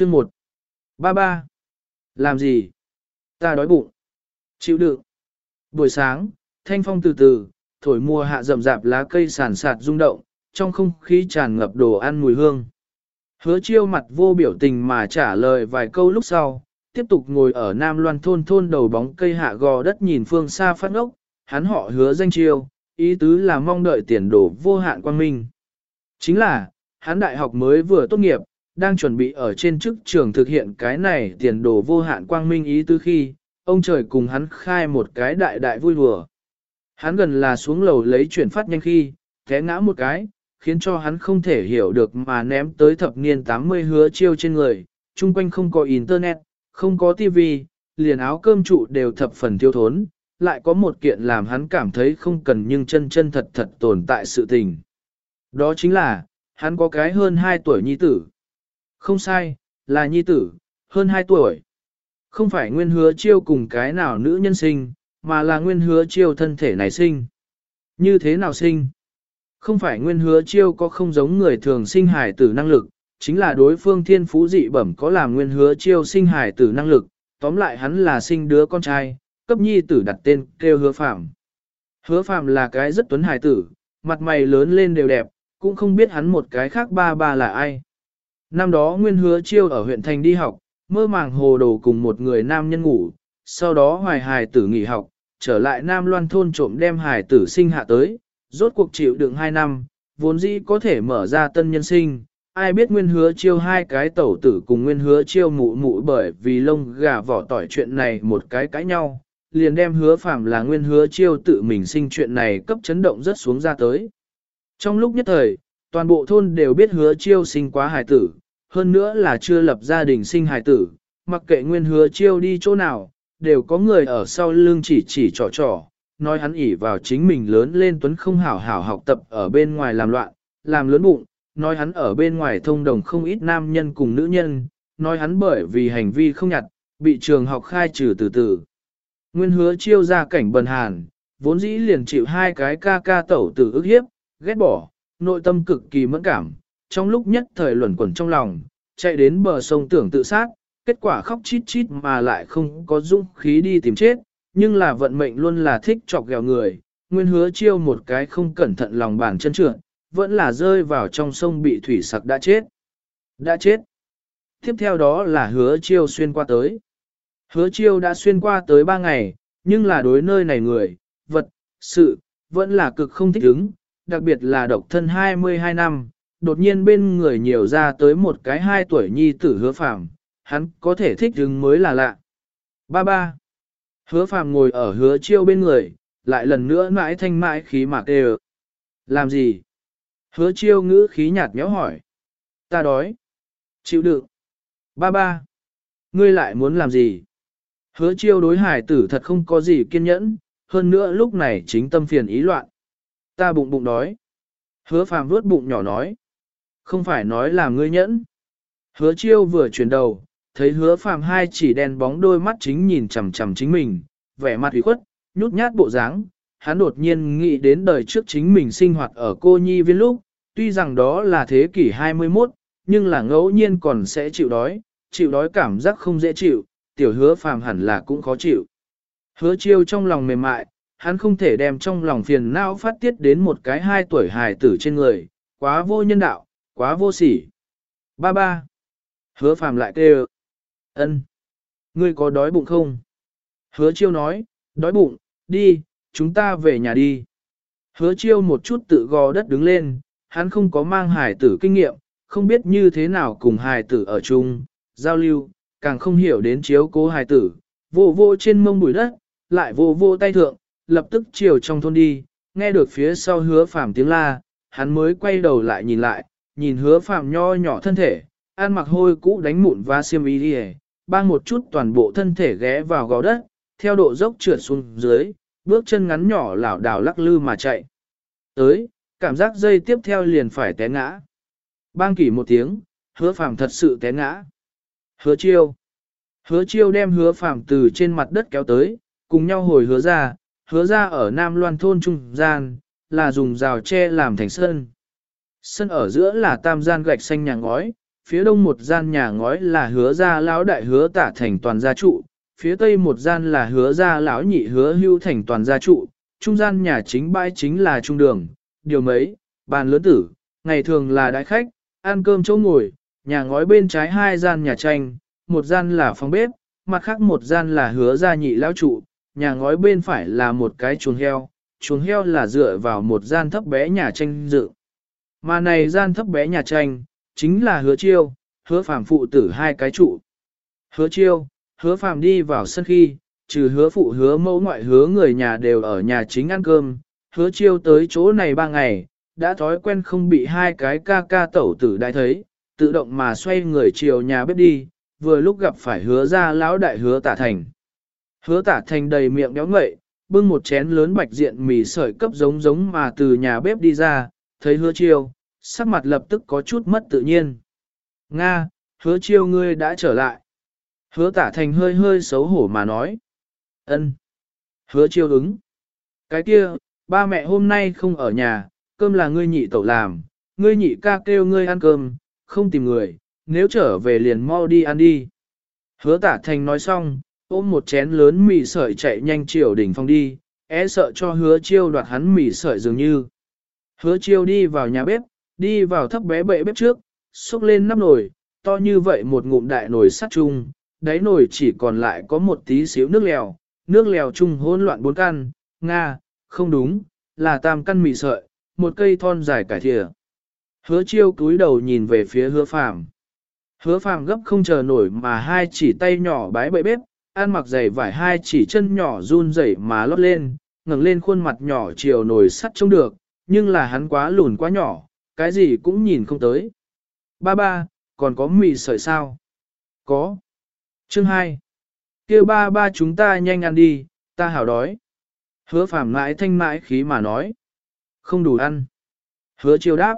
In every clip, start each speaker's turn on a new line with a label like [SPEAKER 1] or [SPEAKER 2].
[SPEAKER 1] Chương 1. Ba ba. Làm gì? Ta đói bụng. Chịu đựng. Buổi sáng, thanh phong từ từ, thổi mùa hạ rậm rạp lá cây sàn sạt rung động, trong không khí tràn ngập đồ ăn mùi hương. Hứa chiêu mặt vô biểu tình mà trả lời vài câu lúc sau, tiếp tục ngồi ở Nam Loan thôn thôn đầu bóng cây hạ gò đất nhìn phương xa phát ngốc, hắn họ hứa danh chiêu, ý tứ là mong đợi tiền đồ vô hạn quang minh. Chính là, hắn đại học mới vừa tốt nghiệp, đang chuẩn bị ở trên chức trường thực hiện cái này tiền đồ vô hạn quang minh ý tứ khi, ông trời cùng hắn khai một cái đại đại vui đùa. Hắn gần là xuống lầu lấy chuyển phát nhanh khi, té ngã một cái, khiến cho hắn không thể hiểu được mà ném tới thập niên 80 hứa chiêu trên người, chung quanh không có internet, không có tivi, liền áo cơm trụ đều thập phần thiếu thốn, lại có một kiện làm hắn cảm thấy không cần nhưng chân chân thật thật tồn tại sự tình. Đó chính là, hắn có cái hơn 2 tuổi nhi tử. Không sai, là nhi tử, hơn 2 tuổi. Không phải nguyên hứa chiêu cùng cái nào nữ nhân sinh, mà là nguyên hứa chiêu thân thể này sinh. Như thế nào sinh? Không phải nguyên hứa chiêu có không giống người thường sinh hài tử năng lực, chính là đối phương thiên phú dị bẩm có làm nguyên hứa chiêu sinh hài tử năng lực, tóm lại hắn là sinh đứa con trai, cấp nhi tử đặt tên kêu hứa phạm. Hứa phạm là cái rất tuấn hài tử, mặt mày lớn lên đều đẹp, cũng không biết hắn một cái khác ba ba là ai. Năm đó nguyên hứa chiêu ở huyện thành đi học, mơ màng hồ đồ cùng một người nam nhân ngủ, sau đó hoài hài tử nghỉ học, trở lại Nam Loan thôn trộm đem hài tử sinh hạ tới, rốt cuộc chịu đựng 2 năm, vốn dĩ có thể mở ra tân nhân sinh. Ai biết nguyên hứa chiêu hai cái tẩu tử cùng nguyên hứa chiêu mụ mụ bởi vì lông gà vỏ tỏi chuyện này một cái cãi nhau, liền đem hứa phạm là nguyên hứa chiêu tự mình sinh chuyện này cấp chấn động rất xuống ra tới. Trong lúc nhất thời, toàn bộ thôn đều biết hứa chiêu sinh quá hài tử, hơn nữa là chưa lập gia đình sinh hài tử, mặc kệ nguyên hứa chiêu đi chỗ nào, đều có người ở sau lưng chỉ chỉ trò trò, nói hắn ỉ vào chính mình lớn lên tuấn không hảo hảo học tập ở bên ngoài làm loạn, làm lớn bụng, nói hắn ở bên ngoài thông đồng không ít nam nhân cùng nữ nhân, nói hắn bởi vì hành vi không nhặt, bị trường học khai trừ từ từ. Nguyên hứa chiêu ra cảnh bần hàn, vốn dĩ liền chịu hai cái ca ca tẩu tử ức hiếp, ghét bỏ, nội tâm cực kỳ mẫn cảm, trong lúc nhất thời luẩn quẩn trong lòng, chạy đến bờ sông tưởng tự sát, kết quả khóc chít chít mà lại không có dũng khí đi tìm chết, nhưng là vận mệnh luôn là thích chọc ghẹo người, nguyên hứa chiêu một cái không cẩn thận lòng bàn chân trượt, vẫn là rơi vào trong sông bị thủy sặc đã chết. Đã chết. Tiếp theo đó là hứa chiêu xuyên qua tới. Hứa chiêu đã xuyên qua tới 3 ngày, nhưng là đối nơi này người, vật, sự, vẫn là cực không thích ứng, đặc biệt là độc thân 22 năm, đột nhiên bên người nhiều ra tới một cái 2 tuổi nhi tử hứa phạm, hắn có thể thích ứng mới là lạ. Ba ba. Hứa phàm ngồi ở hứa chiêu bên người, lại lần nữa mãi thanh mãi khí mạc đều. Làm gì? Hứa chiêu ngữ khí nhạt nhẽo hỏi. Ta đói. Chịu đựng. Ba ba. Ngươi lại muốn làm gì? Hứa chiêu đối hải tử thật không có gì kiên nhẫn, hơn nữa lúc này chính tâm phiền ý loạn. Ta bụng bụng đói. Hứa phàm vuốt bụng nhỏ nói. Không phải nói là ngươi nhẫn. Hứa chiêu vừa chuyển đầu, thấy hứa phàm hai chỉ đen bóng đôi mắt chính nhìn chằm chằm chính mình, vẻ mặt ủy khuất, nhút nhát bộ dáng. Hắn đột nhiên nghĩ đến đời trước chính mình sinh hoạt ở cô nhi viên lúc, tuy rằng đó là thế kỷ 21, nhưng là ngẫu nhiên còn sẽ chịu đói, chịu đói cảm giác không dễ chịu, tiểu hứa phàm hẳn là cũng khó chịu. Hứa chiêu trong lòng mềm mại, hắn không thể đem trong lòng phiền não phát tiết đến một cái hai tuổi hài tử trên người, quá vô nhân đạo, quá vô sỉ. Ba ba. Hứa phàm lại kêu. ân, Ngươi có đói bụng không? Hứa chiêu nói, đói bụng, đi, chúng ta về nhà đi. Hứa chiêu một chút tự gò đất đứng lên, hắn không có mang hài tử kinh nghiệm, không biết như thế nào cùng hài tử ở chung, giao lưu, càng không hiểu đến chiếu cố hài tử, vô vô trên mông bụi đất, lại vô vô tay thượng, lập tức chiều trong thôn đi, nghe được phía sau hứa phàm tiếng la, hắn mới quay đầu lại nhìn lại, nhìn hứa phàm nho nhỏ thân thể, ăn mặc hôi cũ đánh mụn và xiêm y đi bang một chút toàn bộ thân thể ghé vào gò đất, theo độ dốc trượt xuống dưới, bước chân ngắn nhỏ lảo đảo lắc lư mà chạy. Tới, cảm giác dây tiếp theo liền phải té ngã. Bang kỷ một tiếng, hứa phàm thật sự té ngã. Hứa chiêu. Hứa chiêu đem hứa phàm từ trên mặt đất kéo tới, cùng nhau hồi hứa ra, hứa ra ở Nam Loan thôn trung gian, là dùng rào tre làm thành sân. Sân ở giữa là tam gian gạch xanh nhà ngói, phía đông một gian nhà ngói là hứa gia lão đại hứa tả thành toàn gia trụ, phía tây một gian là hứa gia lão nhị hứa hưu thành toàn gia trụ, trung gian nhà chính bãi chính là trung đường, điều mấy, bàn lớn tử, ngày thường là đại khách, ăn cơm chỗ ngồi, nhà ngói bên trái hai gian nhà tranh, một gian là phòng bếp, mặt khác một gian là hứa gia nhị lão trụ, nhà ngói bên phải là một cái chuồng heo, chuồng heo là dựa vào một gian thấp bé nhà tranh dự. Mà này gian thấp bé nhà tranh, chính là hứa chiêu, hứa phàm phụ tử hai cái trụ. Hứa chiêu, hứa phàm đi vào sân khi, trừ hứa phụ hứa mẫu ngoại hứa người nhà đều ở nhà chính ăn cơm, hứa chiêu tới chỗ này ba ngày, đã thói quen không bị hai cái ca ca tẩu tử đại thấy, tự động mà xoay người chiều nhà bếp đi, vừa lúc gặp phải hứa ra lão đại hứa tả thành. Hứa tả thành đầy miệng béo ngậy, bưng một chén lớn bạch diện mì sợi cấp giống giống mà từ nhà bếp đi ra, thấy hứa chiêu, sắc mặt lập tức có chút mất tự nhiên. Nga, hứa chiêu ngươi đã trở lại. Hứa tả thành hơi hơi xấu hổ mà nói. ân. Hứa chiêu ứng. Cái kia, ba mẹ hôm nay không ở nhà, cơm là ngươi nhị tẩu làm, ngươi nhị ca kêu ngươi ăn cơm, không tìm người, nếu trở về liền mau đi ăn đi. Hứa tả thành nói xong, ôm một chén lớn mì sợi chạy nhanh chiều đỉnh phong đi, e sợ cho hứa chiêu đoạt hắn mì sợi dường như. Hứa chiêu đi vào nhà bếp, đi vào thấp bé bệ bếp trước, xúc lên nắp nồi, to như vậy một ngụm đại nồi sắt chung, đáy nồi chỉ còn lại có một tí xíu nước lèo, nước lèo chung hỗn loạn bốn căn, nga, không đúng, là tam căn mì sợi, một cây thon dài cải thìa. Hứa chiêu cúi đầu nhìn về phía hứa phàm. Hứa phàm gấp không chờ nổi mà hai chỉ tay nhỏ bái bậy bếp, ăn mặc giày vải hai chỉ chân nhỏ run rẩy mà lót lên, ngẩng lên khuôn mặt nhỏ chiều nồi sắt trông được, nhưng là hắn quá lùn quá nhỏ, cái gì cũng nhìn không tới. Ba ba, còn có mì sợi sao? Có. Chương 2. kia ba ba chúng ta nhanh ăn đi, ta hảo đói. Hứa phàm mãi thanh mãi khí mà nói. Không đủ ăn. Hứa chiêu đáp.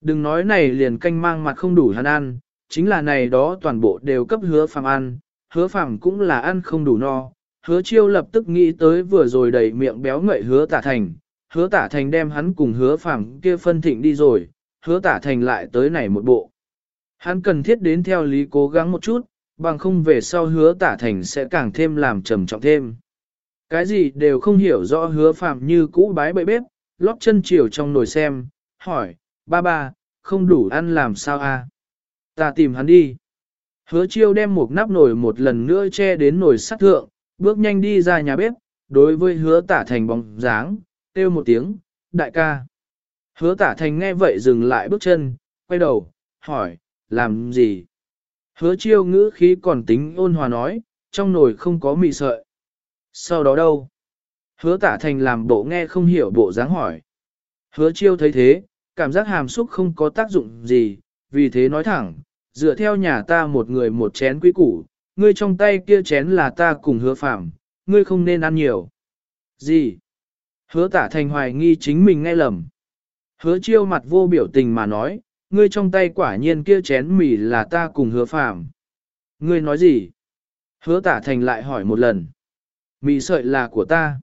[SPEAKER 1] Đừng nói này liền canh mang mặt không đủ hắn ăn, chính là này đó toàn bộ đều cấp hứa phàm ăn, hứa phẳng cũng là ăn không đủ no. Hứa chiêu lập tức nghĩ tới vừa rồi đầy miệng béo ngậy hứa tả thành, hứa tả thành đem hắn cùng hứa phẳng kia phân thịnh đi rồi, hứa tả thành lại tới này một bộ. Hắn cần thiết đến theo lý cố gắng một chút, bằng không về sau hứa tả thành sẽ càng thêm làm trầm trọng thêm. Cái gì đều không hiểu rõ hứa phạm như cũ bái bậy bếp, lóp chân chiều trong nồi xem, hỏi, ba ba, không đủ ăn làm sao a? À? Ta tìm hắn đi. Hứa chiêu đem một nắp nồi một lần nữa che đến nồi sắt thượng, bước nhanh đi ra nhà bếp, đối với hứa tả thành bóng dáng, kêu một tiếng, đại ca. Hứa tả thành nghe vậy dừng lại bước chân, quay đầu, hỏi, làm gì? Hứa chiêu ngữ khí còn tính ôn hòa nói, trong nồi không có mì sợi. Sau đó đâu? Hứa tả thành làm bộ nghe không hiểu bộ dáng hỏi. Hứa chiêu thấy thế, cảm giác hàm xúc không có tác dụng gì, vì thế nói thẳng, dựa theo nhà ta một người một chén quý củ, ngươi trong tay kia chén là ta cùng hứa phạm, ngươi không nên ăn nhiều. Gì? Hứa tả thành hoài nghi chính mình nghe lầm. Hứa chiêu mặt vô biểu tình mà nói, ngươi trong tay quả nhiên kia chén mì là ta cùng hứa phạm. Ngươi nói gì? Hứa tả thành lại hỏi một lần. Mì sợi là của ta.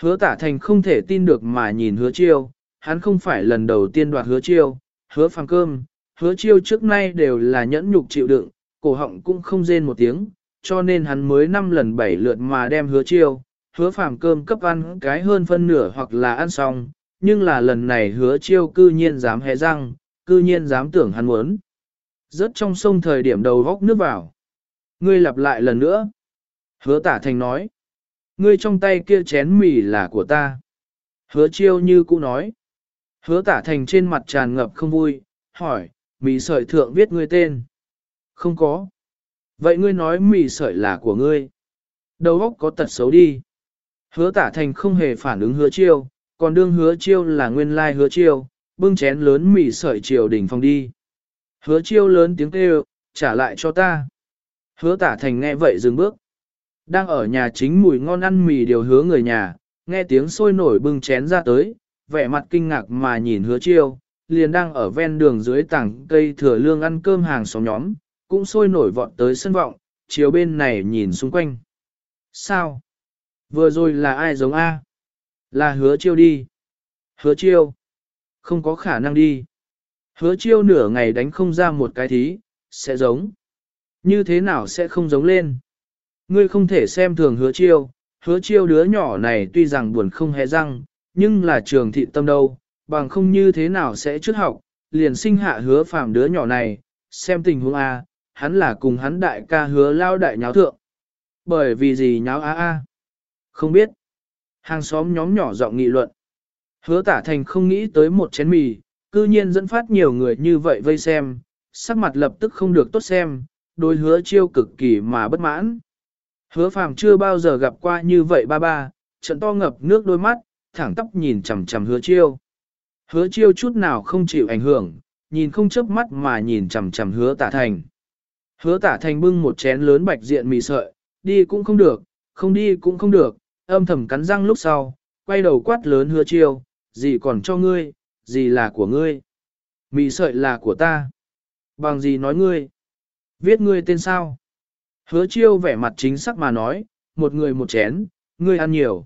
[SPEAKER 1] Hứa tả thành không thể tin được mà nhìn hứa chiêu, hắn không phải lần đầu tiên đoạt hứa chiêu, hứa phàng cơm, hứa chiêu trước nay đều là nhẫn nhục chịu đựng, cổ họng cũng không rên một tiếng, cho nên hắn mới năm lần bảy lượt mà đem hứa chiêu, hứa phàm cơm cấp ăn cái hơn phân nửa hoặc là ăn xong, nhưng là lần này hứa chiêu cư nhiên dám hé răng, cư nhiên dám tưởng hắn muốn. Rớt trong sông thời điểm đầu góc nước vào. Ngươi lặp lại lần nữa. Hứa tả thành nói. Ngươi trong tay kia chén mì là của ta. Hứa chiêu như cũ nói. Hứa tả thành trên mặt tràn ngập không vui, hỏi, mì sợi thượng viết ngươi tên. Không có. Vậy ngươi nói mì sợi là của ngươi. Đầu óc có tật xấu đi. Hứa tả thành không hề phản ứng hứa chiêu, còn đương hứa chiêu là nguyên lai hứa chiêu, bưng chén lớn mì sợi chiều đỉnh phòng đi. Hứa chiêu lớn tiếng kêu, trả lại cho ta. Hứa tả thành nghe vậy dừng bước. Đang ở nhà chính mùi ngon ăn mì điều hứa người nhà, nghe tiếng sôi nổi bưng chén ra tới, vẻ mặt kinh ngạc mà nhìn hứa chiêu, liền đang ở ven đường dưới tảng cây thừa lương ăn cơm hàng xóm nhóm, cũng sôi nổi vọt tới sân vọng, chiều bên này nhìn xung quanh. Sao? Vừa rồi là ai giống A? Là hứa chiêu đi. Hứa chiêu. Không có khả năng đi. Hứa chiêu nửa ngày đánh không ra một cái thí, sẽ giống. Như thế nào sẽ không giống lên? Ngươi không thể xem thường hứa chiêu, hứa chiêu đứa nhỏ này tuy rằng buồn không hề răng, nhưng là trường thị tâm đâu, bằng không như thế nào sẽ trước học, liền sinh hạ hứa phàm đứa nhỏ này, xem tình huống A, hắn là cùng hắn đại ca hứa lao đại nháo thượng. Bởi vì gì nháo A A? Không biết. Hàng xóm nhóm nhỏ giọng nghị luận. Hứa tả thành không nghĩ tới một chén mì, cư nhiên dẫn phát nhiều người như vậy vây xem, sắc mặt lập tức không được tốt xem, đôi hứa chiêu cực kỳ mà bất mãn. Hứa phàm chưa bao giờ gặp qua như vậy ba ba, trận to ngập nước đôi mắt, thẳng tóc nhìn chằm chằm hứa chiêu. Hứa chiêu chút nào không chịu ảnh hưởng, nhìn không chớp mắt mà nhìn chằm chằm hứa tả thành. Hứa tả thành bưng một chén lớn bạch diện mì sợi, đi cũng không được, không đi cũng không được, âm thầm cắn răng lúc sau, quay đầu quát lớn hứa chiêu, gì còn cho ngươi, gì là của ngươi. Mì sợi là của ta. Bằng gì nói ngươi? Viết ngươi tên sao? Hứa chiêu vẻ mặt chính xác mà nói, một người một chén, ngươi ăn nhiều.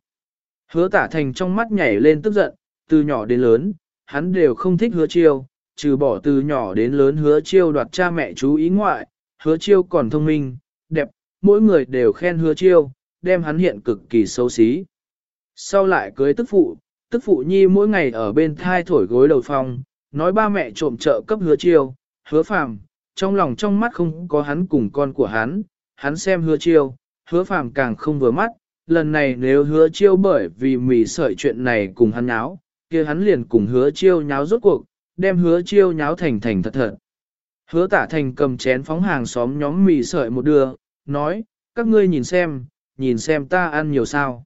[SPEAKER 1] Hứa tả thành trong mắt nhảy lên tức giận, từ nhỏ đến lớn, hắn đều không thích hứa chiêu, trừ bỏ từ nhỏ đến lớn hứa chiêu đoạt cha mẹ chú ý ngoại, hứa chiêu còn thông minh, đẹp, mỗi người đều khen hứa chiêu, đem hắn hiện cực kỳ xấu xí. Sau lại cưới tức phụ, tức phụ nhi mỗi ngày ở bên thai thổi gối đầu phòng, nói ba mẹ trộm trợ cấp hứa chiêu, hứa phàm, trong lòng trong mắt không có hắn cùng con của hắn, hắn xem hứa chiêu, hứa phàm càng không vừa mắt, lần này nếu hứa chiêu bởi vì mỉ sợi chuyện này cùng hắn áo kia hắn liền cùng hứa chiêu nháo rốt cuộc, đem hứa chiêu nháo thành thành thật thật. Hứa tả thành cầm chén phóng hàng xóm nhóm mì sợi một đưa, nói, các ngươi nhìn xem, nhìn xem ta ăn nhiều sao.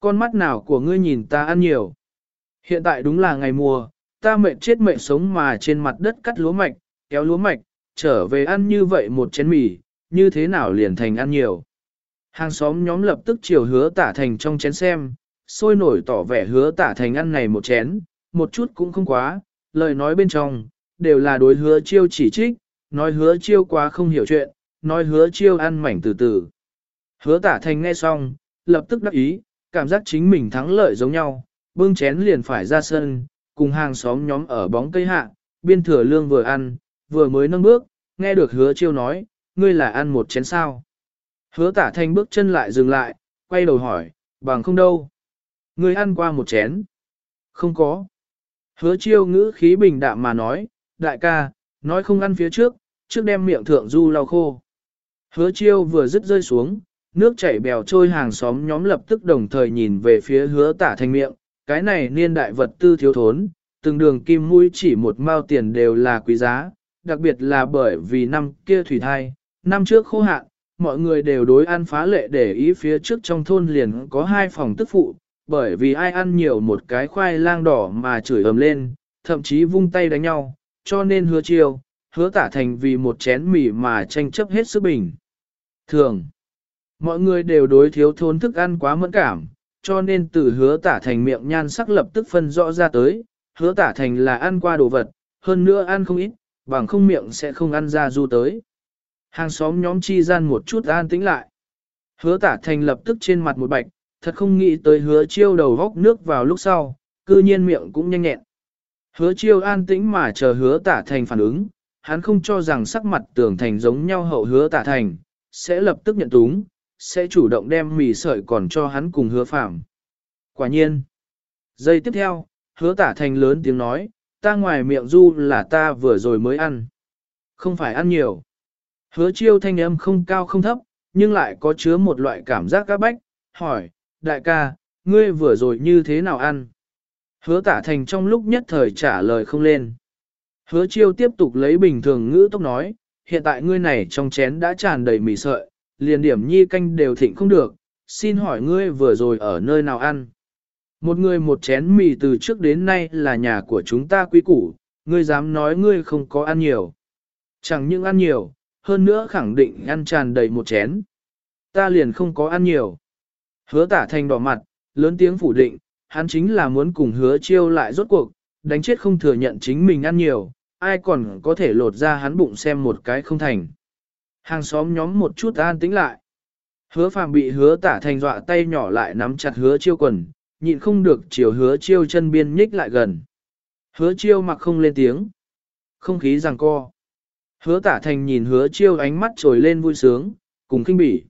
[SPEAKER 1] Con mắt nào của ngươi nhìn ta ăn nhiều. Hiện tại đúng là ngày mùa, ta mệnh chết mệnh sống mà trên mặt đất cắt lúa mạch, kéo lúa mạch, trở về ăn như vậy một chén mì, như thế nào liền thành ăn nhiều. Hàng xóm nhóm lập tức chiều hứa tả thành trong chén xem, sôi nổi tỏ vẻ hứa tả thành ăn này một chén, một chút cũng không quá, lời nói bên trong, đều là đối hứa chiêu chỉ trích, nói hứa chiêu quá không hiểu chuyện, nói hứa chiêu ăn mảnh từ từ. Hứa tả thành nghe xong, lập tức đắc ý, cảm giác chính mình thắng lợi giống nhau, bưng chén liền phải ra sân, cùng hàng xóm nhóm ở bóng cây hạ, biên thừa lương vừa ăn, vừa mới nâng bước, nghe được hứa chiêu nói, ngươi là ăn một chén sao. Hứa tả thanh bước chân lại dừng lại, quay đầu hỏi, bằng không đâu. Ngươi ăn qua một chén. Không có. Hứa chiêu ngữ khí bình đạm mà nói, đại ca, nói không ăn phía trước, trước đem miệng thượng du lau khô. Hứa chiêu vừa dứt rơi xuống, nước chảy bèo trôi hàng xóm nhóm lập tức đồng thời nhìn về phía hứa tả thanh miệng, cái này niên đại vật tư thiếu thốn, từng đường kim mũi chỉ một mao tiền đều là quý giá, đặc biệt là bởi vì năm kia thủy thai, năm trước khô hạn, mọi người đều đối ăn phá lệ để ý phía trước trong thôn liền có hai phòng tức phụ, bởi vì ai ăn nhiều một cái khoai lang đỏ mà chửi ầm lên, thậm chí vung tay đánh nhau, cho nên hứa chiêu, hứa tả thành vì một chén mì mà tranh chấp hết sức bình. Thường, mọi người đều đối thiếu thốn thức ăn quá mẫn cảm, cho nên từ hứa tả thành miệng nhan sắc lập tức phân rõ ra tới, hứa tả thành là ăn qua đồ vật, hơn nữa ăn không ít, bằng không miệng sẽ không ăn ra du tới. Hàng xóm nhóm chi gian một chút an tĩnh lại. Hứa tả thành lập tức trên mặt một bạch, thật không nghĩ tới hứa chiêu đầu góc nước vào lúc sau, cư nhiên miệng cũng nhanh nhẹn. Hứa chiêu an tĩnh mà chờ hứa tả thành phản ứng, hắn không cho rằng sắc mặt tưởng thành giống nhau hậu hứa tả thành, sẽ lập tức nhận túng, sẽ chủ động đem mì sợi còn cho hắn cùng hứa phạm. Quả nhiên. Giây tiếp theo, hứa tả thành lớn tiếng nói, ta ngoài miệng du là ta vừa rồi mới ăn. Không phải ăn nhiều. Hứa chiêu thanh âm không cao không thấp, nhưng lại có chứa một loại cảm giác các bách, hỏi, đại ca, ngươi vừa rồi như thế nào ăn? Hứa tả thành trong lúc nhất thời trả lời không lên. Hứa chiêu tiếp tục lấy bình thường ngữ tốc nói, hiện tại ngươi này trong chén đã tràn đầy mì sợi, liền điểm nhi canh đều thịnh không được, xin hỏi ngươi vừa rồi ở nơi nào ăn? Một người một chén mì từ trước đến nay là nhà của chúng ta quý củ, ngươi dám nói ngươi không có ăn nhiều. Chẳng những ăn nhiều, hơn nữa khẳng định ăn tràn đầy một chén. Ta liền không có ăn nhiều. Hứa tả thành đỏ mặt, lớn tiếng phủ định, hắn chính là muốn cùng hứa chiêu lại rốt cuộc, đánh chết không thừa nhận chính mình ăn nhiều, ai còn có thể lột ra hắn bụng xem một cái không thành. Hàng xóm nhóm một chút an tĩnh lại. Hứa phàm bị hứa tả thành dọa tay nhỏ lại nắm chặt hứa chiêu quần, nhịn không được chiều hứa chiêu chân biên nhích lại gần. Hứa chiêu mặc không lên tiếng. Không khí giằng co. Hứa tả thành nhìn hứa chiêu ánh mắt trồi lên vui sướng, cùng kinh bỉ.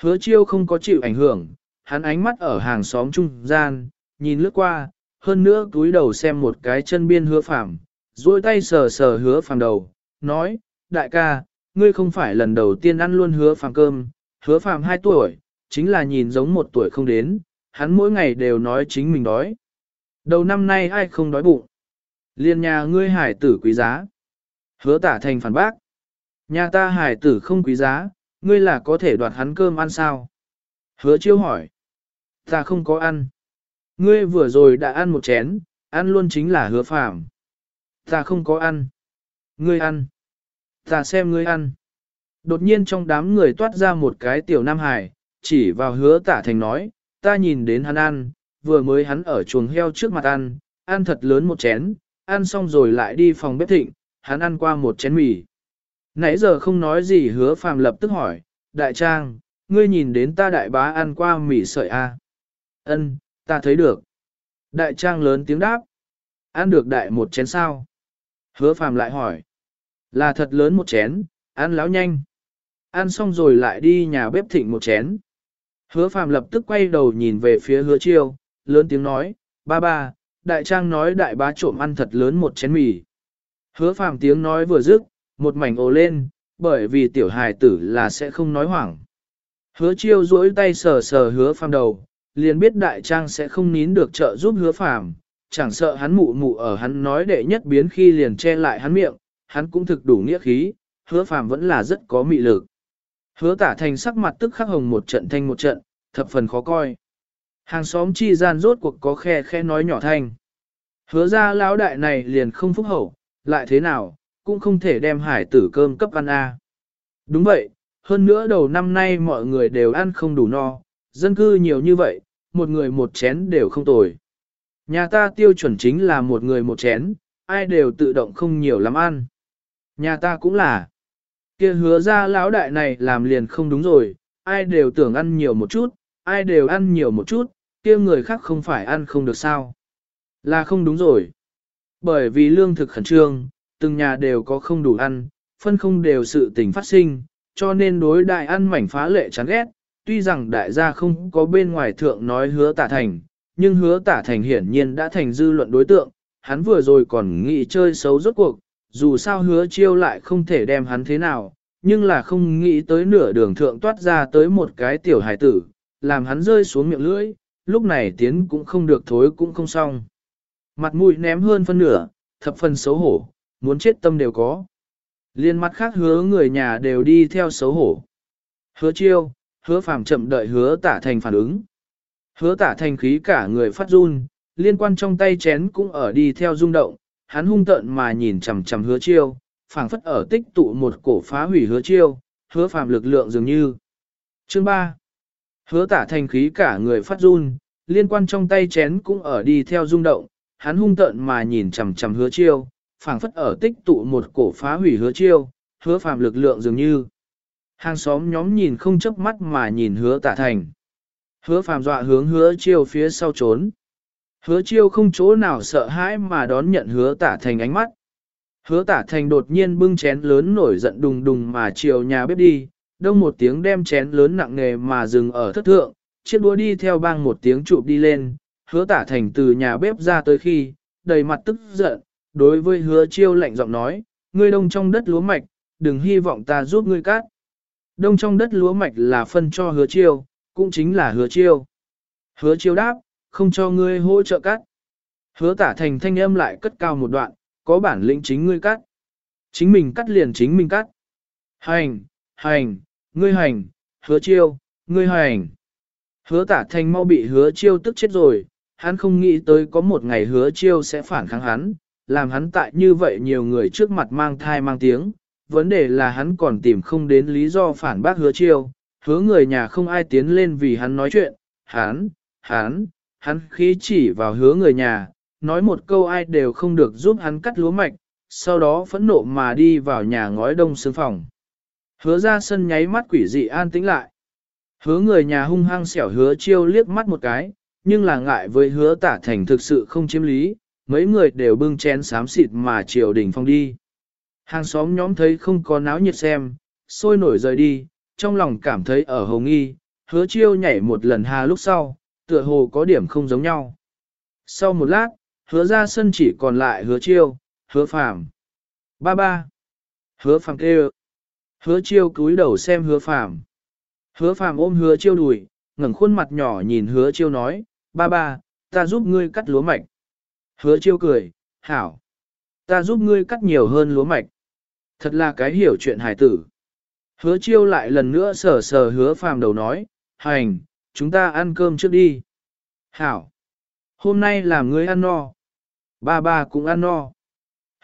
[SPEAKER 1] Hứa chiêu không có chịu ảnh hưởng, hắn ánh mắt ở hàng xóm trung gian, nhìn lướt qua, hơn nữa túi đầu xem một cái chân biên hứa phạm, duỗi tay sờ sờ hứa phạm đầu, nói, đại ca, ngươi không phải lần đầu tiên ăn luôn hứa phạm cơm, hứa phạm 2 tuổi, chính là nhìn giống một tuổi không đến, hắn mỗi ngày đều nói chính mình đói. Đầu năm nay ai không đói bụng. Liên nhà ngươi hải tử quý giá. Hứa tả thành phản bác. Nhà ta hải tử không quý giá, ngươi là có thể đoạt hắn cơm ăn sao? Hứa chiêu hỏi. Ta không có ăn. Ngươi vừa rồi đã ăn một chén, ăn luôn chính là hứa phạm. Ta không có ăn. Ngươi ăn. Ta xem ngươi ăn. Đột nhiên trong đám người toát ra một cái tiểu nam hải, chỉ vào hứa tả thành nói, ta nhìn đến hắn ăn, vừa mới hắn ở chuồng heo trước mặt ăn, ăn thật lớn một chén, ăn xong rồi lại đi phòng bếp thịnh, hắn ăn qua một chén mì. Nãy giờ không nói gì hứa phàm lập tức hỏi, đại trang, ngươi nhìn đến ta đại bá ăn qua mì sợi a? À? Ân, ta thấy được. Đại trang lớn tiếng đáp. Ăn được đại một chén sao? Hứa phàm lại hỏi. Là thật lớn một chén, ăn láo nhanh. Ăn xong rồi lại đi nhà bếp thịnh một chén. Hứa phàm lập tức quay đầu nhìn về phía hứa chiêu, lớn tiếng nói, ba ba, đại trang nói đại bá trộm ăn thật lớn một chén mì. Hứa phàm tiếng nói vừa dứt, một mảnh ồ lên, bởi vì tiểu hài tử là sẽ không nói hoảng. Hứa chiêu duỗi tay sờ sờ hứa phàm đầu, liền biết đại trang sẽ không nín được trợ giúp hứa phàm, chẳng sợ hắn mụ mụ ở hắn nói đệ nhất biến khi liền che lại hắn miệng, hắn cũng thực đủ nghĩa khí, hứa phàm vẫn là rất có mị lực. Hứa tả thành sắc mặt tức khắc hồng một trận thanh một trận, thập phần khó coi. Hàng xóm chi gian rốt cuộc có khe khe nói nhỏ thanh. Hứa ra lão đại này liền không phúc hậu, lại thế nào, cũng không thể đem hải tử cơm cấp ăn a. Đúng vậy, hơn nữa đầu năm nay mọi người đều ăn không đủ no, dân cư nhiều như vậy, một người một chén đều không tồi. Nhà ta tiêu chuẩn chính là một người một chén, ai đều tự động không nhiều lắm ăn. Nhà ta cũng là. kia hứa ra lão đại này làm liền không đúng rồi, ai đều tưởng ăn nhiều một chút, ai đều ăn nhiều một chút, kia người khác không phải ăn không được sao. Là không đúng rồi. Bởi vì lương thực khẩn trương, từng nhà đều có không đủ ăn, phân không đều sự tình phát sinh, cho nên đối đại ăn mảnh phá lệ chán ghét. Tuy rằng đại gia không có bên ngoài thượng nói hứa tả thành, nhưng hứa tả thành hiển nhiên đã thành dư luận đối tượng, hắn vừa rồi còn nghĩ chơi xấu rốt cuộc, dù sao hứa chiêu lại không thể đem hắn thế nào, nhưng là không nghĩ tới nửa đường thượng toát ra tới một cái tiểu hải tử, làm hắn rơi xuống miệng lưỡi, lúc này tiến cũng không được thối cũng không xong. Mặt mũi ném hơn phân nửa, thập phần xấu hổ, muốn chết tâm đều có. Liên mắt khác hứa người nhà đều đi theo xấu hổ. Hứa chiêu, hứa phàm chậm đợi hứa tả thành phản ứng. Hứa tả thành khí cả người phát run, liên quan trong tay chén cũng ở đi theo rung động, hắn hung tợn mà nhìn chằm chằm hứa chiêu, phảng phất ở tích tụ một cổ phá hủy hứa chiêu, hứa phàm lực lượng dường như. Chương 3. Hứa tả thành khí cả người phát run, liên quan trong tay chén cũng ở đi theo rung động, hắn hung tợn mà nhìn chằm chằm hứa chiêu, phảng phất ở tích tụ một cổ phá hủy hứa chiêu, hứa phàm lực lượng dường như. Hàng xóm nhóm nhìn không chớp mắt mà nhìn hứa tả thành. Hứa phàm dọa hướng hứa chiêu phía sau trốn. Hứa chiêu không chỗ nào sợ hãi mà đón nhận hứa tả thành ánh mắt. Hứa tả thành đột nhiên bưng chén lớn nổi giận đùng đùng mà chiều nhà bếp đi, đông một tiếng đem chén lớn nặng nề mà dừng ở thất thượng, chiếc đũa đi theo bang một tiếng chụp đi lên, hứa tả thành từ nhà bếp ra tới khi, đầy mặt tức giận, đối với hứa chiêu lạnh giọng nói, ngươi đông trong đất lúa mạch, đừng hy vọng ta giúp ngươi cắt. Đông trong đất lúa mạch là phân cho hứa chiêu, cũng chính là hứa chiêu. Hứa chiêu đáp, không cho ngươi hỗ trợ cắt. Hứa tả thành thanh âm lại cất cao một đoạn, có bản lĩnh chính ngươi cắt. Chính mình cắt liền chính mình cắt. Hành, hành, ngươi hành, hứa chiêu, ngươi hành. Hứa tả thành mau bị hứa chiêu tức chết rồi, hắn không nghĩ tới có một ngày hứa chiêu sẽ phản kháng hắn, làm hắn tại như vậy nhiều người trước mặt mang thai mang tiếng. Vấn đề là hắn còn tìm không đến lý do phản bác hứa chiêu, hứa người nhà không ai tiến lên vì hắn nói chuyện, hắn, hắn, hắn khí chỉ vào hứa người nhà, nói một câu ai đều không được giúp hắn cắt lúa mạch, sau đó phẫn nộ mà đi vào nhà ngói đông sương phòng. Hứa ra sân nháy mắt quỷ dị an tĩnh lại. Hứa người nhà hung hăng xẻo hứa chiêu liếc mắt một cái, nhưng là ngại với hứa tả thành thực sự không chiếm lý, mấy người đều bưng chén sám xịt mà triều đình phong đi. Hàng xóm nhóm thấy không có náo nhiệt xem, sôi nổi rời đi, trong lòng cảm thấy ở hồng nghi, hứa chiêu nhảy một lần hà lúc sau, tựa hồ có điểm không giống nhau. Sau một lát, hứa ra sân chỉ còn lại hứa chiêu, hứa phàm. Ba ba. Hứa phàm kêu. Hứa chiêu cúi đầu xem hứa phàm. Hứa phàm ôm hứa chiêu đùi, ngẩng khuôn mặt nhỏ nhìn hứa chiêu nói, ba ba, ta giúp ngươi cắt lúa mạch. Hứa chiêu cười, hảo. Ta giúp ngươi cắt nhiều hơn lúa mạch. Thật là cái hiểu chuyện hài tử. Hứa chiêu lại lần nữa sờ sờ hứa phàm đầu nói, hành, chúng ta ăn cơm trước đi. Hảo. Hôm nay làm ngươi ăn no. Ba ba cũng ăn no.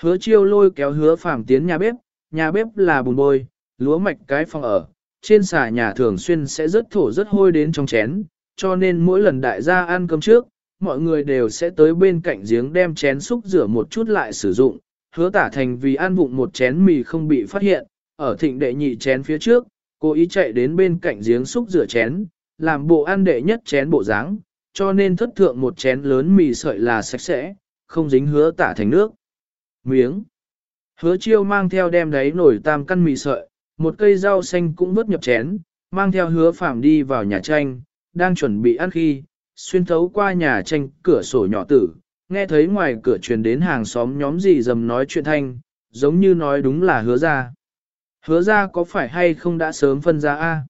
[SPEAKER 1] Hứa chiêu lôi kéo hứa phàm tiến nhà bếp, nhà bếp là bùn bôi, lúa mạch cái phòng ở, trên xà nhà thường xuyên sẽ rất thổ rất hôi đến trong chén, cho nên mỗi lần đại gia ăn cơm trước, mọi người đều sẽ tới bên cạnh giếng đem chén xúc rửa một chút lại sử dụng, hứa tả thành vì ăn vụng một chén mì không bị phát hiện, ở thịnh đệ nhị chén phía trước, cố ý chạy đến bên cạnh giếng xúc rửa chén, làm bộ ăn đệ nhất chén bộ dáng, cho nên thất thượng một chén lớn mì sợi là sạch sẽ, không dính hứa tả thành nước. Miếng. Hứa chiêu mang theo đem đáy nổi tam căn mì sợi, một cây rau xanh cũng vớt nhập chén, mang theo hứa phạm đi vào nhà tranh, đang chuẩn bị ăn khi, xuyên thấu qua nhà tranh cửa sổ nhỏ tử, nghe thấy ngoài cửa truyền đến hàng xóm nhóm gì dầm nói chuyện thanh, giống như nói đúng là hứa ra. Hứa ra có phải hay không đã sớm phân ra a?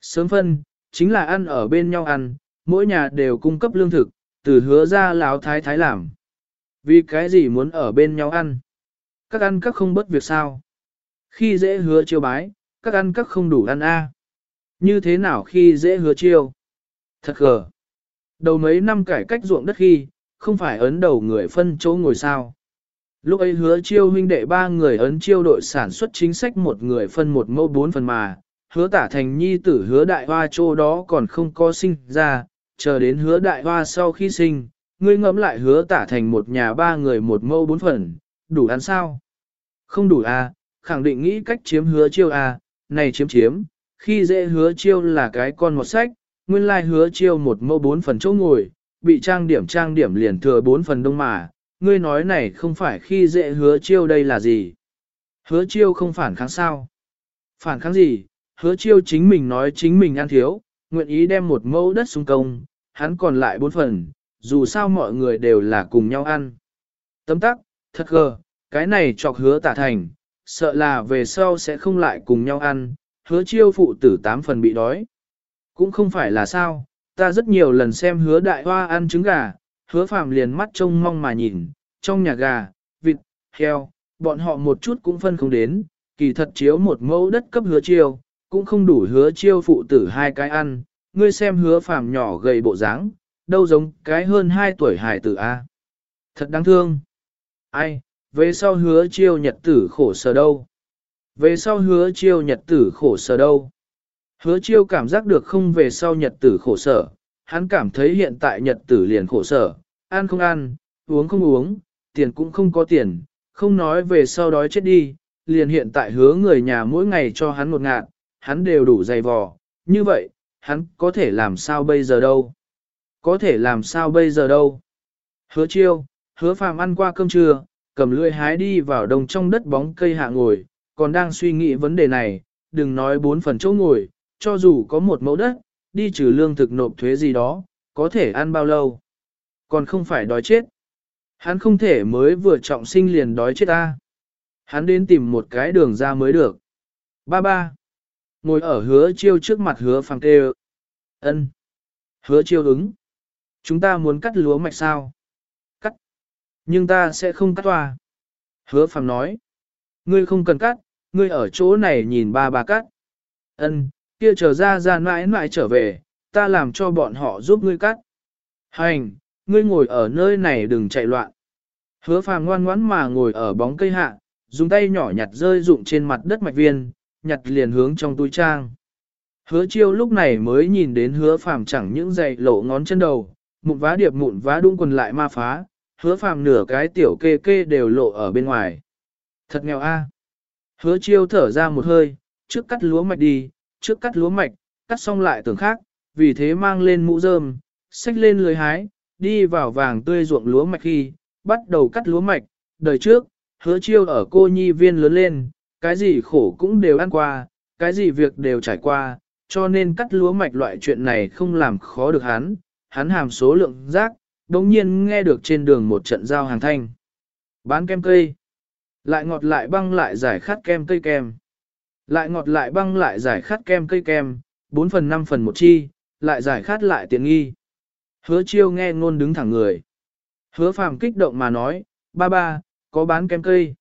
[SPEAKER 1] Sớm phân, chính là ăn ở bên nhau ăn, mỗi nhà đều cung cấp lương thực, từ hứa ra láo thái thái làm. Vì cái gì muốn ở bên nhau ăn? Các ăn các không bất việc sao? Khi dễ hứa chiêu bái, các ăn các không đủ ăn a. Như thế nào khi dễ hứa chiêu? Thật gờ. Đầu mấy năm cải cách ruộng đất khi, không phải ấn đầu người phân chỗ ngồi sao. Lúc ấy hứa chiêu huynh đệ ba người ấn chiêu đội sản xuất chính sách một người phân một mẫu bốn phần mà, hứa tả thành nhi tử hứa đại hoa chỗ đó còn không có sinh ra, chờ đến hứa đại hoa sau khi sinh, ngươi ngẫm lại hứa tả thành một nhà ba người một mẫu bốn phần, đủ ăn sao? Không đủ à, khẳng định nghĩ cách chiếm hứa chiêu à, này chiếm chiếm, khi dễ hứa chiêu là cái con một sách, nguyên lai hứa chiêu một mẫu bốn phần chỗ ngồi, bị trang điểm trang điểm liền thừa bốn phần đông mà, ngươi nói này không phải khi dễ hứa chiêu đây là gì? Hứa chiêu không phản kháng sao? Phản kháng gì? Hứa chiêu chính mình nói chính mình ăn thiếu, nguyện ý đem một mẫu đất xuống công, hắn còn lại bốn phần, dù sao mọi người đều là cùng nhau ăn. Tấm tắc, thật gờ, cái này chọc hứa tả thành, sợ là về sau sẽ không lại cùng nhau ăn, hứa chiêu phụ tử tám phần bị đói. Cũng không phải là sao, ta rất nhiều lần xem hứa đại hoa ăn trứng gà, hứa phàm liền mắt trông mong mà nhìn, trong nhà gà, vịt, heo, bọn họ một chút cũng phân không đến, kỳ thật chiếu một mẫu đất cấp hứa chiêu, cũng không đủ hứa chiêu phụ tử hai cái ăn, ngươi xem hứa phàm nhỏ gầy bộ dáng, đâu giống cái hơn hai tuổi hài tử A. Thật đáng thương. Ai, về sau hứa chiêu nhật tử khổ sở đâu? Về sau hứa chiêu nhật tử khổ sở đâu? Hứa chiêu cảm giác được không về sau nhật tử khổ sở, hắn cảm thấy hiện tại nhật tử liền khổ sở, ăn không ăn, uống không uống, tiền cũng không có tiền, không nói về sau đói chết đi, liền hiện tại hứa người nhà mỗi ngày cho hắn một ngạn, hắn đều đủ dày vò, như vậy, hắn có thể làm sao bây giờ đâu? Có thể làm sao bây giờ đâu? Hứa chiêu, hứa phàm ăn qua cơm trưa, cầm lưỡi hái đi vào đồng trong đất bóng cây hạ ngồi, còn đang suy nghĩ vấn đề này, đừng nói bốn phần chỗ ngồi, cho dù có một mẫu đất, đi trừ lương thực nộp thuế gì đó, có thể ăn bao lâu. Còn không phải đói chết. Hắn không thể mới vừa trọng sinh liền đói chết ta. Hắn đến tìm một cái đường ra mới được. Ba ba. Ngồi ở hứa chiêu trước mặt hứa phàng tê ân Hứa chiêu ứng. Chúng ta muốn cắt lúa mạch sao? Cắt. Nhưng ta sẽ không cắt tòa. Hứa phàm nói. Ngươi không cần cắt, ngươi ở chỗ này nhìn ba ba cắt. Ân, kia chờ ra ra mãi mãi trở về, ta làm cho bọn họ giúp ngươi cắt. Hành, ngươi ngồi ở nơi này đừng chạy loạn. Hứa phàm ngoan ngoãn mà ngồi ở bóng cây hạ, dùng tay nhỏ nhặt rơi rụng trên mặt đất mạch viên, nhặt liền hướng trong túi trang. Hứa chiêu lúc này mới nhìn đến hứa phàm chẳng những giày lộ ngón chân đầu, mụn vá điệp mụn vá đung quần lại ma phá, hứa phàm nửa cái tiểu kê kê đều lộ ở bên ngoài. Thật nghèo a. Hứa chiêu thở ra một hơi, trước cắt lúa mạch đi, trước cắt lúa mạch, cắt xong lại tưởng khác, vì thế mang lên mũ rơm, xách lên lưới hái, đi vào vàng tươi ruộng lúa mạch khi, bắt đầu cắt lúa mạch, đời trước, hứa chiêu ở cô nhi viên lớn lên, cái gì khổ cũng đều ăn qua, cái gì việc đều trải qua, cho nên cắt lúa mạch loại chuyện này không làm khó được hắn, hắn hàm số lượng rác, đồng nhiên nghe được trên đường một trận giao hàng thanh. Bán kem cây, lại ngọt lại băng lại giải khát kem cây kem. Lại ngọt lại băng lại giải khát kem cây kem, 4 phần 5 phần một chi, lại giải khát lại tiện nghi. Hứa chiêu nghe ngôn đứng thẳng người. Hứa phàm kích động mà nói, ba ba, có bán kem cây.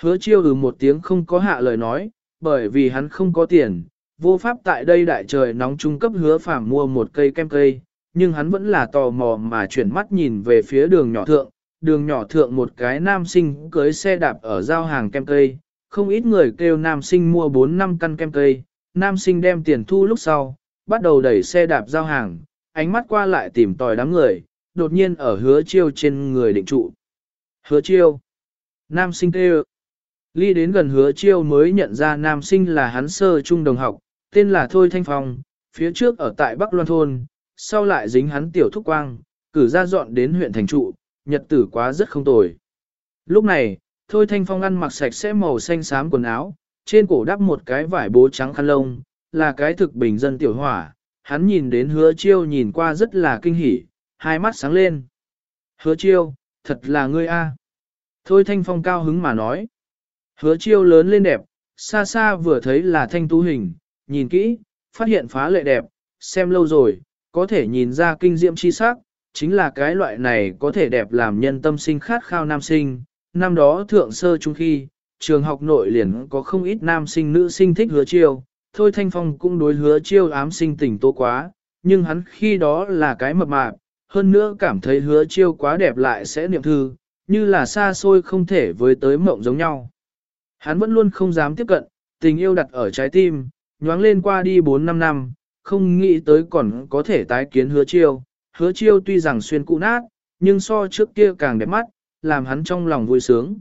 [SPEAKER 1] Hứa chiêu ừ một tiếng không có hạ lời nói, bởi vì hắn không có tiền, vô pháp tại đây đại trời nóng trung cấp hứa phàm mua một cây kem cây, nhưng hắn vẫn là tò mò mà chuyển mắt nhìn về phía đường nhỏ thượng, đường nhỏ thượng một cái nam sinh cưới xe đạp ở giao hàng kem cây, không ít người kêu nam sinh mua 4 năm căn kem cây, nam sinh đem tiền thu lúc sau, bắt đầu đẩy xe đạp giao hàng, ánh mắt qua lại tìm tòi đám người, đột nhiên ở hứa chiêu trên người định trụ. Hứa chiêu. Nam sinh kêu. Ly đến gần hứa chiêu mới nhận ra nam sinh là hắn sơ trung đồng học, tên là Thôi Thanh Phong, phía trước ở tại Bắc Loan Thôn, sau lại dính hắn tiểu thúc quang, cử ra dọn đến huyện thành trụ, nhật tử quá rất không tồi. Lúc này, Thôi Thanh Phong ăn mặc sạch sẽ màu xanh xám quần áo, trên cổ đắp một cái vải bố trắng khăn lông, là cái thực bình dân tiểu hỏa. Hắn nhìn đến hứa chiêu nhìn qua rất là kinh hỉ, hai mắt sáng lên. Hứa chiêu, thật là ngươi a. Thôi Thanh Phong cao hứng mà nói. Hứa chiêu lớn lên đẹp, xa xa vừa thấy là thanh tú hình, nhìn kỹ, phát hiện phá lệ đẹp, xem lâu rồi, có thể nhìn ra kinh diệm chi sắc, chính là cái loại này có thể đẹp làm nhân tâm sinh khát khao nam sinh. Năm đó thượng sơ trung khi, trường học nội liền có không ít nam sinh nữ sinh thích hứa chiêu, thôi thanh phong cũng đối hứa chiêu ám sinh tình tố quá, nhưng hắn khi đó là cái mập mạp, hơn nữa cảm thấy hứa chiêu quá đẹp lại sẽ niệm thư, như là xa xôi không thể với tới mộng giống nhau. Hắn vẫn luôn không dám tiếp cận, tình yêu đặt ở trái tim, nhoáng lên qua đi 4-5 năm, không nghĩ tới còn có thể tái kiến hứa chiêu. Hứa chiêu tuy rằng xuyên cũ nát, nhưng so trước kia càng đẹp mắt, làm hắn trong lòng vui sướng.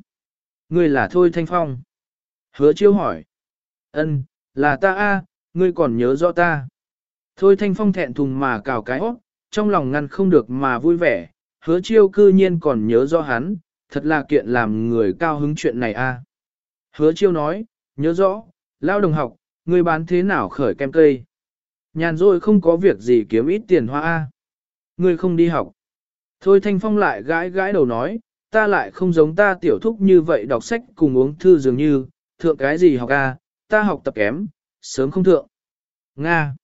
[SPEAKER 1] Ngươi là Thôi Thanh Phong. Hứa chiêu hỏi. Ân, là ta a, ngươi còn nhớ rõ ta. Thôi Thanh Phong thẹn thùng mà cào cái óc, trong lòng ngăn không được mà vui vẻ, hứa chiêu cư nhiên còn nhớ rõ hắn, thật là kiện làm người cao hứng chuyện này a. Hứa chiêu nói, nhớ rõ, lao đồng học, ngươi bán thế nào khởi kem cây. Nhàn rồi không có việc gì kiếm ít tiền hoa a. Ngươi không đi học. Thôi Thanh Phong lại gãi gãi đầu nói, ta lại không giống ta tiểu thúc như vậy đọc sách cùng uống thư dường như, thượng cái gì học a, ta học tập kém, sớm không thượng. Nga.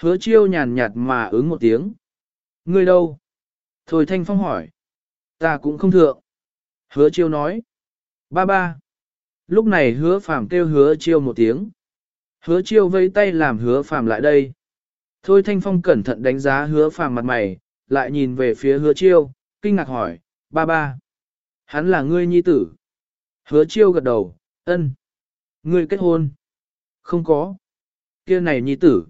[SPEAKER 1] Hứa chiêu nhàn nhạt mà ứng một tiếng. Ngươi đâu? Thôi Thanh Phong hỏi. Ta cũng không thượng. Hứa chiêu nói. Ba ba. Lúc này hứa phàm kêu hứa chiêu một tiếng. Hứa chiêu vây tay làm hứa phàm lại đây. Thôi Thanh Phong cẩn thận đánh giá hứa phàm mặt mày, lại nhìn về phía hứa chiêu, kinh ngạc hỏi, ba ba. Hắn là ngươi nhi tử. Hứa chiêu gật đầu, ân. Ngươi kết hôn. Không có. kia này nhi tử.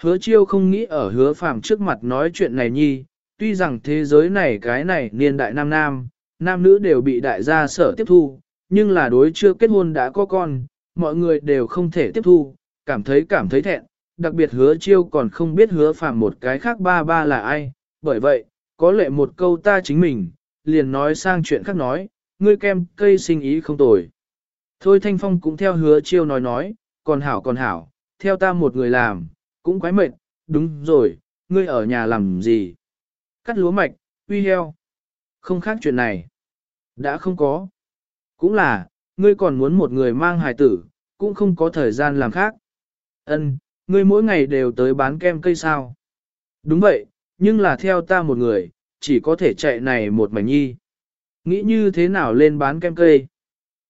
[SPEAKER 1] Hứa chiêu không nghĩ ở hứa phàm trước mặt nói chuyện này nhi, tuy rằng thế giới này cái này niên đại nam nam, nam nữ đều bị đại gia sở tiếp thu, nhưng là đối chưa kết hôn đã có con, mọi người đều không thể tiếp thu, cảm thấy cảm thấy thẹn, đặc biệt hứa chiêu còn không biết hứa phàm một cái khác ba ba là ai, bởi vậy, có lệ một câu ta chính mình, liền nói sang chuyện khác nói, ngươi kem cây sinh ý không tồi. Thôi Thanh Phong cũng theo hứa chiêu nói nói, còn hảo còn hảo, theo ta một người làm, cũng quái mệt, đúng rồi, ngươi ở nhà làm gì? Cắt lúa mạch, uy heo. Không khác chuyện này. Đã không có. Cũng là, ngươi còn muốn một người mang hài tử, cũng không có thời gian làm khác. Ân, ngươi mỗi ngày đều tới bán kem cây sao? Đúng vậy, nhưng là theo ta một người, chỉ có thể chạy này một mảnh nhi. Nghĩ như thế nào lên bán kem cây?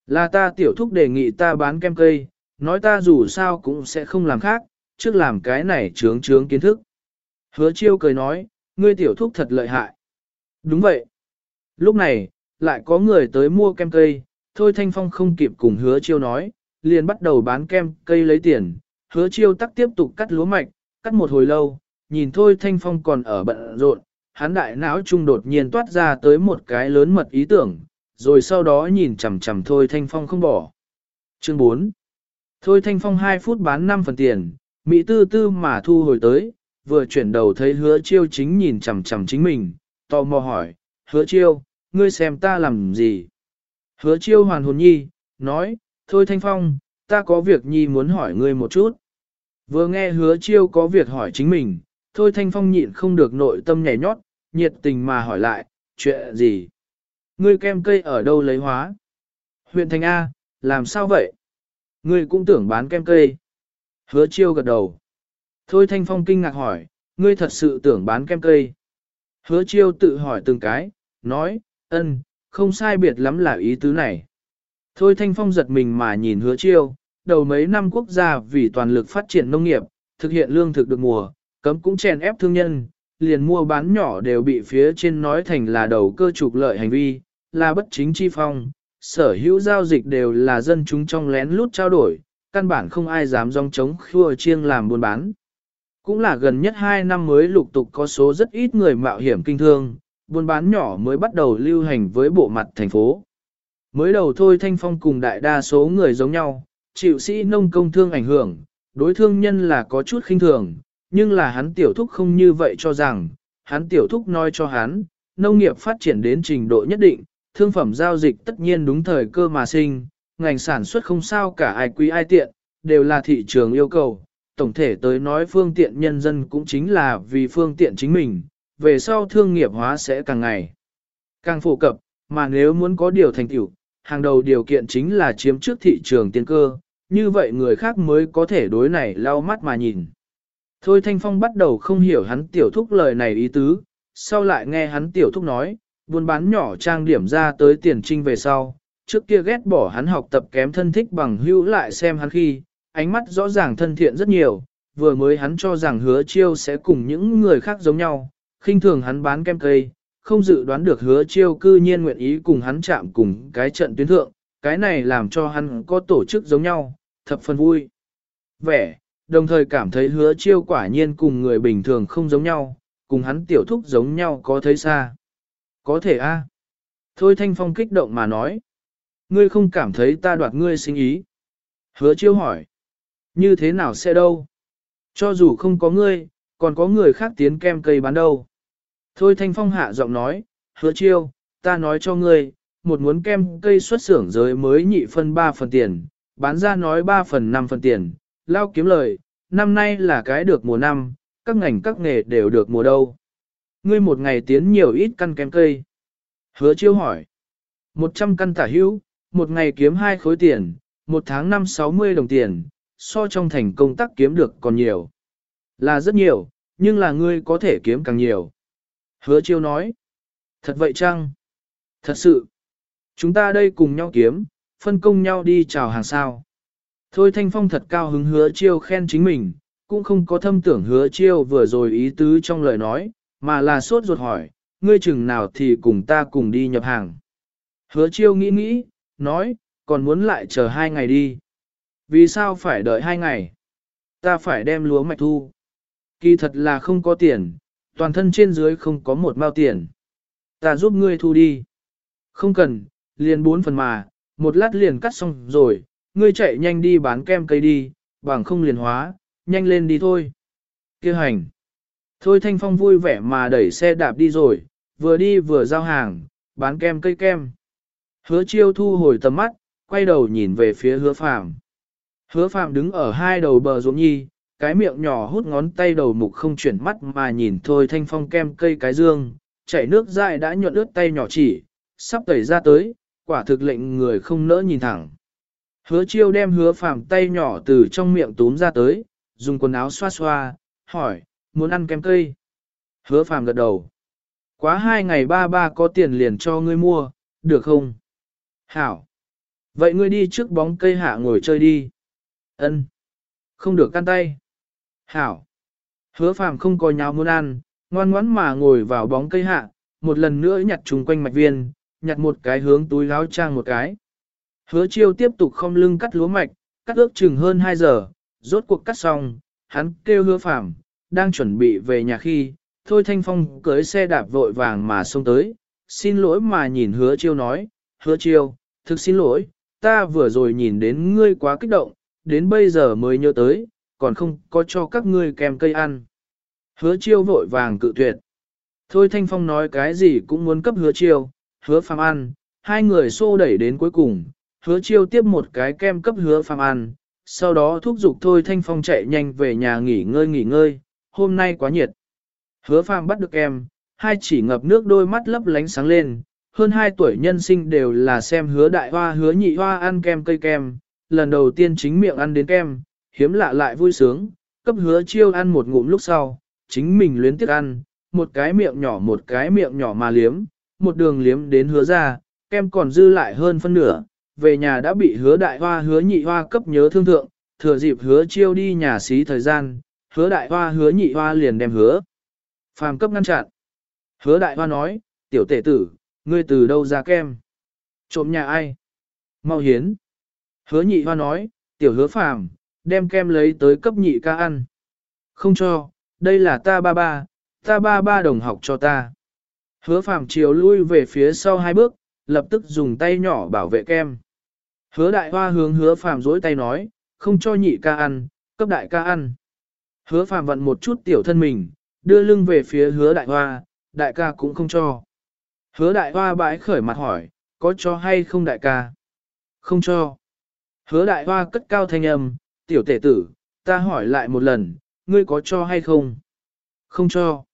[SPEAKER 1] Là ta tiểu thúc đề nghị ta bán kem cây, nói ta dù sao cũng sẽ không làm khác, trước làm cái này trướng trướng kiến thức. Hứa chiêu cười nói, ngươi tiểu thúc thật lợi hại. Đúng vậy. Lúc này, lại có người tới mua kem cây, thôi thanh phong không kịp cùng hứa chiêu nói, liền bắt đầu bán kem cây lấy tiền, hứa chiêu tắc tiếp tục cắt lúa mạch, cắt một hồi lâu, nhìn thôi thanh phong còn ở bận rộn, hắn đại não trung đột nhiên toát ra tới một cái lớn mật ý tưởng, rồi sau đó nhìn chằm chằm thôi thanh phong không bỏ. Chương 4 Thôi thanh phong 2 phút bán 5 phần tiền, Mỹ tư tư mà thu hồi tới, vừa chuyển đầu thấy hứa chiêu chính nhìn chằm chằm chính mình, tò mò hỏi, hứa chiêu, ngươi xem ta làm gì? Hứa chiêu hoàn hồn nhi, nói, thôi Thanh Phong, ta có việc nhi muốn hỏi ngươi một chút. Vừa nghe hứa chiêu có việc hỏi chính mình, thôi Thanh Phong nhịn không được nội tâm nhảy nhót, nhiệt tình mà hỏi lại, chuyện gì? Ngươi kem cây ở đâu lấy hóa? Huyện Thành A, làm sao vậy? Ngươi cũng tưởng bán kem cây. Hứa chiêu gật đầu. Thôi Thanh Phong kinh ngạc hỏi, ngươi thật sự tưởng bán kem cây. Hứa chiêu tự hỏi từng cái, nói, ân, không sai biệt lắm là ý tứ này. Thôi Thanh Phong giật mình mà nhìn hứa chiêu, đầu mấy năm quốc gia vì toàn lực phát triển nông nghiệp, thực hiện lương thực được mùa, cấm cũng chèn ép thương nhân, liền mua bán nhỏ đều bị phía trên nói thành là đầu cơ trục lợi hành vi, là bất chính chi phong, sở hữu giao dịch đều là dân chúng trong lén lút trao đổi, căn bản không ai dám dòng chống khua chiêng làm buôn bán. Cũng là gần nhất 2 năm mới lục tục có số rất ít người mạo hiểm kinh thương, buôn bán nhỏ mới bắt đầu lưu hành với bộ mặt thành phố. Mới đầu thôi Thanh Phong cùng đại đa số người giống nhau, chịu sĩ nông công thương ảnh hưởng, đối thương nhân là có chút khinh thường, nhưng là hắn tiểu thúc không như vậy cho rằng, hắn tiểu thúc nói cho hắn, nông nghiệp phát triển đến trình độ nhất định, thương phẩm giao dịch tất nhiên đúng thời cơ mà sinh, ngành sản xuất không sao cả ai quý ai tiện, đều là thị trường yêu cầu. Tổng thể tới nói phương tiện nhân dân cũng chính là vì phương tiện chính mình, về sau thương nghiệp hóa sẽ càng ngày càng phổ cập, mà nếu muốn có điều thành tựu, hàng đầu điều kiện chính là chiếm trước thị trường tiên cơ, như vậy người khác mới có thể đối này lau mắt mà nhìn. Thôi Thanh Phong bắt đầu không hiểu hắn tiểu thúc lời này ý tứ, sau lại nghe hắn tiểu thúc nói, buôn bán nhỏ trang điểm ra tới tiền trinh về sau, trước kia ghét bỏ hắn học tập kém thân thích bằng hữu lại xem hắn khi, ánh mắt rõ ràng thân thiện rất nhiều, vừa mới hắn cho rằng hứa chiêu sẽ cùng những người khác giống nhau, khinh thường hắn bán kem cây, không dự đoán được hứa chiêu cư nhiên nguyện ý cùng hắn chạm cùng cái trận tuyến thượng, cái này làm cho hắn có tổ chức giống nhau, thập phần vui. Vẻ, đồng thời cảm thấy hứa chiêu quả nhiên cùng người bình thường không giống nhau, cùng hắn tiểu thúc giống nhau có thấy xa. Có thể a. Thôi Thanh Phong kích động mà nói. Ngươi không cảm thấy ta đoạt ngươi sinh ý. Hứa chiêu hỏi. Như thế nào sẽ đâu? Cho dù không có ngươi, còn có người khác tiến kem cây bán đâu. Thôi Thanh Phong hạ giọng nói, hứa chiêu, ta nói cho ngươi, một muốn kem cây xuất xưởng giới mới nhị phân 3 phần tiền, bán ra nói 3 phần 5 phần tiền, lao kiếm lời, năm nay là cái được mùa năm, các ngành các nghề đều được mùa đâu. Ngươi một ngày tiến nhiều ít căn kem cây. Hứa chiêu hỏi. 100 căn tả hữu, một ngày kiếm hai khối tiền, một tháng năm 60 đồng tiền, so trong thành công tác kiếm được còn nhiều. Là rất nhiều, nhưng là ngươi có thể kiếm càng nhiều. Hứa chiêu nói. Thật vậy chăng? Thật sự. Chúng ta đây cùng nhau kiếm, phân công nhau đi chào hàng sao. Thôi Thanh Phong thật cao hứng hứa chiêu khen chính mình, cũng không có thâm tưởng hứa chiêu vừa rồi ý tứ trong lời nói, mà là sốt ruột hỏi, ngươi chừng nào thì cùng ta cùng đi nhập hàng. Hứa chiêu nghĩ nghĩ, nói, còn muốn lại chờ hai ngày đi. Vì sao phải đợi hai ngày? Ta phải đem lúa mạch thu. Kỳ thật là không có tiền, toàn thân trên dưới không có một mao tiền. Ta giúp ngươi thu đi. Không cần, liền bốn phần mà, một lát liền cắt xong rồi, ngươi chạy nhanh đi bán kem cây đi, bằng không liền hóa, nhanh lên đi thôi. Kêu hành. Thôi Thanh Phong vui vẻ mà đẩy xe đạp đi rồi, vừa đi vừa giao hàng, bán kem cây kem. Hứa chiêu thu hồi tầm mắt, quay đầu nhìn về phía hứa phàm. Hứa phàm đứng ở hai đầu bờ ruộng nhi, cái miệng nhỏ hút ngón tay đầu mục không chuyển mắt mà nhìn thôi thanh phong kem cây cái dương, chảy nước dại đã nhuận ướt tay nhỏ chỉ, sắp tẩy ra tới, quả thực lệnh người không nỡ nhìn thẳng. Hứa chiêu đem hứa phàm tay nhỏ từ trong miệng túm ra tới, dùng quần áo xoa xoa, hỏi, muốn ăn kem cây. Hứa phàm gật đầu. Quá hai ngày ba ba có tiền liền cho ngươi mua, được không? Hảo. Vậy ngươi đi trước bóng cây hạ ngồi chơi đi. Ân. Không được căn tay. Hảo. Hứa phàm không có nháo muốn ăn, ngoan ngoãn mà ngồi vào bóng cây hạ, một lần nữa nhặt chung quanh mạch viên, nhặt một cái hướng túi gáo trang một cái. Hứa chiêu tiếp tục không lưng cắt lúa mạch, cắt ước chừng hơn 2 giờ, rốt cuộc cắt xong, hắn kêu hứa phàm, đang chuẩn bị về nhà khi, thôi thanh phong cưới xe đạp vội vàng mà xông tới, xin lỗi mà nhìn hứa chiêu nói, hứa chiêu, thực xin lỗi, ta vừa rồi nhìn đến ngươi quá kích động, đến bây giờ mới nhớ tới, còn không có cho các ngươi kèm cây ăn. Hứa chiêu vội vàng cự tuyệt. Thôi Thanh Phong nói cái gì cũng muốn cấp hứa chiêu, hứa phàm ăn, hai người xô đẩy đến cuối cùng, hứa chiêu tiếp một cái kem cấp hứa phàm ăn, sau đó thúc giục thôi thanh phong chạy nhanh về nhà nghỉ ngơi nghỉ ngơi, hôm nay quá nhiệt. Hứa phàm bắt được em, hai chỉ ngập nước đôi mắt lấp lánh sáng lên, hơn hai tuổi nhân sinh đều là xem hứa đại hoa hứa nhị hoa ăn kem cây kem, lần đầu tiên chính miệng ăn đến kem, hiếm lạ lại vui sướng, cấp hứa chiêu ăn một ngụm lúc sau, chính mình luyến tiếc ăn, một cái miệng nhỏ một cái miệng nhỏ mà liếm, một đường liếm đến hứa ra, kem còn dư lại hơn phân nửa, về nhà đã bị hứa đại hoa hứa nhị hoa cấp nhớ thương thượng, thừa dịp hứa chiêu đi nhà xí thời gian, hứa đại hoa hứa nhị hoa liền đem hứa. Phàm cấp ngăn chặn. Hứa đại hoa nói, tiểu tể tử, ngươi từ đâu ra kem? Trộm nhà ai? Mau hiến. Hứa nhị hoa nói, tiểu hứa phàm, đem kem lấy tới cấp nhị ca ăn. Không cho, đây là ta ba ba, ta ba ba đồng học cho ta. Hứa phàm chiều lui về phía sau hai bước, lập tức dùng tay nhỏ bảo vệ kem. Hứa đại hoa hướng hứa phàm dối tay nói, không cho nhị ca ăn, cấp đại ca ăn. Hứa phàm vận một chút tiểu thân mình, đưa lưng về phía hứa đại hoa, đại ca cũng không cho. Hứa đại hoa bãi khởi mặt hỏi, có cho hay không đại ca? Không cho. Hứa đại hoa cất cao thanh âm, tiểu tể tử, ta hỏi lại một lần, ngươi có cho hay không? Không cho.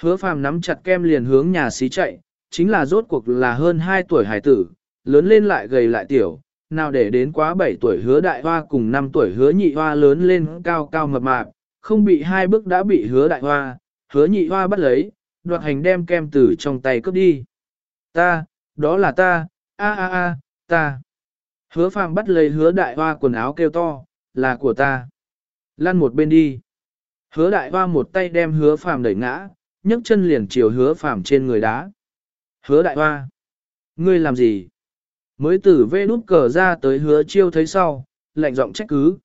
[SPEAKER 1] Hứa phàm nắm chặt kem liền hướng nhà xí chạy, chính là rốt cuộc là hơn 2 tuổi hải tử, lớn lên lại gầy lại tiểu, nào để đến quá 7 tuổi hứa đại hoa cùng 5 tuổi hứa nhị hoa lớn lên cao cao mập mạp, không bị hai bước đã bị hứa đại hoa, hứa nhị hoa bắt lấy, đoạt hành đem kem từ trong tay cướp đi. Ta, đó là ta, a a a, ta. Hứa phàm bắt lấy hứa đại hoa quần áo kêu to, là của ta. Lăn một bên đi. Hứa đại hoa một tay đem hứa phàm đẩy ngã, nhấc chân liền chiều hứa phàm trên người đá. Hứa đại hoa. Ngươi làm gì? Mới tử vê nút cờ ra tới hứa chiêu thấy sau, lạnh giọng trách cứ.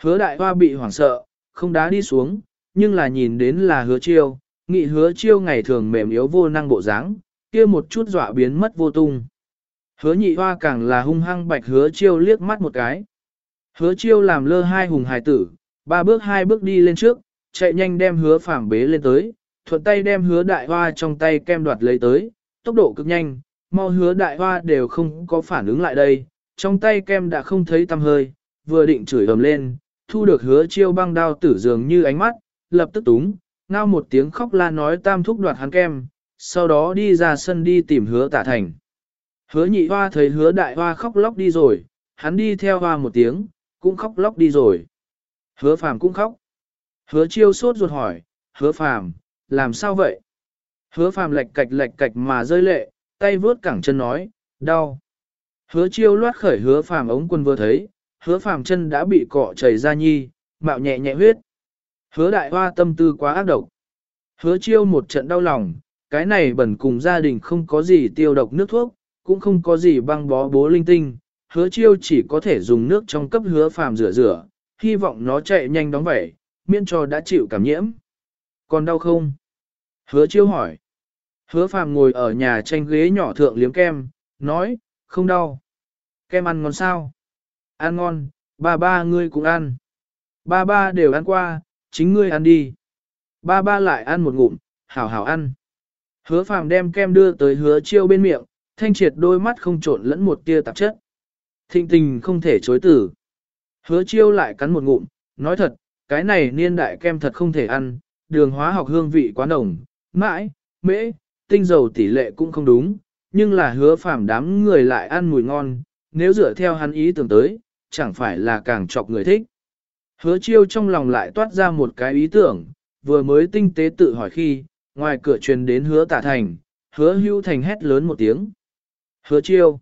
[SPEAKER 1] Hứa đại hoa bị hoảng sợ, không đá đi xuống, nhưng là nhìn đến là hứa chiêu, nghị hứa chiêu ngày thường mềm yếu vô năng bộ dáng, kia một chút dọa biến mất vô tung. Hứa nhị hoa càng là hung hăng bạch hứa chiêu liếc mắt một cái. Hứa chiêu làm lơ hai hùng hài tử, ba bước hai bước đi lên trước, chạy nhanh đem hứa phảng bế lên tới, thuận tay đem hứa đại hoa trong tay kem đoạt lấy tới, tốc độ cực nhanh, mau hứa đại hoa đều không có phản ứng lại đây, trong tay kem đã không thấy tăm hơi, vừa định chửi ầm lên, thu được hứa chiêu băng đao tử dường như ánh mắt, lập tức túng, ngao một tiếng khóc la nói tam thúc đoạt hắn kem, sau đó đi ra sân đi tìm hứa tả thành. Hứa nhị hoa thấy hứa đại hoa khóc lóc đi rồi, hắn đi theo hoa một tiếng, cũng khóc lóc đi rồi. Hứa phàm cũng khóc. Hứa chiêu sốt ruột hỏi, hứa phàm, làm sao vậy? Hứa phàm lệch cạch lệch cạch mà rơi lệ, tay vướt cẳng chân nói, đau. Hứa chiêu loát khởi hứa phàm ống quân vừa thấy, hứa phàm chân đã bị cọ chảy ra nhi, mạo nhẹ nhẹ huyết. Hứa đại hoa tâm tư quá ác độc. Hứa chiêu một trận đau lòng, cái này bẩn cùng gia đình không có gì tiêu độc nước thuốc, cũng không có gì băng bó bố linh tinh. Hứa chiêu chỉ có thể dùng nước trong cấp hứa phàm rửa rửa, hy vọng nó chạy nhanh đóng vẩy, miễn cho đã chịu cảm nhiễm. Còn đau không? Hứa chiêu hỏi. Hứa phàm ngồi ở nhà tranh ghế nhỏ thượng liếm kem, nói, không đau. Kem ăn ngon sao? Ăn ngon, ba ba ngươi cũng ăn. Ba ba đều ăn qua, chính ngươi ăn đi. Ba ba lại ăn một ngụm, hảo hảo ăn. Hứa phàm đem kem đưa tới hứa chiêu bên miệng, thanh triệt đôi mắt không trộn lẫn một tia tạp chất. Thịnh tình không thể chối tử. Hứa chiêu lại cắn một ngụm, nói thật, cái này niên đại kem thật không thể ăn, đường hóa học hương vị quá nồng, mãi, mễ, tinh dầu tỷ lệ cũng không đúng, nhưng là hứa phàm đám người lại ăn mùi ngon, nếu dựa theo hắn ý tưởng tới, chẳng phải là càng chọc người thích. Hứa chiêu trong lòng lại toát ra một cái ý tưởng, vừa mới tinh tế tự hỏi khi, ngoài cửa truyền đến hứa tả thành, hứa hưu thành hét lớn một tiếng. Hứa chiêu!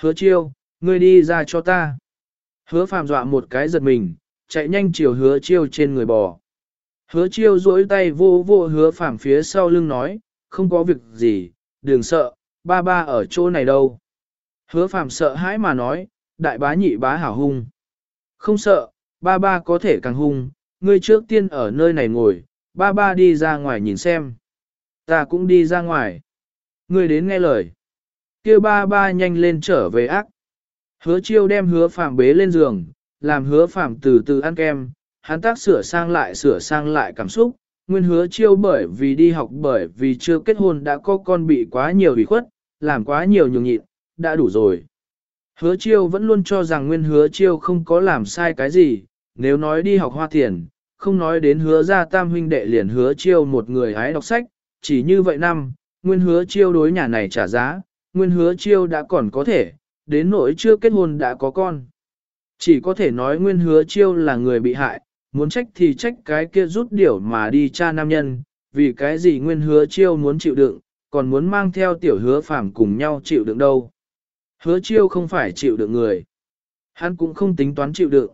[SPEAKER 1] Hứa chiêu, ngươi đi ra cho ta. Hứa phàm dọa một cái giật mình, chạy nhanh chiều hứa chiêu trên người bò. Hứa chiêu duỗi tay vô vô hứa phàm phía sau lưng nói, không có việc gì, đừng sợ, ba ba ở chỗ này đâu. Hứa phàm sợ hãi mà nói, đại bá nhị bá hảo hung. Không sợ, ba ba có thể càng hung, ngươi trước tiên ở nơi này ngồi, ba ba đi ra ngoài nhìn xem. Ta cũng đi ra ngoài. Ngươi đến nghe lời. kêu ba ba nhanh lên trở về ác. Hứa chiêu đem hứa phàm bế lên giường, làm hứa phàm từ từ ăn kem, hắn tác sửa sang lại sửa sang lại cảm xúc, nguyên hứa chiêu bởi vì đi học bởi vì chưa kết hôn đã có con bị quá nhiều ủy khuất, làm quá nhiều nhường nhịn, đã đủ rồi. Hứa chiêu vẫn luôn cho rằng nguyên hứa chiêu không có làm sai cái gì, nếu nói đi học hoa tiền, không nói đến hứa ra tam huynh đệ liền hứa chiêu một người hái đọc sách, chỉ như vậy năm, nguyên hứa chiêu đối nhà này trả giá, nguyên hứa chiêu đã còn có thể, đến nỗi chưa kết hôn đã có con. Chỉ có thể nói nguyên hứa chiêu là người bị hại, muốn trách thì trách cái kia rút điểu mà đi cha nam nhân, vì cái gì nguyên hứa chiêu muốn chịu đựng, còn muốn mang theo tiểu hứa phàm cùng nhau chịu đựng đâu. Hứa chiêu không phải chịu đựng người. Hắn cũng không tính toán chịu đựng.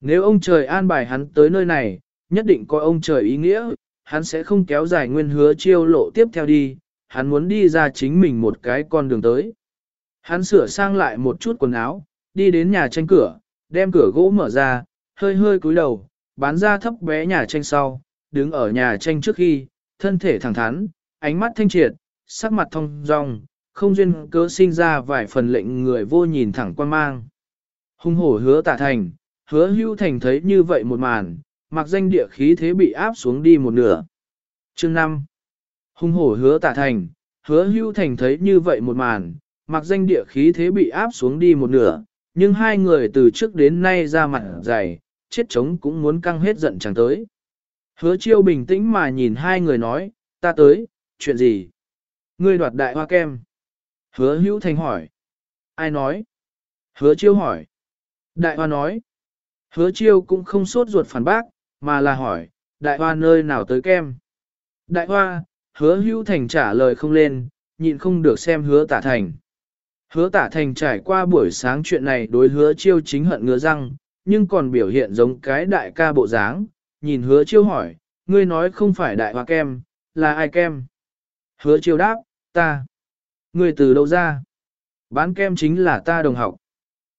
[SPEAKER 1] Nếu ông trời an bài hắn tới nơi này, nhất định có ông trời ý nghĩa, hắn sẽ không kéo dài nguyên hứa chiêu lộ tiếp theo đi, hắn muốn đi ra chính mình một cái con đường tới. Hắn sửa sang lại một chút quần áo, đi đến nhà tranh cửa, đem cửa gỗ mở ra, hơi hơi cúi đầu, bán ra thấp bé nhà tranh sau, đứng ở nhà tranh trước khi, thân thể thẳng thắn, ánh mắt thanh triệt, sắc mặt thông dong, không duyên cớ sinh ra vài phần lệnh người vô nhìn thẳng quan mang. Hung hổ hứa tả thành, hứa hưu thành thấy như vậy một màn, mặc danh địa khí thế bị áp xuống đi một nửa. Chương 5 Hung hổ hứa tả thành, hứa hưu thành thấy như vậy một màn, mặc danh địa khí thế bị áp xuống đi một nửa, nhưng hai người từ trước đến nay ra mặt dày, chết chống cũng muốn căng hết giận chẳng tới. Hứa chiêu bình tĩnh mà nhìn hai người nói, ta tới, chuyện gì? Ngươi đoạt đại hoa kem. Hứa hữu thành hỏi. Ai nói? Hứa chiêu hỏi. Đại hoa nói. Hứa chiêu cũng không sốt ruột phản bác, mà là hỏi, đại hoa nơi nào tới kem? Đại hoa, hứa hữu thành trả lời không lên, nhịn không được xem hứa tả thành. Hứa tả thành trải qua buổi sáng chuyện này đối hứa chiêu chính hận ngứa răng, nhưng còn biểu hiện giống cái đại ca bộ dáng, nhìn hứa chiêu hỏi, ngươi nói không phải đại hoa kem, là ai kem? Hứa chiêu đáp, ta. Ngươi từ đâu ra? Bán kem chính là ta đồng học.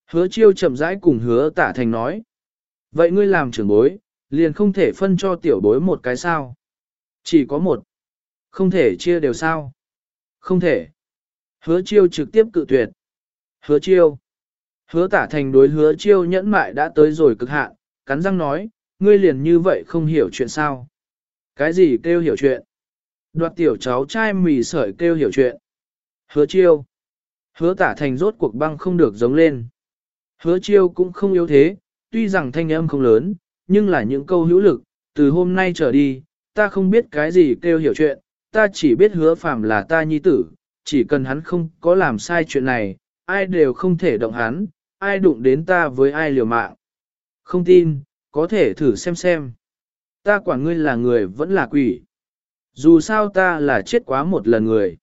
[SPEAKER 1] Hứa chiêu chậm rãi cùng hứa tả thành nói. Vậy ngươi làm trưởng bối, liền không thể phân cho tiểu bối một cái sao? Chỉ có một. Không thể chia đều sao? Không thể. Hứa chiêu trực tiếp cự tuyệt. Hứa chiêu. Hứa tả thành đối hứa chiêu nhẫn mại đã tới rồi cực hạn, cắn răng nói, ngươi liền như vậy không hiểu chuyện sao. Cái gì kêu hiểu chuyện? Đoạt tiểu cháu trai mì sợi kêu hiểu chuyện. Hứa chiêu. Hứa tả thành rốt cuộc băng không được giống lên. Hứa chiêu cũng không yếu thế, tuy rằng thanh âm không lớn, nhưng là những câu hữu lực, từ hôm nay trở đi, ta không biết cái gì kêu hiểu chuyện, ta chỉ biết hứa Phạm là ta nhi tử, chỉ cần hắn không có làm sai chuyện này, ai đều không thể động hắn, ai đụng đến ta với ai liều mạng. Không tin, có thể thử xem xem. Ta quản ngươi là người vẫn là quỷ. Dù sao ta là chết quá một lần người.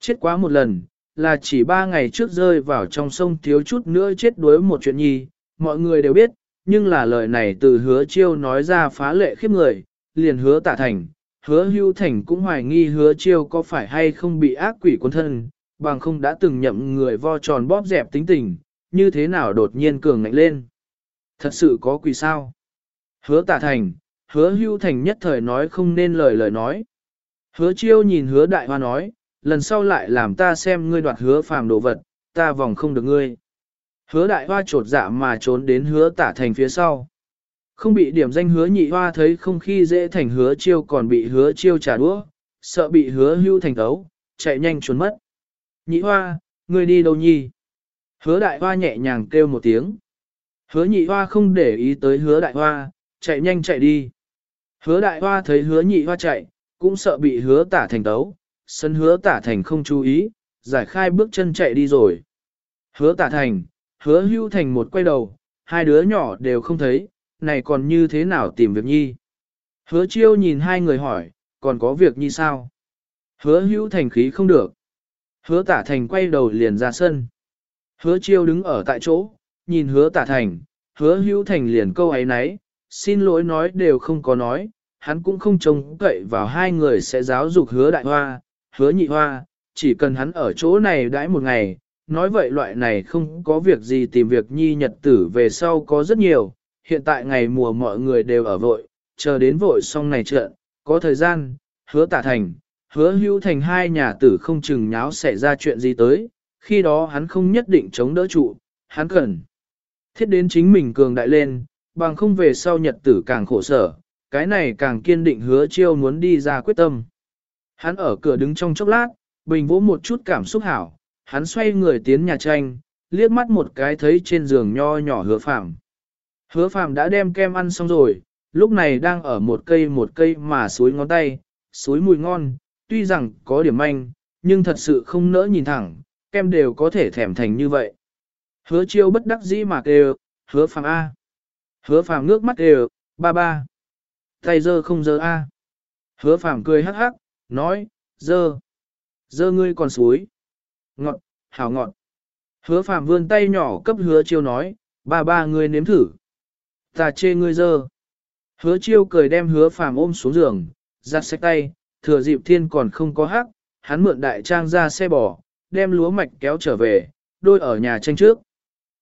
[SPEAKER 1] Chết quá một lần, là chỉ ba ngày trước rơi vào trong sông thiếu chút nữa chết đuối một chuyện nhi, mọi người đều biết, nhưng là lời này từ hứa chiêu nói ra phá lệ khiếp người, liền hứa tạ thành, hứa hưu thành cũng hoài nghi hứa chiêu có phải hay không bị ác quỷ quân thân, bằng không đã từng nhậm người vo tròn bóp dẹp tính tình, như thế nào đột nhiên cường ngạnh lên. Thật sự có quỷ sao? Hứa tạ thành, hứa hưu thành nhất thời nói không nên lời lời nói. Hứa chiêu nhìn hứa đại hoa nói, lần sau lại làm ta xem ngươi đoạt hứa phàm đồ vật, ta vòng không được ngươi. Hứa đại hoa trột dạ mà trốn đến hứa tả thành phía sau. Không bị điểm danh hứa nhị hoa thấy không khi dễ thành hứa chiêu còn bị hứa chiêu trả đũa, sợ bị hứa hưu thành tấu, chạy nhanh trốn mất. Nhị hoa, ngươi đi đâu nhi? Hứa đại hoa nhẹ nhàng kêu một tiếng. Hứa nhị hoa không để ý tới hứa đại hoa, chạy nhanh chạy đi. Hứa đại hoa thấy hứa nhị hoa chạy, cũng sợ bị hứa tả thành tấu, sân hứa tả thành không chú ý, giải khai bước chân chạy đi rồi. Hứa tả thành, hứa hưu thành một quay đầu, hai đứa nhỏ đều không thấy, này còn như thế nào tìm việc nhi. Hứa chiêu nhìn hai người hỏi, còn có việc nhi sao? Hứa hưu thành khí không được. Hứa tả thành quay đầu liền ra sân. Hứa chiêu đứng ở tại chỗ, nhìn hứa tả thành, hứa hưu thành liền câu ấy nấy, xin lỗi nói đều không có nói, hắn cũng không trông cậy vào hai người sẽ giáo dục hứa đại hoa, hứa nhị hoa, chỉ cần hắn ở chỗ này đãi một ngày, nói vậy loại này không có việc gì tìm việc nhi nhật tử về sau có rất nhiều, hiện tại ngày mùa mọi người đều ở vội, chờ đến vội xong này trợn, có thời gian, hứa tả thành, hứa hữu thành hai nhà tử không chừng nháo xảy ra chuyện gì tới, khi đó hắn không nhất định chống đỡ trụ, hắn cần thiết đến chính mình cường đại lên, bằng không về sau nhật tử càng khổ sở, cái này càng kiên định hứa chiêu muốn đi ra quyết tâm. Hắn ở cửa đứng trong chốc lát, bình vỗ một chút cảm xúc hảo, hắn xoay người tiến nhà tranh, liếc mắt một cái thấy trên giường nho nhỏ hứa phạm. Hứa phạm đã đem kem ăn xong rồi, lúc này đang ở một cây một cây mà suối ngón tay, suối mùi ngon, tuy rằng có điểm manh, nhưng thật sự không nỡ nhìn thẳng, kem đều có thể thèm thành như vậy. Hứa chiêu bất đắc dĩ mà kêu, hứa phàm A. Hứa phàm ngước mắt kêu, ba ba. Tay dơ không dơ A. Hứa phàm cười hắc hắc, nói, dơ. Dơ ngươi còn suối. Ngọt, hảo ngọt. Hứa phàm vươn tay nhỏ cấp hứa chiêu nói, ba ba ngươi nếm thử. Ta chê ngươi dơ. Hứa chiêu cười đem hứa phàm ôm xuống giường, giặt sạch tay, thừa dịp thiên còn không có hắc, hắn mượn đại trang ra xe bò, đem lúa mạch kéo trở về, đôi ở nhà tranh trước.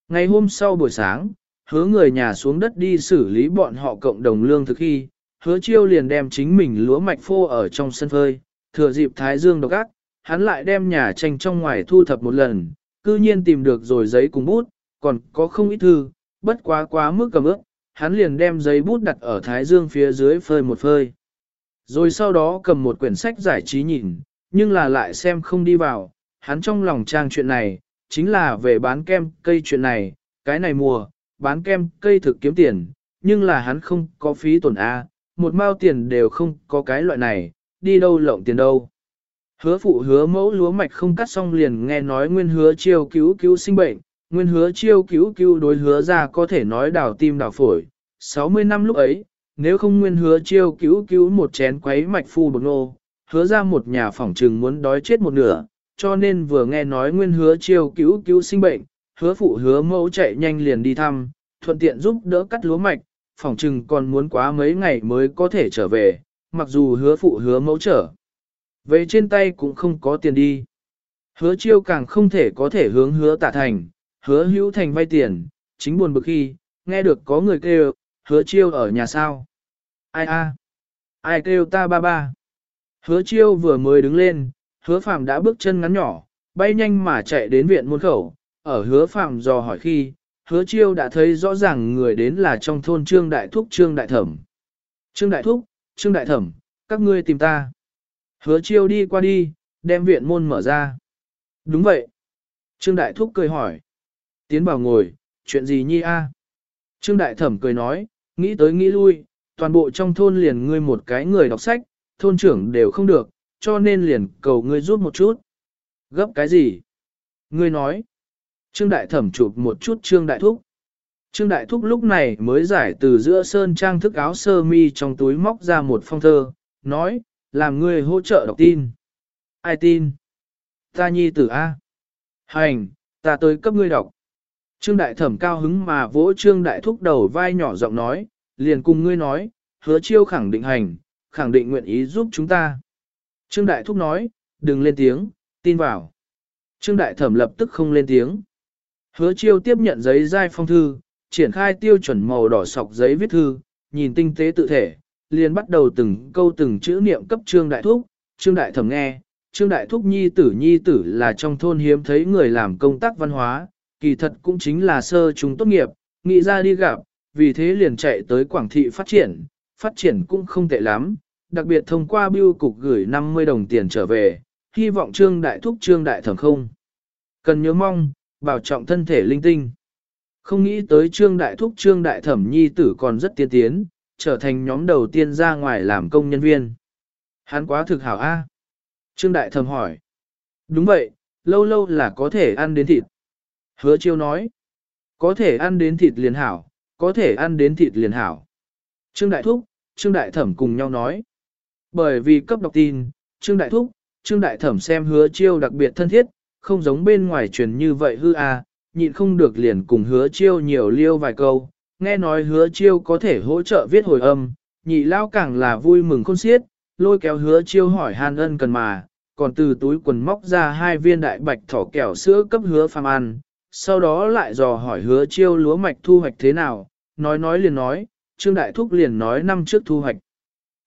[SPEAKER 1] Ngày hôm sau buổi sáng, hứa người nhà xuống đất đi xử lý bọn họ cộng đồng lương thực khi, hứa chiêu liền đem chính mình lúa mạch phô ở trong sân phơi, thừa dịp thái dương độc ác, hắn lại đem nhà tranh trong ngoài thu thập một lần, cư nhiên tìm được rồi giấy cùng bút, còn có không ít thư, bất quá quá mức cầm ước, hắn liền đem giấy bút đặt ở thái dương phía dưới phơi một phơi. Rồi sau đó cầm một quyển sách giải trí nhìn, nhưng là lại xem không đi vào, hắn trong lòng trang chuyện này, chính là về bán kem cây chuyện này, cái này mùa, bán kem cây thực kiếm tiền, nhưng là hắn không có phí tổn A, một mao tiền đều không có cái loại này, đi đâu lộng tiền đâu. Hứa phụ hứa mẫu lúa mạch không cắt xong liền nghe nói nguyên hứa chiêu cứu cứu sinh bệnh, nguyên hứa chiêu cứu cứu đối hứa ra có thể nói đào tim đào phổi. 60 năm lúc ấy, nếu không nguyên hứa chiêu cứu cứu một chén quấy mạch phu bột nô, hứa ra một nhà phỏng trừng muốn đói chết một nửa, cho nên vừa nghe nói nguyên hứa chiêu cứu cứu sinh bệnh, hứa phụ hứa mẫu chạy nhanh liền đi thăm, thuận tiện giúp đỡ cắt lúa mạch, phỏng trừng còn muốn quá mấy ngày mới có thể trở về, mặc dù hứa phụ hứa mẫu trở. Về trên tay cũng không có tiền đi. Hứa chiêu càng không thể có thể hướng hứa tạ thành, hứa hữu thành vay tiền, chính buồn bực khi, nghe được có người kêu, hứa chiêu ở nhà sao. Ai a? Ai kêu ta ba ba? Hứa chiêu vừa mới đứng lên, hứa phàm đã bước chân ngắn nhỏ, bay nhanh mà chạy đến viện môn khẩu, ở hứa phàm dò hỏi khi, hứa chiêu đã thấy rõ ràng người đến là trong thôn trương đại thúc trương đại thẩm. Trương đại thúc, trương đại thẩm, các ngươi tìm ta. Hứa chiêu đi qua đi, đem viện môn mở ra. Đúng vậy. Trương đại thúc cười hỏi. Tiến vào ngồi, chuyện gì nhi a? Trương đại thẩm cười nói, nghĩ tới nghĩ lui, toàn bộ trong thôn liền ngươi một cái người đọc sách, thôn trưởng đều không được, cho nên liền cầu ngươi giúp một chút. Gấp cái gì? Ngươi nói. Trương Đại Thẩm chụp một chút Trương Đại Thúc. Trương Đại Thúc lúc này mới giải từ giữa sơn trang thức áo sơ mi trong túi móc ra một phong thơ, nói, làm ngươi hỗ trợ đọc tin. Ai tin? Ta nhi tử A. Hành, ta tới cấp ngươi đọc. Trương Đại Thẩm cao hứng mà vỗ Trương Đại Thúc đầu vai nhỏ giọng nói, liền cùng ngươi nói, hứa chiêu khẳng định hành, khẳng định nguyện ý giúp chúng ta. Trương Đại Thúc nói, đừng lên tiếng, tin vào. Trương Đại Thẩm lập tức không lên tiếng. Hứa chiêu tiếp nhận giấy giai phong thư, triển khai tiêu chuẩn màu đỏ sọc giấy viết thư, nhìn tinh tế tự thể, liền bắt đầu từng câu từng chữ niệm cấp Trương Đại Thúc. Trương Đại Thẩm nghe, Trương Đại Thúc nhi tử nhi tử là trong thôn hiếm thấy người làm công tác văn hóa, kỳ thật cũng chính là sơ chúng tốt nghiệp, nghĩ ra đi gặp, vì thế liền chạy tới Quảng Thị phát triển, phát triển cũng không tệ lắm, đặc biệt thông qua biêu cục gửi 50 đồng tiền trở về, hy vọng trương đại thúc trương đại thẩm không. Cần nhớ mong, bảo trọng thân thể linh tinh. Không nghĩ tới trương đại thúc trương đại thẩm nhi tử còn rất tiên tiến, trở thành nhóm đầu tiên ra ngoài làm công nhân viên. Hắn quá thực hảo a. À? Trương đại thẩm hỏi. Đúng vậy, lâu lâu là có thể ăn đến thịt. Hứa chiêu nói. Có thể ăn đến thịt liền hảo, có thể ăn đến thịt liền hảo. Trương đại thúc, trương đại thẩm cùng nhau nói. Bởi vì cấp đọc tin, Trương Đại Thúc, Trương Đại Thẩm xem hứa chiêu đặc biệt thân thiết, không giống bên ngoài truyền như vậy hư à, nhịn không được liền cùng hứa chiêu nhiều liêu vài câu, nghe nói hứa chiêu có thể hỗ trợ viết hồi âm, nhị lao càng là vui mừng khôn xiết, lôi kéo hứa chiêu hỏi hàn ân cần mà, còn từ túi quần móc ra hai viên đại bạch thỏ kẹo sữa cấp hứa phàm ăn, sau đó lại dò hỏi hứa chiêu lúa mạch thu hoạch thế nào, nói nói liền nói, Trương Đại Thúc liền nói năm trước thu hoạch.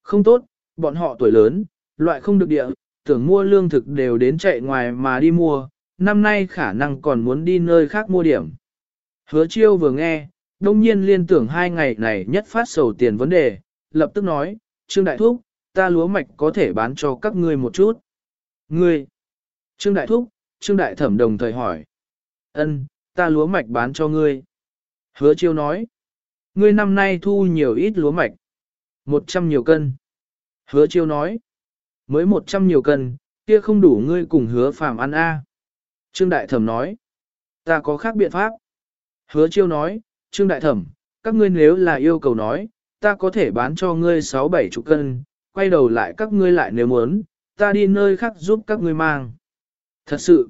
[SPEAKER 1] Không tốt, Bọn họ tuổi lớn, loại không được địa, tưởng mua lương thực đều đến chạy ngoài mà đi mua, năm nay khả năng còn muốn đi nơi khác mua điểm. Hứa chiêu vừa nghe, đông nhiên liên tưởng hai ngày này nhất phát sầu tiền vấn đề, lập tức nói, Trương Đại Thúc, ta lúa mạch có thể bán cho các ngươi một chút. Ngươi, Trương Đại Thúc, Trương Đại Thẩm đồng thời hỏi. Ân, ta lúa mạch bán cho ngươi. Hứa chiêu nói. Ngươi năm nay thu nhiều ít lúa mạch. Một trăm nhiều cân. Hứa chiêu nói. Mới một trăm nhiều cân, kia không đủ ngươi cùng hứa phàm ăn a. Trương Đại Thẩm nói. Ta có khác biện pháp. Hứa chiêu nói, Trương Đại Thẩm, các ngươi nếu là yêu cầu nói, ta có thể bán cho ngươi sáu bảy chục cân, quay đầu lại các ngươi lại nếu muốn, ta đi nơi khác giúp các ngươi mang. Thật sự,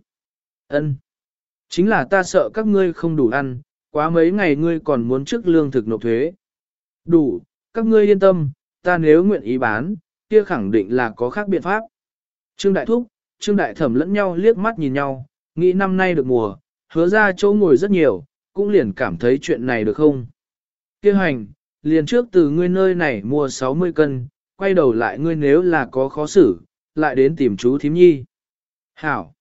[SPEAKER 1] ân, chính là ta sợ các ngươi không đủ ăn, quá mấy ngày ngươi còn muốn trước lương thực nộp thuế. Đủ, các ngươi yên tâm, ta nếu nguyện ý bán, kia khẳng định là có khác biện pháp. Trương Đại Thúc, Trương Đại Thẩm lẫn nhau liếc mắt nhìn nhau, nghĩ năm nay được mùa, hứa ra chỗ ngồi rất nhiều, cũng liền cảm thấy chuyện này được không. Kêu hành, liền trước từ ngươi nơi này mua 60 cân, quay đầu lại ngươi nếu là có khó xử, lại đến tìm chú thím nhi. Hảo!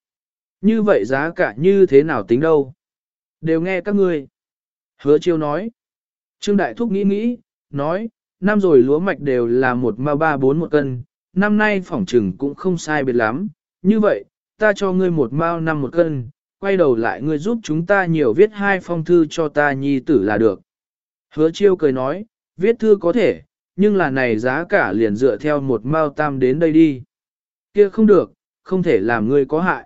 [SPEAKER 1] Như vậy giá cả như thế nào tính đâu? Đều nghe các ngươi. Hứa chiêu nói. Trương Đại Thúc nghĩ nghĩ, nói, năm rồi lúa mạch đều là một ma ba bốn một cân, năm nay phỏng trừng cũng không sai biệt lắm. Như vậy, ta cho ngươi một mao năm một cân, quay đầu lại ngươi giúp chúng ta nhiều viết hai phong thư cho ta nhi tử là được. Hứa chiêu cười nói, viết thư có thể, nhưng là này giá cả liền dựa theo một mao tam đến đây đi. Kia không được, không thể làm ngươi có hại.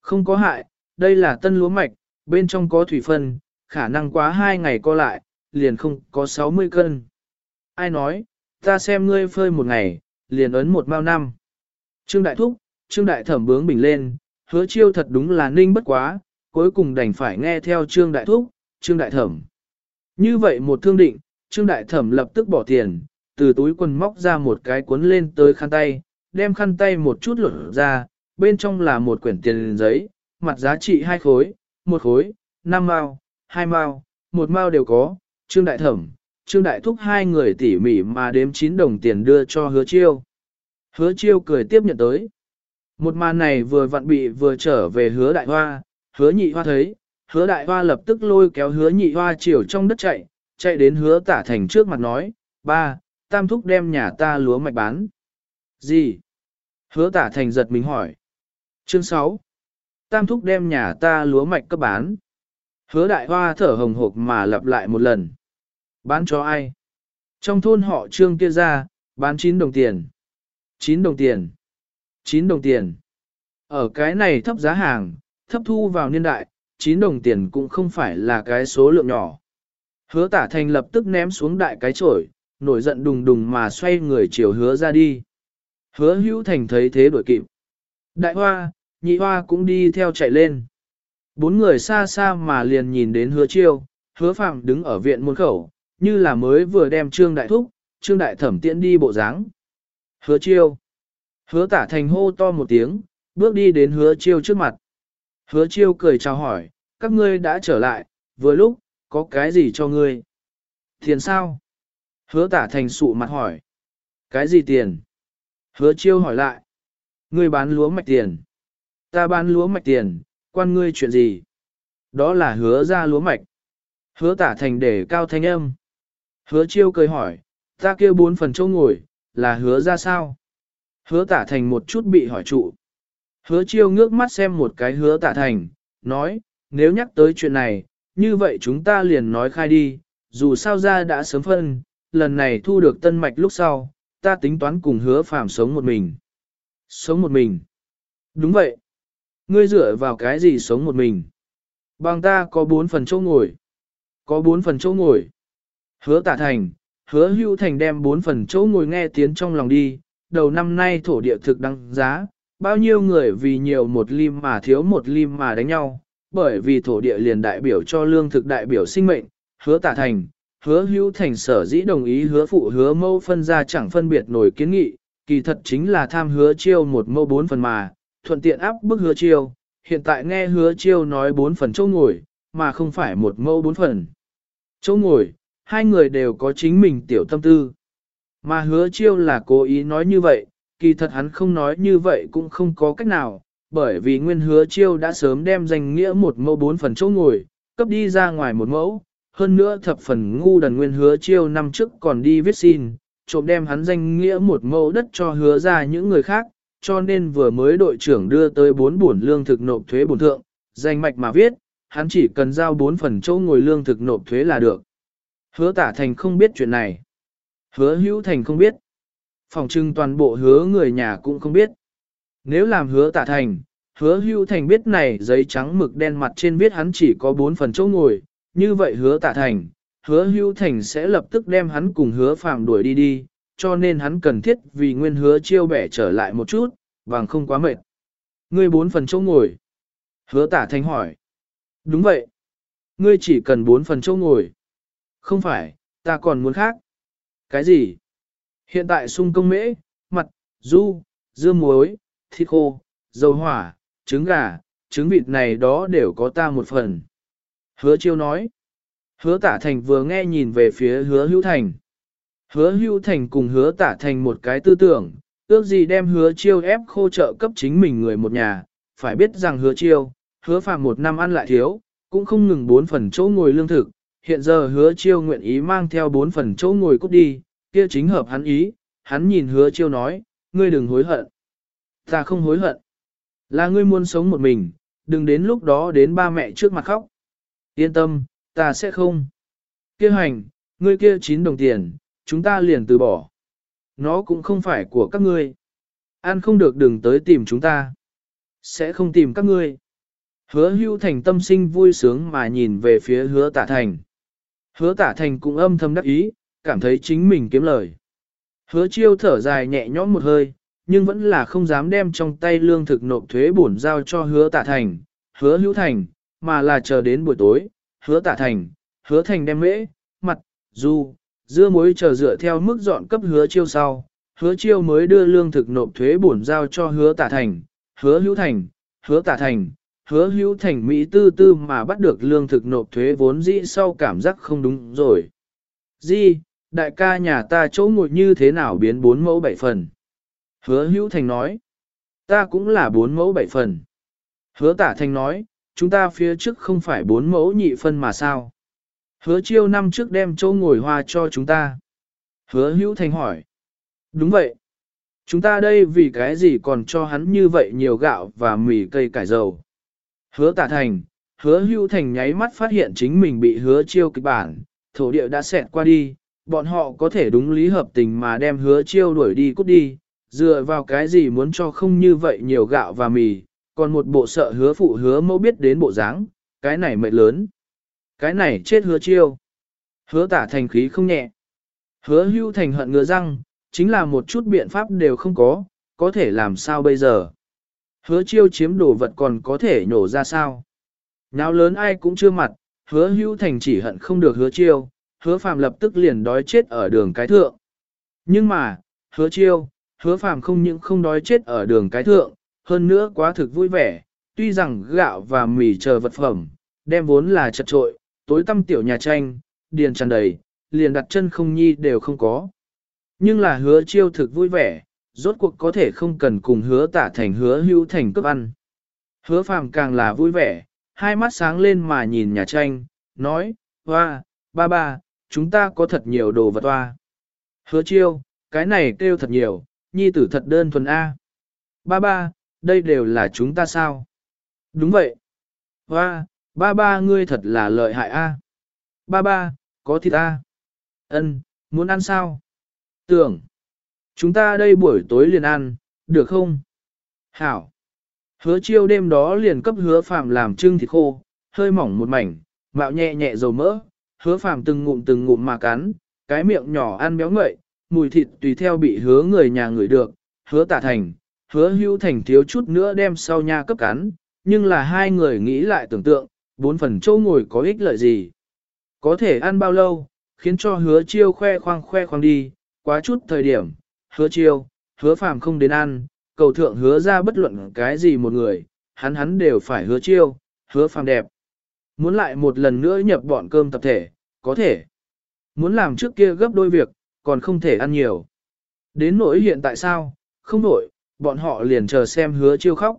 [SPEAKER 1] Không có hại, đây là tân lúa mạch, bên trong có thủy phân, khả năng quá hai ngày co lại, liền không có 60 cân. Ai nói, ta xem ngươi phơi một ngày, liền ấn một mao năm. Trương Đại Thúc, Trương Đại Thẩm bướng bình lên, hứa chiêu thật đúng là ninh bất quá, cuối cùng đành phải nghe theo Trương Đại Thúc, Trương Đại Thẩm. Như vậy một thương định, Trương Đại Thẩm lập tức bỏ tiền, từ túi quần móc ra một cái cuốn lên tới khăn tay, đem khăn tay một chút lột ra, bên trong là một quyển tiền giấy, mặt giá trị hai khối, một khối, năm mao, hai mao, một mao đều có, Trương Đại Thẩm, Trương Đại Thúc hai người tỉ mỉ mà đếm 9 đồng tiền đưa cho hứa chiêu. Hứa chiêu cười tiếp nhận tới. Một màn này vừa vặn bị vừa trở về hứa đại hoa, hứa nhị hoa thấy, hứa đại hoa lập tức lôi kéo hứa nhị hoa chiều trong đất chạy, chạy đến hứa tả thành trước mặt nói, ba, tam thúc đem nhà ta lúa mạch bán. Gì? Hứa tả thành giật mình hỏi. Chương 6. Tam thúc đem nhà ta lúa mạch cấp bán. Hứa đại hoa thở hồng hộc mà lặp lại một lần. Bán cho ai? Trong thôn họ trương kia ra, bán 9 đồng tiền. 9 đồng tiền. 9 đồng tiền. Ở cái này thấp giá hàng, thấp thu vào niên đại, 9 đồng tiền cũng không phải là cái số lượng nhỏ. Hứa tả thành lập tức ném xuống đại cái chổi, nổi giận đùng đùng mà xoay người chiều hứa ra đi. Hứa hữu thành thấy thế đổi kịp. Đại hoa, nhị hoa cũng đi theo chạy lên. Bốn người xa xa mà liền nhìn đến hứa chiêu, hứa phạm đứng ở viện môn khẩu, như là mới vừa đem trương đại thúc, trương đại thẩm tiễn đi bộ dáng. Hứa chiêu. Hứa tả thành hô to một tiếng, bước đi đến hứa chiêu trước mặt. Hứa chiêu cười chào hỏi, các ngươi đã trở lại, vừa lúc, có cái gì cho ngươi? Tiền sao? Hứa tả thành sụ mặt hỏi. Cái gì tiền? Hứa chiêu hỏi lại. Ngươi bán lúa mạch tiền. Ta bán lúa mạch tiền, quan ngươi chuyện gì? Đó là hứa ra lúa mạch. Hứa tả thành để cao thanh âm. Hứa chiêu cười hỏi, ta kia bốn phần châu ngồi, là hứa ra sao? Hứa tả thành một chút bị hỏi trụ. Hứa chiêu ngước mắt xem một cái hứa tả thành, nói, nếu nhắc tới chuyện này, như vậy chúng ta liền nói khai đi, dù sao ra đã sớm phân, lần này thu được tân mạch lúc sau, ta tính toán cùng hứa phàm sống một mình. Sống một mình. Đúng vậy. Ngươi dựa vào cái gì sống một mình? Bằng ta có bốn phần chỗ ngồi. Có bốn phần chỗ ngồi. Hứa tả thành, hứa hưu thành đem bốn phần chỗ ngồi nghe tiếng trong lòng đi, đầu năm nay thổ địa thực đăng giá, bao nhiêu người vì nhiều một lim mà thiếu một lim mà đánh nhau, bởi vì thổ địa liền đại biểu cho lương thực đại biểu sinh mệnh, hứa tả thành, hứa hữu thành sở dĩ đồng ý hứa phụ hứa mâu phân ra chẳng phân biệt nổi kiến nghị, kỳ thật chính là tham hứa chiêu một mâu bốn phần mà, thuận tiện áp bức hứa chiêu, hiện tại nghe hứa chiêu nói bốn phần châu ngồi, mà không phải một mâu bốn phần. Châu ngồi, hai người đều có chính mình tiểu tâm tư. Mà hứa chiêu là cố ý nói như vậy, kỳ thật hắn không nói như vậy cũng không có cách nào, bởi vì nguyên hứa chiêu đã sớm đem danh nghĩa một mẫu bốn phần chỗ ngồi, cấp đi ra ngoài một mẫu, hơn nữa thập phần ngu đần nguyên hứa chiêu năm trước còn đi viết xin, trộm đem hắn danh nghĩa một mẫu đất cho hứa ra những người khác, cho nên vừa mới đội trưởng đưa tới bốn bổn lương thực nộp thuế bổn thượng, danh mạch mà viết, hắn chỉ cần giao bốn phần chỗ ngồi lương thực nộp thuế là được. Hứa tả thành không biết chuyện này. Hứa hữu thành không biết. Phòng trưng toàn bộ hứa người nhà cũng không biết. Nếu làm hứa tả thành, hứa hữu thành biết này giấy trắng mực đen mặt trên viết hắn chỉ có 4 phần chỗ ngồi, như vậy hứa tả thành, hứa hữu thành sẽ lập tức đem hắn cùng hứa phạm đuổi đi đi, cho nên hắn cần thiết vì nguyên hứa chiêu bẻ trở lại một chút, bằng không quá mệt. Ngươi bốn phần chỗ ngồi. Hứa tả thành hỏi. Đúng vậy. Ngươi chỉ cần bốn phần chỗ ngồi. Không phải, ta còn muốn khác. Cái gì? Hiện tại sung công mễ, mặt, du, dưa muối, thịt khô, dầu hỏa, trứng gà, trứng vịt này đó đều có ta một phần. Hứa chiêu nói. Hứa tả thành vừa nghe nhìn về phía hứa hữu thành. Hứa hữu thành cùng hứa tả thành một cái tư tưởng, ước gì đem hứa chiêu ép khô trợ cấp chính mình người một nhà, phải biết rằng hứa chiêu, hứa phàm một năm ăn lại thiếu, cũng không ngừng bốn phần chỗ ngồi lương thực, hiện giờ hứa chiêu nguyện ý mang theo bốn phần chỗ ngồi cút đi, kia chính hợp hắn ý, hắn nhìn hứa chiêu nói, ngươi đừng hối hận. Ta không hối hận. Là ngươi muốn sống một mình, đừng đến lúc đó đến ba mẹ trước mặt khóc. Yên tâm, ta sẽ không. Kia hành, ngươi kia chín đồng tiền, chúng ta liền từ bỏ. Nó cũng không phải của các ngươi. Ăn không được đừng tới tìm chúng ta. Sẽ không tìm các ngươi. Hứa hưu thành tâm sinh vui sướng mà nhìn về phía hứa tả thành. Hứa tả thành cũng âm thầm đắc ý, cảm thấy chính mình kiếm lời. Hứa chiêu thở dài nhẹ nhõm một hơi, nhưng vẫn là không dám đem trong tay lương thực nộp thuế bổn giao cho hứa tả thành, hứa hữu thành, mà là chờ đến buổi tối, hứa tả thành, hứa thành đem mễ, mặt, du, dưa muối chờ dựa theo mức dọn cấp hứa chiêu sau, hứa chiêu mới đưa lương thực nộp thuế bổn giao cho hứa tả thành, hứa hữu thành, hứa tả thành, hứa hữu thành Mỹ tư tư mà bắt được lương thực nộp thuế vốn dĩ sau cảm giác không đúng rồi. Di, đại ca nhà ta chỗ ngồi như thế nào biến bốn mẫu bảy phần? Hứa hữu thành nói, ta cũng là bốn mẫu bảy phần. Hứa tả thành nói, chúng ta phía trước không phải bốn mẫu nhị phân mà sao? Hứa chiêu năm trước đem chỗ ngồi hoa cho chúng ta. Hứa hữu thành hỏi. Đúng vậy. Chúng ta đây vì cái gì còn cho hắn như vậy nhiều gạo và mì cây cải dầu. Hứa tả thành, hứa Hưu thành nháy mắt phát hiện chính mình bị hứa chiêu kịch bản, thổ địa đã xẹt qua đi, bọn họ có thể đúng lý hợp tình mà đem hứa chiêu đuổi đi cút đi, dựa vào cái gì muốn cho không như vậy nhiều gạo và mì, còn một bộ sợ hứa phụ hứa mẫu biết đến bộ dáng, cái này mệt lớn. Cái này chết hứa chiêu. Hứa tả thành khí không nhẹ. Hứa hưu thành hận ngứa răng, chính là một chút biện pháp đều không có, có thể làm sao bây giờ. Hứa chiêu chiếm đồ vật còn có thể nhổ ra sao. Nào lớn ai cũng chưa mặt, hứa hưu thành chỉ hận không được hứa chiêu, hứa phàm lập tức liền đói chết ở đường cái thượng. Nhưng mà, hứa chiêu, hứa phàm không những không đói chết ở đường cái thượng, hơn nữa quá thực vui vẻ, tuy rằng gạo và mì chờ vật phẩm, đem vốn là chật trội, tối tăm tiểu nhà tranh, điền tràn đầy, liền đặt chân không nhi đều không có. Nhưng là hứa chiêu thực vui vẻ, rốt cuộc có thể không cần cùng hứa tả thành hứa hữu thành cấp ăn. Hứa phàm càng là vui vẻ, hai mắt sáng lên mà nhìn nhà tranh, nói, hoa, ba ba, chúng ta có thật nhiều đồ vật hoa. Hứa chiêu, cái này kêu thật nhiều, nhi tử thật đơn thuần A. Ba ba, đây đều là chúng ta sao? Đúng vậy. Hoa, Ba ba ngươi thật là lợi hại a. Ba ba, có thịt a. Ân, muốn ăn sao? Tưởng. Chúng ta đây buổi tối liền ăn, được không? Hảo. Hứa chiêu đêm đó liền cấp hứa phạm làm trưng thịt khô, hơi mỏng một mảnh, mạo nhẹ nhẹ dầu mỡ, hứa phạm từng ngụm từng ngụm mà cắn, cái miệng nhỏ ăn béo ngậy, mùi thịt tùy theo bị hứa người nhà người được, hứa tả thành, hứa hưu thành thiếu chút nữa đem sau nha cấp cắn, nhưng là hai người nghĩ lại tưởng tượng, bốn phần châu ngồi có ích lợi gì. Có thể ăn bao lâu, khiến cho hứa chiêu khoe khoang khoe khoang đi, quá chút thời điểm, hứa chiêu, hứa phàm không đến ăn, cầu thượng hứa ra bất luận cái gì một người, hắn hắn đều phải hứa chiêu, hứa phàm đẹp. Muốn lại một lần nữa nhập bọn cơm tập thể, có thể. Muốn làm trước kia gấp đôi việc, còn không thể ăn nhiều. Đến nỗi hiện tại sao, không nổi, bọn họ liền chờ xem hứa chiêu khóc.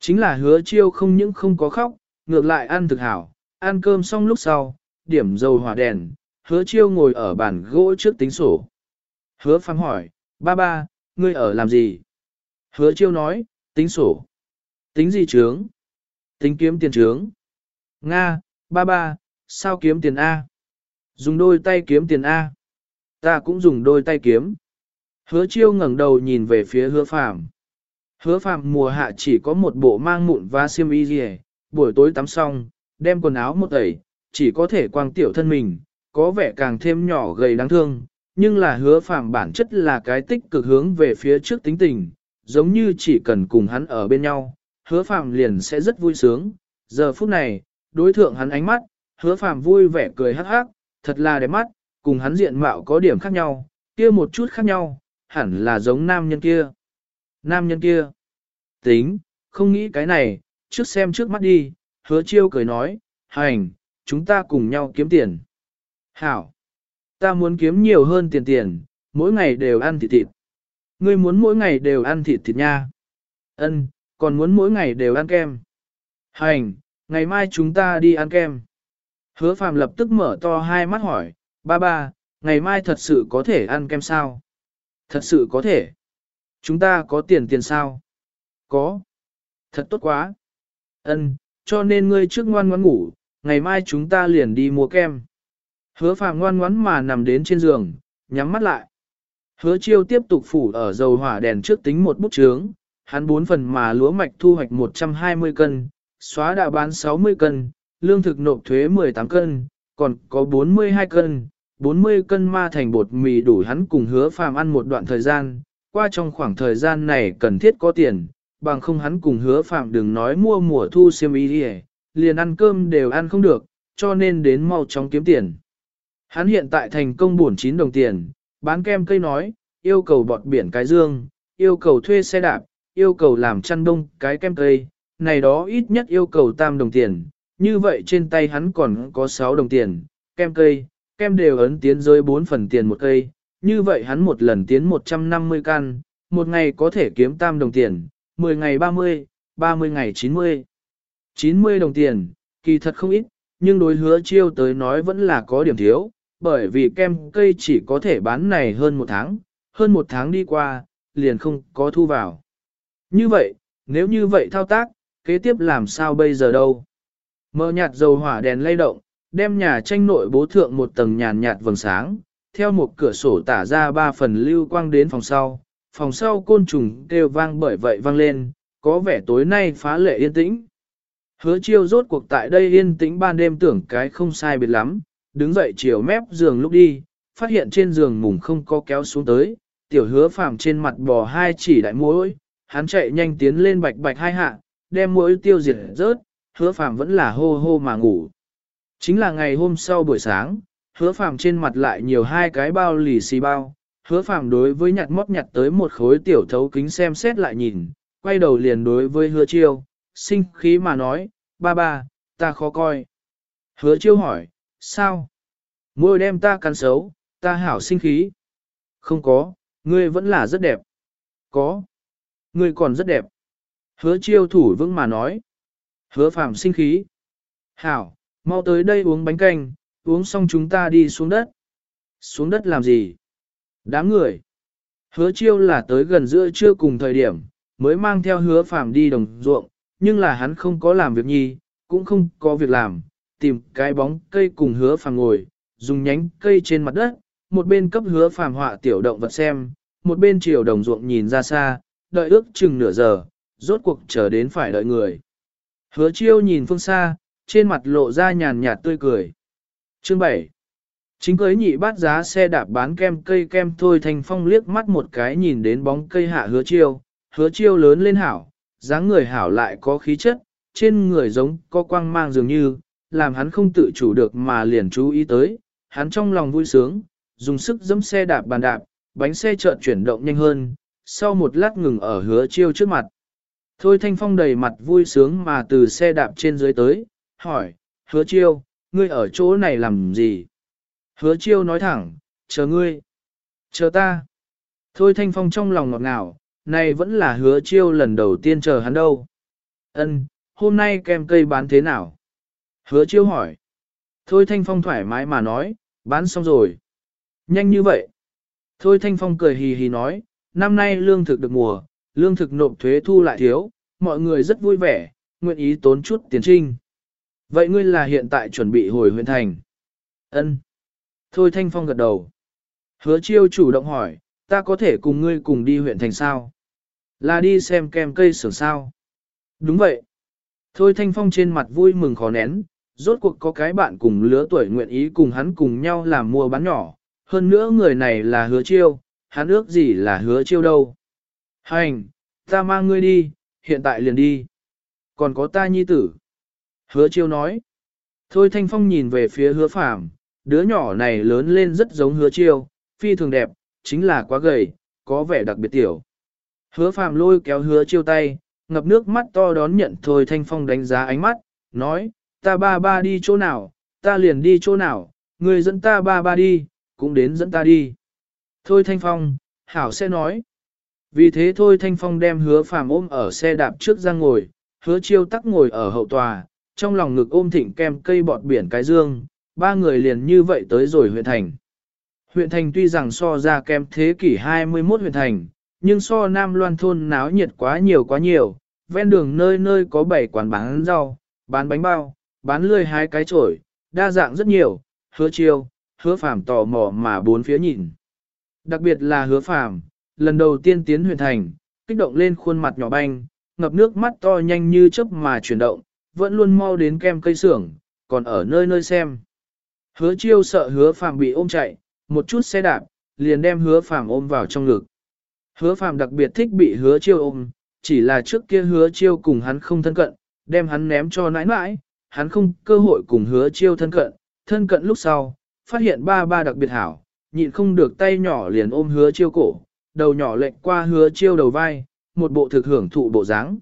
[SPEAKER 1] Chính là hứa chiêu không những không có khóc, ngược lại ăn thực hảo, ăn cơm xong lúc sau, điểm dầu hỏa đèn, hứa chiêu ngồi ở bàn gỗ trước tính sổ. Hứa phàm hỏi, ba ba, ngươi ở làm gì? Hứa chiêu nói, tính sổ. Tính gì trướng? Tính kiếm tiền trướng. Nga, ba ba, sao kiếm tiền A? Dùng đôi tay kiếm tiền A. Ta cũng dùng đôi tay kiếm. Hứa chiêu ngẩng đầu nhìn về phía hứa phàm. Hứa phàm mùa hạ chỉ có một bộ mang mụn và xiêm y gì buổi tối tắm xong, đem quần áo một tẩy, chỉ có thể quang tiểu thân mình, có vẻ càng thêm nhỏ gầy đáng thương, nhưng là hứa phàm bản chất là cái tích cực hướng về phía trước tính tình, giống như chỉ cần cùng hắn ở bên nhau, hứa phàm liền sẽ rất vui sướng. Giờ phút này, đối thượng hắn ánh mắt, hứa phàm vui vẻ cười hắc hắc, thật là đẹp mắt, cùng hắn diện mạo có điểm khác nhau, kia một chút khác nhau, hẳn là giống nam nhân kia. Nam nhân kia. Tính, không nghĩ cái này, trước xem trước mắt đi, hứa chiêu cười nói, hành, chúng ta cùng nhau kiếm tiền. Hảo. Ta muốn kiếm nhiều hơn tiền tiền, mỗi ngày đều ăn thịt thịt. Ngươi muốn mỗi ngày đều ăn thịt thịt nha. Ân, còn muốn mỗi ngày đều ăn kem. Hành, ngày mai chúng ta đi ăn kem. Hứa phàm lập tức mở to hai mắt hỏi, ba ba, ngày mai thật sự có thể ăn kem sao? Thật sự có thể. Chúng ta có tiền tiền sao? Có. Thật tốt quá. Ân, cho nên ngươi trước ngoan ngoãn ngủ, ngày mai chúng ta liền đi mua kem. Hứa phàm ngoan ngoãn mà nằm đến trên giường, nhắm mắt lại. Hứa chiêu tiếp tục phủ ở dầu hỏa đèn trước tính một bút chướng, hắn bốn phần mà lúa mạch thu hoạch 120 cân, xóa đã bán 60 cân, lương thực nộp thuế 18 cân, còn có 42 cân, 40 cân ma thành bột mì đủ hắn cùng hứa phàm ăn một đoạn thời gian, qua trong khoảng thời gian này cần thiết có tiền, bằng không hắn cùng hứa phàm đừng nói mua mùa thu xiêm y đi liền ăn cơm đều ăn không được, cho nên đến mau chóng kiếm tiền. Hắn hiện tại thành công buồn 9 đồng tiền, bán kem cây nói, yêu cầu bọt biển cái dương, yêu cầu thuê xe đạp, yêu cầu làm chăn đông cái kem cây, này đó ít nhất yêu cầu tam đồng tiền, như vậy trên tay hắn còn có 6 đồng tiền, kem cây, kem đều ấn tiến rơi 4 phần tiền một cây, như vậy hắn một lần tiến 150 căn, một ngày có thể kiếm tam đồng tiền, 10 ngày 30, 30 ngày 90. 90 đồng tiền, kỳ thật không ít, nhưng đối hứa chiêu tới nói vẫn là có điểm thiếu, bởi vì kem cây chỉ có thể bán này hơn một tháng, hơn một tháng đi qua, liền không có thu vào. Như vậy, nếu như vậy thao tác, kế tiếp làm sao bây giờ đâu? mờ nhạt dầu hỏa đèn lay động, đem nhà tranh nội bố thượng một tầng nhàn nhạt vầng sáng, theo một cửa sổ tả ra ba phần lưu quang đến phòng sau. Phòng sau côn trùng kêu vang bởi vậy vang lên, có vẻ tối nay phá lệ yên tĩnh. Hứa chiêu rốt cuộc tại đây yên tĩnh ban đêm tưởng cái không sai biệt lắm, đứng dậy chiều mép giường lúc đi, phát hiện trên giường mùng không có kéo xuống tới, tiểu hứa phàm trên mặt bò hai chỉ đại mũi, hắn chạy nhanh tiến lên bạch bạch hai hạ, đem mũi tiêu diệt rớt, hứa phàm vẫn là hô hô mà ngủ. Chính là ngày hôm sau buổi sáng, hứa phàm trên mặt lại nhiều hai cái bao lì xì bao, hứa phàm đối với nhặt mót nhặt tới một khối tiểu thấu kính xem xét lại nhìn, quay đầu liền đối với hứa chiêu, sinh khí mà nói, ba ba, ta khó coi. Hứa chiêu hỏi, sao? Môi đem ta cắn xấu, ta hảo sinh khí. Không có, ngươi vẫn là rất đẹp. Có. Ngươi còn rất đẹp. Hứa chiêu thủ vững mà nói. Hứa Phạm sinh khí. Hảo, mau tới đây uống bánh canh, uống xong chúng ta đi xuống đất. Xuống đất làm gì? Đám người. Hứa chiêu là tới gần giữa trưa cùng thời điểm, mới mang theo hứa Phạm đi đồng ruộng, nhưng là hắn không có làm việc nhi, cũng không có việc làm, tìm cái bóng cây cùng hứa phàm ngồi, dùng nhánh cây trên mặt đất, một bên cấp hứa phàm họa tiểu động vật xem, một bên chiều đồng ruộng nhìn ra xa, đợi ước chừng nửa giờ, rốt cuộc chờ đến phải đợi người. Hứa chiêu nhìn phương xa, trên mặt lộ ra nhàn nhạt tươi cười. Chương 7 Chính cưới nhị bát giá xe đạp bán kem cây kem thôi thành phong liếc mắt một cái nhìn đến bóng cây hạ hứa chiêu, hứa chiêu lớn lên hảo, dáng người hảo lại có khí chất, trên người giống có quang mang dường như, làm hắn không tự chủ được mà liền chú ý tới, hắn trong lòng vui sướng, dùng sức dẫm xe đạp bàn đạp, bánh xe chợt chuyển động nhanh hơn, sau một lát ngừng ở hứa chiêu trước mặt. Thôi thanh phong đầy mặt vui sướng mà từ xe đạp trên dưới tới, hỏi, hứa chiêu, ngươi ở chỗ này làm gì? Hứa chiêu nói thẳng, chờ ngươi. Chờ ta. Thôi thanh phong trong lòng ngọt ngào, này vẫn là hứa chiêu lần đầu tiên chờ hắn đâu. Ân, hôm nay kem cây bán thế nào? Hứa chiêu hỏi. Thôi thanh phong thoải mái mà nói, bán xong rồi. Nhanh như vậy. Thôi thanh phong cười hì hì nói, năm nay lương thực được mùa, lương thực nộp thuế thu lại thiếu, mọi người rất vui vẻ, nguyện ý tốn chút tiền trinh. Vậy ngươi là hiện tại chuẩn bị hồi huyện thành? Ân. Thôi Thanh Phong gật đầu. Hứa chiêu chủ động hỏi, ta có thể cùng ngươi cùng đi huyện thành sao? Là đi xem kem cây sưởng sao? Đúng vậy. Thôi Thanh Phong trên mặt vui mừng khó nén, rốt cuộc có cái bạn cùng lứa tuổi nguyện ý cùng hắn cùng nhau làm mua bán nhỏ. Hơn nữa người này là hứa chiêu, hắn ước gì là hứa chiêu đâu. Hành, ta mang ngươi đi, hiện tại liền đi. Còn có ta nhi tử. Hứa chiêu nói. Thôi Thanh Phong nhìn về phía hứa phàm, đứa nhỏ này lớn lên rất giống hứa chiêu, phi thường đẹp, chính là quá gầy, có vẻ đặc biệt tiểu. Hứa phàm lôi kéo hứa chiêu tay, ngập nước mắt to đón nhận Thôi Thanh Phong đánh giá ánh mắt, nói, ta ba ba đi chỗ nào, ta liền đi chỗ nào, người dẫn ta ba ba đi, cũng đến dẫn ta đi. Thôi Thanh Phong, Hảo sẽ nói. Vì thế thôi Thanh Phong đem hứa phàm ôm ở xe đạp trước ra ngồi, hứa chiêu tắc ngồi ở hậu tòa, trong lòng ngực ôm thịnh kem cây bọt biển cái dương, ba người liền như vậy tới rồi huyện thành. Huyện thành tuy rằng so ra kem thế kỷ 21 huyện thành, nhưng so Nam Loan thôn náo nhiệt quá nhiều quá nhiều, ven đường nơi nơi có bảy quán bán rau, bán bánh bao, bán lươi hai cái chổi, đa dạng rất nhiều, hứa chiêu, hứa phàm tò mò mà bốn phía nhìn. Đặc biệt là hứa phàm, lần đầu tiên tiến huyện thành, kích động lên khuôn mặt nhỏ banh, ngập nước mắt to nhanh như chớp mà chuyển động, vẫn luôn mau đến kem cây xưởng, còn ở nơi nơi xem. Hứa chiêu sợ hứa phàm bị ôm chạy, một chút xe đạp, liền đem hứa phàm ôm vào trong ngực. Hứa phàm đặc biệt thích bị hứa chiêu ôm, chỉ là trước kia hứa chiêu cùng hắn không thân cận, đem hắn ném cho nãi nãi, hắn không cơ hội cùng hứa chiêu thân cận, thân cận lúc sau, phát hiện ba ba đặc biệt hảo, nhịn không được tay nhỏ liền ôm hứa chiêu cổ, đầu nhỏ lệnh qua hứa chiêu đầu vai, một bộ thực hưởng thụ bộ dáng.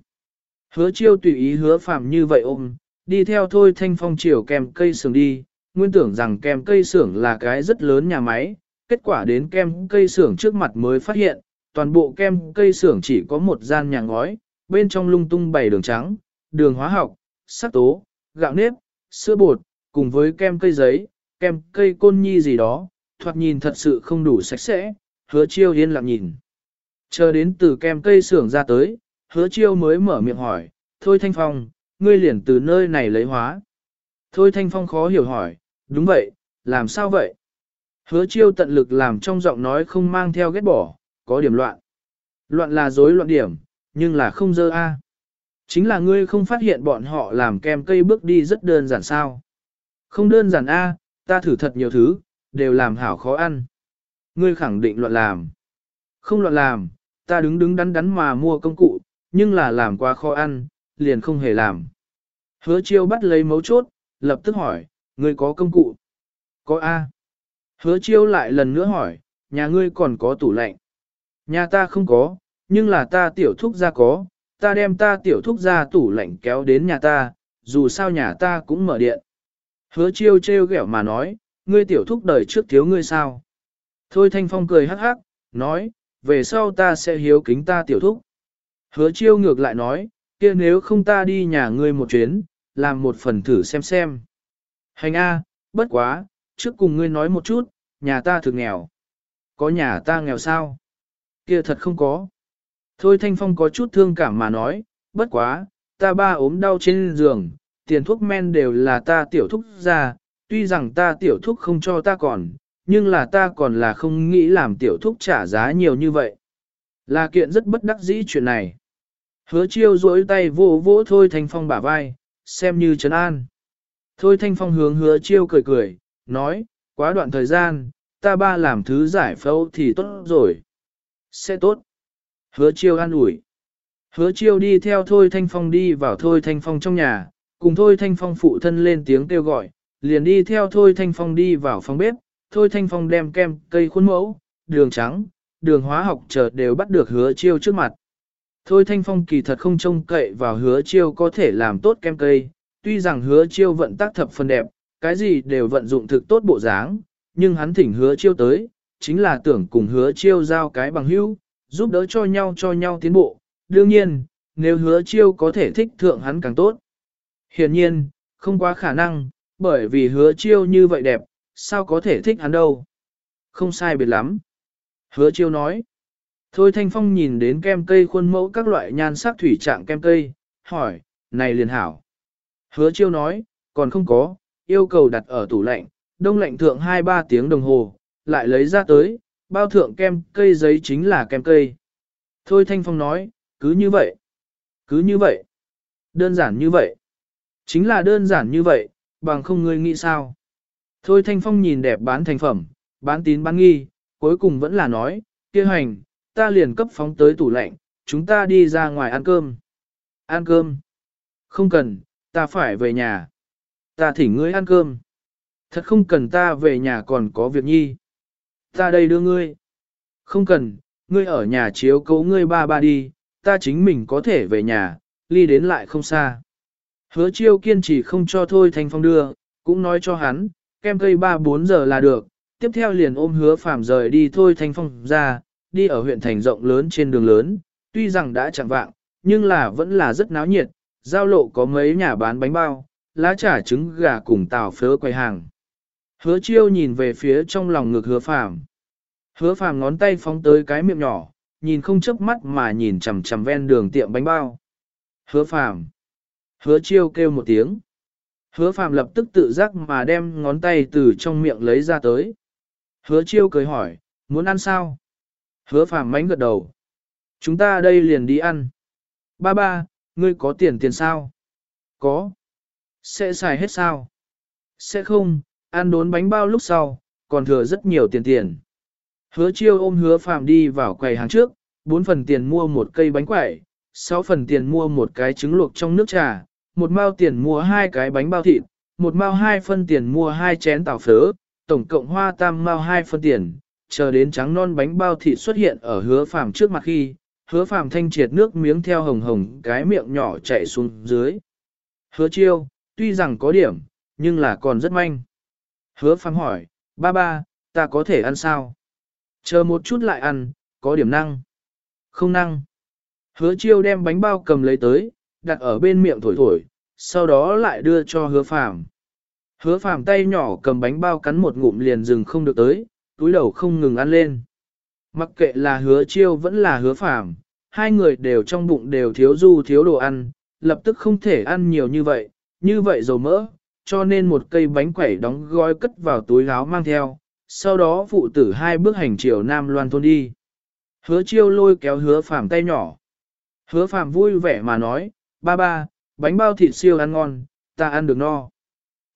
[SPEAKER 1] Hứa chiêu tùy ý hứa phàm như vậy ôm, đi theo thôi thanh phong chiều kèm cây sưởng đi, nguyên tưởng rằng kèm cây xưởng là cái rất lớn nhà máy, kết quả đến kem cây xưởng trước mặt mới phát hiện, toàn bộ kem cây xưởng chỉ có một gian nhà ngói, bên trong lung tung bày đường trắng, đường hóa học, sắc tố, gạo nếp, sữa bột, cùng với kem cây giấy, kem cây côn nhi gì đó, thoạt nhìn thật sự không đủ sạch sẽ, hứa chiêu yên lặng nhìn. Chờ đến từ kem cây xưởng ra tới, hứa chiêu mới mở miệng hỏi, thôi Thanh Phong, ngươi liền từ nơi này lấy hóa. Thôi Thanh Phong khó hiểu hỏi, đúng vậy, làm sao vậy? Hứa chiêu tận lực làm trong giọng nói không mang theo ghét bỏ, có điểm loạn. Loạn là dối loạn điểm, nhưng là không dơ a. Chính là ngươi không phát hiện bọn họ làm kem cây bước đi rất đơn giản sao. Không đơn giản a, ta thử thật nhiều thứ, đều làm hảo khó ăn. Ngươi khẳng định loạn làm. Không loạn làm, ta đứng đứng đắn đắn mà mua công cụ, nhưng là làm quá khó ăn, liền không hề làm. Hứa chiêu bắt lấy mấu chốt, lập tức hỏi, ngươi có công cụ? Có A. Hứa chiêu lại lần nữa hỏi, nhà ngươi còn có tủ lạnh? Nhà ta không có, nhưng là ta tiểu thúc ra có, ta đem ta tiểu thúc ra tủ lạnh kéo đến nhà ta, dù sao nhà ta cũng mở điện. Hứa chiêu trêu ghẹo mà nói, ngươi tiểu thúc đời trước thiếu ngươi sao? Thôi Thanh Phong cười hắc hắc, nói, về sau ta sẽ hiếu kính ta tiểu thúc. Hứa chiêu ngược lại nói, kia nếu không ta đi nhà ngươi một chuyến, làm một phần thử xem xem. Hành A, bất quá, trước cùng ngươi nói một chút, nhà ta thực nghèo. Có nhà ta nghèo sao? Kia thật không có. Thôi Thanh Phong có chút thương cảm mà nói, bất quá, ta ba ốm đau trên giường, tiền thuốc men đều là ta tiểu thúc ra, tuy rằng ta tiểu thúc không cho ta còn, nhưng là ta còn là không nghĩ làm tiểu thúc trả giá nhiều như vậy. Là kiện rất bất đắc dĩ chuyện này. Hứa chiêu duỗi tay vỗ vỗ thôi Thanh Phong bả vai, xem như trấn an. Thôi Thanh Phong hướng hứa chiêu cười cười, nói, quá đoạn thời gian, ta ba làm thứ giải phẫu thì tốt rồi. Sẽ tốt. Hứa chiêu an ủi. Hứa chiêu đi theo Thôi Thanh Phong đi vào Thôi Thanh Phong trong nhà, cùng Thôi Thanh Phong phụ thân lên tiếng kêu gọi, liền đi theo Thôi Thanh Phong đi vào phòng bếp, Thôi Thanh Phong đem kem, cây khuôn mẫu, đường trắng, đường hóa học chợt đều bắt được hứa chiêu trước mặt. Thôi Thanh Phong kỳ thật không trông cậy vào hứa chiêu có thể làm tốt kem cây, tuy rằng hứa chiêu vận tác thập phần đẹp, cái gì đều vận dụng thực tốt bộ dáng, nhưng hắn thỉnh hứa chiêu tới, chính là tưởng cùng hứa chiêu giao cái bằng hữu, giúp đỡ cho nhau cho nhau tiến bộ. Đương nhiên, nếu hứa chiêu có thể thích thượng hắn càng tốt. Hiển nhiên, không quá khả năng, bởi vì hứa chiêu như vậy đẹp, sao có thể thích hắn đâu. Không sai biệt lắm. Hứa chiêu nói. Thôi Thanh Phong nhìn đến kem cây khuôn mẫu các loại nhan sắc thủy trạng kem cây, hỏi, này liền hảo. Hứa chiêu nói, còn không có, yêu cầu đặt ở tủ lạnh, đông lạnh thượng 2-3 tiếng đồng hồ, lại lấy ra tới, bao thượng kem cây giấy chính là kem cây. Thôi Thanh Phong nói, cứ như vậy, cứ như vậy, đơn giản như vậy, chính là đơn giản như vậy, bằng không ngươi nghĩ sao. Thôi Thanh Phong nhìn đẹp bán thành phẩm, bán tín bán nghi, cuối cùng vẫn là nói, kia hành, ta liền cấp phóng tới tủ lạnh, chúng ta đi ra ngoài ăn cơm. Ăn cơm? Không cần, ta phải về nhà. Ta thỉnh ngươi ăn cơm. Thật không cần ta về nhà còn có việc nhi. Ta đây đưa ngươi. Không cần, ngươi ở nhà chiếu cố ngươi ba ba đi, ta chính mình có thể về nhà, ly đến lại không xa. Hứa chiêu kiên trì không cho thôi thanh phong đưa, cũng nói cho hắn, kem cây 3-4 giờ là được, tiếp theo liền ôm hứa phàm rời đi thôi thanh phong ra, đi ở huyện thành rộng lớn trên đường lớn, tuy rằng đã chẳng vạng, nhưng là vẫn là rất náo nhiệt, giao lộ có mấy nhà bán bánh bao, lá trà trứng gà cùng tàu phớ quầy hàng. Hứa chiêu nhìn về phía trong lòng ngực hứa phàm. Hứa phàm ngón tay phóng tới cái miệng nhỏ, nhìn không chớp mắt mà nhìn chằm chằm ven đường tiệm bánh bao. Hứa phàm. Hứa chiêu kêu một tiếng. Hứa phàm lập tức tự giác mà đem ngón tay từ trong miệng lấy ra tới. Hứa chiêu cười hỏi, muốn ăn sao? Hứa phàm mánh gật đầu. Chúng ta đây liền đi ăn. Ba ba, ngươi có tiền tiền sao? Có. Sẽ xài hết sao? Sẽ không, ăn đốn bánh bao lúc sau, còn thừa rất nhiều tiền tiền. Hứa chiêu ôm hứa Phạm đi vào quầy hàng trước, 4 phần tiền mua một cây bánh quẩy, 6 phần tiền mua một cái trứng luộc trong nước trà, một mao tiền mua hai cái bánh bao thịt, một mao hai phân tiền mua hai chén tàu phớ, tổng cộng hoa tam mao hai phân tiền, chờ đến trắng non bánh bao thịt xuất hiện ở hứa phàm trước mặt khi, hứa phàm thanh triệt nước miếng theo hồng hồng cái miệng nhỏ chạy xuống dưới. Hứa chiêu, tuy rằng có điểm, nhưng là còn rất manh. Hứa phàm hỏi, ba ba, ta có thể ăn sao? Chờ một chút lại ăn, có điểm năng. Không năng. Hứa chiêu đem bánh bao cầm lấy tới, đặt ở bên miệng thổi thổi, sau đó lại đưa cho hứa phàm. Hứa phàm tay nhỏ cầm bánh bao cắn một ngụm liền dừng không được tới, túi đầu không ngừng ăn lên. Mặc kệ là hứa chiêu vẫn là hứa phàm, hai người đều trong bụng đều thiếu du thiếu đồ ăn, lập tức không thể ăn nhiều như vậy, như vậy dầu mỡ, cho nên một cây bánh quẩy đóng gói cất vào túi áo mang theo, sau đó phụ tử hai bước hành chiều Nam Loan thôn đi. Hứa chiêu lôi kéo hứa phàm tay nhỏ. Hứa phàm vui vẻ mà nói, ba ba, bánh bao thịt siêu ăn ngon, ta ăn được no.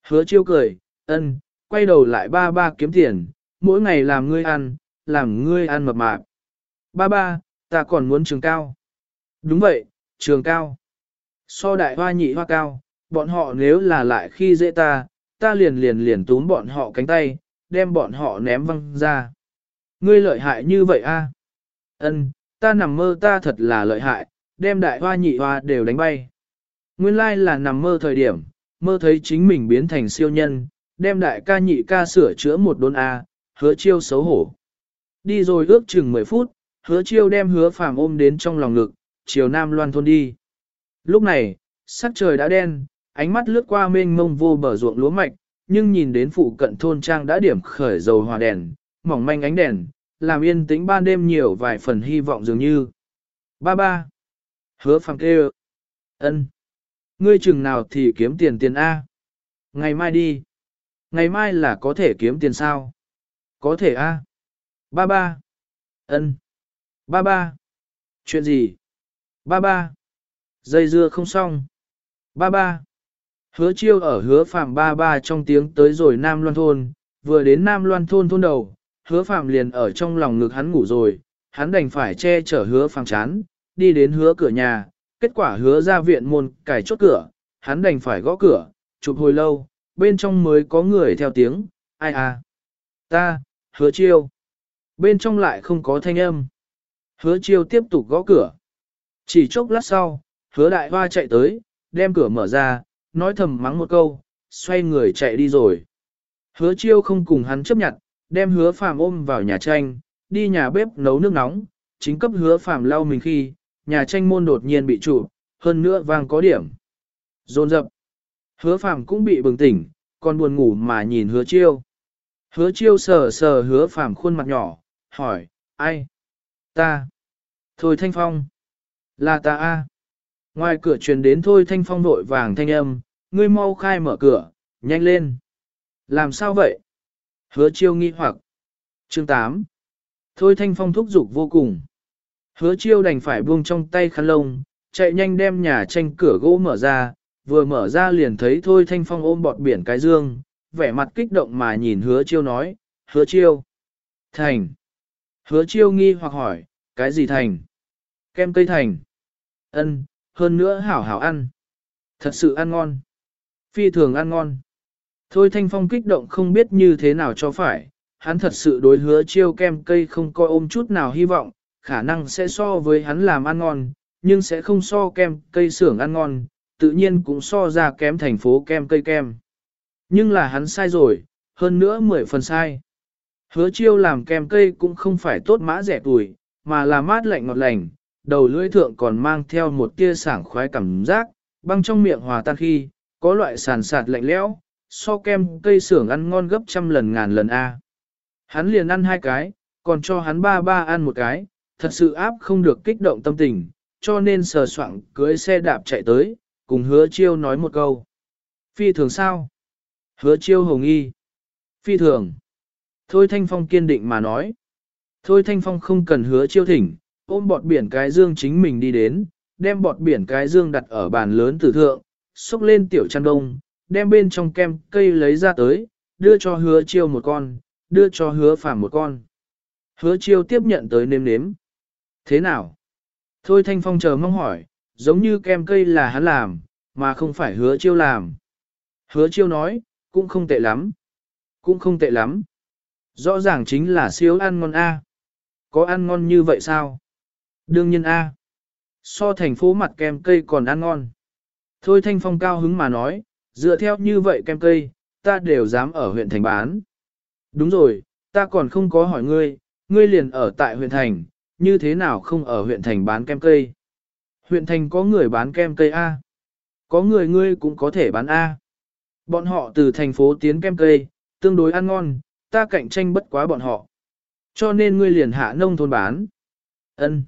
[SPEAKER 1] Hứa chiêu cười, ân, quay đầu lại ba ba kiếm tiền, mỗi ngày làm ngươi ăn, làm ngươi ăn mập mạp. Ba ba, ta còn muốn trường cao. Đúng vậy, trường cao. So đại hoa nhị hoa cao, bọn họ nếu là lại khi dễ ta, ta liền liền liền túm bọn họ cánh tay, đem bọn họ ném văng ra. Ngươi lợi hại như vậy a? Ân, ta nằm mơ ta thật là lợi hại, đem đại hoa nhị hoa đều đánh bay. Nguyên lai là nằm mơ thời điểm, mơ thấy chính mình biến thành siêu nhân, đem đại ca nhị ca sửa chữa một đốn A, hứa chiêu xấu hổ. Đi rồi ước chừng 10 phút, hứa chiêu đem hứa phàm ôm đến trong lòng ngực, chiều nam loan thôn đi. Lúc này, sắc trời đã đen, ánh mắt lướt qua mênh mông vô bờ ruộng lúa mạch, nhưng nhìn đến phụ cận thôn trang đã điểm khởi dầu hòa đèn, mỏng manh ánh đèn, làm yên tĩnh ban đêm nhiều vài phần hy vọng dường như. Ba ba. Hứa phàng kêu. ân Ngươi chừng nào thì kiếm tiền tiền A. Ngày mai đi. Ngày mai là có thể kiếm tiền sao? Có thể A. Ba ba. ân Ba ba. Chuyện gì? Ba ba. Dây dưa không xong. Ba ba. Hứa chiêu ở hứa phạm ba ba trong tiếng tới rồi Nam Loan Thôn, vừa đến Nam Loan Thôn thôn đầu, hứa phạm liền ở trong lòng ngực hắn ngủ rồi, hắn đành phải che chở hứa phạm chán, đi đến hứa cửa nhà, kết quả hứa ra viện môn cài chốt cửa, hắn đành phải gõ cửa, chụp hồi lâu, bên trong mới có người theo tiếng, ai à? Ta, hứa chiêu. Bên trong lại không có thanh âm. Hứa chiêu tiếp tục gõ cửa. Chỉ chốc lát sau, hứa đại hoa chạy tới, đem cửa mở ra, nói thầm mắng một câu, xoay người chạy đi rồi. Hứa chiêu không cùng hắn chấp nhận, đem hứa phàm ôm vào nhà tranh, đi nhà bếp nấu nước nóng, chính cấp hứa phàm lau mình khi, nhà tranh môn đột nhiên bị trụ, hơn nữa vang có điểm. Rôn rập. Hứa phàm cũng bị bừng tỉnh, còn buồn ngủ mà nhìn hứa chiêu. Hứa chiêu sờ sờ hứa phàm khuôn mặt nhỏ, hỏi, ai? Ta. Thôi Thanh Phong. Là ta a. Ngoài cửa truyền đến Thôi Thanh Phong vội vàng thanh âm, ngươi mau khai mở cửa, nhanh lên. Làm sao vậy? Hứa chiêu nghi hoặc. Chương 8. Thôi Thanh Phong thúc giục vô cùng. Hứa chiêu đành phải buông trong tay khăn lông, chạy nhanh đem nhà tranh cửa gỗ mở ra, vừa mở ra liền thấy Thôi Thanh Phong ôm bọt biển cái dương, vẻ mặt kích động mà nhìn hứa chiêu nói, hứa chiêu. Thành. Hứa chiêu nghi hoặc hỏi, cái gì thành? Kem cây thành. Ân, hơn nữa hảo hảo ăn. Thật sự ăn ngon. Phi thường ăn ngon. Thôi Thanh Phong kích động không biết như thế nào cho phải, hắn thật sự đối hứa chiêu kem cây không coi ôm chút nào hy vọng, khả năng sẽ so với hắn làm ăn ngon, nhưng sẽ không so kem cây xưởng ăn ngon, tự nhiên cũng so ra kém thành phố kem cây kem. Nhưng là hắn sai rồi, hơn nữa mười phần sai. Hứa chiêu làm kem cây cũng không phải tốt mã rẻ tuổi, mà là mát lạnh ngọt lành, đầu lưỡi thượng còn mang theo một tia sảng khoái cảm giác, băng trong miệng hòa tan khi, có loại sàn sạt lạnh lẽo, so kem cây sưởng ăn ngon gấp trăm lần ngàn lần A. Hắn liền ăn hai cái, còn cho hắn ba ba ăn một cái, thật sự áp không được kích động tâm tình, cho nên sờ soạng cưới xe đạp chạy tới, cùng hứa chiêu nói một câu. Phi thường sao? Hứa chiêu hồng y Phi thường. Thôi Thanh Phong kiên định mà nói. Thôi Thanh Phong không cần hứa chiêu thỉnh, ôm bọt biển cái dương chính mình đi đến, đem bọt biển cái dương đặt ở bàn lớn tử thượng, xúc lên tiểu chăn đông, đem bên trong kem cây lấy ra tới, đưa cho hứa chiêu một con, đưa cho hứa phàm một con. Hứa chiêu tiếp nhận tới nếm nếm. Thế nào? Thôi Thanh Phong chờ mong hỏi, giống như kem cây là hắn làm, mà không phải hứa chiêu làm. Hứa chiêu nói, cũng không tệ lắm. Cũng không tệ lắm. Rõ ràng chính là siêu ăn ngon A. Có ăn ngon như vậy sao? Đương nhiên A. So thành phố mặt kem cây còn ăn ngon. Thôi Thanh Phong cao hứng mà nói, dựa theo như vậy kem cây, ta đều dám ở huyện thành bán. Đúng rồi, ta còn không có hỏi ngươi, ngươi liền ở tại huyện thành, như thế nào không ở huyện thành bán kem cây? Huyện thành có người bán kem cây A. Có người ngươi cũng có thể bán A. Bọn họ từ thành phố tiến kem cây, tương đối ăn ngon, ta cạnh tranh bất quá bọn họ. Cho nên ngươi liền hạ nông thôn bán. Ân.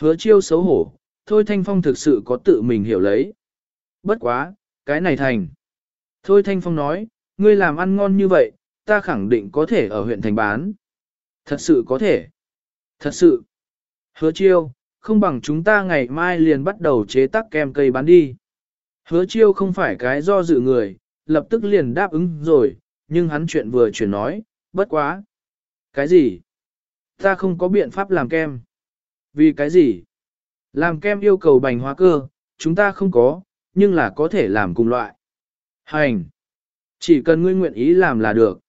[SPEAKER 1] Hứa chiêu xấu hổ, thôi thanh phong thực sự có tự mình hiểu lấy. Bất quá, cái này thành. Thôi thanh phong nói, ngươi làm ăn ngon như vậy, ta khẳng định có thể ở huyện thành bán. Thật sự có thể. Thật sự. Hứa chiêu, không bằng chúng ta ngày mai liền bắt đầu chế tác kem cây bán đi. Hứa chiêu không phải cái do dự người, lập tức liền đáp ứng rồi, nhưng hắn chuyện vừa chuyển nói, bất quá. Cái gì? Ta không có biện pháp làm kem. Vì cái gì? Làm kem yêu cầu bành hóa cơ, chúng ta không có, nhưng là có thể làm cùng loại. Hành! Chỉ cần ngươi nguyện ý làm là được.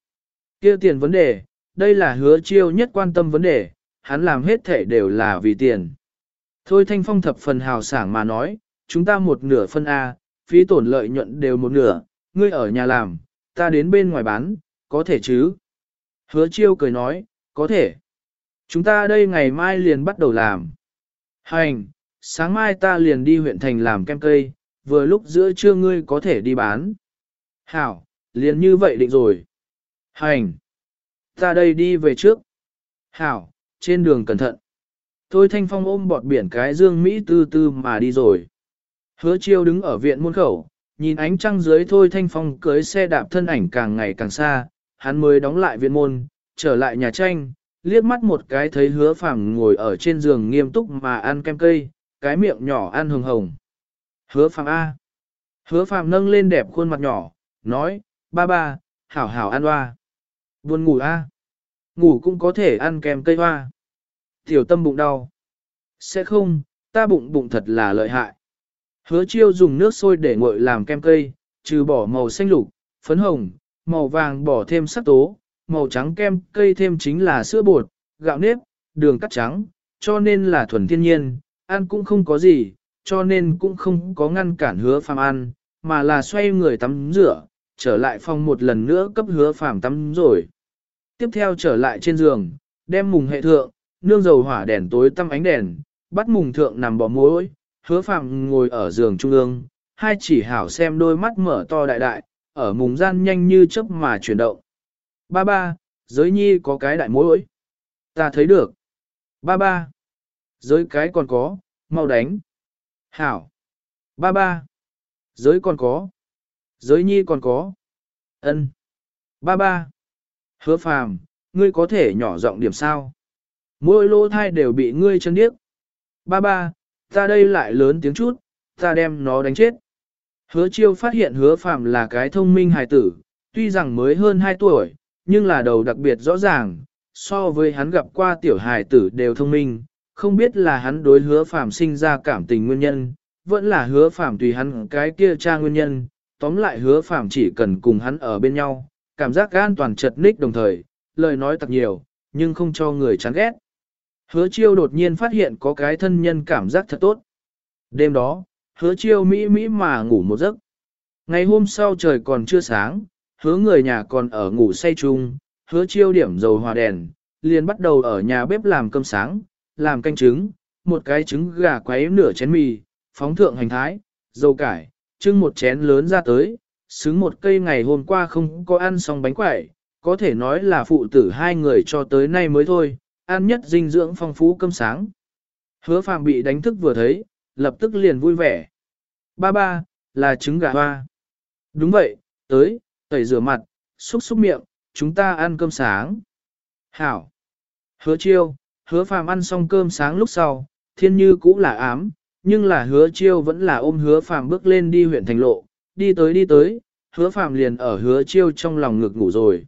[SPEAKER 1] kia tiền vấn đề, đây là hứa chiêu nhất quan tâm vấn đề, hắn làm hết thể đều là vì tiền. Thôi Thanh Phong thập phần hào sảng mà nói, chúng ta một nửa phân A, phí tổn lợi nhuận đều một nửa, ngươi ở nhà làm, ta đến bên ngoài bán, có thể chứ? Hứa chiêu cười nói, có thể. Chúng ta đây ngày mai liền bắt đầu làm. Hành, sáng mai ta liền đi huyện thành làm kem cây, vừa lúc giữa trưa ngươi có thể đi bán. Hảo, liền như vậy định rồi. Hành, ta đây đi về trước. Hảo, trên đường cẩn thận. Thôi thanh phong ôm bọt biển cái dương Mỹ tư tư mà đi rồi. Hứa chiêu đứng ở viện môn khẩu, nhìn ánh trăng dưới thôi thanh phong cưới xe đạp thân ảnh càng ngày càng xa, hắn mới đóng lại viện môn, trở lại nhà tranh, liếc mắt một cái thấy hứa phàm ngồi ở trên giường nghiêm túc mà ăn kem cây, cái miệng nhỏ ăn hồng hồng. Hứa phàm A. Hứa phàm nâng lên đẹp khuôn mặt nhỏ, nói, ba ba, hảo hảo ăn hoa. Buồn ngủ A. Ngủ cũng có thể ăn kem cây hoa. Tiểu tâm bụng đau. Sẽ không, ta bụng bụng thật là lợi hại. Hứa chiêu dùng nước sôi để nguội làm kem cây, trừ bỏ màu xanh lục, phấn hồng, màu vàng bỏ thêm sắc tố, màu trắng kem cây thêm chính là sữa bột, gạo nếp, đường cắt trắng, cho nên là thuần thiên nhiên, ăn cũng không có gì, cho nên cũng không có ngăn cản hứa phàm ăn, mà là xoay người tắm rửa, trở lại phòng một lần nữa cấp hứa phàm tắm rồi. Tiếp theo trở lại trên giường, đem mùng hệ thượng, nương dầu hỏa đèn tối tăm ánh đèn, bắt mùng thượng nằm bỏ mối, hứa phàm ngồi ở giường trung ương, hai chỉ hảo xem đôi mắt mở to đại đại, ở mùng gian nhanh như chớp mà chuyển động. Ba ba, giới nhi có cái đại mối ối. Ta thấy được. Ba ba. Giới cái còn có, mau đánh. Hảo. Ba ba. Giới còn có. Giới nhi còn có. ân Ba ba. Hứa phàm, ngươi có thể nhỏ giọng điểm sao? Mỗi lô thai đều bị ngươi chân điếc. Ba ba, ta đây lại lớn tiếng chút, ta đem nó đánh chết. Hứa chiêu phát hiện hứa phàm là cái thông minh hài tử, tuy rằng mới hơn 2 tuổi, nhưng là đầu đặc biệt rõ ràng, so với hắn gặp qua tiểu hài tử đều thông minh, không biết là hắn đối hứa phàm sinh ra cảm tình nguyên nhân, vẫn là hứa phàm tùy hắn cái kia cha nguyên nhân, tóm lại hứa phàm chỉ cần cùng hắn ở bên nhau, cảm giác an toàn chật ních đồng thời, lời nói thật nhiều, nhưng không cho người chán ghét. Hứa chiêu đột nhiên phát hiện có cái thân nhân cảm giác thật tốt. Đêm đó, hứa chiêu mỹ mỹ mà ngủ một giấc. Ngày hôm sau trời còn chưa sáng, hứa người nhà còn ở ngủ say chung, hứa chiêu điểm dầu hòa đèn, liền bắt đầu ở nhà bếp làm cơm sáng, làm canh trứng, một cái trứng gà quấy nửa chén mì, phóng thượng hành thái, dầu cải, trưng một chén lớn ra tới, xứng một cây ngày hôm qua không có ăn xong bánh quẩy, có thể nói là phụ tử hai người cho tới nay mới thôi, ăn nhất dinh dưỡng phong phú cơm sáng. Hứa phàm bị đánh thức vừa thấy, lập tức liền vui vẻ. Ba ba, là trứng gà hoa. Đúng vậy, tới, tẩy rửa mặt, xúc xúc miệng, chúng ta ăn cơm sáng. Hảo. Hứa chiêu, hứa phàm ăn xong cơm sáng lúc sau, thiên như cũng là ám, nhưng là hứa chiêu vẫn là ôm hứa phàm bước lên đi huyện thành lộ, đi tới đi tới, hứa phàm liền ở hứa chiêu trong lòng ngực ngủ rồi.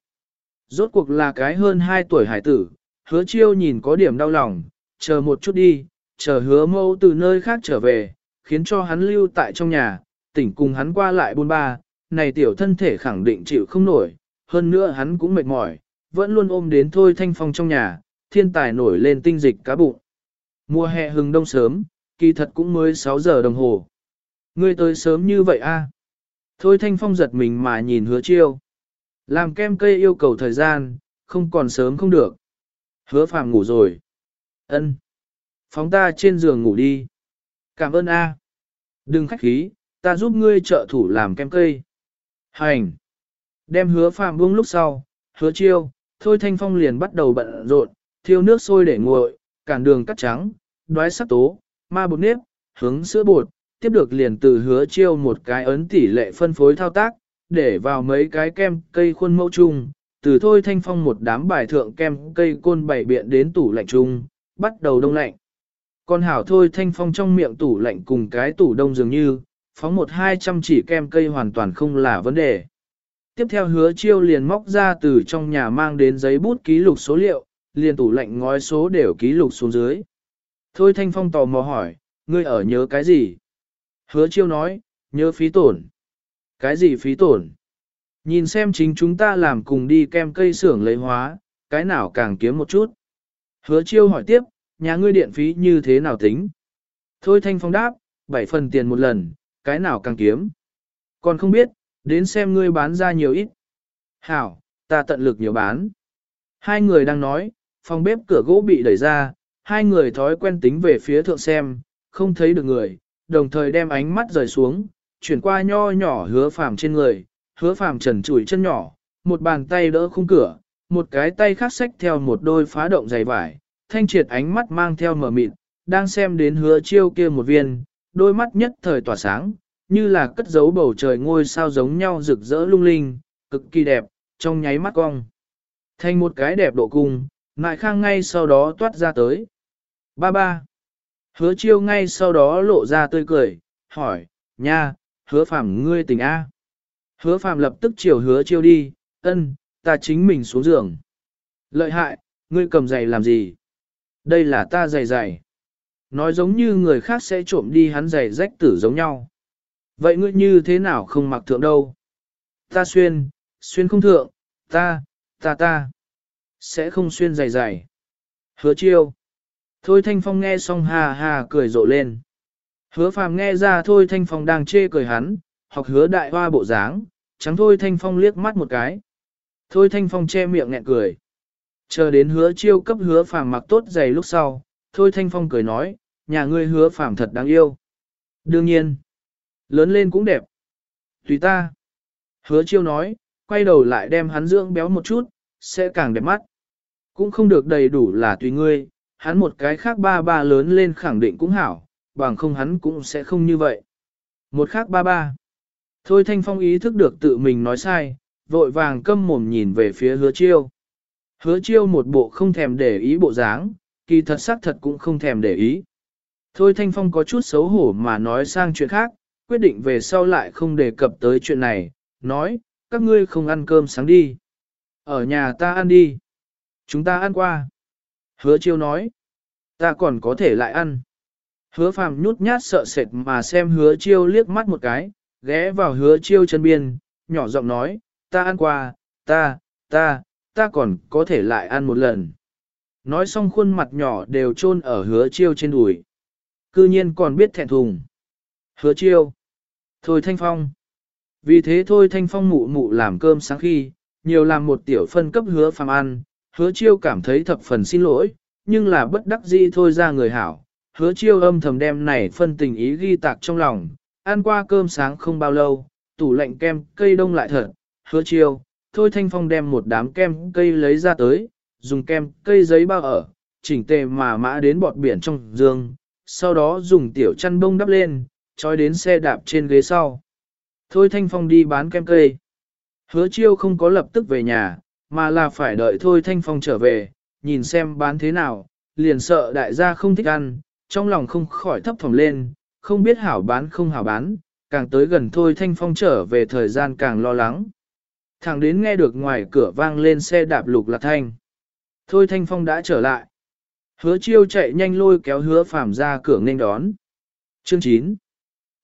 [SPEAKER 1] Rốt cuộc là cái hơn 2 tuổi hải tử, hứa chiêu nhìn có điểm đau lòng, chờ một chút đi, chờ hứa mâu từ nơi khác trở về, khiến cho hắn lưu tại trong nhà, tỉnh cùng hắn qua lại buôn ba, này tiểu thân thể khẳng định chịu không nổi, hơn nữa hắn cũng mệt mỏi, vẫn luôn ôm đến thôi thanh phong trong nhà, thiên tài nổi lên tinh dịch cá bụng. Mùa hè hừng đông sớm, kỳ thật cũng mới 6 giờ đồng hồ. Ngươi tới sớm như vậy a? Thôi thanh phong giật mình mà nhìn hứa chiêu. Làm kem cây yêu cầu thời gian, không còn sớm không được. Hứa phàm ngủ rồi. Ân, Phóng ta trên giường ngủ đi. Cảm ơn a. Đừng khách khí, ta giúp ngươi trợ thủ làm kem cây. Hành. Đem hứa phàm buông lúc sau, hứa chiêu, thôi thanh phong liền bắt đầu bận rộn, thiêu nước sôi để nguội, cản đường cắt trắng, đoái sắc tố, ma bột nếp, hướng sữa bột, tiếp được liền từ hứa chiêu một cái ấn tỷ lệ phân phối thao tác, để vào mấy cái kem cây khuôn mẫu chung, từ thôi thanh phong một đám bài thượng kem cây côn bảy biện đến tủ lạnh chung, bắt đầu đông lạnh. Con hảo thôi thanh phong trong miệng tủ lạnh cùng cái tủ đông dường như, phóng một hai trăm chỉ kem cây hoàn toàn không là vấn đề. Tiếp theo hứa chiêu liền móc ra từ trong nhà mang đến giấy bút ký lục số liệu, liền tủ lạnh ngói số đều ký lục xuống dưới. Thôi thanh phong tò mò hỏi, ngươi ở nhớ cái gì? Hứa chiêu nói, nhớ phí tổn. Cái gì phí tổn? Nhìn xem chính chúng ta làm cùng đi kem cây xưởng lấy hóa, cái nào càng kiếm một chút. Hứa chiêu hỏi tiếp, nhà ngươi điện phí như thế nào tính? Thôi thanh phong đáp, 7 phần tiền một lần, cái nào càng kiếm? Còn không biết, đến xem ngươi bán ra nhiều ít. Hảo, ta tận lực nhiều bán. Hai người đang nói, phòng bếp cửa gỗ bị đẩy ra, hai người thói quen tính về phía thượng xem, không thấy được người, đồng thời đem ánh mắt rời xuống, chuyển qua nho nhỏ hứa phàm trên người, hứa phàm trần chùi chân nhỏ, một bàn tay đỡ khung cửa, một cái tay khác xách theo một đôi phá động dày vải, thanh triệt ánh mắt mang theo mở mịt, đang xem đến hứa chiêu kia một viên, đôi mắt nhất thời tỏa sáng, như là cất giấu bầu trời ngôi sao giống nhau rực rỡ lung linh, cực kỳ đẹp, trong nháy mắt cong. Thành một cái đẹp độ cung, ngại khang ngay sau đó toát ra tới. Ba ba. Hứa chiêu ngay sau đó lộ ra tươi cười, hỏi, nha, hứa phạm ngươi tỉnh A. Hứa phạm lập tức chiều hứa chiêu đi, ân, ta chính mình xuống giường. Lợi hại, ngươi cầm giày làm gì? Đây là ta giày giày. Nói giống như người khác sẽ trộm đi hắn giày rách tử giống nhau. Vậy ngươi như thế nào không mặc thượng đâu? Ta xuyên, xuyên không thượng, ta, ta ta. Sẽ không xuyên giày giày. Hứa chiêu. Thôi Thanh Phong nghe xong hà hà cười rộ lên. Hứa phàm nghe ra Thôi Thanh Phong đang chê cười hắn, hoặc hứa đại hoa bộ dáng, trắng Thôi Thanh Phong liếc mắt một cái. Thôi Thanh Phong che miệng nghẹn cười. Chờ đến hứa chiêu cấp hứa phàm mặc tốt giày lúc sau, Thôi Thanh Phong cười nói, nhà ngươi hứa phàm thật đáng yêu. Đương nhiên, lớn lên cũng đẹp. Tùy ta. Hứa chiêu nói, quay đầu lại đem hắn dưỡng béo một chút, sẽ càng đẹp mắt. Cũng không được đầy đủ là tùy ngươi, hắn một cái khác ba ba lớn lên khẳng định cũng hảo, bằng không hắn cũng sẽ không như vậy. Một khác ba ba. Thôi Thanh Phong ý thức được tự mình nói sai, vội vàng câm mồm nhìn về phía hứa chiêu. Hứa chiêu một bộ không thèm để ý bộ dáng, kỳ thật sắc thật cũng không thèm để ý. Thôi Thanh Phong có chút xấu hổ mà nói sang chuyện khác, quyết định về sau lại không đề cập tới chuyện này, nói, các ngươi không ăn cơm sáng đi. Ở nhà ta ăn đi. Chúng ta ăn qua. Hứa chiêu nói, ta còn có thể lại ăn. Hứa phàm nhút nhát sợ sệt mà xem hứa chiêu liếc mắt một cái, ghé vào hứa chiêu chân biên, nhỏ giọng nói, ta ăn qua, ta, ta, ta còn có thể lại ăn một lần. Nói xong khuôn mặt nhỏ đều trôn ở hứa chiêu trên đùi. Cư nhiên còn biết thẹn thùng. Hứa chiêu. Thôi Thanh Phong. Vì thế thôi Thanh Phong mụ mụ làm cơm sáng khi, nhiều làm một tiểu phân cấp hứa phàm ăn, hứa chiêu cảm thấy thập phần xin lỗi, nhưng là bất đắc dĩ thôi ra người hảo. Hứa chiêu âm thầm đem này phân tình ý ghi tạc trong lòng, ăn qua cơm sáng không bao lâu, tủ lạnh kem cây đông lại thật, hứa chiêu, thôi Thanh Phong đem một đám kem cây lấy ra tới, dùng kem cây giấy bao ở, chỉnh tề mà mã đến bọt biển trong giường, sau đó dùng tiểu chăn bông đắp lên, trói đến xe đạp trên ghế sau. Thôi Thanh Phong đi bán kem cây. Hứa chiêu không có lập tức về nhà, mà là phải đợi Thôi Thanh Phong trở về, nhìn xem bán thế nào, liền sợ đại gia không thích ăn, trong lòng không khỏi thấp thỏm lên, không biết hảo bán không hảo bán, càng tới gần Thôi Thanh Phong trở về thời gian càng lo lắng. Thẳng đến nghe được ngoài cửa vang lên xe đạp lục lạc thanh. Thôi Thanh Phong đã trở lại. Hứa chiêu chạy nhanh lôi kéo hứa phàm ra cửa nghênh đón. Chương 9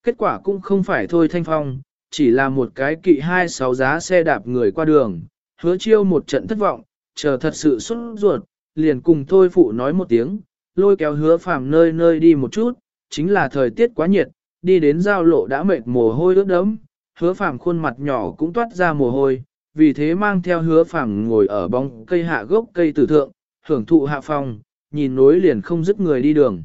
[SPEAKER 1] Kết quả cũng không phải thôi Thanh Phong, chỉ là một cái kỵ hai sáu giá xe đạp người qua đường. Hứa chiêu một trận thất vọng, chờ thật sự xuất ruột, liền cùng thôi phụ nói một tiếng, lôi kéo hứa phàm nơi nơi đi một chút, chính là thời tiết quá nhiệt, đi đến giao lộ đã mệt mồ hôi ướt đẫm, hứa phàm khuôn mặt nhỏ cũng toát ra mồ hôi, vì thế mang theo hứa phàm ngồi ở bóng cây hạ gốc cây tử thượng, hưởng thụ hạ phong, nhìn nối liền không dứt người đi đường.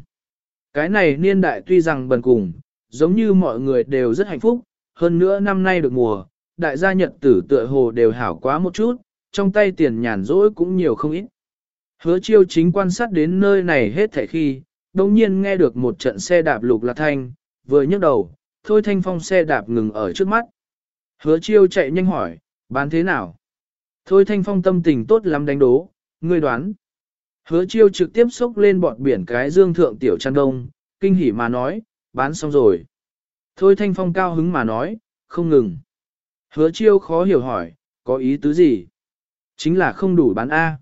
[SPEAKER 1] Cái này niên đại tuy rằng bần cùng, giống như mọi người đều rất hạnh phúc, hơn nữa năm nay được mùa, đại gia nhật tử tựa hồ đều hảo quá một chút, trong tay tiền nhàn rỗi cũng nhiều không ít. Hứa chiêu chính quan sát đến nơi này hết thảy khi, đồng nhiên nghe được một trận xe đạp lục lạc thanh, vừa nhấc đầu, thôi thanh phong xe đạp ngừng ở trước mắt. Hứa chiêu chạy nhanh hỏi, bán thế nào? Thôi thanh phong tâm tình tốt lắm đánh đố, ngươi đoán. Hứa chiêu trực tiếp xúc lên bọt biển cái dương thượng tiểu chăn đông, kinh hỉ mà nói, bán xong rồi. Thôi thanh phong cao hứng mà nói, không ngừng. Hứa chiêu khó hiểu hỏi, có ý tứ gì? Chính là không đủ bán A.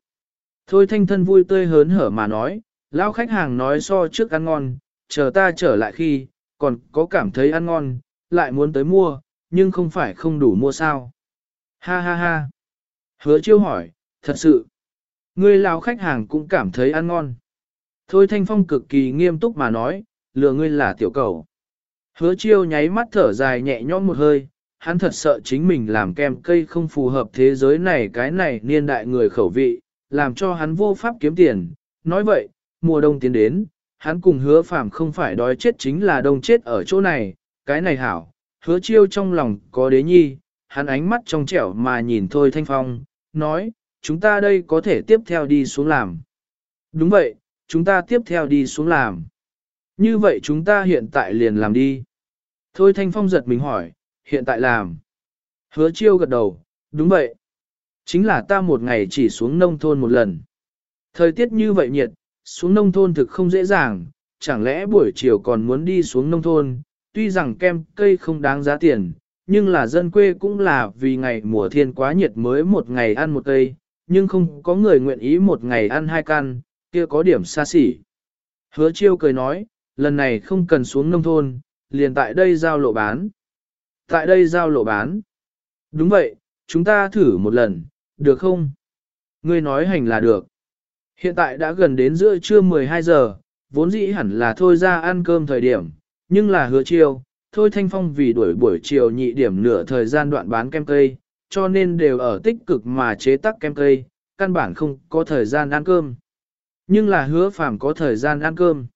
[SPEAKER 1] Thôi thanh thân vui tươi hớn hở mà nói, lão khách hàng nói so trước ăn ngon, chờ ta trở lại khi, còn có cảm thấy ăn ngon, lại muốn tới mua, nhưng không phải không đủ mua sao. Ha ha ha. Hứa chiêu hỏi, thật sự người lão khách hàng cũng cảm thấy ăn ngon. Thôi thanh phong cực kỳ nghiêm túc mà nói, lừa ngươi là tiểu cầu. Hứa chiêu nháy mắt thở dài nhẹ nhõm một hơi, hắn thật sợ chính mình làm kem cây không phù hợp thế giới này cái này niên đại người khẩu vị, làm cho hắn vô pháp kiếm tiền. Nói vậy, mùa đông tiến đến, hắn cùng hứa phạm không phải đói chết chính là đông chết ở chỗ này, cái này hảo. Hứa chiêu trong lòng có đế nhi, hắn ánh mắt trong trẻo mà nhìn thôi thanh phong, nói, chúng ta đây có thể tiếp theo đi xuống làm. Đúng vậy, chúng ta tiếp theo đi xuống làm. Như vậy chúng ta hiện tại liền làm đi. Thôi Thanh Phong giật mình hỏi, hiện tại làm. Hứa chiêu gật đầu, đúng vậy. Chính là ta một ngày chỉ xuống nông thôn một lần. Thời tiết như vậy nhiệt, xuống nông thôn thực không dễ dàng, chẳng lẽ buổi chiều còn muốn đi xuống nông thôn, tuy rằng kem cây không đáng giá tiền, nhưng là dân quê cũng là vì ngày mùa thiên quá nhiệt mới một ngày ăn một cây, nhưng không có người nguyện ý một ngày ăn hai căn, kia có điểm xa xỉ. Hứa chiêu cười nói, lần này không cần xuống nông thôn, liền tại đây giao lộ bán. Tại đây giao lộ bán. Đúng vậy, chúng ta thử một lần, được không? Ngươi nói hành là được. Hiện tại đã gần đến giữa trưa 12 giờ, vốn dĩ hẳn là thôi ra ăn cơm thời điểm, nhưng là hứa chiêu, thôi thanh phong vì đuổi buổi chiều nhị điểm nửa thời gian đoạn bán kem cây, cho nên đều ở tích cực mà chế tác kem cây, căn bản không có thời gian ăn cơm. Nhưng là hứa phàm có thời gian ăn cơm.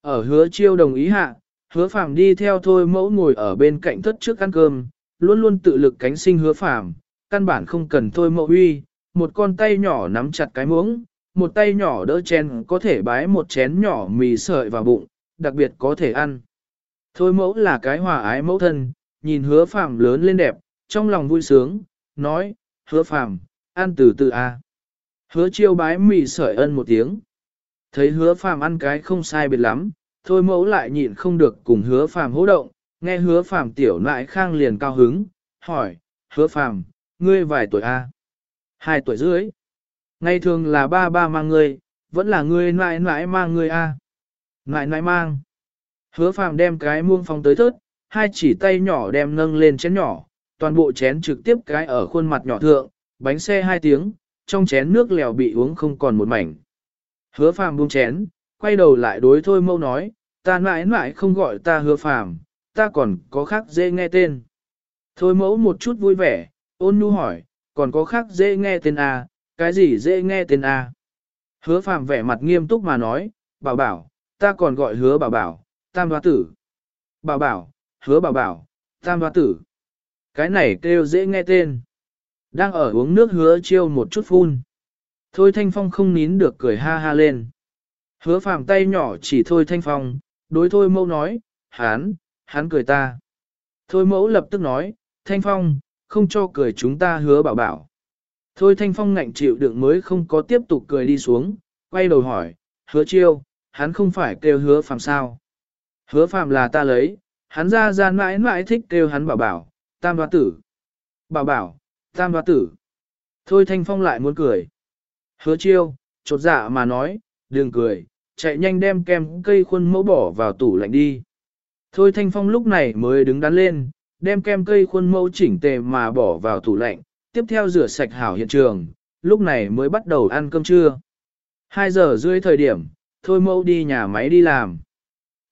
[SPEAKER 1] Ở hứa chiêu đồng ý hạ, hứa phàm đi theo thôi mẫu ngồi ở bên cạnh thất trước ăn cơm, luôn luôn tự lực cánh sinh hứa phàm, căn bản không cần thôi mẫu huy, một con tay nhỏ nắm chặt cái muỗng, một tay nhỏ đỡ chén có thể bái một chén nhỏ mì sợi vào bụng, đặc biệt có thể ăn. Thôi mẫu là cái hòa ái mẫu thân, nhìn hứa phàm lớn lên đẹp, trong lòng vui sướng, nói, hứa phàm, ăn từ từ a. Hứa chiêu bái mì sợi ân một tiếng. Thấy hứa phàm ăn cái không sai biệt lắm, thôi mẫu lại nhịn không được cùng hứa phàm hỗ động, nghe hứa phàm tiểu nại khang liền cao hứng, hỏi, hứa phàm, ngươi vài tuổi a? Hai tuổi rưỡi. Ngày thường là ba ba mang ngươi, vẫn là ngươi nại nại mang ngươi a. Nại nại mang. Hứa phàm đem cái muông phong tới thớt, hai chỉ tay nhỏ đem nâng lên chén nhỏ, toàn bộ chén trực tiếp cái ở khuôn mặt nhỏ thượng, bánh xe hai tiếng, trong chén nước lèo bị uống không còn một mảnh. Hứa phàm buông chén, quay đầu lại đối thôi mâu nói, ta mãi mãi không gọi ta hứa phàm, ta còn có khác dễ nghe tên. Thôi mẫu một chút vui vẻ, ôn nhu hỏi, còn có khác dễ nghe tên A, cái gì dễ nghe tên A. Hứa phàm vẻ mặt nghiêm túc mà nói, bảo bảo, ta còn gọi hứa bảo bảo, tam hoa tử. Bảo bảo, hứa bảo bảo, tam hoa tử. Cái này kêu dễ nghe tên. Đang ở uống nước hứa chiêu một chút phun. Thôi thanh phong không nín được cười ha ha lên. Hứa phàm tay nhỏ chỉ thôi thanh phong, đối thôi mẫu nói, hán, hán cười ta. Thôi mẫu lập tức nói, thanh phong, không cho cười chúng ta hứa bảo bảo. Thôi thanh phong ngạnh chịu đựng mới không có tiếp tục cười đi xuống, quay đầu hỏi, hứa chiêu, hắn không phải kêu hứa phàm sao. Hứa phàm là ta lấy, hắn ra ra mãi mãi thích kêu hắn bảo bảo, tam đoá tử. Bảo bảo, tam đoá tử. Thôi thanh phong lại muốn cười. Hứa chiêu, chột dạ mà nói, đừng cười, chạy nhanh đem kem cây khuôn mẫu bỏ vào tủ lạnh đi. Thôi thanh phong lúc này mới đứng đắn lên, đem kem cây khuôn mẫu chỉnh tề mà bỏ vào tủ lạnh, tiếp theo rửa sạch hảo hiện trường, lúc này mới bắt đầu ăn cơm trưa. 2 giờ rưỡi thời điểm, thôi mẫu đi nhà máy đi làm.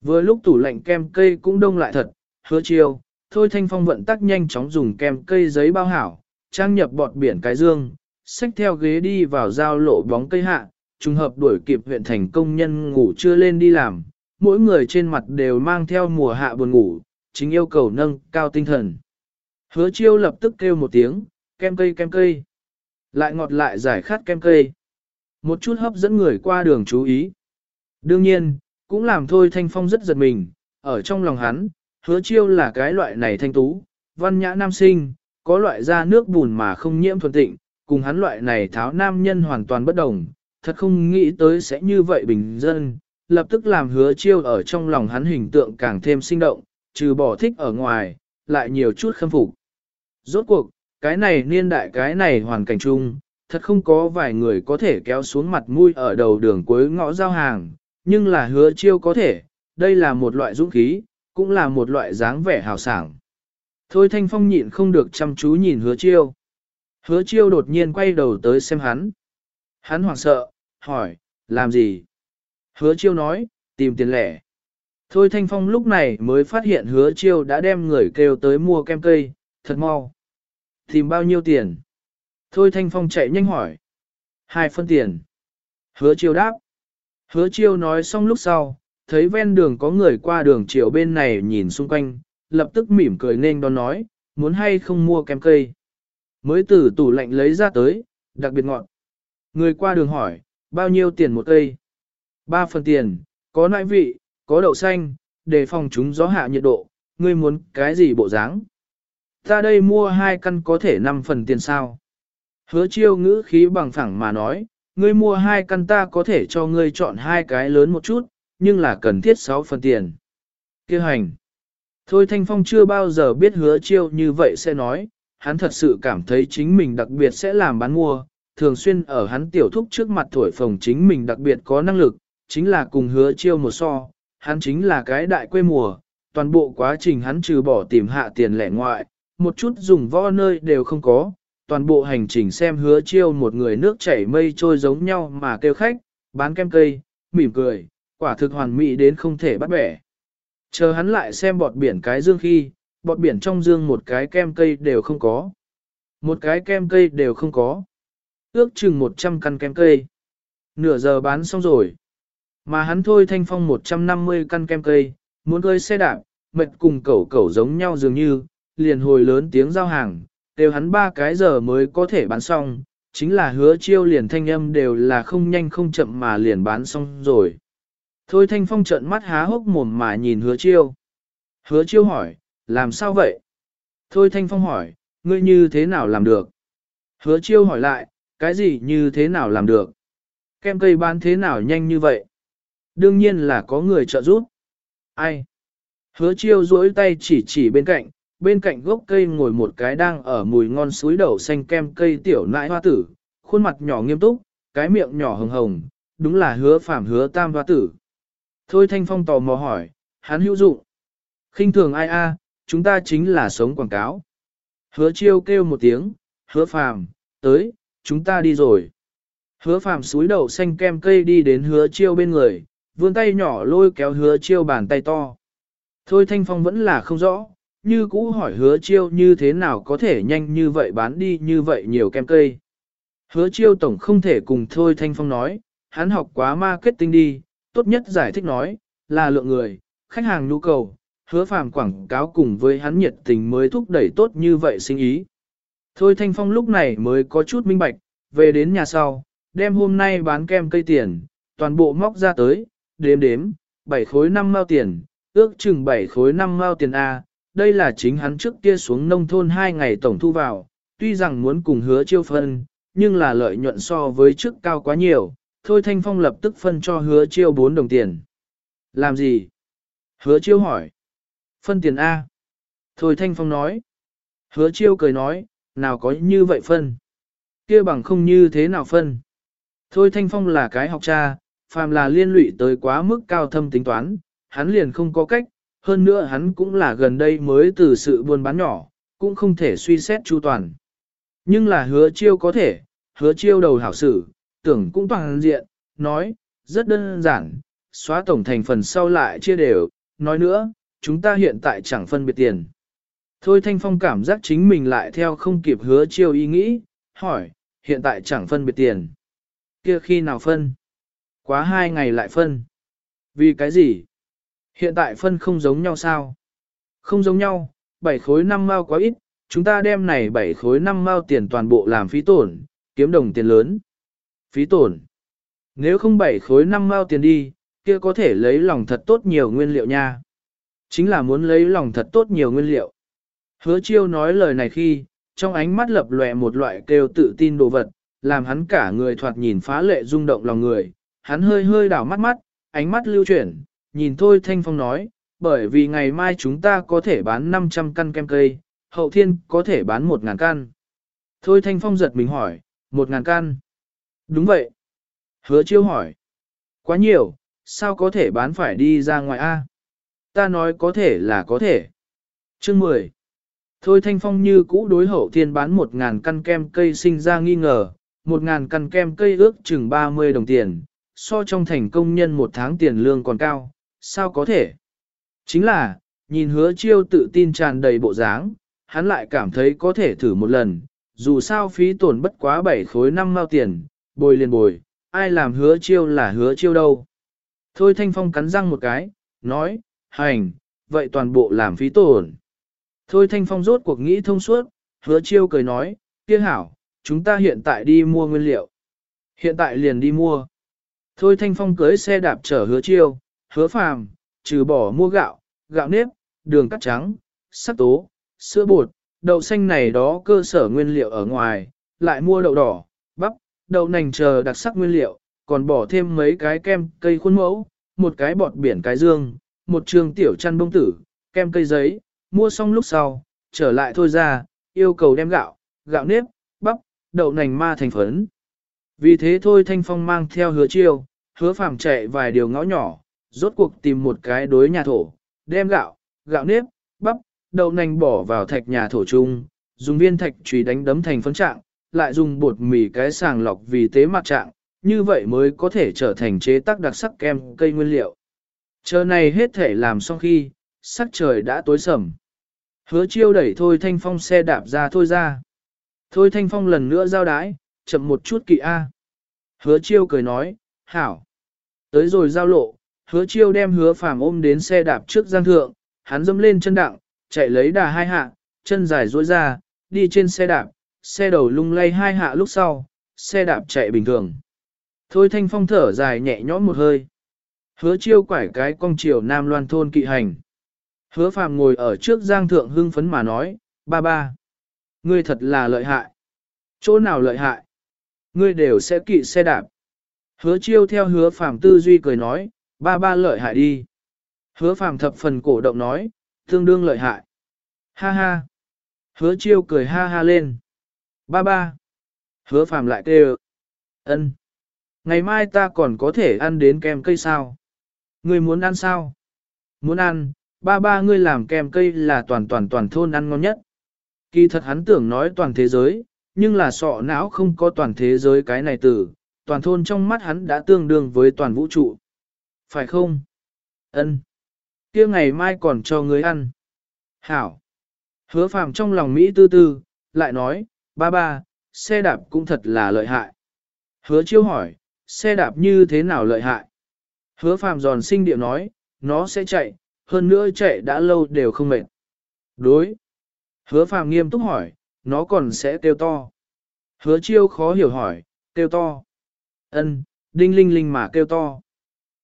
[SPEAKER 1] Vừa lúc tủ lạnh kem cây cũng đông lại thật, hứa chiêu, thôi thanh phong vận tắc nhanh chóng dùng kem cây giấy bao hảo, trang nhập bọt biển cái dương, xách theo ghế đi vào giao lộ bóng cây hạ, trùng hợp đuổi kịp huyện thành công nhân ngủ chưa lên đi làm, mỗi người trên mặt đều mang theo mùa hạ buồn ngủ, chính yêu cầu nâng cao tinh thần. Hứa chiêu lập tức kêu một tiếng, kem cây kem cây. Lại ngọt lại giải khát kem cây. Một chút hấp dẫn người qua đường chú ý. Đương nhiên, cũng làm thôi thanh phong rất giật mình, ở trong lòng hắn, hứa chiêu là cái loại này thanh tú, văn nhã nam sinh, có loại da nước bùn mà không nhiễm thuần tịnh, cùng hắn loại này tháo nam nhân hoàn toàn bất đồng, thật không nghĩ tới sẽ như vậy bình dân, lập tức làm hứa chiêu ở trong lòng hắn hình tượng càng thêm sinh động, trừ bỏ thích ở ngoài, lại nhiều chút khâm phục. Rốt cuộc, cái này niên đại cái này hoàn cảnh chung, thật không có vài người có thể kéo xuống mặt mũi ở đầu đường cuối ngõ giao hàng, nhưng là hứa chiêu có thể, đây là một loại dũng khí, cũng là một loại dáng vẻ hào sảng. Thôi thanh phong nhịn không được chăm chú nhìn hứa chiêu. Hứa chiêu đột nhiên quay đầu tới xem hắn. Hắn hoảng sợ, hỏi, làm gì? Hứa chiêu nói, tìm tiền lẻ. Thôi Thanh Phong lúc này mới phát hiện hứa chiêu đã đem người kêu tới mua kem cây, thật mau. Tìm bao nhiêu tiền? Thôi Thanh Phong chạy nhanh hỏi. Hai phân tiền. Hứa chiêu đáp. Hứa chiêu nói xong lúc sau, thấy ven đường có người qua đường chiều bên này nhìn xung quanh, lập tức mỉm cười nên đón nói, muốn hay không mua kem cây. Mới từ tủ lạnh lấy ra tới, đặc biệt ngọn. Người qua đường hỏi, bao nhiêu tiền một cây? Ba phần tiền, có nại vị, có đậu xanh, để phòng chúng gió hạ nhiệt độ, ngươi muốn cái gì bộ dáng? Ta đây mua hai căn có thể năm phần tiền sao? Hứa chiêu ngữ khí bằng phẳng mà nói, ngươi mua hai căn ta có thể cho ngươi chọn hai cái lớn một chút, nhưng là cần thiết 6 phần tiền. Kêu hành. Thôi Thanh Phong chưa bao giờ biết hứa chiêu như vậy sẽ nói, hắn thật sự cảm thấy chính mình đặc biệt sẽ làm bán mua, thường xuyên ở hắn tiểu thúc trước mặt thổi phồng chính mình đặc biệt có năng lực, chính là cùng hứa chiêu một so, hắn chính là cái đại quê mùa, toàn bộ quá trình hắn trừ bỏ tìm hạ tiền lẻ ngoại, một chút dùng vo nơi đều không có, toàn bộ hành trình xem hứa chiêu một người nước chảy mây trôi giống nhau mà kêu khách, bán kem cây, mỉm cười, quả thực hoàn mỹ đến không thể bắt bẻ. Chờ hắn lại xem bọt biển cái dương khi, bọt biển trong dương một cái kem cây đều không có. Một cái kem cây đều không có. Ước chừng 100 căn kem cây. Nửa giờ bán xong rồi. Mà hắn thôi thanh phong 150 căn kem cây, muốn cơi xe đạp, mệt cùng cẩu cẩu giống nhau dường như, liền hồi lớn tiếng giao hàng, đều hắn ba cái giờ mới có thể bán xong, Chính là hứa chiêu liền thanh âm đều là không nhanh không chậm mà liền bán xong rồi. Thôi thanh phong trợn mắt há hốc mồm mà nhìn hứa chiêu. Hứa chiêu hỏi, làm sao vậy? Thôi thanh phong hỏi, ngươi như thế nào làm được? Hứa chiêu hỏi lại, cái gì như thế nào làm được? Kem cây bán thế nào nhanh như vậy? Đương nhiên là có người trợ giúp. Ai? Hứa chiêu duỗi tay chỉ chỉ bên cạnh, bên cạnh gốc cây ngồi một cái đang ở mùi ngon suối đậu xanh kem cây tiểu nãi hoa tử, khuôn mặt nhỏ nghiêm túc, cái miệng nhỏ hồng hồng, đúng là hứa phạm hứa tam hoa tử. Thôi Thanh Phong tò mò hỏi, hắn hữu dụng. khinh thường ai a, chúng ta chính là sống quảng cáo. Hứa chiêu kêu một tiếng, hứa phàm, tới, chúng ta đi rồi. Hứa phàm suối đầu xanh kem cây đi đến hứa chiêu bên người, vươn tay nhỏ lôi kéo hứa chiêu bàn tay to. Thôi Thanh Phong vẫn là không rõ, như cũ hỏi hứa chiêu như thế nào có thể nhanh như vậy bán đi như vậy nhiều kem cây. Hứa chiêu tổng không thể cùng Thôi Thanh Phong nói, hắn học quá marketing đi, tốt nhất giải thích nói, là lượng người, khách hàng nhu cầu, hứa phàm quảng cáo cùng với hắn nhiệt tình mới thúc đẩy tốt như vậy sinh ý. Thôi Thanh Phong lúc này mới có chút minh bạch, về đến nhà sau, đem hôm nay bán kem cây tiền, toàn bộ móc ra tới, đếm đếm, 7 khối 5 mao tiền, ước chừng 7 khối 5 mao tiền A, đây là chính hắn trước kia xuống nông thôn 2 ngày tổng thu vào, tuy rằng muốn cùng hứa chiêu phân, nhưng là lợi nhuận so với trước cao quá nhiều, thôi Thanh Phong lập tức phân cho hứa chiêu 4 đồng tiền. Làm gì? Hứa chiêu hỏi. Phân tiền A. Thôi Thanh Phong nói. Hứa chiêu cười nói, nào có như vậy phân. kia bằng không như thế nào phân. Thôi Thanh Phong là cái học cha, phàm là liên lụy tới quá mức cao thâm tính toán, hắn liền không có cách, hơn nữa hắn cũng là gần đây mới từ sự buôn bán nhỏ, cũng không thể suy xét chu toàn. Nhưng là hứa chiêu có thể, hứa chiêu đầu hảo sử, tưởng cũng toàn diện, nói, rất đơn giản, xóa tổng thành phần sau lại chia đều, nói nữa, chúng ta hiện tại chẳng phân biệt tiền. Thôi Thanh Phong cảm giác chính mình lại theo không kịp hứa chiêu ý nghĩ, hỏi, hiện tại chẳng phân biệt tiền. Kia khi nào phân? Quá hai ngày lại phân. Vì cái gì? Hiện tại phân không giống nhau sao? Không giống nhau, bảy khối năm mao quá ít, chúng ta đem này bảy khối năm mao tiền toàn bộ làm phí tổn, kiếm đồng tiền lớn. Phí tổn. Nếu không bảy khối năm mao tiền đi, kia có thể lấy lòng thật tốt nhiều nguyên liệu nha. Chính là muốn lấy lòng thật tốt nhiều nguyên liệu. Hứa chiêu nói lời này khi, trong ánh mắt lập lòe một loại kêu tự tin đồ vật, làm hắn cả người thoạt nhìn phá lệ rung động lòng người. Hắn hơi hơi đảo mắt mắt, ánh mắt lưu chuyển, nhìn thôi Thanh Phong nói, bởi vì ngày mai chúng ta có thể bán 500 căn kem cây, hậu thiên có thể bán 1.000 căn. Thôi Thanh Phong giật mình hỏi, 1.000 căn. Đúng vậy. Hứa chiêu hỏi. Quá nhiều, sao có thể bán phải đi ra ngoài A? Ta nói có thể là có thể. Chương 10. Thôi Thanh Phong như cũ đối hậu thiên bán 1.000 căn kem cây sinh ra nghi ngờ, 1.000 căn kem cây ước chừng 30 đồng tiền, so trong thành công nhân một tháng tiền lương còn cao, sao có thể? Chính là, nhìn hứa chiêu tự tin tràn đầy bộ dáng, hắn lại cảm thấy có thể thử một lần, dù sao phí tổn bất quá 7 khối 5 mao tiền, bồi liền bồi, ai làm hứa chiêu là hứa chiêu đâu. Thôi Thanh Phong cắn răng một cái, nói, hành, vậy toàn bộ làm phí tổn. Thôi Thanh Phong rốt cuộc nghĩ thông suốt, hứa chiêu cười nói, kia hảo, chúng ta hiện tại đi mua nguyên liệu. Hiện tại liền đi mua. Thôi Thanh Phong cưới xe đạp chở hứa chiêu, hứa phàm, trừ bỏ mua gạo, gạo nếp, đường cắt trắng, sắc tố, sữa bột, đậu xanh này đó cơ sở nguyên liệu ở ngoài, lại mua đậu đỏ, đậu nành chờ đặc sắc nguyên liệu, còn bỏ thêm mấy cái kem cây khuôn mẫu, một cái bọt biển cái dương, một trường tiểu chăn bông tử, kem cây giấy, mua xong lúc sau, trở lại thôi ra, yêu cầu đem gạo, gạo nếp, bắp, đậu nành ma thành phấn. Vì thế thôi Thanh Phong mang theo hứa chiêu, hứa phàm chạy vài điều ngõ nhỏ, rốt cuộc tìm một cái đối nhà thổ, đem gạo, gạo nếp, bắp, đậu nành bỏ vào thạch nhà thổ chung, dùng viên thạch chùy đánh đấm thành phấn trạng, lại dùng bột mì cái sàng lọc vì tế mặt trạng, như vậy mới có thể trở thành chế tác đặc sắc kem cây nguyên liệu. Chờ này hết thể làm xong khi, sắc trời đã tối sầm. Hứa chiêu đẩy Thôi Thanh Phong xe đạp ra thôi ra. Thôi Thanh Phong lần nữa giao đái, chậm một chút kỵ A. Hứa chiêu cười nói, hảo. Tới rồi giao lộ, hứa chiêu đem hứa phàm ôm đến xe đạp trước giang thượng, hắn dâm lên chân đặng, chạy lấy đà hai hạ, chân dài duỗi ra, đi trên xe đạp, xe đầu lung lay hai hạ lúc sau, xe đạp chạy bình thường. Thôi thanh phong thở dài nhẹ nhõm một hơi. Hứa chiêu quải cái cong chiều nam loan thôn kỵ hành. Hứa phàm ngồi ở trước giang thượng hưng phấn mà nói, ba ba. Ngươi thật là lợi hại. Chỗ nào lợi hại? Ngươi đều sẽ kỵ xe đạp. Hứa chiêu theo hứa phàm tư duy cười nói, ba ba lợi hại đi. Hứa phàm thập phần cổ động nói, tương đương lợi hại. Ha ha. Hứa chiêu cười ha ha lên. Ba ba. Hứa phàm lại kêu. ân. Ngày mai ta còn có thể ăn đến kem cây sao? Ngươi muốn ăn sao? Muốn ăn, ba ba ngươi làm kem cây là toàn toàn toàn thôn ăn ngon nhất. Kỳ thật hắn tưởng nói toàn thế giới, nhưng là sọ não không có toàn thế giới cái này từ, toàn thôn trong mắt hắn đã tương đương với toàn vũ trụ. Phải không? Ân. kia ngày mai còn cho ngươi ăn. Hảo. Hứa phàm trong lòng Mỹ tư tư, lại nói, ba ba, xe đạp cũng thật là lợi hại. Hứa chiêu hỏi, xe đạp như thế nào lợi hại? Hứa phàm giòn sinh điệu nói, nó sẽ chạy, hơn nữa chạy đã lâu đều không mệt. Đối. Hứa phàm nghiêm túc hỏi, nó còn sẽ kêu to. Hứa chiêu khó hiểu hỏi, kêu to. Ân, đinh linh linh mà kêu to.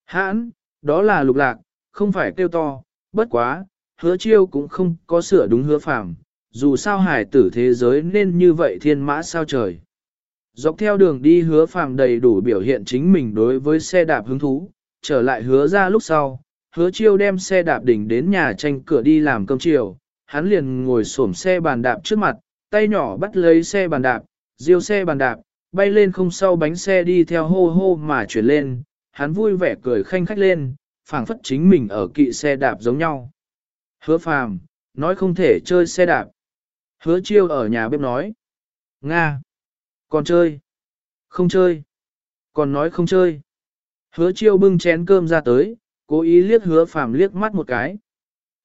[SPEAKER 1] Hãn, đó là lục lạc, không phải kêu to, bất quá, hứa chiêu cũng không có sửa đúng hứa phàm. Dù sao hải tử thế giới nên như vậy thiên mã sao trời. Dọc theo đường đi hứa phàm đầy đủ biểu hiện chính mình đối với xe đạp hứng thú, trở lại hứa ra lúc sau, hứa chiêu đem xe đạp đỉnh đến nhà tranh cửa đi làm cơm chiều, hắn liền ngồi xổm xe bàn đạp trước mặt, tay nhỏ bắt lấy xe bàn đạp, diêu xe bàn đạp, bay lên không sau bánh xe đi theo hô hô mà chuyển lên, hắn vui vẻ cười khanh khách lên, phảng phất chính mình ở kỵ xe đạp giống nhau. Hứa phàm, nói không thể chơi xe đạp. Hứa chiêu ở nhà bếp nói. Nga. Còn chơi? Không chơi. Còn nói không chơi. Hứa chiêu bưng chén cơm ra tới, cố ý liếc hứa phàm liếc mắt một cái.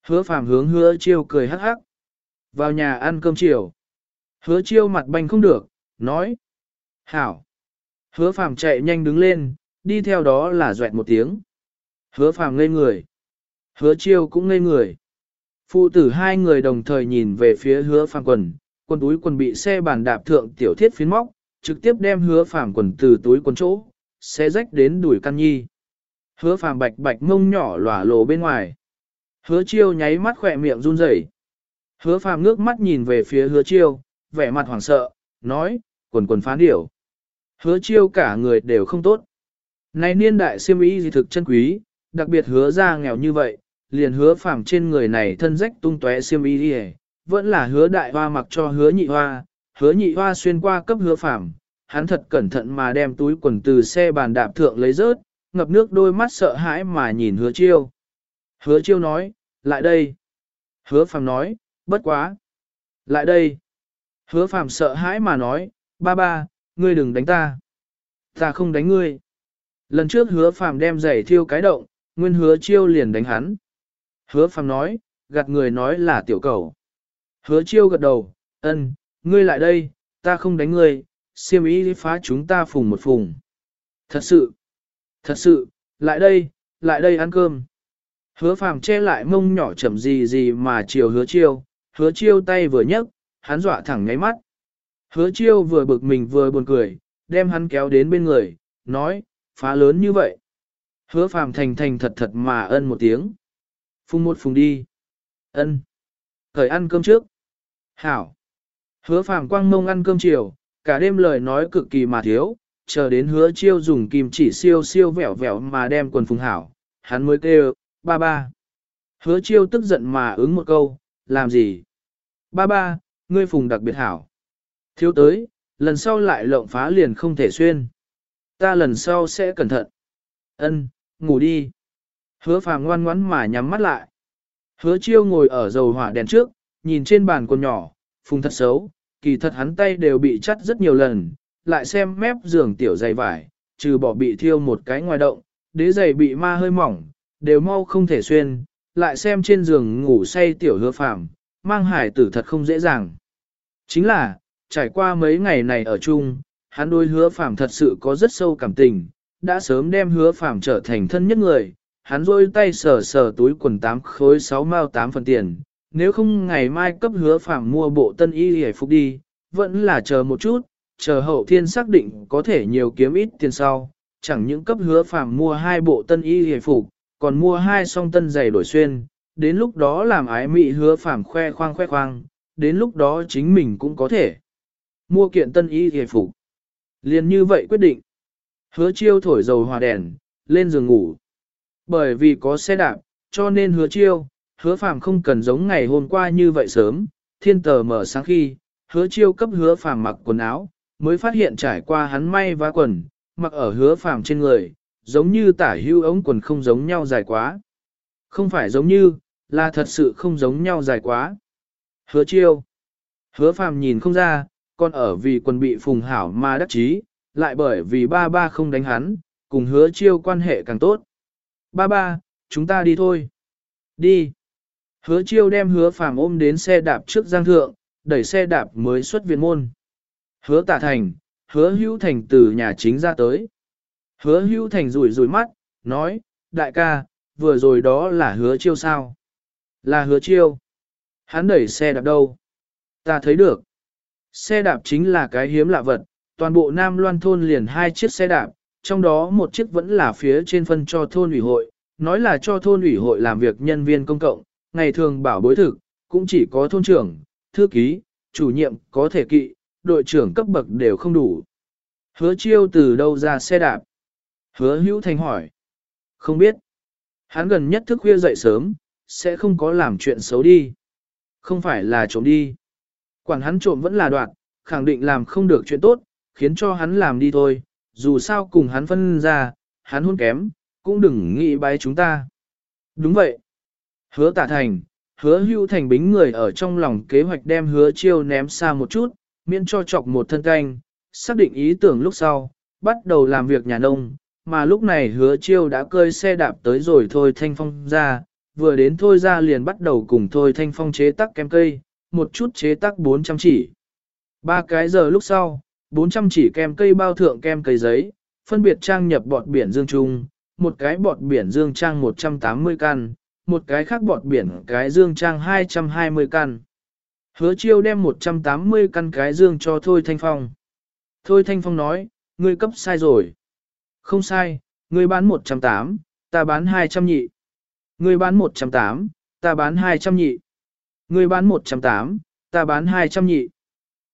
[SPEAKER 1] Hứa phàm hướng hứa chiêu cười hắc hắc. Vào nhà ăn cơm chiều. Hứa chiêu mặt banh không được, nói. Hảo. Hứa phàm chạy nhanh đứng lên, đi theo đó là doẹt một tiếng. Hứa phàm ngây người. Hứa chiêu cũng ngây người. Phụ tử hai người đồng thời nhìn về phía hứa phàm quần, quần túi quần bị xe bàn đạp thượng tiểu thiết phiến móc, trực tiếp đem hứa phàm quần từ túi quần chỗ, xe rách đến đuổi căn nhi. Hứa phàm bạch bạch mông nhỏ lỏa lồ bên ngoài. Hứa chiêu nháy mắt khỏe miệng run rẩy. Hứa phàm ngước mắt nhìn về phía hứa chiêu, vẻ mặt hoảng sợ, nói, quần quần phán điểu. Hứa chiêu cả người đều không tốt. Này niên đại siêm ý gì thực chân quý, đặc biệt hứa ra nghèo như vậy, liền hứa phàm trên người này thân rách tung tóe xiêm y đi vẫn là hứa đại hoa mặc cho hứa nhị hoa, hứa nhị hoa xuyên qua cấp hứa phàm, hắn thật cẩn thận mà đem túi quần từ xe bàn đạp thượng lấy rớt, ngập nước đôi mắt sợ hãi mà nhìn hứa chiêu. Hứa chiêu nói, lại đây. Hứa phàm nói, bất quá. Lại đây. Hứa phàm sợ hãi mà nói, ba ba, ngươi đừng đánh ta. Ta không đánh ngươi. Lần trước hứa phàm đem giày thiêu cái động, nguyên hứa chiêu liền đánh hắn. Hứa phàm nói, gạt người nói là tiểu cầu. Hứa chiêu gật đầu, ân, ngươi lại đây, ta không đánh ngươi, siêm ý phá chúng ta phùng một phùng. Thật sự, thật sự, lại đây, lại đây ăn cơm. Hứa phàm che lại mông nhỏ chậm gì gì mà chiều hứa chiêu, hứa chiêu tay vừa nhấc, hắn dọa thẳng ngáy mắt. Hứa chiêu vừa bực mình vừa buồn cười, đem hắn kéo đến bên người, nói, phá lớn như vậy. Hứa phàm thành thành thật thật mà ân một tiếng. Phùng một phùng đi. Ân. Khởi ăn cơm trước. Hảo. Hứa phàm quang mông ăn cơm chiều, cả đêm lời nói cực kỳ mà thiếu, chờ đến hứa chiêu dùng kim chỉ siêu siêu vẻo vẻo mà đem quần phùng hảo, hắn mới kêu, ba ba. Hứa chiêu tức giận mà ứng một câu, làm gì? Ba ba, ngươi phùng đặc biệt hảo. Thiếu tới, lần sau lại lộng phá liền không thể xuyên. Ta lần sau sẽ cẩn thận. Ân, ngủ đi. Hứa phàm ngoan ngoãn mà nhắm mắt lại. Hứa chiêu ngồi ở dầu hỏa đèn trước, nhìn trên bàn con nhỏ, phùng thật xấu, kỳ thật hắn tay đều bị chắt rất nhiều lần, lại xem mép giường tiểu dày vải, trừ bỏ bị thiêu một cái ngoài động, đế giày bị ma hơi mỏng, đều mau không thể xuyên, lại xem trên giường ngủ say tiểu hứa phàm, mang hải tử thật không dễ dàng. Chính là, trải qua mấy ngày này ở chung, hắn đôi hứa phàm thật sự có rất sâu cảm tình, đã sớm đem hứa phàm trở thành thân nhất người, hắn rôi tay sờ sờ túi quần tám khối sáu mao tám phần tiền, nếu không ngày mai cấp hứa phàm mua bộ tân y hề phục đi, vẫn là chờ một chút, chờ hậu thiên xác định có thể nhiều kiếm ít tiền sau, chẳng những cấp hứa phàm mua hai bộ tân y hề phục, còn mua hai song tân giày đổi xuyên, đến lúc đó làm ái mị hứa phàm khoe khoang khoe khoang, đến lúc đó chính mình cũng có thể mua kiện tân y hề phục. Liền như vậy quyết định. Hứa chiêu thổi dầu hòa đèn, lên giường ngủ. Bởi vì có xe đạp, cho nên hứa chiêu, hứa phàm không cần giống ngày hôm qua như vậy sớm, thiên tờ mở sáng khi, hứa chiêu cấp hứa phàm mặc quần áo, mới phát hiện trải qua hắn may vá quần, mặc ở hứa phàm trên người, giống như tả hưu ống quần không giống nhau dài quá. Không phải giống như, là thật sự không giống nhau dài quá. Hứa chiêu. Hứa phàm nhìn không ra, còn ở vì quần bị phùng hảo mà đắc chí, lại bởi vì ba ba không đánh hắn, cùng hứa chiêu quan hệ càng tốt. Ba ba, chúng ta đi thôi. Đi. Hứa chiêu đem hứa phàm ôm đến xe đạp trước giang thượng, đẩy xe đạp mới xuất viện môn. Hứa tả thành, hứa hữu thành từ nhà chính ra tới. Hứa hữu thành rủi rủi mắt, nói, đại ca, vừa rồi đó là hứa chiêu sao? Là hứa chiêu. Hắn đẩy xe đạp đâu? Ta thấy được. Xe đạp chính là cái hiếm lạ vật, toàn bộ Nam Loan thôn liền hai chiếc xe đạp, trong đó một chiếc vẫn là phía trên phân cho thôn ủy hội, nói là cho thôn ủy hội làm việc nhân viên công cộng, ngày thường bảo bối thực, cũng chỉ có thôn trưởng, thư ký, chủ nhiệm có thể kỵ, đội trưởng cấp bậc đều không đủ. Hứa chiêu từ đâu ra xe đạp? Hứa hữu thành hỏi. Không biết. Hắn gần nhất thức khuya dậy sớm, sẽ không có làm chuyện xấu đi. Không phải là trộm đi. Quản hắn trộm vẫn là đoạt, khẳng định làm không được chuyện tốt, khiến cho hắn làm đi thôi, dù sao cùng hắn phân ra, hắn hôn kém, cũng đừng nghĩ bái chúng ta. Đúng vậy. Hứa tả thành, hứa hưu thành bính người ở trong lòng kế hoạch đem hứa chiêu ném xa một chút, miễn cho chọc một thân canh, xác định ý tưởng lúc sau, bắt đầu làm việc nhà nông, mà lúc này hứa chiêu đã cơi xe đạp tới rồi thôi thanh phong ra, vừa đến thôi ra liền bắt đầu cùng thôi thanh phong chế tắc kem cây, một chút chế tắc 400 chỉ. Ba cái giờ lúc sau, 400 chỉ kem cây bao thượng kem cây giấy, phân biệt trang nhập bọt biển dương trung, một cái bọt biển dương trang 180 căn, một cái khác bọt biển cái dương trang 220 căn. Hứa chiêu đem 180 căn cái dương cho Thôi Thanh Phong. Thôi Thanh Phong nói, ngươi cấp sai rồi. Không sai, ngươi bán 180, ta bán 200 nhị. Ngươi bán 180, ta bán 200 nhị. Ngươi bán 180, ta bán 200 nhị.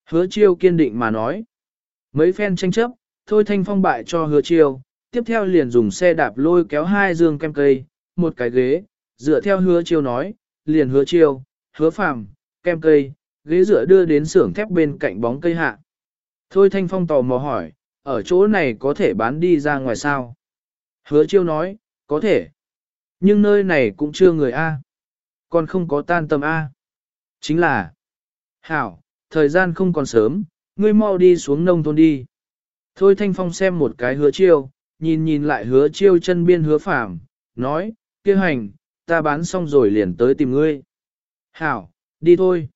[SPEAKER 1] Hứa chiêu kiên định mà nói. Mấy phen tranh chấp, Thôi Thanh Phong bại cho hứa chiêu, tiếp theo liền dùng xe đạp lôi kéo hai dương kem cây, một cái ghế, dựa theo hứa chiêu nói, liền hứa chiêu, hứa phàm, kem cây, ghế dựa đưa đến xưởng thép bên cạnh bóng cây hạ. Thôi Thanh Phong tò mò hỏi, ở chỗ này có thể bán đi ra ngoài sao? Hứa chiêu nói, có thể. Nhưng nơi này cũng chưa người A. Còn không có tan tầm A. Chính là, Hảo, thời gian không còn sớm, ngươi mau đi xuống nông thôn đi. Thôi Thanh Phong xem một cái hứa chiêu, nhìn nhìn lại hứa chiêu chân biên hứa phàm, nói, kia hành, ta bán xong rồi liền tới tìm ngươi. Hảo, đi thôi.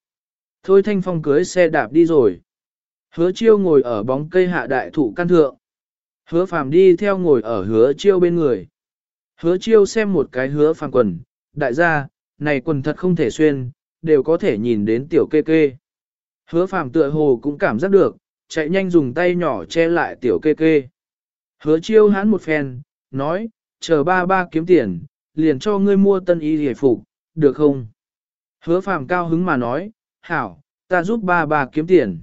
[SPEAKER 1] Thôi Thanh Phong cưới xe đạp đi rồi. Hứa chiêu ngồi ở bóng cây hạ đại thụ căn thượng. Hứa phàm đi theo ngồi ở hứa chiêu bên người. Hứa chiêu xem một cái hứa phàm quần, đại gia, này quần thật không thể xuyên, đều có thể nhìn đến tiểu kê kê. Hứa phàm tựa hồ cũng cảm giác được, chạy nhanh dùng tay nhỏ che lại tiểu kê kê. Hứa chiêu hắn một phen, nói, chờ ba ba kiếm tiền, liền cho ngươi mua tân y hề phục, được không? Hứa phàm cao hứng mà nói, hảo, ta giúp ba ba kiếm tiền.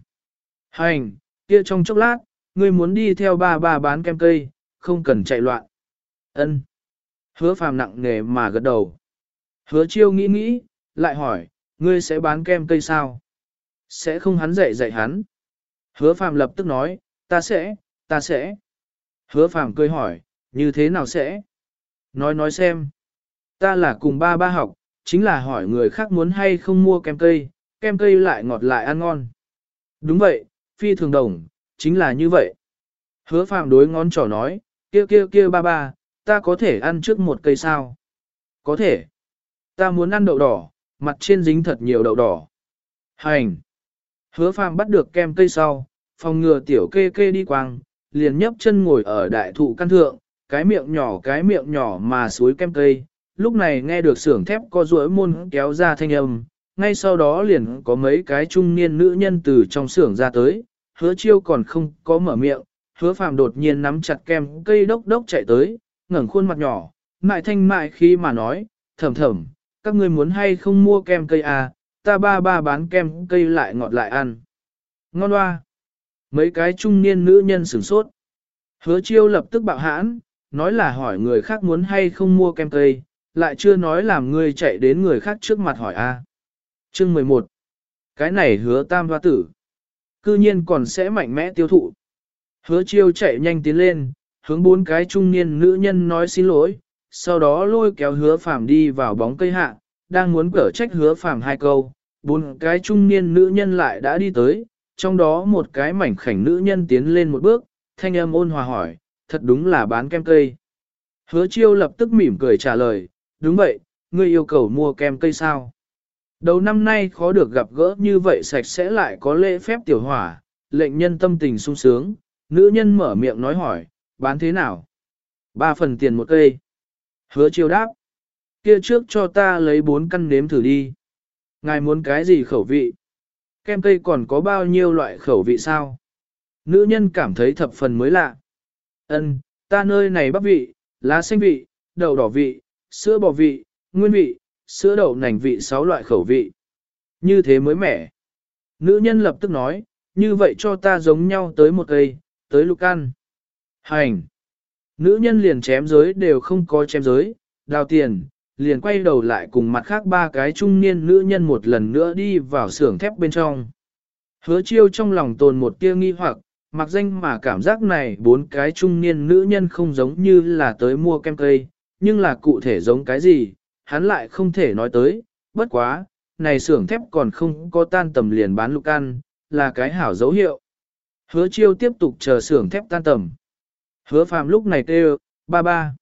[SPEAKER 1] Hành, kia trong chốc lát, ngươi muốn đi theo ba ba bán kem cây, không cần chạy loạn. Ân. Hứa phàm nặng nề mà gật đầu. Hứa chiêu nghĩ nghĩ, lại hỏi, ngươi sẽ bán kem cây sao? Sẽ không hắn dạy dạy hắn. Hứa phàm lập tức nói, ta sẽ, ta sẽ. Hứa phàm cười hỏi, như thế nào sẽ? Nói nói xem. Ta là cùng ba ba học, chính là hỏi người khác muốn hay không mua kem cây, kem cây lại ngọt lại ăn ngon. Đúng vậy, phi thường đồng, chính là như vậy. Hứa phàm đối ngón trỏ nói, kia kia kia ba ba, ta có thể ăn trước một cây sao? Có thể. Ta muốn ăn đậu đỏ, mặt trên dính thật nhiều đậu đỏ. Hành. Hứa phàm bắt được kem cây sau, phòng ngừa tiểu kê kê đi quang, liền nhấp chân ngồi ở đại thụ căn thượng, cái miệng nhỏ cái miệng nhỏ mà suối kem cây. Lúc này nghe được xưởng thép có rũi môn kéo ra thanh âm, ngay sau đó liền có mấy cái trung niên nữ nhân từ trong xưởng ra tới, hứa chiêu còn không có mở miệng, hứa phàm đột nhiên nắm chặt kem cây đốc đốc chạy tới, ngẩng khuôn mặt nhỏ, mại thanh mại khi mà nói, thầm thầm, các ngươi muốn hay không mua kem cây à, ta ba ba bán kem cây lại ngọt lại ăn. Ngon hoa. Mấy cái trung niên nữ nhân sửng sốt. Hứa chiêu lập tức bạo hãn, nói là hỏi người khác muốn hay không mua kem cây, lại chưa nói làm người chạy đến người khác trước mặt hỏi a. À. Chương 11. Cái này hứa tam hoa tử. Cư nhiên còn sẽ mạnh mẽ tiêu thụ. Hứa chiêu chạy nhanh tiến lên, hướng bốn cái trung niên nữ nhân nói xin lỗi, sau đó lôi kéo hứa phàm đi vào bóng cây hạ, đang muốn cở trách hứa phàm hai câu, bốn cái trung niên nữ nhân lại đã đi tới, trong đó một cái mảnh khảnh nữ nhân tiến lên một bước, thanh âm ôn hòa hỏi, thật đúng là bán kem cây. Hứa chiêu lập tức mỉm cười trả lời, đúng vậy, ngươi yêu cầu mua kem cây sao? Đầu năm nay khó được gặp gỡ như vậy sạch sẽ lại có lễ phép tiểu hỏa, lệnh nhân tâm tình sung sướng, nữ nhân mở miệng nói hỏi, bán thế nào? Ba phần tiền một cây. Hứa chiêu đáp. Kia trước cho ta lấy bốn căn nếm thử đi. Ngài muốn cái gì khẩu vị? Kem cây còn có bao nhiêu loại khẩu vị sao? Nữ nhân cảm thấy thập phần mới lạ. Ân, ta nơi này bắp vị, lá xanh vị, đậu đỏ vị, sữa bò vị, nguyên vị, sữa đậu nành vị sáu loại khẩu vị. Như thế mới mẻ. Nữ nhân lập tức nói, như vậy cho ta giống nhau tới một cây, tới lục ăn. Hành. Nữ nhân liền chém giới đều không có chém giới, đào tiền, liền quay đầu lại cùng mặt khác ba cái trung niên nữ nhân một lần nữa đi vào xưởng thép bên trong. Hứa chiêu trong lòng tồn một tia nghi hoặc, mặc danh mà cảm giác này bốn cái trung niên nữ nhân không giống như là tới mua kem cây, nhưng là cụ thể giống cái gì, hắn lại không thể nói tới, bất quá, này xưởng thép còn không có tan tầm liền bán lục ăn, là cái hảo dấu hiệu. Hứa chiêu tiếp tục chờ xưởng thép tan tầm. Hứa phàm lúc này kêu, ba ba.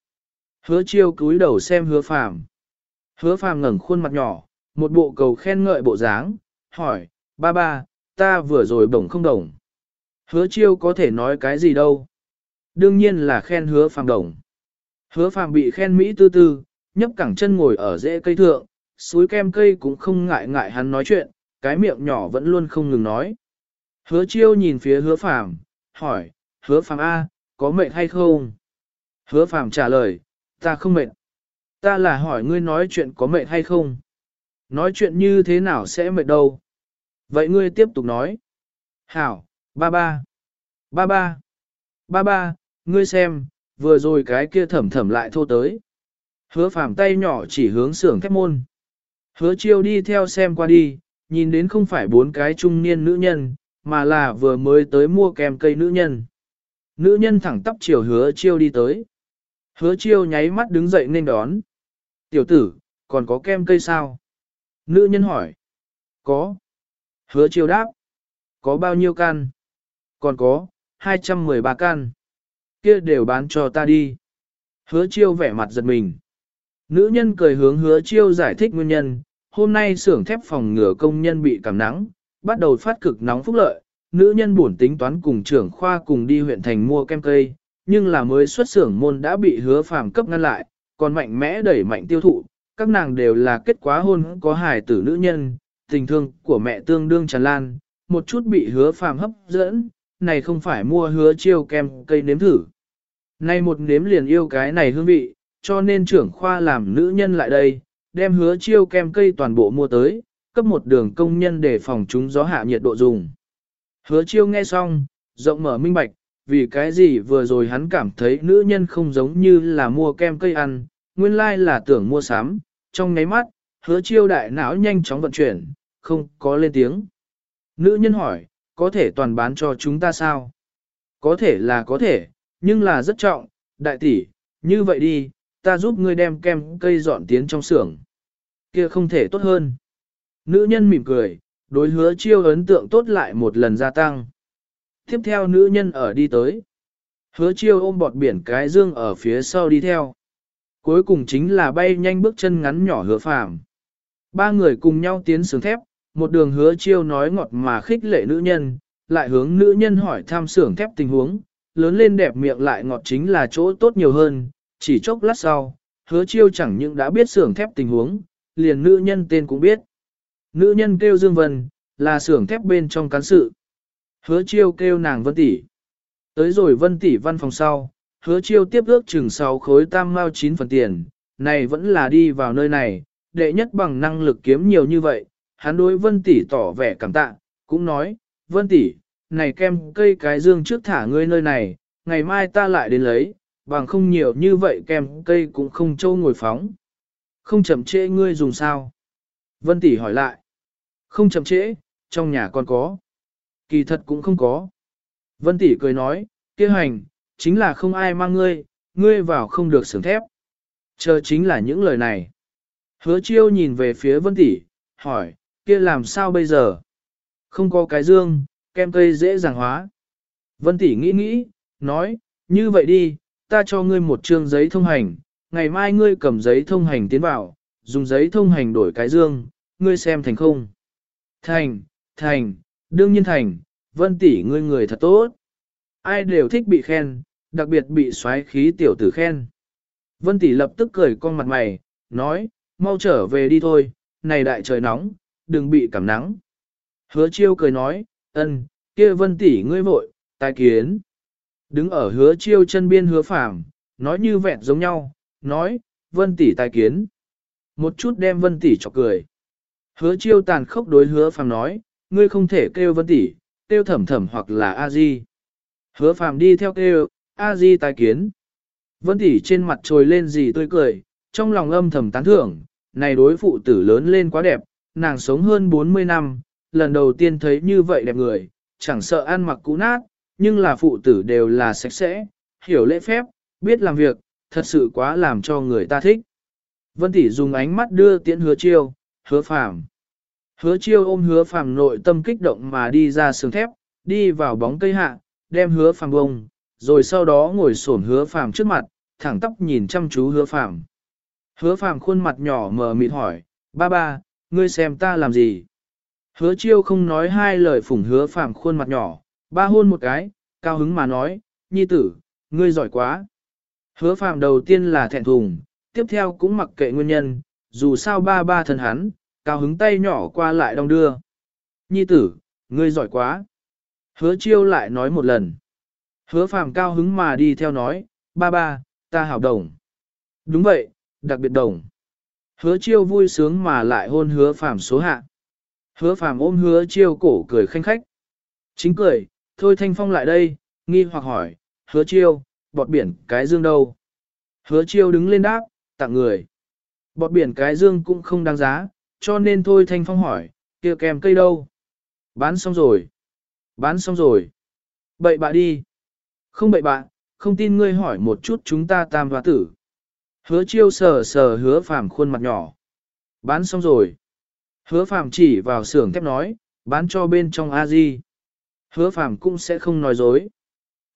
[SPEAKER 1] Hứa chiêu cúi đầu xem hứa phàm. Hứa phàm ngẩng khuôn mặt nhỏ, một bộ cầu khen ngợi bộ dáng, hỏi, ba ba, ta vừa rồi bổng không đồng. Hứa chiêu có thể nói cái gì đâu. Đương nhiên là khen hứa phàm đồng. Hứa phàm bị khen Mỹ tư tư, nhấp cẳng chân ngồi ở rễ cây thượng, suối kem cây cũng không ngại ngại hắn nói chuyện, cái miệng nhỏ vẫn luôn không ngừng nói. Hứa chiêu nhìn phía hứa phàm, hỏi, hứa phàm A, có mệt hay không? Hứa phàm trả lời, ta không mệt. Ta là hỏi ngươi nói chuyện có mệt hay không? Nói chuyện như thế nào sẽ mệt đâu? Vậy ngươi tiếp tục nói. Hảo, ba ba. Ba ba. Ba ba, ngươi xem, vừa rồi cái kia thẩm thẩm lại thô tới. Hứa phàm tay nhỏ chỉ hướng xưởng thép môn. Hứa chiêu đi theo xem qua đi, nhìn đến không phải bốn cái trung niên nữ nhân, mà là vừa mới tới mua kem cây nữ nhân. Nữ nhân thẳng tắp chiều hứa chiêu đi tới. Hứa chiêu nháy mắt đứng dậy nên đón. Tiểu tử, còn có kem cây sao? Nữ nhân hỏi. Có. Hứa chiêu đáp. Có bao nhiêu can? Còn có, 213 can. Kia đều bán cho ta đi. Hứa chiêu vẻ mặt giật mình. Nữ nhân cười hướng hứa chiêu giải thích nguyên nhân. Hôm nay xưởng thép phòng ngừa công nhân bị cảm nắng, bắt đầu phát cực nóng phúc lợi. Nữ nhân buồn tính toán cùng trưởng khoa cùng đi huyện thành mua kem cây, nhưng là mới xuất xưởng môn đã bị hứa phàm cấp ngăn lại, còn mạnh mẽ đẩy mạnh tiêu thụ, các nàng đều là kết quả hôn có hài tử nữ nhân, tình thương của mẹ tương đương tràn lan, một chút bị hứa phàm hấp dẫn, này không phải mua hứa chiêu kem cây nếm thử. Này một nếm liền yêu cái này hương vị, cho nên trưởng khoa làm nữ nhân lại đây, đem hứa chiêu kem cây toàn bộ mua tới, cấp một đường công nhân để phòng chúng gió hạ nhiệt độ dùng. Hứa chiêu nghe xong, rộng mở minh bạch, vì cái gì vừa rồi hắn cảm thấy nữ nhân không giống như là mua kem cây ăn, nguyên lai là tưởng mua sắm, trong ngáy mắt, hứa chiêu đại não nhanh chóng vận chuyển, không có lên tiếng. Nữ nhân hỏi, có thể toàn bán cho chúng ta sao? Có thể là có thể, nhưng là rất trọng, đại tỷ, như vậy đi, ta giúp ngươi đem kem cây dọn tiến trong xưởng. Kia không thể tốt hơn. Nữ nhân mỉm cười, đối hứa chiêu ấn tượng tốt lại một lần gia tăng. Tiếp theo nữ nhân ở đi tới. Hứa chiêu ôm bọt biển cái dương ở phía sau đi theo. Cuối cùng chính là bay nhanh bước chân ngắn nhỏ hứa phàm. Ba người cùng nhau tiến sướng thép, một đường hứa chiêu nói ngọt mà khích lệ nữ nhân, lại hướng nữ nhân hỏi tham sưởng thép tình huống, lớn lên đẹp miệng lại ngọt chính là chỗ tốt nhiều hơn, chỉ chốc lát sau, hứa chiêu chẳng những đã biết sưởng thép tình huống, liền nữ nhân tên cũng biết. Nữ nhân kêu Dương Vân, là sưởng thép bên trong cán sự. Hứa chiêu kêu nàng vân tỷ. Tới rồi vân tỷ văn phòng sau, hứa chiêu tiếp ước chừng 6 khối tam mao 9 phần tiền, này vẫn là đi vào nơi này, đệ nhất bằng năng lực kiếm nhiều như vậy, hắn đối vân tỷ tỏ vẻ cảm tạ, cũng nói, vân tỷ, này kem cây cái dương trước thả ngươi nơi này, ngày mai ta lại đến lấy, bằng không nhiều như vậy kem cây cũng không trâu ngồi phóng. Không chậm trễ ngươi dùng sao? Vân tỷ hỏi lại. Không chậm trễ, trong nhà còn có. Kỳ thật cũng không có. Vân tỷ cười nói, kia hành, chính là không ai mang ngươi, ngươi vào không được sướng thép. Chờ chính là những lời này. Hứa chiêu nhìn về phía vân tỷ, hỏi, kia làm sao bây giờ? Không có cái dương, kem cây dễ dàng hóa. Vân tỷ nghĩ nghĩ, nói, như vậy đi, ta cho ngươi một trương giấy thông hành, ngày mai ngươi cầm giấy thông hành tiến vào, dùng giấy thông hành đổi cái dương, ngươi xem thành không? Thành, thành, đương nhiên thành, vân tỷ ngươi người thật tốt. Ai đều thích bị khen, đặc biệt bị xoáy khí tiểu tử khen. Vân tỷ lập tức cười con mặt mày, nói, mau trở về đi thôi, này đại trời nóng, đừng bị cảm nắng. Hứa chiêu cười nói, ân, kia vân tỷ ngươi vội, tai kiến. Đứng ở hứa chiêu chân biên hứa phạm, nói như vẹn giống nhau, nói, vân tỷ tai kiến. Một chút đem vân tỷ chọc cười. Hứa chiêu tàn khốc đối hứa phàm nói, ngươi không thể kêu vân tỷ, kêu thẩm thẩm hoặc là a di. Hứa phàm đi theo kêu, a di tái kiến. Vân tỷ trên mặt trồi lên gì tươi cười, trong lòng âm thầm tán thưởng, này đối phụ tử lớn lên quá đẹp, nàng sống hơn 40 năm, lần đầu tiên thấy như vậy đẹp người, chẳng sợ ăn mặc cũ nát, nhưng là phụ tử đều là sạch sẽ, hiểu lễ phép, biết làm việc, thật sự quá làm cho người ta thích. Vân tỷ dùng ánh mắt đưa tiễn hứa chiêu, hứa phàm. Hứa chiêu ôm hứa phàm nội tâm kích động mà đi ra sườn thép, đi vào bóng cây hạ, đem hứa phàm bông, rồi sau đó ngồi xổm hứa phàm trước mặt, thẳng tóc nhìn chăm chú hứa phàm. Hứa phàm khuôn mặt nhỏ mờ mịt hỏi, ba ba, ngươi xem ta làm gì? Hứa chiêu không nói hai lời phủng hứa phàm khuôn mặt nhỏ, ba hôn một cái, cao hứng mà nói, nhi tử, ngươi giỏi quá. Hứa phàm đầu tiên là thẹn thùng, tiếp theo cũng mặc kệ nguyên nhân, dù sao ba ba thân hắn, cao hứng tay nhỏ qua lại đong đưa. Nhi tử, ngươi giỏi quá. Hứa chiêu lại nói một lần. Hứa phàm cao hứng mà đi theo nói, ba ba, ta hảo đồng. Đúng vậy, đặc biệt đồng. Hứa chiêu vui sướng mà lại hôn hứa phàm số hạ. Hứa phàm ôm hứa chiêu cổ cười khanh khách. Chính cười, thôi thanh phong lại đây, nghi hoặc hỏi, hứa chiêu, bọt biển cái dương đâu? Hứa chiêu đứng lên đáp, tặng người. Bọt biển cái dương cũng không đáng giá, cho nên thôi thanh phong hỏi, kia kèm cây đâu? Bán xong rồi. Bán xong rồi. Bậy bạ đi. Không bậy bạ, không tin ngươi hỏi một chút chúng ta tam và tử. Hứa chiêu sờ sờ hứa phàm khuôn mặt nhỏ. Bán xong rồi. Hứa phàm chỉ vào xưởng thép nói, bán cho bên trong a di. Hứa phàm cũng sẽ không nói dối.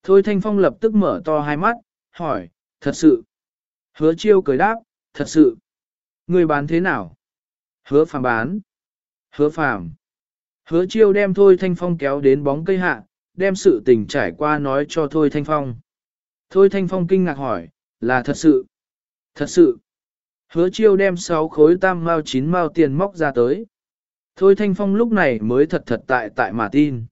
[SPEAKER 1] Thôi thanh phong lập tức mở to hai mắt, hỏi, thật sự. Hứa chiêu cười đáp, thật sự. Người bán thế nào? Hứa phàm bán. Hứa phàm. Hứa chiêu đem Thôi Thanh Phong kéo đến bóng cây hạ, đem sự tình trải qua nói cho Thôi Thanh Phong. Thôi Thanh Phong kinh ngạc hỏi, là thật sự. Thật sự. Hứa chiêu đem 6 khối tam mao 9 mao tiền móc ra tới. Thôi Thanh Phong lúc này mới thật thật tại tại mà tin.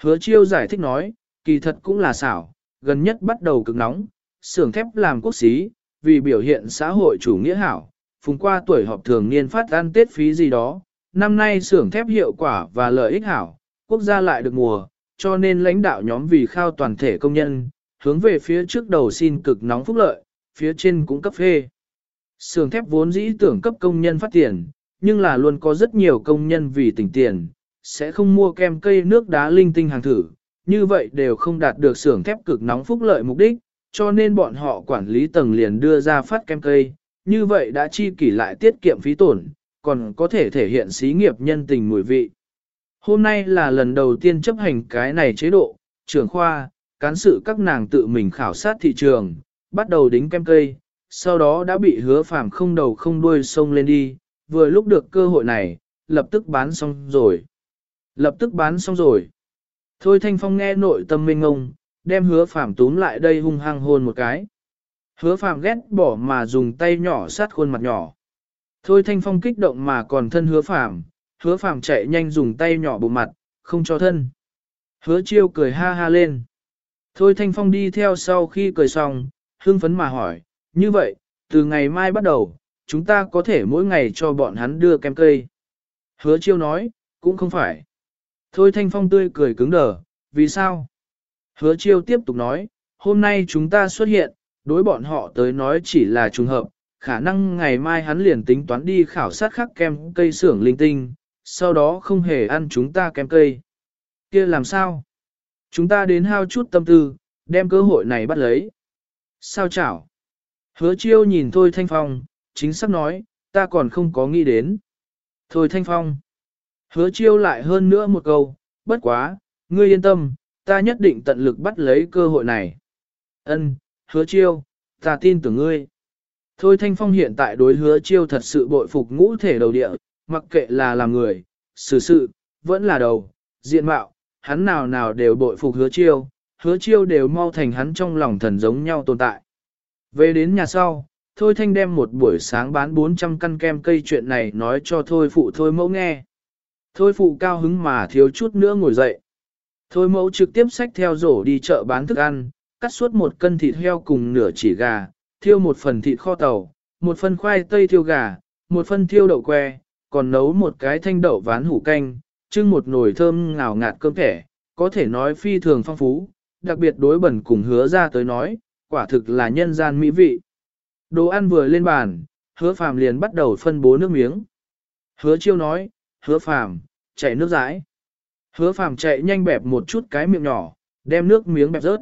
[SPEAKER 1] Hứa chiêu giải thích nói, kỳ thật cũng là xảo, gần nhất bắt đầu cực nóng, xưởng thép làm quốc xí, vì biểu hiện xã hội chủ nghĩa hảo, phùng qua tuổi họp thường niên phát ăn tết phí gì đó. Năm nay xưởng thép hiệu quả và lợi ích hảo, quốc gia lại được mùa, cho nên lãnh đạo nhóm vì khao toàn thể công nhân, hướng về phía trước đầu xin cực nóng phúc lợi, phía trên cũng cấp phê. Sưởng thép vốn dĩ tưởng cấp công nhân phát tiền, nhưng là luôn có rất nhiều công nhân vì tỉnh tiền, sẽ không mua kem cây nước đá linh tinh hàng thử, như vậy đều không đạt được xưởng thép cực nóng phúc lợi mục đích, cho nên bọn họ quản lý tầng liền đưa ra phát kem cây, như vậy đã chi kỷ lại tiết kiệm phí tổn, còn có thể thể hiện xí nghiệp nhân tình mùi vị. Hôm nay là lần đầu tiên chấp hành cái này chế độ, trưởng khoa, cán sự các nàng tự mình khảo sát thị trường, bắt đầu đính kem cây, sau đó đã bị hứa phàm không đầu không đuôi xông lên đi, vừa lúc được cơ hội này, lập tức bán xong rồi. Lập tức bán xong rồi. Thôi Thanh Phong nghe nội tâm minh ngông, đem hứa phàm túm lại đây hung hăng hôn một cái. Hứa phàm ghét bỏ mà dùng tay nhỏ sát khuôn mặt nhỏ. Thôi Thanh Phong kích động mà còn thân hứa phàm, hứa phàm chạy nhanh dùng tay nhỏ bụng mặt, không cho thân. Hứa chiêu cười ha ha lên. Thôi Thanh Phong đi theo sau khi cười xong, hưng phấn mà hỏi, như vậy, từ ngày mai bắt đầu, chúng ta có thể mỗi ngày cho bọn hắn đưa kem cây. Hứa chiêu nói, cũng không phải. Thôi Thanh Phong tươi cười cứng đờ, vì sao? Hứa chiêu tiếp tục nói, hôm nay chúng ta xuất hiện, đối bọn họ tới nói chỉ là trùng hợp, khả năng ngày mai hắn liền tính toán đi khảo sát khắc kem cây xưởng linh tinh, sau đó không hề ăn chúng ta kem cây. kia làm sao? Chúng ta đến hao chút tâm tư, đem cơ hội này bắt lấy. Sao chảo? Hứa chiêu nhìn Thôi Thanh Phong, chính xác nói, ta còn không có nghĩ đến. Thôi Thanh Phong. Hứa chiêu lại hơn nữa một câu, bất quá, ngươi yên tâm, ta nhất định tận lực bắt lấy cơ hội này. Ân, hứa chiêu, ta tin tưởng ngươi. Thôi Thanh Phong hiện tại đối hứa chiêu thật sự bội phục ngũ thể đầu địa, mặc kệ là làm người, xử sự, vẫn là đầu, diện mạo, hắn nào nào đều bội phục hứa chiêu, hứa chiêu đều mau thành hắn trong lòng thần giống nhau tồn tại. Về đến nhà sau, Thôi Thanh đem một buổi sáng bán 400 căn kem cây chuyện này nói cho Thôi Phụ Thôi Mẫu nghe. Thôi Phụ cao hứng mà thiếu chút nữa ngồi dậy. Thôi Mẫu trực tiếp xách theo rổ đi chợ bán thức ăn, cắt suốt một cân thịt heo cùng nửa chỉ gà, thiêu một phần thịt kho tàu, một phần khoai tây thiêu gà, một phần thiêu đậu que, còn nấu một cái thanh đậu ván hủ canh, trưng một nồi thơm ngào ngạt cơm thẻ, có thể nói phi thường phong phú, đặc biệt đối bẩn cùng hứa ra tới nói, quả thực là nhân gian mỹ vị. Đồ ăn vừa lên bàn, hứa phàm liền bắt đầu phân bố nước miếng. Hứa chiêu nói, hứa phàm, chạy nước rãi. Hứa phàm chạy nhanh bẹp một chút cái miệng nhỏ, đem nước miếng bẹp rớt.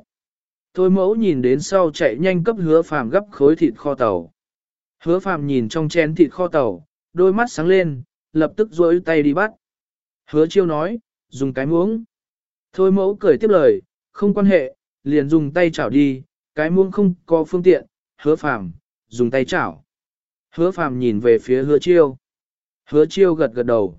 [SPEAKER 1] Thôi mẫu nhìn đến sau chạy nhanh cấp hứa phàm gấp khối thịt kho tàu. Hứa phàm nhìn trong chén thịt kho tàu, đôi mắt sáng lên, lập tức duỗi tay đi bắt. Hứa chiêu nói, dùng cái muỗng. Thôi mẫu cười tiếp lời, không quan hệ, liền dùng tay chảo đi, cái muỗng không có phương tiện, hứa phàm, dùng tay chảo. Hứa phàm nhìn về phía hứa chiêu. Hứa chiêu gật gật đầu.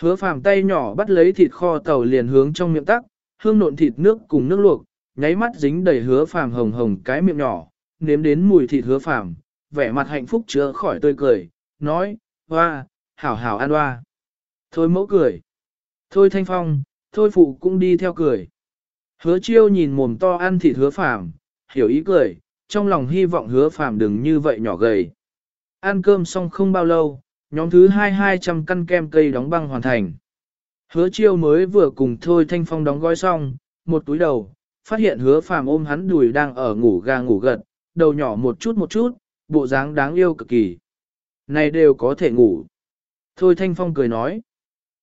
[SPEAKER 1] Hứa phàm tay nhỏ bắt lấy thịt kho tàu liền hướng trong miệng tắc, hương nộn thịt nước cùng nước luộc, nháy mắt dính đầy hứa phàm hồng hồng cái miệng nhỏ, nếm đến mùi thịt hứa phàm, vẻ mặt hạnh phúc chứa khỏi tươi cười, nói, hoa, hảo hảo ăn hoa. Thôi mẫu cười. Thôi thanh phong, thôi phụ cũng đi theo cười. Hứa chiêu nhìn mồm to ăn thịt hứa phàm, hiểu ý cười, trong lòng hy vọng hứa phàm đừng như vậy nhỏ gầy. Ăn cơm xong không bao lâu, nhóm thứ hai hai trăm căn kem cây đóng băng hoàn thành. Hứa chiêu mới vừa cùng thôi thanh phong đóng gói xong, một túi đầu, phát hiện hứa phàm ôm hắn đùi đang ở ngủ ga ngủ gật, đầu nhỏ một chút một chút, bộ dáng đáng yêu cực kỳ. Này đều có thể ngủ. Thôi thanh phong cười nói.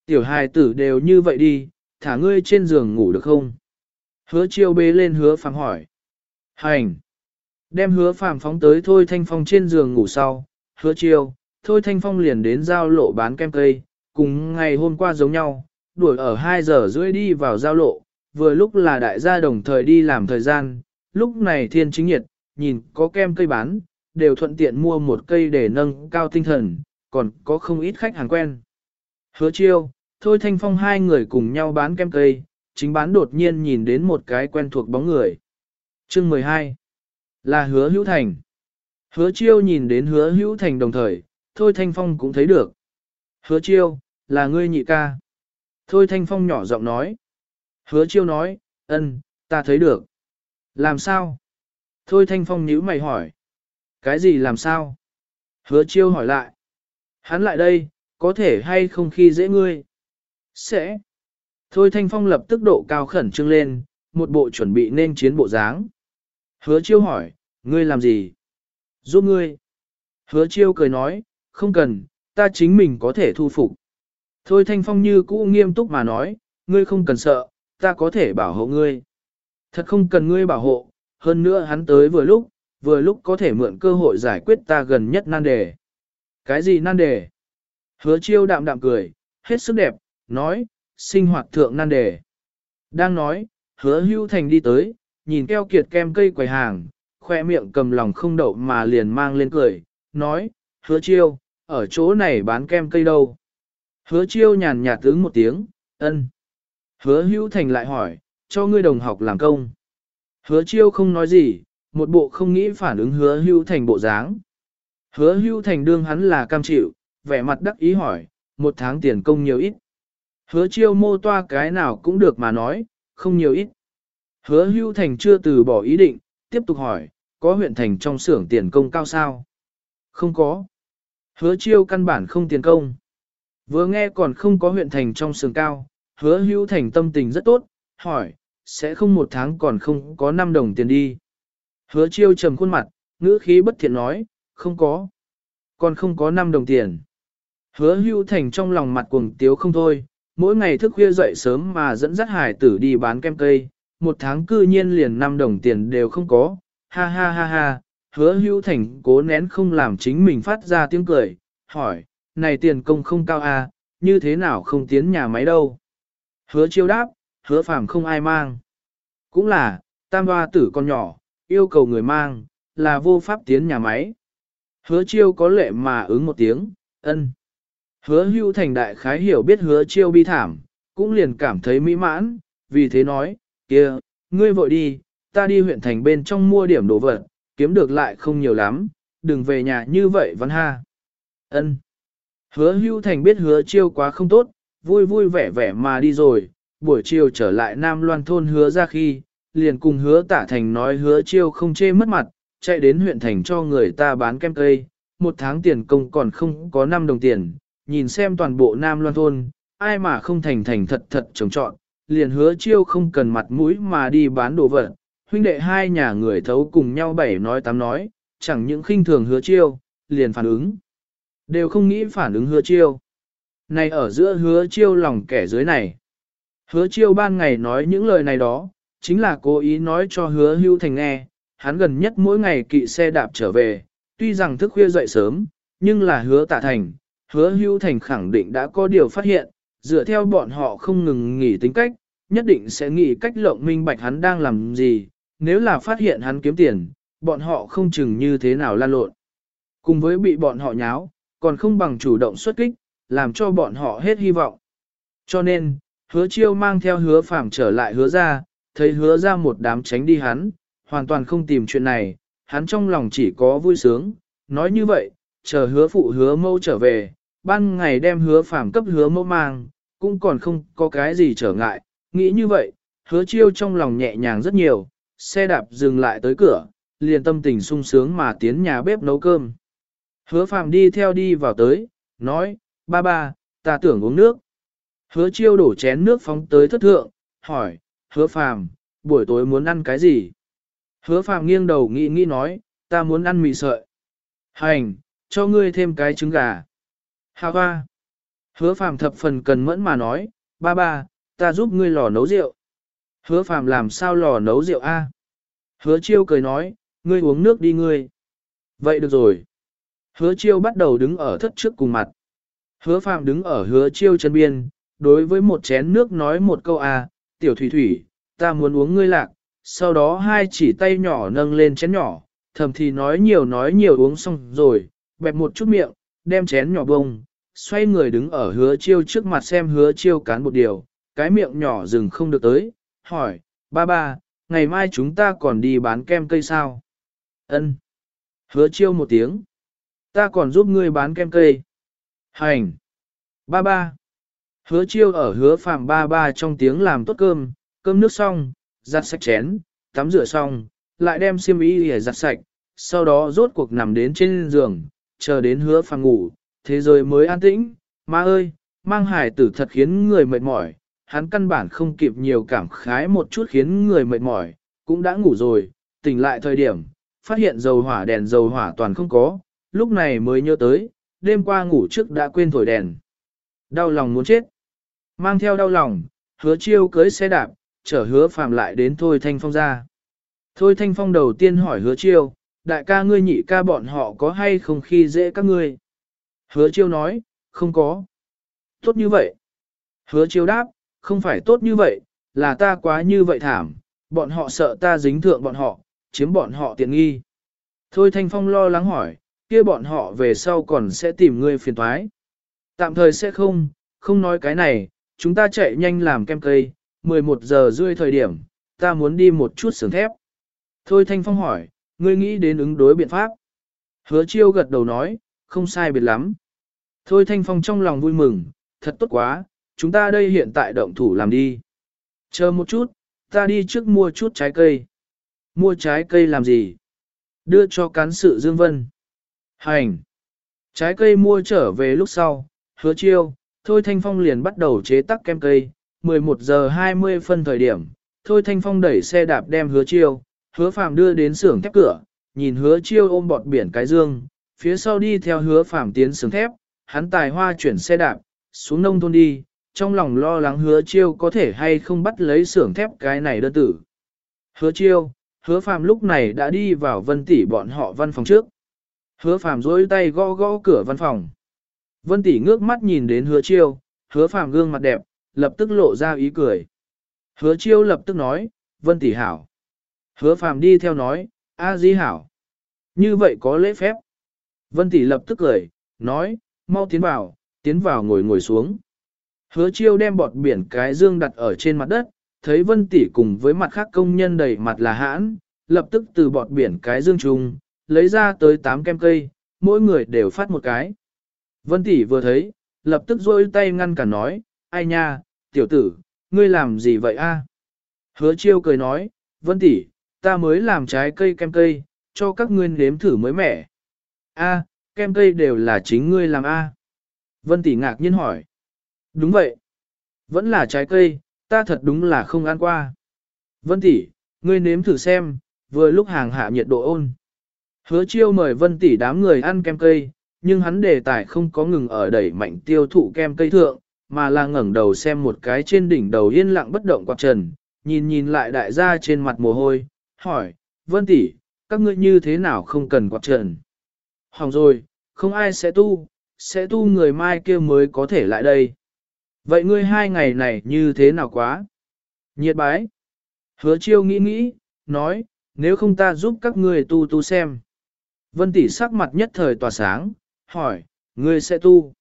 [SPEAKER 1] Tiểu hài tử đều như vậy đi, thả ngươi trên giường ngủ được không? Hứa chiêu bế lên hứa phàm hỏi. Hành! Đem hứa phàm phóng tới thôi thanh phong trên giường ngủ sau, hứa chiêu, thôi thanh phong liền đến giao lộ bán kem cây, cùng ngày hôm qua giống nhau, đuổi ở 2 giờ rưỡi đi vào giao lộ, vừa lúc là đại gia đồng thời đi làm thời gian, lúc này thiên chính nhiệt, nhìn có kem cây bán, đều thuận tiện mua một cây để nâng cao tinh thần, còn có không ít khách hàng quen. Hứa chiêu, thôi thanh phong hai người cùng nhau bán kem cây, chính bán đột nhiên nhìn đến một cái quen thuộc bóng người. Chương 12 Là hứa hữu thành. Hứa chiêu nhìn đến hứa hữu thành đồng thời, thôi thanh phong cũng thấy được. Hứa chiêu, là ngươi nhị ca. Thôi thanh phong nhỏ giọng nói. Hứa chiêu nói, ân, ta thấy được. Làm sao? Thôi thanh phong nhíu mày hỏi. Cái gì làm sao? Hứa chiêu hỏi lại. Hắn lại đây, có thể hay không khi dễ ngươi? Sẽ. Thôi thanh phong lập tức độ cao khẩn trương lên, một bộ chuẩn bị nên chiến bộ dáng. Hứa chiêu hỏi, ngươi làm gì? Giúp ngươi. Hứa chiêu cười nói, không cần, ta chính mình có thể thu phục. Thôi thanh phong như cũ nghiêm túc mà nói, ngươi không cần sợ, ta có thể bảo hộ ngươi. Thật không cần ngươi bảo hộ, hơn nữa hắn tới vừa lúc, vừa lúc có thể mượn cơ hội giải quyết ta gần nhất nan đề. Cái gì nan đề? Hứa chiêu đạm đạm cười, hết sức đẹp, nói, sinh hoạt thượng nan đề. Đang nói, hứa hưu thành đi tới, nhìn keo kiệt kem cây quầy hàng, khoe miệng cầm lòng không đậu mà liền mang lên cười, nói, hứa chiêu, ở chỗ này bán kem cây đâu. Hứa chiêu nhàn nhạt tướng một tiếng, ân. Hứa hữu thành lại hỏi, cho ngươi đồng học làm công. Hứa chiêu không nói gì, một bộ không nghĩ phản ứng hứa hữu thành bộ dáng. Hứa hữu thành đương hắn là cam chịu, vẻ mặt đắc ý hỏi, một tháng tiền công nhiều ít. Hứa chiêu mô toa cái nào cũng được mà nói, không nhiều ít. Hứa hưu thành chưa từ bỏ ý định, tiếp tục hỏi, có huyện thành trong xưởng tiền công cao sao? Không có. Hứa chiêu căn bản không tiền công. Vừa nghe còn không có huyện thành trong xưởng cao, hứa hưu thành tâm tình rất tốt, hỏi, sẽ không một tháng còn không có 5 đồng tiền đi. Hứa chiêu trầm khuôn mặt, ngữ khí bất thiện nói, không có. Còn không có 5 đồng tiền. Hứa hưu thành trong lòng mặt cuồng tiếu không thôi, mỗi ngày thức khuya dậy sớm mà dẫn dắt hải tử đi bán kem cây, một tháng cư nhiên liền 5 đồng tiền đều không có, ha ha ha ha, hứa hưu thành cố nén không làm chính mình phát ra tiếng cười, hỏi, này tiền công không cao à, như thế nào không tiến nhà máy đâu. Hứa chiêu đáp, hứa phàm không ai mang. Cũng là, tam hoa tử con nhỏ, yêu cầu người mang, là vô pháp tiến nhà máy. Hứa chiêu có lệ mà ứng một tiếng, ân. Hứa hưu thành đại khái hiểu biết hứa chiêu bi thảm, cũng liền cảm thấy mỹ mãn, vì thế nói, kia, ngươi vội đi, ta đi huyện thành bên trong mua điểm đồ vật, kiếm được lại không nhiều lắm, đừng về nhà như vậy văn ha. Ân. Hứa hưu thành biết hứa chiêu quá không tốt, vui vui vẻ vẻ mà đi rồi, buổi chiều trở lại Nam Loan thôn hứa ra khi, liền cùng hứa tả thành nói hứa chiêu không chê mất mặt, chạy đến huyện thành cho người ta bán kem cây, một tháng tiền công còn không có 5 đồng tiền, nhìn xem toàn bộ Nam Loan thôn, ai mà không thành thành thật thật trồng trọn, liền hứa chiêu không cần mặt mũi mà đi bán đồ vật, huynh đệ hai nhà người thấu cùng nhau bảy nói tám nói, chẳng những khinh thường hứa chiêu, liền phản ứng. Đều không nghĩ phản ứng hứa chiêu. Này ở giữa hứa chiêu lòng kẻ dưới này. Hứa chiêu ban ngày nói những lời này đó, chính là cố ý nói cho hứa hưu thành nghe, hắn gần nhất mỗi ngày kỵ xe đạp trở về, tuy rằng thức khuya dậy sớm, nhưng là hứa tạ thành, hứa hưu thành khẳng định đã có điều phát hiện, dựa theo bọn họ không ngừng nghỉ tính cách, nhất định sẽ nghĩ cách lộng minh bạch hắn đang làm gì, nếu là phát hiện hắn kiếm tiền, bọn họ không chừng như thế nào lan lộn. Cùng với bị bọn họ nháo, còn không bằng chủ động xuất kích, làm cho bọn họ hết hy vọng. Cho nên, hứa chiêu mang theo hứa phạm trở lại hứa ra, thấy hứa ra một đám tránh đi hắn, hoàn toàn không tìm chuyện này, hắn trong lòng chỉ có vui sướng, nói như vậy, chờ hứa phụ hứa mâu trở về, ban ngày đem hứa phạm cấp hứa mâu mang, cũng còn không có cái gì trở ngại, nghĩ như vậy, hứa chiêu trong lòng nhẹ nhàng rất nhiều, xe đạp dừng lại tới cửa, liền tâm tình sung sướng mà tiến nhà bếp nấu cơm. Hứa phạm đi theo đi vào tới, nói, ba ba, ta tưởng uống nước. Hứa chiêu đổ chén nước phóng tới thất thượng, hỏi, hứa phàm, buổi tối muốn ăn cái gì? Hứa phàm nghiêng đầu nghĩ nghĩ nói, ta muốn ăn mì sợi. Hành, cho ngươi thêm cái trứng gà. Hà hoa. Hứa phàm thập phần cần mẫn mà nói, ba ba, ta giúp ngươi lò nấu rượu. Hứa phàm làm sao lò nấu rượu a? Hứa chiêu cười nói, ngươi uống nước đi ngươi. Vậy được rồi. Hứa chiêu bắt đầu đứng ở thất trước cùng mặt. Hứa phàm đứng ở hứa chiêu chân biên, đối với một chén nước nói một câu à tiểu thủy thủy, ta muốn uống ngươi lạc, sau đó hai chỉ tay nhỏ nâng lên chén nhỏ, thầm thì nói nhiều nói nhiều uống xong rồi, bẹp một chút miệng, đem chén nhỏ bông, xoay người đứng ở hứa chiêu trước mặt xem hứa chiêu cán một điều, cái miệng nhỏ dừng không được tới, hỏi, ba ba, ngày mai chúng ta còn đi bán kem cây sao? Ân. Hứa chiêu một tiếng. Ta còn giúp ngươi bán kem cây. Hành. Ba ba. Hứa chiêu ở hứa phạm ba ba trong tiếng làm tốt cơm, cơm nước xong, giặt sạch chén, tắm rửa xong, lại đem xiêm y để giặt sạch, sau đó rốt cuộc nằm đến trên giường, chờ đến hứa phạm ngủ, thế rồi mới an tĩnh, má ơi, mang hải tử thật khiến người mệt mỏi, hắn căn bản không kịp nhiều cảm khái một chút khiến người mệt mỏi, cũng đã ngủ rồi, tỉnh lại thời điểm, phát hiện dầu hỏa đèn dầu hỏa toàn không có, lúc này mới nhớ tới, đêm qua ngủ trước đã quên thổi đèn. Đau lòng muốn chết. Mang theo đau lòng, hứa chiêu cưới xe đạp, chở hứa phàm lại đến Thôi Thanh Phong ra. Thôi Thanh Phong đầu tiên hỏi hứa chiêu, đại ca ngươi nhị ca bọn họ có hay không khi dễ các ngươi? Hứa chiêu nói, không có. Tốt như vậy. Hứa chiêu đáp, không phải tốt như vậy, là ta quá như vậy thảm, bọn họ sợ ta dính thượng bọn họ, chiếm bọn họ tiện nghi. Thôi Thanh Phong lo lắng hỏi, kia bọn họ về sau còn sẽ tìm ngươi phiền thoái. Tạm thời sẽ không, không nói cái này, chúng ta chạy nhanh làm kem cây, 11 giờ rưỡi thời điểm, ta muốn đi một chút sướng thép. Thôi Thanh Phong hỏi, ngươi nghĩ đến ứng đối biện pháp. Hứa chiêu gật đầu nói, không sai biệt lắm. Thôi Thanh Phong trong lòng vui mừng, thật tốt quá, chúng ta đây hiện tại động thủ làm đi. Chờ một chút, Ta đi trước mua chút trái cây. Mua trái cây làm gì? Đưa cho cán sự Dương Vân. Hành. Trái cây mua trở về lúc sau, hứa chiêu, Thôi Thanh Phong liền bắt đầu chế tác kem cây. 11 giờ 20 phân thời điểm, Thôi Thanh Phong đẩy xe đạp đem hứa chiêu, hứa phàm đưa đến xưởng thép cửa, nhìn hứa chiêu ôm bọt biển cái dương, phía sau đi theo hứa phàm tiến xưởng thép, hắn tài hoa chuyển xe đạp, xuống nông thôn đi, trong lòng lo lắng hứa chiêu có thể hay không bắt lấy xưởng thép cái này đơn tử. Hứa chiêu, hứa phàm lúc này đã đi vào vân tỷ bọn họ văn phòng trước. Hứa phàm dối tay gõ gõ cửa văn phòng. Vân tỷ ngước mắt nhìn đến hứa chiêu, hứa phàm gương mặt đẹp, lập tức lộ ra ý cười. Hứa chiêu lập tức nói, vân tỷ hảo. Hứa phàm đi theo nói, a di hảo. Như vậy có lễ phép. Vân tỷ lập tức cười, nói, mau tiến vào, tiến vào ngồi ngồi xuống. Hứa chiêu đem bọt biển cái dương đặt ở trên mặt đất, thấy vân tỷ cùng với mặt khác công nhân đầy mặt là hãn, lập tức từ bọt biển cái dương chung, lấy ra tới 8 kem cây, mỗi người đều phát một cái. Vân tỷ vừa thấy, lập tức rôi tay ngăn cả nói, ai nha, tiểu tử, ngươi làm gì vậy a? Hứa chiêu cười nói, vân tỷ, ta mới làm trái cây kem cây, cho các ngươi nếm thử mới mẻ. A, kem cây đều là chính ngươi làm a. Vân tỷ ngạc nhiên hỏi. Đúng vậy. Vẫn là trái cây, ta thật đúng là không ăn qua. Vân tỷ, ngươi nếm thử xem, vừa lúc hàng hạ nhiệt độ ôn. Hứa chiêu mời vân tỷ đám người ăn kem cây, nhưng hắn đề tài không có ngừng ở đẩy mạnh tiêu thụ kem cây thượng, mà là ngẩng đầu xem một cái trên đỉnh đầu yên lặng bất động quạt trần, nhìn nhìn lại đại gia trên mặt mồ hôi, hỏi, vân tỷ, các ngươi như thế nào không cần quạt trần? Hỏng rồi, không ai sẽ tu, sẽ tu người mai kia mới có thể lại đây. Vậy ngươi hai ngày này như thế nào quá? Nhiệt bái. Hứa chiêu nghĩ nghĩ, nói, nếu không ta giúp các ngươi tu tu xem. Vân tỷ sắc mặt nhất thời tỏa sáng, hỏi, ngươi sẽ tu?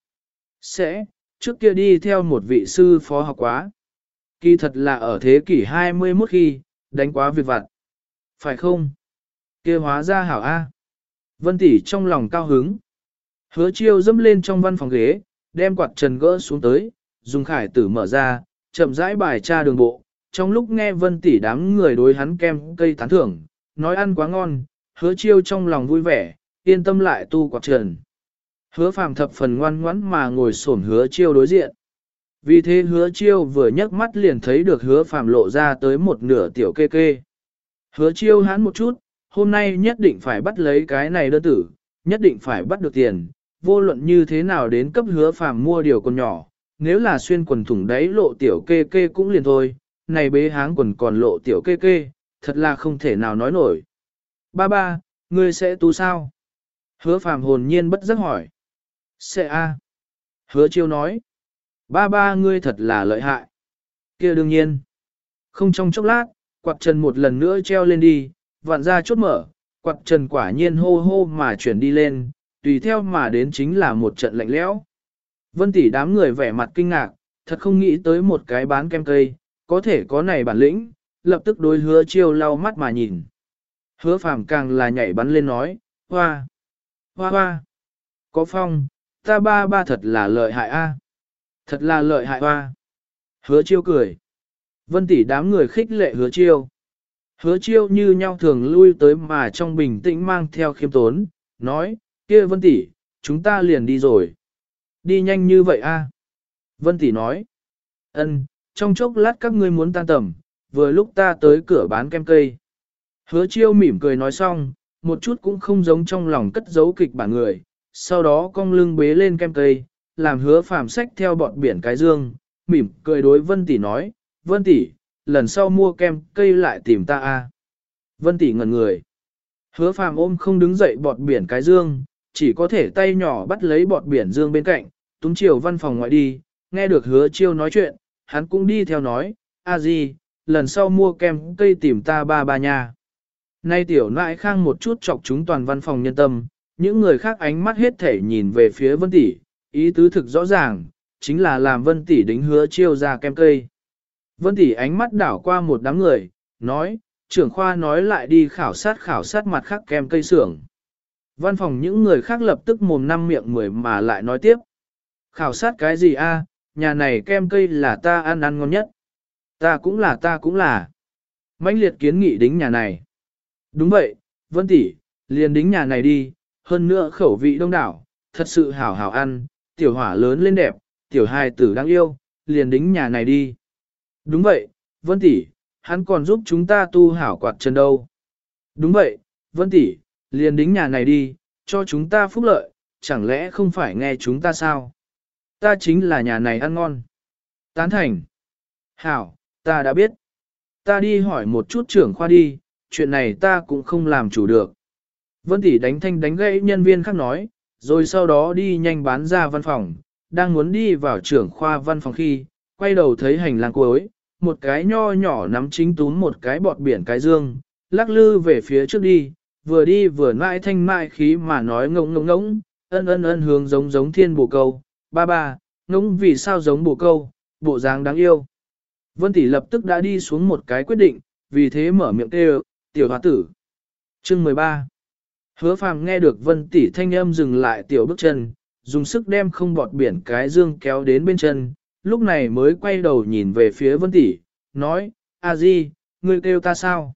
[SPEAKER 1] Sẽ, trước kia đi theo một vị sư phó học quá. Kỳ thật là ở thế kỷ 21 khi, đánh quá việc vặt. Phải không? kia hóa ra hảo A. Vân tỷ trong lòng cao hứng. Hứa chiêu dâm lên trong văn phòng ghế, đem quạt trần gỡ xuống tới, dùng khải tử mở ra, chậm rãi bài tra đường bộ. Trong lúc nghe vân tỷ đám người đối hắn kem cây tán thưởng, nói ăn quá ngon, hứa chiêu trong lòng vui vẻ, yên tâm lại tu quạt trần. Hứa phàm thập phần ngoan ngoãn mà ngồi xổm hứa chiêu đối diện. Vì thế hứa chiêu vừa nhấc mắt liền thấy được hứa phàm lộ ra tới một nửa tiểu kê kê. Hứa chiêu hán một chút, hôm nay nhất định phải bắt lấy cái này đơn tử, nhất định phải bắt được tiền, vô luận như thế nào đến cấp hứa phàm mua điều con nhỏ, nếu là xuyên quần thủng đáy lộ tiểu kê kê cũng liền thôi, này bế háng quần còn lộ tiểu kê kê, thật là không thể nào nói nổi. Ba ba, ngươi sẽ tu sao? Hứa phàm hồn nhiên bất giác hỏi. Sẽ a. Hứa chiêu nói. Ba ba ngươi thật là lợi hại. kia đương nhiên. Không trong chốc lát, quạt trần một lần nữa treo lên đi, vặn ra chốt mở, quạt trần quả nhiên hô hô mà chuyển đi lên, tùy theo mà đến chính là một trận lạnh lẽo. Vân tỷ đám người vẻ mặt kinh ngạc, thật không nghĩ tới một cái bán kem cây, có thể có này bản lĩnh, lập tức đối hứa chiêu lau mắt mà nhìn. Hứa phàm càng là nhảy bắn lên nói, hoa, hoa hoa, có phong, ta ba ba thật là lợi hại a, thật là lợi hại hoa. Hứa chiêu cười. Vân tỷ đám người khích lệ hứa chiêu. Hứa chiêu như nhau thường lui tới mà trong bình tĩnh mang theo khiêm tốn, nói, kia Vân tỷ, chúng ta liền đi rồi. Đi nhanh như vậy a? Vân tỷ nói, ân, trong chốc lát các ngươi muốn tan tầm, vừa lúc ta tới cửa bán kem cây. Hứa chiêu mỉm cười nói xong, một chút cũng không giống trong lòng cất giấu kịch bản người, sau đó cong lưng bế lên kem cây, làm hứa phàm sách theo bọn biển cái dương, mỉm cười đối Vân tỷ nói, Vân tỷ, lần sau mua kem cây lại tìm ta a. Vân tỷ ngẩn người. Hứa phàm ôm không đứng dậy bọt biển cái dương, chỉ có thể tay nhỏ bắt lấy bọt biển dương bên cạnh, túm chiều văn phòng ngoại đi, nghe được hứa chiêu nói chuyện, hắn cũng đi theo nói, a gì, lần sau mua kem cây tìm ta ba ba nha. Nay tiểu nại khang một chút chọc chúng toàn văn phòng nhân tâm, những người khác ánh mắt hết thể nhìn về phía vân tỷ, ý tứ thực rõ ràng, chính là làm vân tỷ đính hứa chiêu ra kem cây. Vân tỷ ánh mắt đảo qua một đám người, nói, trưởng khoa nói lại đi khảo sát khảo sát mặt khác kem cây xưởng. Văn phòng những người khác lập tức mồm năm miệng mười mà lại nói tiếp. Khảo sát cái gì a? nhà này kem cây là ta ăn ăn ngon nhất. Ta cũng là ta cũng là. mãnh liệt kiến nghị đính nhà này. Đúng vậy, Vân tỷ, liền đính nhà này đi, hơn nữa khẩu vị đông đảo, thật sự hảo hảo ăn, tiểu hỏa lớn lên đẹp, tiểu hài tử đáng yêu, liền đính nhà này đi. Đúng vậy, Vân tỷ, hắn còn giúp chúng ta tu hảo quạt chân đâu. Đúng vậy, Vân tỷ, liền đính nhà này đi, cho chúng ta phúc lợi, chẳng lẽ không phải nghe chúng ta sao? Ta chính là nhà này ăn ngon. Tán thành. Hảo, ta đã biết. Ta đi hỏi một chút trưởng khoa đi, chuyện này ta cũng không làm chủ được. Vân tỷ đánh thanh đánh gãy nhân viên khác nói, rồi sau đó đi nhanh bán ra văn phòng, đang muốn đi vào trưởng khoa văn phòng khi, quay đầu thấy hành lang cuối, một cái nho nhỏ nắm chính túm một cái bọt biển cái dương, lắc lư về phía trước đi, vừa đi vừa mãi thanh mại khí mà nói ngỗng ngỗng ngỗng, ân ân ân hướng giống giống thiên bồ câu, ba ba, ngỗng vì sao giống bồ câu, bộ dáng đáng yêu. Vân tỷ lập tức đã đi xuống một cái quyết định, vì thế mở miệng kêu, tiểu Hoa tử. Chương 13 Hứa phàm nghe được vân tỷ thanh âm dừng lại tiểu bước chân, dùng sức đem không bọt biển cái dương kéo đến bên chân, lúc này mới quay đầu nhìn về phía vân tỷ, nói, a di, ngươi kêu ta sao?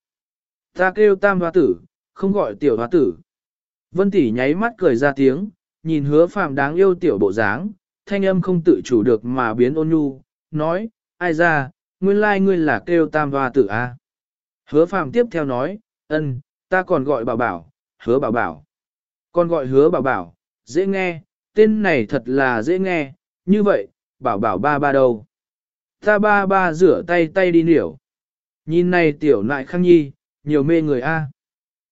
[SPEAKER 1] Ta kêu tam hoa tử, không gọi tiểu hoa tử. Vân tỷ nháy mắt cười ra tiếng, nhìn hứa phàm đáng yêu tiểu bộ dáng, thanh âm không tự chủ được mà biến ôn nhu, nói, ai ra, nguyên lai like ngươi là kêu tam hoa tử a. Hứa phàm tiếp theo nói, ân, ta còn gọi bảo bảo, hứa bảo bảo. Còn gọi hứa bảo bảo, dễ nghe, tên này thật là dễ nghe, như vậy, bảo bảo ba ba đâu. Ta ba ba rửa tay tay đi niểu. Nhìn này tiểu nại khăng nhi, nhiều mê người a.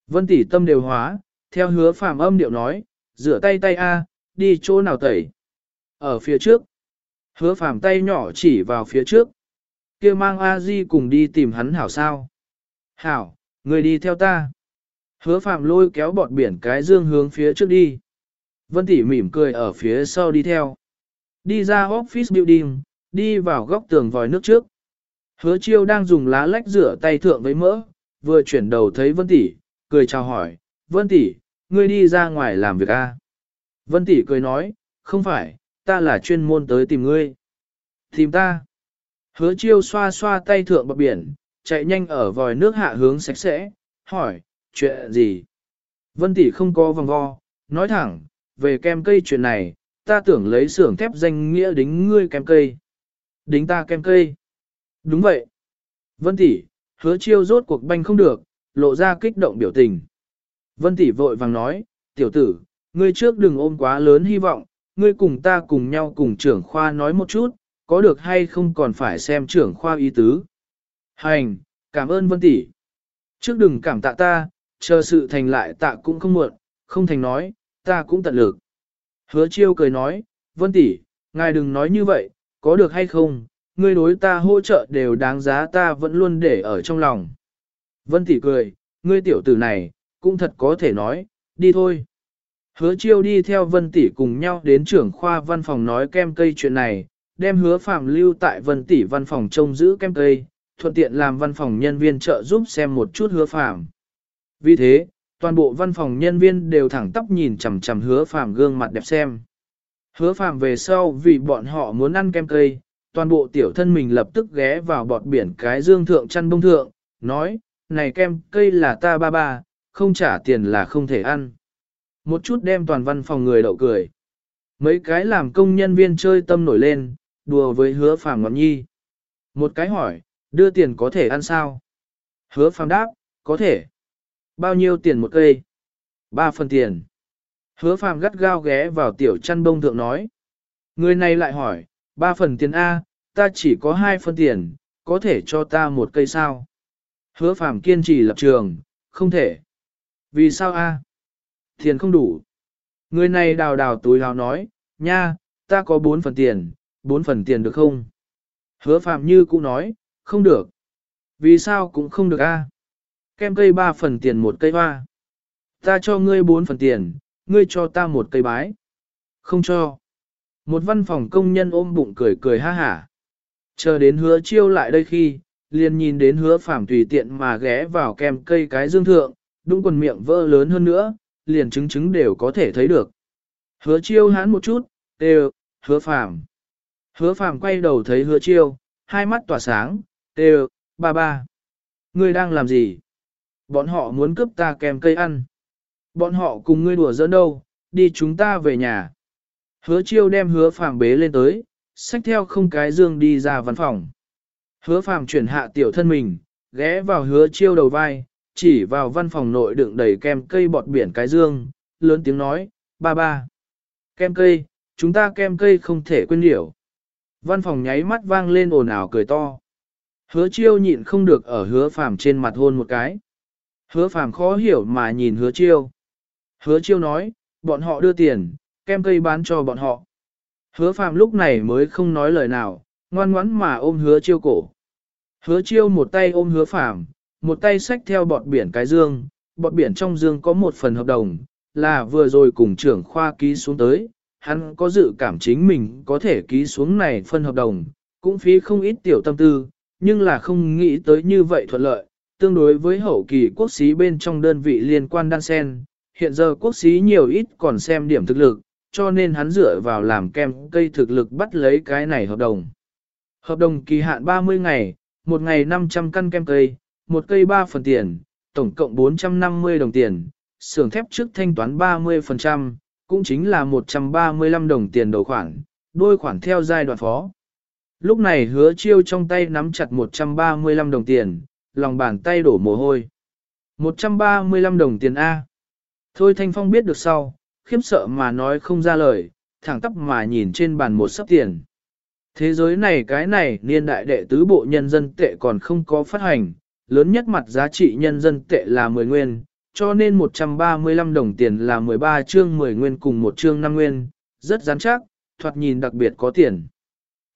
[SPEAKER 1] Vân tỷ tâm đều hóa, theo hứa phàm âm điệu nói, rửa tay tay a, đi chỗ nào tẩy. Ở phía trước. Hứa phàm tay nhỏ chỉ vào phía trước. kia mang a di cùng đi tìm hắn hảo sao. Hảo, người đi theo ta. Hứa phạm lôi kéo bọt biển cái dương hướng phía trước đi. Vân tỷ mỉm cười ở phía sau đi theo. Đi ra office building, đi vào góc tường vòi nước trước. Hứa chiêu đang dùng lá lách rửa tay thượng với mỡ, vừa chuyển đầu thấy Vân tỷ, cười chào hỏi, Vân tỷ, ngươi đi ra ngoài làm việc a? À? Vân tỷ cười nói, không phải, ta là chuyên môn tới tìm ngươi. Tìm ta. Hứa chiêu xoa xoa tay thượng bọt biển, chạy nhanh ở vòi nước hạ hướng sạch sẽ, hỏi, chuyện gì? Vân tỷ không có vòng vo, nói thẳng, về kem cây chuyện này, ta tưởng lấy xưởng thép danh nghĩa đính ngươi kem cây. Đính ta kem cây. Đúng vậy. Vân tỷ, hứa chiêu rốt cuộc banh không được, lộ ra kích động biểu tình. Vân tỷ vội vàng nói, tiểu tử, ngươi trước đừng ôm quá lớn hy vọng, ngươi cùng ta cùng nhau cùng trưởng khoa nói một chút, có được hay không còn phải xem trưởng khoa ý tứ. Hành, cảm ơn Vân tỷ. Trước đừng cảm tạ ta, chờ sự thành lại tạ cũng không muộn, không thành nói, ta cũng tận lực. Hứa chiêu cười nói, Vân tỷ, ngài đừng nói như vậy, có được hay không, ngươi đối ta hỗ trợ đều đáng giá ta vẫn luôn để ở trong lòng. Vân tỷ cười, ngươi tiểu tử này, cũng thật có thể nói, đi thôi. Hứa chiêu đi theo Vân tỷ cùng nhau đến trưởng khoa văn phòng nói kem cây chuyện này, đem hứa phạm lưu tại Vân tỷ văn phòng trông giữ kem cây, thuận tiện làm văn phòng nhân viên trợ giúp xem một chút hứa phạm. Vì thế, toàn bộ văn phòng nhân viên đều thẳng tóc nhìn chằm chằm hứa phàm gương mặt đẹp xem. Hứa phàm về sau vì bọn họ muốn ăn kem cây, toàn bộ tiểu thân mình lập tức ghé vào bọt biển cái dương thượng chăn bông thượng, nói, này kem cây là ta ba ba, không trả tiền là không thể ăn. Một chút đem toàn văn phòng người đậu cười. Mấy cái làm công nhân viên chơi tâm nổi lên, đùa với hứa phàm ngọn nhi. Một cái hỏi, đưa tiền có thể ăn sao? Hứa phàm đáp, có thể. Bao nhiêu tiền một cây? Ba phần tiền. Hứa phàm gắt gao ghé vào tiểu chăn bông thượng nói. Người này lại hỏi, ba phần tiền A, ta chỉ có hai phần tiền, có thể cho ta một cây sao? Hứa phàm kiên trì lập trường, không thể. Vì sao A? Tiền không đủ. Người này đào đào túi hào nói, nha, ta có bốn phần tiền, bốn phần tiền được không? Hứa phàm như cũ nói, không được. Vì sao cũng không được A? Kem cây ba phần tiền một cây hoa. Ta cho ngươi bốn phần tiền, ngươi cho ta một cây bái. Không cho. Một văn phòng công nhân ôm bụng cười cười ha hả. Chờ đến hứa chiêu lại đây khi, liền nhìn đến hứa phạm tùy tiện mà ghé vào kem cây cái dương thượng, đúng quần miệng vỡ lớn hơn nữa, liền chứng chứng đều có thể thấy được. Hứa chiêu hán một chút, đều, hứa phạm. Hứa phạm quay đầu thấy hứa chiêu, hai mắt tỏa sáng, Tê ba ba. Ngươi đang làm gì? Bọn họ muốn cướp ta kèm cây ăn. Bọn họ cùng ngươi đùa giỡn đâu, đi chúng ta về nhà. Hứa chiêu đem hứa phàm bế lên tới, xách theo không cái dương đi ra văn phòng. Hứa phàm chuyển hạ tiểu thân mình, ghé vào hứa chiêu đầu vai, chỉ vào văn phòng nội đựng đầy kem cây bọt biển cái dương, lớn tiếng nói, ba ba. Kem cây, chúng ta kem cây không thể quên điểu. Văn phòng nháy mắt vang lên ồn ào cười to. Hứa chiêu nhịn không được ở hứa phàm trên mặt hôn một cái. Hứa phàm khó hiểu mà nhìn hứa chiêu. Hứa chiêu nói, bọn họ đưa tiền, kem cây bán cho bọn họ. Hứa phàm lúc này mới không nói lời nào, ngoan ngoãn mà ôm hứa chiêu cổ. Hứa chiêu một tay ôm hứa phàm, một tay xách theo bọt biển cái dương, bọt biển trong dương có một phần hợp đồng, là vừa rồi cùng trưởng khoa ký xuống tới, hắn có dự cảm chính mình có thể ký xuống này phân hợp đồng, cũng phí không ít tiểu tâm tư, nhưng là không nghĩ tới như vậy thuận lợi, tương đối với hậu kỳ quốc sĩ bên trong đơn vị liên quan đan sen, hiện giờ quốc sĩ nhiều ít còn xem điểm thực lực, cho nên hắn dựa vào làm kem cây thực lực bắt lấy cái này hợp đồng. Hợp đồng kỳ hạn 30 ngày, một ngày 500 căn kem cây, một cây 3 phần tiền, tổng cộng 450 đồng tiền, xưởng thép trước thanh toán 30%, cũng chính là 135 đồng tiền đầu khoản, đôi khoản theo giai đoạn phó. Lúc này hứa chiêu trong tay nắm chặt 135 đồng tiền, lòng bàn tay đổ mồ hôi. 135 đồng tiền A. Thôi Thanh Phong biết được sau, khiếp sợ mà nói không ra lời, thẳng tắp mà nhìn trên bàn một sắp tiền. Thế giới này cái này niên đại đệ tứ bộ nhân dân tệ còn không có phát hành, lớn nhất mặt giá trị nhân dân tệ là 10 nguyên, cho nên 135 đồng tiền là 13 chương 10 nguyên cùng một chương 5 nguyên, rất rắn chắc, thoạt nhìn đặc biệt có tiền.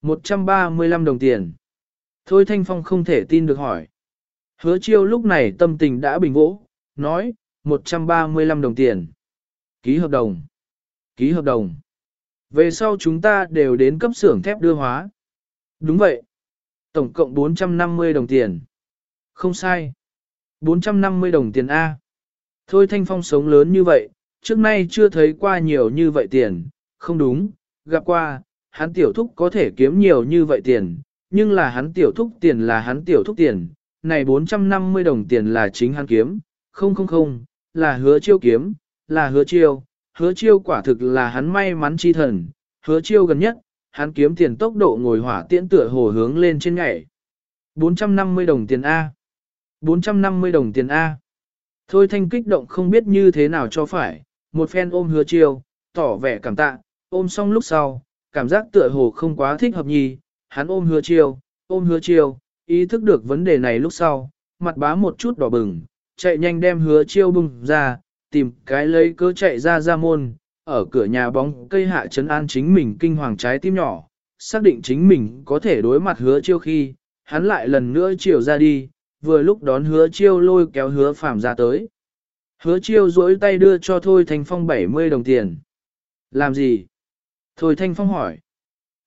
[SPEAKER 1] 135 đồng tiền. Thôi Thanh Phong không thể tin được hỏi. Hứa chiêu lúc này tâm tình đã bình vỗ, nói, 135 đồng tiền. Ký hợp đồng. Ký hợp đồng. Về sau chúng ta đều đến cấp xưởng thép đưa hóa. Đúng vậy. Tổng cộng 450 đồng tiền. Không sai. 450 đồng tiền A. Thôi Thanh Phong sống lớn như vậy, trước nay chưa thấy qua nhiều như vậy tiền, không đúng, gặp qua, hắn tiểu thúc có thể kiếm nhiều như vậy tiền, nhưng là hắn tiểu thúc tiền là hắn tiểu thúc tiền, này 450 đồng tiền là chính hắn kiếm, không không không, là hứa chiêu kiếm, là hứa chiêu, hứa chiêu quả thực là hắn may mắn chi thần, hứa chiêu gần nhất, hắn kiếm tiền tốc độ ngồi hỏa tiễn tựa hồ hướng lên trên ngày. 450 đồng tiền A. 450 đồng tiền A. Thôi thanh kích động không biết như thế nào cho phải, một phen ôm hứa chiêu, tỏ vẻ cảm tạ, ôm xong lúc sau, cảm giác tựa hồ không quá thích hợp nhì, hắn ôm hứa chiêu, ôm hứa chiêu, ý thức được vấn đề này lúc sau, mặt bá một chút đỏ bừng, chạy nhanh đem hứa chiêu bung ra, tìm cái lấy cớ chạy ra ra môn, ở cửa nhà bóng cây hạ trấn an chính mình kinh hoàng trái tim nhỏ, xác định chính mình có thể đối mặt hứa chiêu khi, hắn lại lần nữa chiều ra đi, vừa lúc đón hứa chiêu lôi kéo hứa phạm ra tới. Hứa chiêu duỗi tay đưa cho Thôi Thanh Phong 70 đồng tiền. Làm gì? Thôi Thanh Phong hỏi.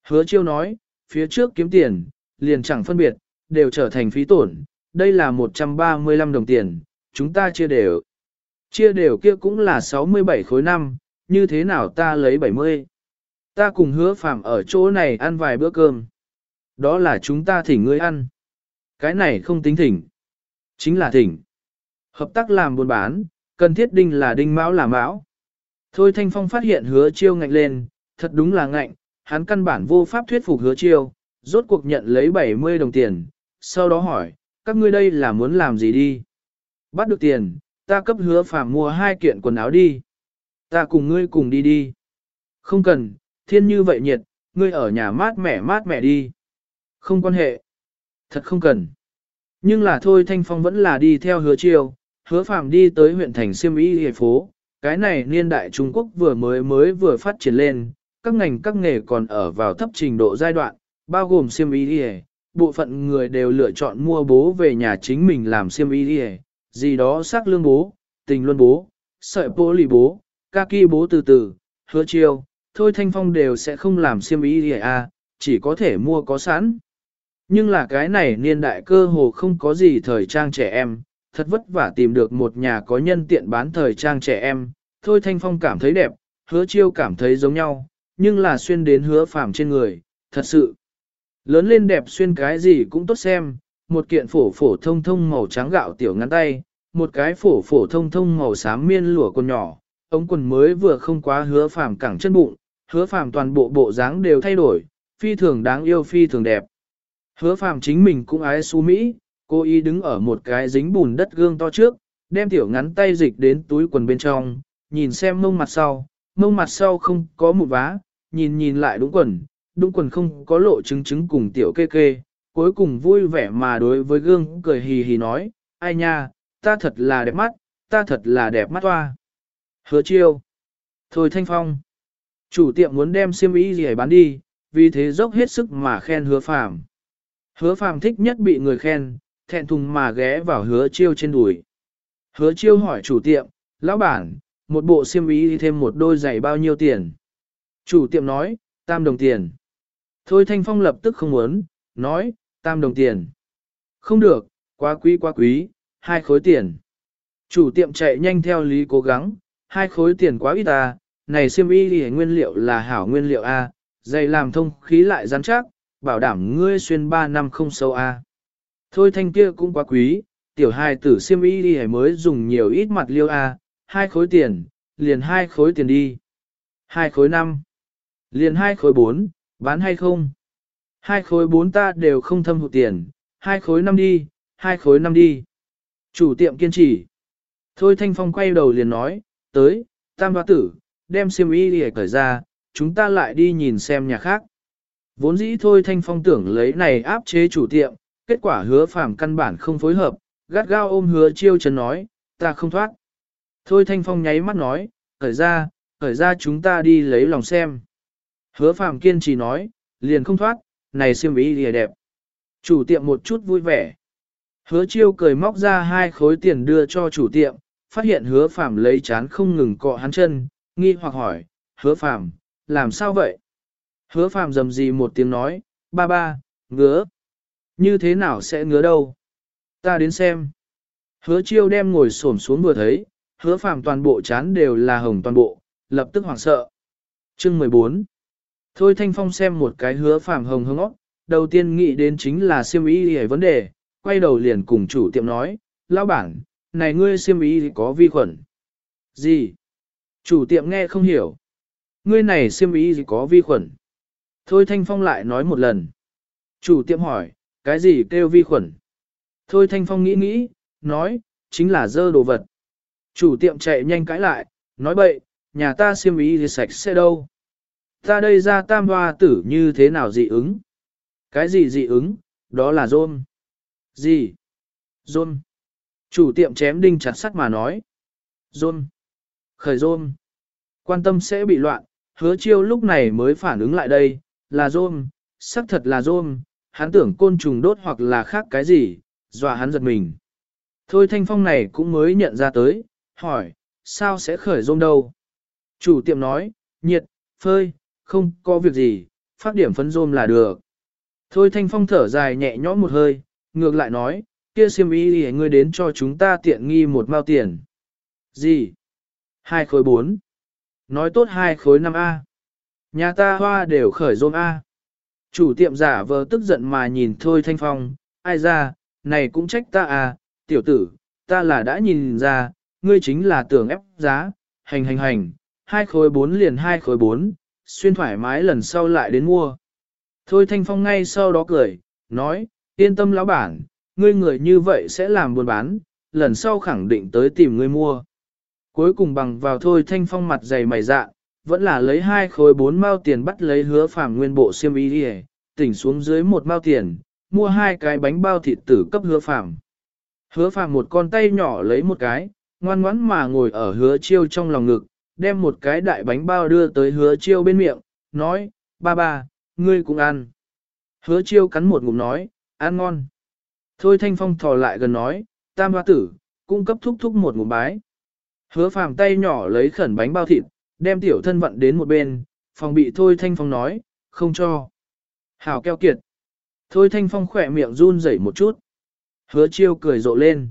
[SPEAKER 1] Hứa chiêu nói, phía trước kiếm tiền, liền chẳng phân biệt, đều trở thành phí tổn, đây là 135 đồng tiền, chúng ta chia đều. Chia đều kia cũng là 67 khối năm, như thế nào ta lấy 70? Ta cùng hứa phạm ở chỗ này ăn vài bữa cơm. Đó là chúng ta thỉnh ngươi ăn. Cái này không tính thỉnh. Chính là thỉnh. Hợp tác làm buôn bán, cần thiết đinh là đinh mão là mão. Thôi Thanh Phong phát hiện hứa chiêu ngạnh lên, thật đúng là ngạnh, hắn căn bản vô pháp thuyết phục hứa chiêu, rốt cuộc nhận lấy 70 đồng tiền, sau đó hỏi, các ngươi đây là muốn làm gì đi? Bắt được tiền, ta cấp hứa phàm mua hai kiện quần áo đi. Ta cùng ngươi cùng đi đi. Không cần, thiên như vậy nhiệt, ngươi ở nhà mát mẻ mát mẻ đi. Không quan hệ. Thật không cần. Nhưng là thôi Thanh Phong vẫn là đi theo hứa chiêu, hứa phàm đi tới huyện thành Siêm Y hề phố. Cái này niên đại Trung Quốc vừa mới mới vừa phát triển lên, các ngành các nghề còn ở vào thấp trình độ giai đoạn, bao gồm Siêm Y đi Bộ phận người đều lựa chọn mua bố về nhà chính mình làm Siêm Y đi gì đó xác lương bố, tình luân bố, sợi bố lì bố, ca kỳ bố từ từ, hứa chiêu, thôi thanh phong đều sẽ không làm xiêm đi à, chỉ có thể mua có sẵn. Nhưng là cái này niên đại cơ hồ không có gì thời trang trẻ em, thật vất vả tìm được một nhà có nhân tiện bán thời trang trẻ em, thôi thanh phong cảm thấy đẹp, hứa chiêu cảm thấy giống nhau, nhưng là xuyên đến hứa phàm trên người, thật sự. Lớn lên đẹp xuyên cái gì cũng tốt xem, một kiện phổ phổ thông thông màu trắng gạo tiểu ngắn tay, một cái phổ phổ thông thông màu xám miên lụa quần nhỏ, ống quần mới vừa không quá hứa phàm cẳng chân bụng, hứa phàm toàn bộ bộ dáng đều thay đổi, phi thường đáng yêu phi thường đẹp. Hứa phàm chính mình cũng ái su Mỹ, cô ý đứng ở một cái dính bùn đất gương to trước, đem tiểu ngắn tay dịch đến túi quần bên trong, nhìn xem mông mặt sau, mông mặt sau không có một vá, nhìn nhìn lại đúng quần, đúng quần không có lộ chứng chứng cùng tiểu kê kê, cuối cùng vui vẻ mà đối với gương cười hì hì nói, ai nha, ta thật là đẹp mắt, ta thật là đẹp mắt toa. Hứa chiêu. Thôi thanh phong. Chủ tiệm muốn đem xiêm y gì bán đi, vì thế dốc hết sức mà khen hứa phàm. Hứa phàm thích nhất bị người khen, thẹn thùng mà ghé vào hứa chiêu trên đùi. Hứa chiêu hỏi chủ tiệm, lão bản, một bộ xiêm y thêm một đôi giày bao nhiêu tiền? Chủ tiệm nói, tam đồng tiền. Thôi thanh phong lập tức không muốn, nói, tam đồng tiền. Không được, quá quý quá quý, hai khối tiền. Chủ tiệm chạy nhanh theo lý cố gắng, hai khối tiền quá ít à, này xiêm y thì nguyên liệu là hảo nguyên liệu à, A, dày làm thông khí lại rắn chắc, bảo đảm ngươi xuyên ba năm không sâu A. Thôi thanh kia cũng quá quý, tiểu hài tử xiêm y đi mới dùng nhiều ít mặt liêu A, hai khối tiền, liền hai khối tiền đi. Hai khối năm, liền hai khối bốn, bán hay không? Hai khối bốn ta đều không thâm hụt tiền, hai khối năm đi, hai khối năm đi. Chủ tiệm kiên trì. Thôi Thanh Phong quay đầu liền nói, tới, tam hoa tử, đem xiêm y đi cởi ra, chúng ta lại đi nhìn xem nhà khác. Vốn dĩ thôi Thanh Phong tưởng lấy này áp chế chủ tiệm, kết quả hứa phàm căn bản không phối hợp, gắt gao ôm hứa chiêu chân nói, ta không thoát. Thôi Thanh Phong nháy mắt nói, cởi ra, cởi ra chúng ta đi lấy lòng xem. Hứa Phạm kiên trì nói, liền không thoát, này xiêm ý lìa đẹp. Chủ tiệm một chút vui vẻ. Hứa chiêu cười móc ra hai khối tiền đưa cho chủ tiệm, phát hiện hứa Phạm lấy chán không ngừng cọ hắn chân, nghi hoặc hỏi, hứa Phạm, làm sao vậy? Hứa Phạm dầm gì một tiếng nói, ba ba, ngứa. Như thế nào sẽ ngứa đâu? Ta đến xem. Hứa chiêu đem ngồi xổm xuống vừa thấy, hứa phàm toàn bộ chán đều là hồng toàn bộ, lập tức hoảng sợ. Chương 14 Thôi Thanh Phong xem một cái hứa phàm hồng hông óc, đầu tiên nghĩ đến chính là siêm ý hề vấn đề, quay đầu liền cùng chủ tiệm nói, lão bản, này ngươi siêm ý có vi khuẩn. Gì? Chủ tiệm nghe không hiểu. Ngươi này siêm ý có vi khuẩn. Thôi Thanh Phong lại nói một lần. Chủ tiệm hỏi, cái gì kêu vi khuẩn? Thôi Thanh Phong nghĩ nghĩ, nói, chính là dơ đồ vật. Chủ tiệm chạy nhanh cãi lại, nói bậy, nhà ta siêm ý thì sạch sẽ đâu. Ta đây ra tam hoa tử như thế nào dị ứng? Cái gì dị ứng? Đó là rôn. Gì? Rôn. Chủ tiệm chém đinh chặt sắt mà nói. Rôn. Khởi rôn. Quan tâm sẽ bị loạn, hứa chiêu lúc này mới phản ứng lại đây, là rôn, sắc thật là rôn, hắn tưởng côn trùng đốt hoặc là khác cái gì, dọa hắn giật mình. Thôi thanh phong này cũng mới nhận ra tới, hỏi, sao sẽ khởi rôm đâu? Chủ tiệm nói, nhiệt, phơi, không có việc gì, phát điểm phấn rôm là được. Thôi thanh phong thở dài nhẹ nhõm một hơi, ngược lại nói, kia siêm ý thì ngươi đến cho chúng ta tiện nghi một mao tiền. Gì? Hai khối bốn. Nói tốt hai khối năm A. Nhà ta hoa đều khởi rôm A. Chủ tiệm giả vờ tức giận mà nhìn thôi thanh phong, ai ra, này cũng trách ta à, tiểu tử, ta là đã nhìn ra, ngươi chính là tưởng ép giá, hành hành hành, hai khối bốn liền hai khối bốn, xuyên thoải mái lần sau lại đến mua. Thôi thanh phong ngay sau đó cười, nói, yên tâm lão bản, ngươi người như vậy sẽ làm buôn bán, lần sau khẳng định tới tìm ngươi mua. Cuối cùng bằng vào thôi thanh phong mặt dày mày dạ, vẫn là lấy hai khối bốn mao tiền bắt lấy hứa phàm nguyên bộ xiêm y đi tỉnh xuống dưới một mao tiền, mua hai cái bánh bao thịt tử cấp hứa phàm. Hứa phàm một con tay nhỏ lấy một cái, ngoan ngoãn mà ngồi ở hứa chiêu trong lòng ngực, đem một cái đại bánh bao đưa tới hứa chiêu bên miệng, nói, ba ba, ngươi cũng ăn. Hứa chiêu cắn một ngụm nói, ăn ngon. Thôi thanh phong thò lại gần nói, tam hoa tử, cung cấp thúc thúc một ngụm bái. Hứa phàm tay nhỏ lấy khẩn bánh bao thịt, đem tiểu thân vận đến một bên, phòng bị thôi thanh phong nói, không cho. Hảo keo kiệt. Thôi thanh phong khỏe miệng run rẩy một chút. Hứa chiêu cười rộ lên.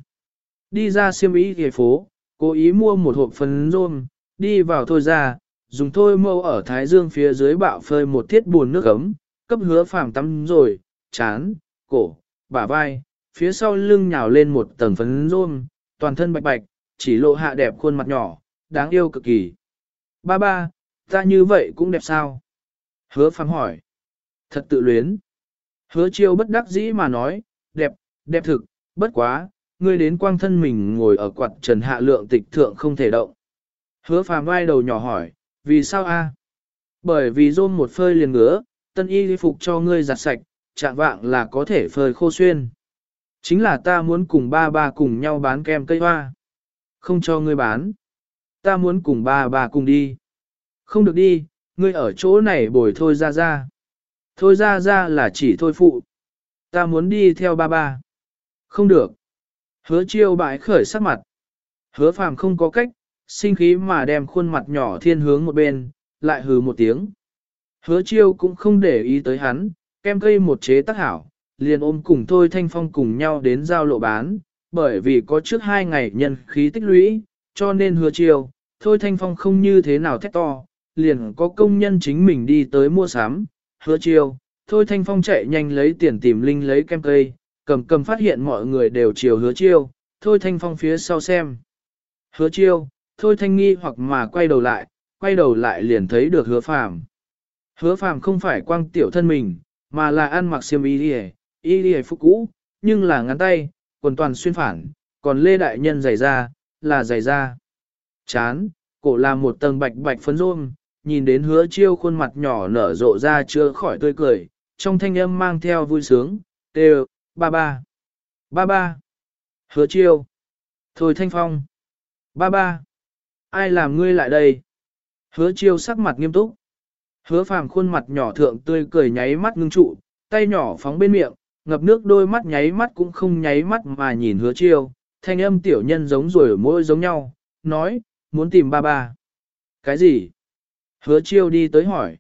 [SPEAKER 1] Đi ra siêm ý ghề phố, cố ý mua một hộp phấn rôm, đi vào thôi ra, dùng thôi mâu ở thái dương phía dưới bạo phơi một thiết buồn nước ấm, cấp hứa phàm tắm rồi, chán, cổ, bả vai, phía sau lưng nhào lên một tầng phấn rôm, toàn thân bạch bạch, chỉ lộ hạ đẹp khuôn mặt nhỏ, đáng yêu cực kỳ. Ba ba, ta như vậy cũng đẹp sao? Hứa phàm hỏi. Thật tự luyến. Hứa chiêu bất đắc dĩ mà nói, đẹp, đẹp thực, bất quá, ngươi đến quang thân mình ngồi ở quạt trần hạ lượng tịch thượng không thể động. Hứa phàm vai đầu nhỏ hỏi, vì sao a? Bởi vì rôm một phơi liền ngứa, tân y phục cho ngươi giặt sạch, chạm vạng là có thể phơi khô xuyên. Chính là ta muốn cùng ba ba cùng nhau bán kem cây hoa. Không cho ngươi bán. Ta muốn cùng ba ba cùng đi. Không được đi, ngươi ở chỗ này bồi thôi ra ra. Thôi ra ra là chỉ thôi phụ. Ta muốn đi theo ba ba. Không được. Hứa chiêu bãi khởi sắc mặt. Hứa phàm không có cách, sinh khí mà đem khuôn mặt nhỏ thiên hướng một bên, lại hừ một tiếng. Hứa chiêu cũng không để ý tới hắn, kem cây một chế tác hảo, liền ôm cùng thôi thanh phong cùng nhau đến giao lộ bán, bởi vì có trước hai ngày nhân khí tích lũy, cho nên hứa chiêu, thôi thanh phong không như thế nào thét to, liền có công nhân chính mình đi tới mua sắm, hứa chiêu, thôi thanh phong chạy nhanh lấy tiền tìm linh lấy kem cây, cầm cầm phát hiện mọi người đều chiều hứa chiêu, thôi thanh phong phía sau xem. Hứa chiêu, thôi thanh nghi hoặc mà quay đầu lại, quay đầu lại liền thấy được hứa phàm. Hứa phàm không phải quang tiểu thân mình, mà là ăn mặc xiêm y đi y đi phục cũ, nhưng là ngắn tay, quần toàn xuyên phản, còn lê đại nhân giày da, là giày da. Chán, cổ là một tầng bạch bạch phấn rôm, nhìn đến hứa chiêu khuôn mặt nhỏ nở rộ ra chưa khỏi tươi cười, trong thanh âm mang theo vui sướng, đều, ba ba, ba ba, hứa chiêu, thôi thanh phong, ba ba, ai làm ngươi lại đây? Hứa chiêu sắc mặt nghiêm túc. Hứa phàm khuôn mặt nhỏ thượng tươi cười nháy mắt ngưng trụ, tay nhỏ phóng bên miệng, ngập nước đôi mắt nháy mắt cũng không nháy mắt mà nhìn hứa chiêu, thanh âm tiểu nhân giống rồi ở môi giống nhau, nói, muốn tìm ba ba. Cái gì? Hứa chiêu đi tới hỏi.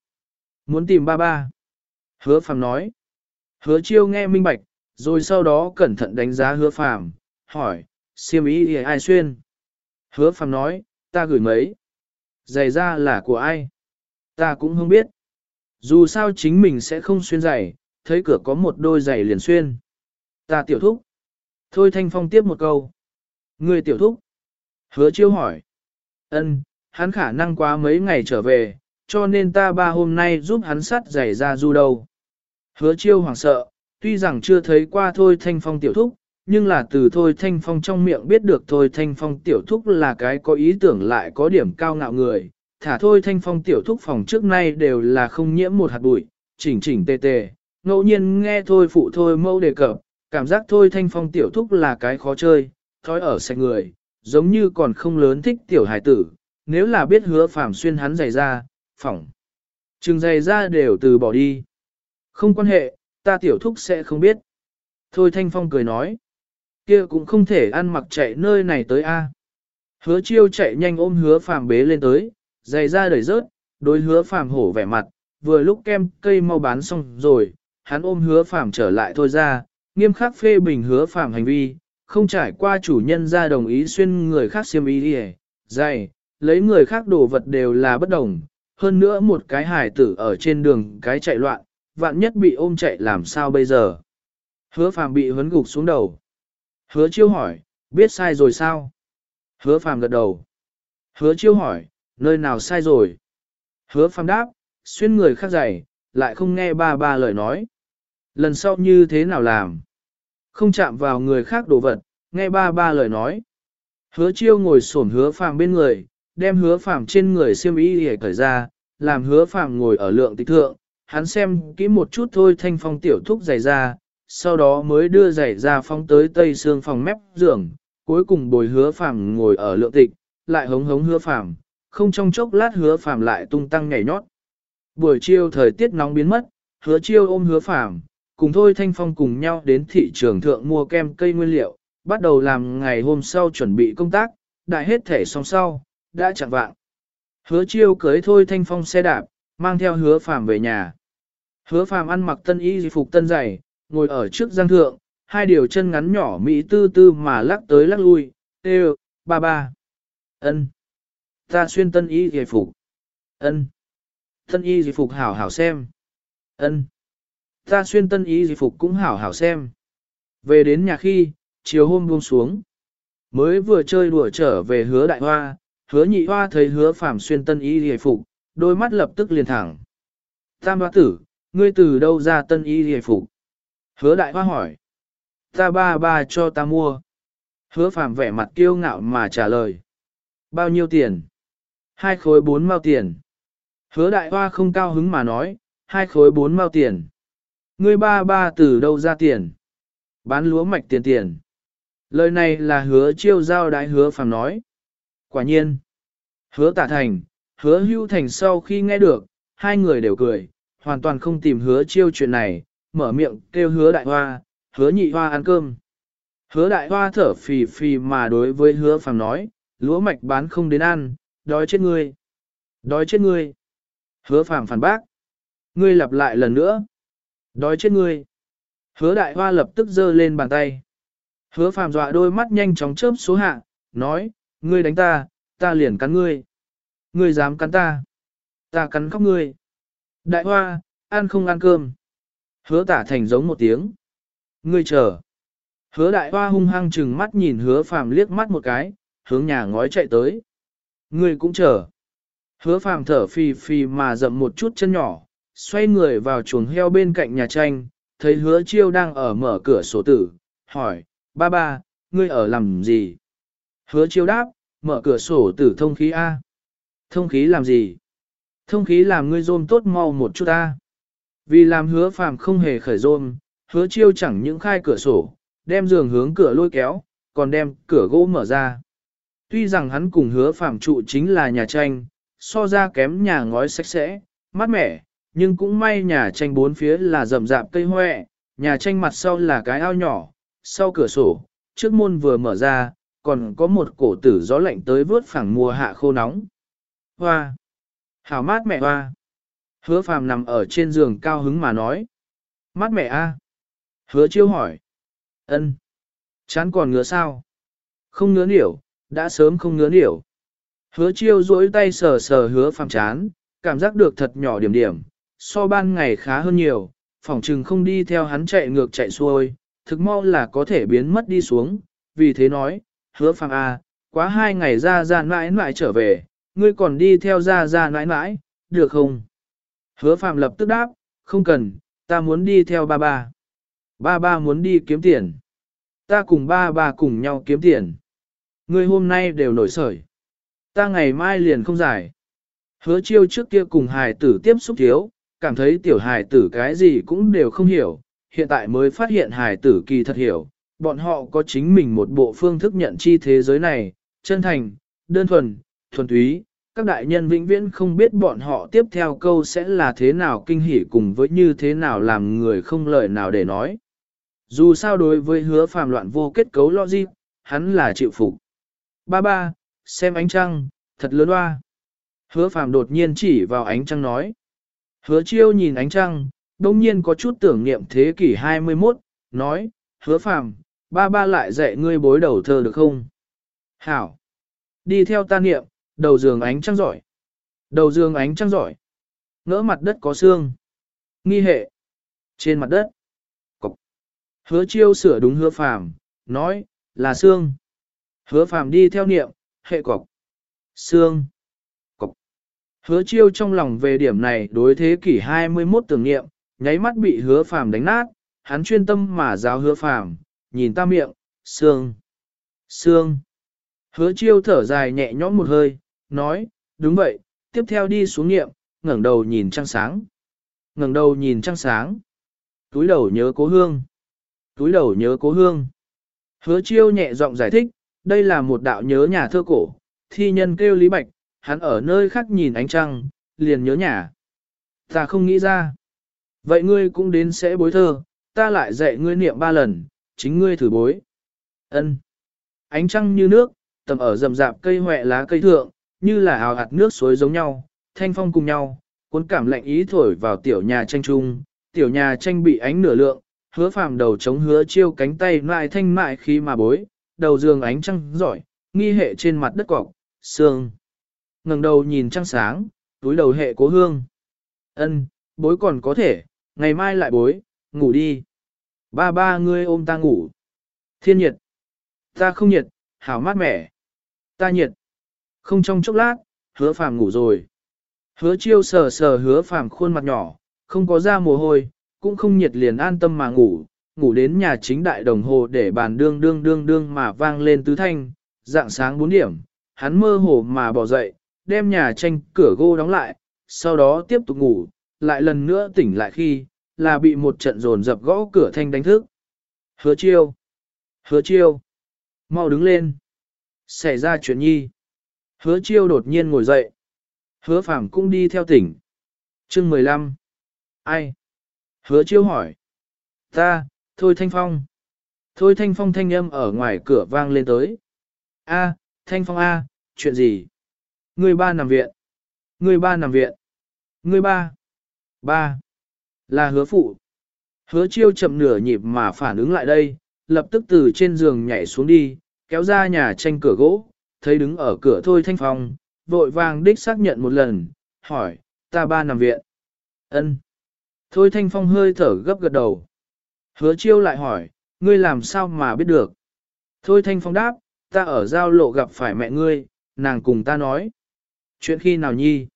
[SPEAKER 1] Muốn tìm ba ba. Hứa phàm nói. Hứa chiêu nghe minh bạch, rồi sau đó cẩn thận đánh giá hứa phàm, hỏi, siêm ý ai xuyên? Hứa phàm nói, ta gửi mấy. Giày ra là của ai? Ta cũng không biết. Dù sao chính mình sẽ không xuyên giày, thấy cửa có một đôi giày liền xuyên. Ta tiểu thúc. Thôi Thanh Phong tiếp một câu. Người tiểu thúc. Hứa chiêu hỏi. Ân, hắn khả năng quá mấy ngày trở về, cho nên ta ba hôm nay giúp hắn sắt giày ra du đâu. Hứa chiêu hoảng sợ, tuy rằng chưa thấy qua Thôi Thanh Phong tiểu thúc, nhưng là từ Thôi Thanh Phong trong miệng biết được Thôi Thanh Phong tiểu thúc là cái có ý tưởng lại có điểm cao ngạo người, thả Thôi Thanh Phong tiểu thúc phòng trước nay đều là không nhiễm một hạt bụi, chỉnh chỉnh tề tề, ngẫu nhiên nghe Thôi phụ Thôi mâu đề cập, cảm giác Thôi Thanh Phong tiểu thúc là cái khó chơi, thói ở sạch người, giống như còn không lớn thích tiểu hải tử, nếu là biết hứa phạm xuyên hắn giày ra, phỏng. Trừng giày ra đều từ bỏ đi. Không quan hệ, ta tiểu thúc sẽ không biết. Thôi Thanh Phong cười nói. kia cũng không thể ăn mặc chạy nơi này tới a. Hứa chiêu chạy nhanh ôm hứa phàm bế lên tới, giày ra đẩy rớt, đối hứa phàm hổ vẻ mặt, vừa lúc kem cây mau bán xong rồi, hắn ôm hứa phàm trở lại thôi ra, nghiêm khắc phê bình hứa phàm hành vi, không trải qua chủ nhân ra đồng ý xuyên người khác xiêm y đi dày, lấy người khác đồ vật đều là bất đồng, hơn nữa một cái hải tử ở trên đường cái chạy loạn, vạn nhất bị ôm chạy làm sao bây giờ. Hứa phàm bị huấn gục xuống đầu. Hứa chiêu hỏi, biết sai rồi sao? Hứa phàm gật đầu. Hứa chiêu hỏi, nơi nào sai rồi? Hứa phàm đáp, xuyên người khác dạy, lại không nghe ba ba lời nói. Lần sau như thế nào làm? Không chạm vào người khác đồ vật, nghe ba ba lời nói. Hứa chiêu ngồi sổn hứa phàm bên người, đem hứa phàm trên người xiêm y để cởi ra, làm hứa phàm ngồi ở lượng tịch thượng, hắn xem kỹ một chút thôi thanh phong tiểu thúc giày ra, sau đó mới đưa giày ra phong tới tây xương phòng mép giường, cuối cùng bồi hứa phàm ngồi ở lượng tịch, lại hống hống hứa phàm, không trong chốc lát hứa phàm lại tung tăng nhảy nhót. Buổi chiều thời tiết nóng biến mất, hứa chiêu ôm hứa phàm, cùng thôi thanh phong cùng nhau đến thị trường thượng mua kem cây nguyên liệu, bắt đầu làm ngày hôm sau chuẩn bị công tác, đại hết thể xong sau, đã chẳng vạng. Hứa chiêu cưới thôi thanh phong xe đạp, mang theo hứa phàm về nhà. Hứa phàm ăn mặc tân y phục tân dày, ngồi ở trước giang thượng, hai điều chân ngắn nhỏ mỹ tư tư mà lắc tới lắc lui, tê ba ba. ân Ta xuyên tân y hề phục. ân Tân y hề phục hảo hảo xem. ân Ta xuyên tân y hề phục cũng hảo hảo xem. Về đến nhà khi, chiều hôm buông xuống. Mới vừa chơi đùa trở về hứa đại hoa, hứa nhị hoa thấy hứa phàm xuyên tân y hề phục, đôi mắt lập tức liền thẳng. Tam hoa tử, ngươi từ đâu ra tân y hề phục? Hứa đại hoa hỏi. Ta ba ba cho ta mua. Hứa phàm vẻ mặt kiêu ngạo mà trả lời. Bao nhiêu tiền? Hai khối bốn mao tiền. Hứa đại hoa không cao hứng mà nói, hai khối bốn mao tiền. Ngươi ba ba từ đâu ra tiền? Bán lúa mạch tiền tiền. Lời này là hứa chiêu giao đại hứa phàm nói. Quả nhiên. Hứa tả thành, hứa hưu thành sau khi nghe được, hai người đều cười, hoàn toàn không tìm hứa chiêu chuyện này, mở miệng kêu hứa đại hoa, hứa nhị hoa ăn cơm. Hứa đại hoa thở phì phì mà đối với hứa phàm nói, lúa mạch bán không đến ăn, đói chết ngươi. Đói chết ngươi. Hứa phàm phản bác. Ngươi lặp lại lần nữa. Đói chết ngươi. Hứa đại hoa lập tức giơ lên bàn tay. Hứa phàm dọa đôi mắt nhanh chóng chớp số hạ, nói, ngươi đánh ta, ta liền cắn ngươi. Ngươi dám cắn ta. Ta cắn khóc ngươi. Đại hoa, ăn không ăn cơm. Hứa tả thành giống một tiếng. Ngươi chờ. Hứa đại hoa hung hăng chừng mắt nhìn hứa phàm liếc mắt một cái, hướng nhà ngói chạy tới. Ngươi cũng chờ. Hứa phàm thở phì phì mà dậm một chút chân nhỏ, xoay người vào chuồng heo bên cạnh nhà tranh, thấy hứa chiêu đang ở mở cửa sổ tử, hỏi, ba ba, ngươi ở làm gì? Hứa chiêu đáp, mở cửa sổ tử thông khí A. Thông khí làm gì? Thông khí làm ngươi rôm tốt mau một chút ta. Vì làm hứa phàm không hề khởi rôm, hứa chiêu chẳng những khai cửa sổ, đem giường hướng cửa lôi kéo, còn đem cửa gỗ mở ra. Tuy rằng hắn cùng hứa phàm trụ chính là nhà tranh, so ra kém nhà ngói sạch sẽ, mát mẻ, nhưng cũng may nhà tranh bốn phía là rậm rạp cây hoẹ, nhà tranh mặt sau là cái ao nhỏ, sau cửa sổ, trước môn vừa mở ra, còn có một cổ tử gió lạnh tới vớt phẳng mùa hạ khô nóng. Hoa! Hảo mát mẹ hoa! Hứa phàm nằm ở trên giường cao hứng mà nói. Mát mẹ a. Hứa chiêu hỏi. ân, Chán còn ngứa sao? Không ngứa điểu, đã sớm không ngứa điểu. Hứa chiêu duỗi tay sờ sờ hứa phàm chán, cảm giác được thật nhỏ điểm điểm, so ban ngày khá hơn nhiều, phỏng chừng không đi theo hắn chạy ngược chạy xuôi, thực mau là có thể biến mất đi xuống, vì thế nói, hứa phàm a, quá hai ngày ra ra mãi mãi trở về, ngươi còn đi theo ra ra mãi mãi, được không? Hứa Phạm lập tức đáp, không cần, ta muốn đi theo ba ba. Ba ba muốn đi kiếm tiền. Ta cùng ba ba cùng nhau kiếm tiền. Ngươi hôm nay đều nổi sởi. Ta ngày mai liền không giải. Hứa chiêu trước kia cùng hài tử tiếp xúc thiếu, cảm thấy tiểu hài tử cái gì cũng đều không hiểu, hiện tại mới phát hiện hài tử kỳ thật hiểu, bọn họ có chính mình một bộ phương thức nhận chi thế giới này, chân thành, đơn thuần, thuần túy, các đại nhân vĩnh viễn không biết bọn họ tiếp theo câu sẽ là thế nào kinh hỉ cùng với như thế nào làm người không lời nào để nói. Dù sao đối với hứa phàm loạn vô kết cấu logic, hắn là chịu phục. Ba ba, xem ánh trăng, thật lớn hoa. Hứa phàm đột nhiên chỉ vào ánh trăng nói. Hứa chiêu nhìn ánh trăng, đông nhiên có chút tưởng niệm thế kỷ 21, nói, hứa phàm, ba ba lại dạy ngươi bối đầu thơ được không? Hảo! Đi theo ta niệm, đầu giường ánh trăng giỏi. Đầu giường ánh trăng giỏi. Ngỡ mặt đất có xương. Nghi hệ. Trên mặt đất. Cọc. Hứa chiêu sửa đúng hứa phàm, nói, là xương. Hứa phàm đi theo niệm, hệ cọc. Xương. Hứa chiêu trong lòng về điểm này đối thế kỷ 21 tưởng niệm, nháy mắt bị hứa phàm đánh nát, hắn chuyên tâm mà giáo hứa phàm, nhìn ta miệng, xương, xương. Hứa chiêu thở dài nhẹ nhõm một hơi, nói, đúng vậy, tiếp theo đi xuống niệm, ngẩng đầu nhìn trăng sáng. ngẩng đầu nhìn trăng sáng. Túi đầu nhớ cố hương. Túi đầu nhớ cố hương. Hứa chiêu nhẹ giọng giải thích, đây là một đạo nhớ nhà thơ cổ, thi nhân kêu Lý Bạch, hắn ở nơi khác nhìn ánh trăng, liền nhớ nhà. Ta không nghĩ ra. Vậy ngươi cũng đến sẽ bối thơ, ta lại dạy ngươi niệm ba lần, chính ngươi thử bối. Ân. Ánh trăng như nước, tầm ở rầm rạp cây hoẹ lá cây thượng, như là ào hạt nước suối giống nhau, thanh phong cùng nhau, cuốn cảm lạnh ý thổi vào tiểu nhà tranh trung, tiểu nhà tranh bị ánh nửa lượng, hứa phàm đầu chống hứa chiêu cánh tay lại thanh mại khi mà bối, đầu giường ánh trăng giỏi, nghi hệ trên mặt đất cọc, sương ngẩng đầu nhìn trăng sáng, túi đầu hệ cố hương. Ân, bối còn có thể, ngày mai lại bối, ngủ đi. Ba ba ngươi ôm ta ngủ. Thiên nhiệt. Ta không nhiệt, hảo mát mẻ. Ta nhiệt. Không trong chốc lát, hứa phàm ngủ rồi. Hứa chiêu sờ sờ hứa phàm khuôn mặt nhỏ, không có ra mồ hôi, cũng không nhiệt liền an tâm mà ngủ, ngủ đến nhà chính đại đồng hồ để bàn đương đương đương đương mà vang lên tứ thanh, dạng sáng 4 điểm, hắn mơ hồ mà bỏ dậy, đem nhà tranh cửa gỗ đóng lại, sau đó tiếp tục ngủ, lại lần nữa tỉnh lại khi, là bị một trận rồn dập gõ cửa thanh đánh thức. Hứa chiêu! Hứa chiêu! Mau đứng lên! Xảy ra chuyện nhi! Hứa chiêu đột nhiên ngồi dậy. Hứa phàm cũng đi theo tỉnh. Chương 15. Ai? Hứa chiêu hỏi. Ta, Thôi Thanh Phong. Thôi Thanh Phong thanh âm ở ngoài cửa vang lên tới. A, Thanh Phong A, chuyện gì? Người ba nằm viện. Người ba nằm viện. Người ba. Ba. Là hứa phụ. Hứa chiêu chậm nửa nhịp mà phản ứng lại đây, lập tức từ trên giường nhảy xuống đi, kéo ra nhà tranh cửa gỗ, thấy đứng ở cửa thôi thanh phong, vội vàng đích xác nhận một lần, hỏi, ta ba nằm viện. ân Thôi thanh phong hơi thở gấp gật đầu. Hứa chiêu lại hỏi, ngươi làm sao mà biết được? Thôi thanh phong đáp, ta ở giao lộ gặp phải mẹ ngươi, nàng cùng ta nói. Chuyện khi nào nhi?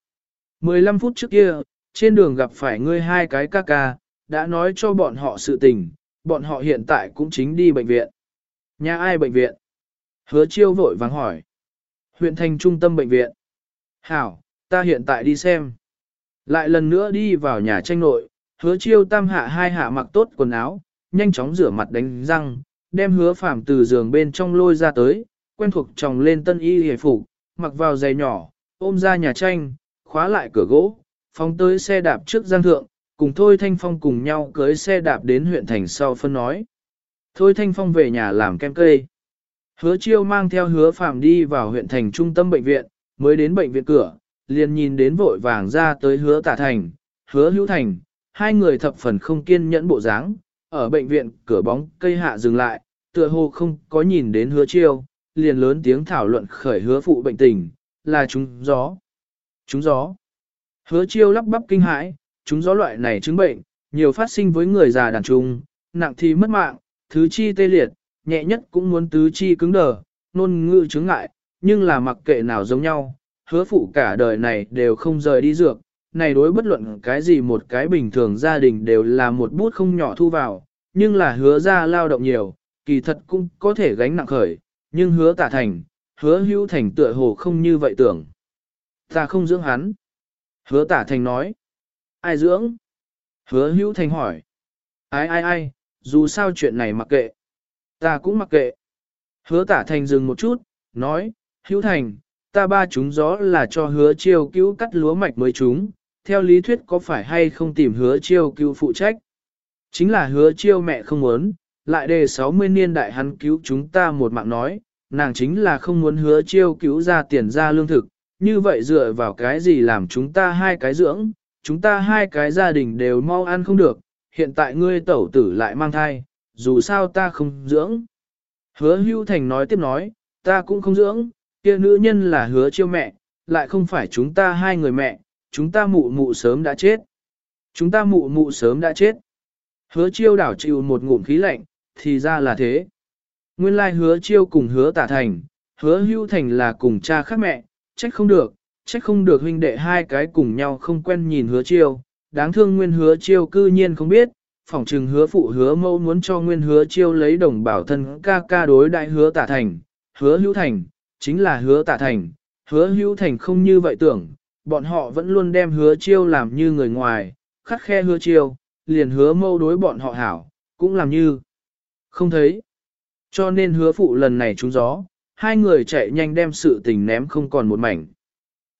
[SPEAKER 1] 15 phút trước kia, trên đường gặp phải ngươi hai cái ca ca, đã nói cho bọn họ sự tình, bọn họ hiện tại cũng chính đi bệnh viện. Nhà ai bệnh viện? Hứa chiêu vội vàng hỏi. Huyện thành trung tâm bệnh viện. Hảo, ta hiện tại đi xem. Lại lần nữa đi vào nhà tranh nội, hứa chiêu tam hạ hai hạ mặc tốt quần áo, nhanh chóng rửa mặt đánh răng, đem hứa phàm từ giường bên trong lôi ra tới, quen thuộc tròng lên tân y hề phục, mặc vào giày nhỏ, ôm ra nhà tranh, khóa lại cửa gỗ, phóng tới xe đạp trước giang thượng, cùng Thôi Thanh Phong cùng nhau cưới xe đạp đến huyện thành sau phân nói. Thôi Thanh Phong về nhà làm kem cây. Hứa chiêu mang theo hứa phạm đi vào huyện thành trung tâm bệnh viện, mới đến bệnh viện cửa, liền nhìn đến vội vàng ra tới hứa tả thành, hứa hữu thành, hai người thập phần không kiên nhẫn bộ dáng, ở bệnh viện cửa bóng cây hạ dừng lại, tựa hồ không có nhìn đến hứa chiêu, liền lớn tiếng thảo luận khởi hứa phụ bệnh tình, là chúng gió. Chúng gió. Hứa chiêu lắp bắp kinh hãi, chúng gió loại này chứng bệnh, nhiều phát sinh với người già đàn trung, nặng thì mất mạng, thứ chi tê liệt, nhẹ nhất cũng muốn tứ chi cứng đờ, nôn ngự chứng ngại, nhưng là mặc kệ nào giống nhau, hứa phụ cả đời này đều không rời đi dược, này đối bất luận cái gì một cái bình thường gia đình đều là một bút không nhỏ thu vào, nhưng là hứa ra lao động nhiều, kỳ thật cũng có thể gánh nặng khởi, nhưng hứa tả thành, hứa hữu thành tựa hồ không như vậy tưởng. Ta không dưỡng hắn. Hứa tả thành nói. Ai dưỡng? Hứa hữu thành hỏi. Ai ai ai, dù sao chuyện này mặc kệ. Ta cũng mặc kệ. Hứa tả thành dừng một chút, nói, hữu thành, ta ba chúng gió là cho hứa chiêu cứu cắt lúa mạch mới chúng, theo lý thuyết có phải hay không tìm hứa chiêu cứu phụ trách. Chính là hứa chiêu mẹ không muốn, lại đề 60 niên đại hắn cứu chúng ta một mạng nói, nàng chính là không muốn hứa chiêu cứu ra tiền ra lương thực, như vậy dựa vào cái gì làm chúng ta hai cái dưỡng, chúng ta hai cái gia đình đều mau ăn không được, hiện tại ngươi tẩu tử lại mang thai, dù sao ta không dưỡng. Hứa hưu thành nói tiếp nói, ta cũng không dưỡng, kia nữ nhân là hứa chiêu mẹ, lại không phải chúng ta hai người mẹ, chúng ta mụ mụ sớm đã chết. Chúng ta mụ mụ sớm đã chết. Hứa chiêu đảo chịu một ngụm khí lạnh, thì ra là thế. Nguyên lai hứa chiêu cùng hứa tả thành, hứa hưu thành là cùng cha khác mẹ, trách không được, trách không được huynh đệ hai cái cùng nhau không quen nhìn hứa chiêu, đáng thương nguyên hứa chiêu cư nhiên không biết, phỏng trừng hứa phụ hứa mẫu muốn cho nguyên hứa chiêu lấy đồng bảo thân ca ca đối đại hứa tả thành, hứa hữu thành, chính là hứa tả thành, hứa hữu thành không như vậy tưởng, bọn họ vẫn luôn đem hứa chiêu làm như người ngoài, khắt khe hứa chiêu, liền hứa mâu đối bọn họ hảo, cũng làm như không thấy. Cho nên hứa phụ lần này trúng gió, hai người chạy nhanh đem sự tình ném không còn một mảnh.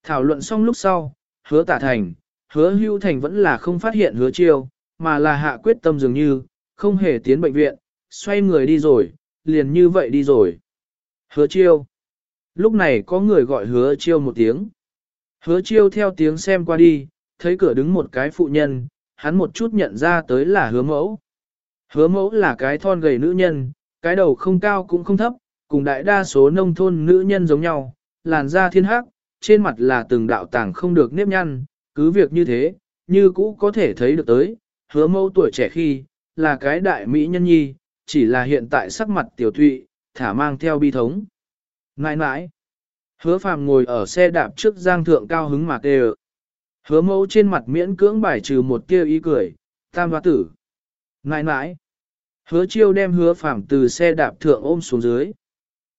[SPEAKER 1] Thảo luận xong lúc sau, hứa tả thành, hứa hưu thành vẫn là không phát hiện hứa chiêu, mà là hạ quyết tâm dường như, không hề tiến bệnh viện, xoay người đi rồi, liền như vậy đi rồi. Hứa chiêu. Lúc này có người gọi hứa chiêu một tiếng. Hứa chiêu theo tiếng xem qua đi, thấy cửa đứng một cái phụ nhân, hắn một chút nhận ra tới là hứa mẫu. Hứa mẫu là cái thon gầy nữ nhân, cái đầu không cao cũng không thấp, cùng đại đa số nông thôn nữ nhân giống nhau, làn da thiên hắc, trên mặt là từng đạo tàng không được nếp nhăn, cứ việc như thế, như cũ có thể thấy được tới, hứa mẫu tuổi trẻ khi, là cái đại mỹ nhân nhi, chỉ là hiện tại sắc mặt tiểu thụy, thả mang theo bi thống. Nãi nãi, hứa phàm ngồi ở xe đạp trước giang thượng cao hứng mạc đều. Hứa mẫu trên mặt miễn cưỡng bài trừ một tia ý cười, tam hoa tử. Nãi nãi, hứa chiêu đem hứa phàm từ xe đạp thượng ôm xuống dưới.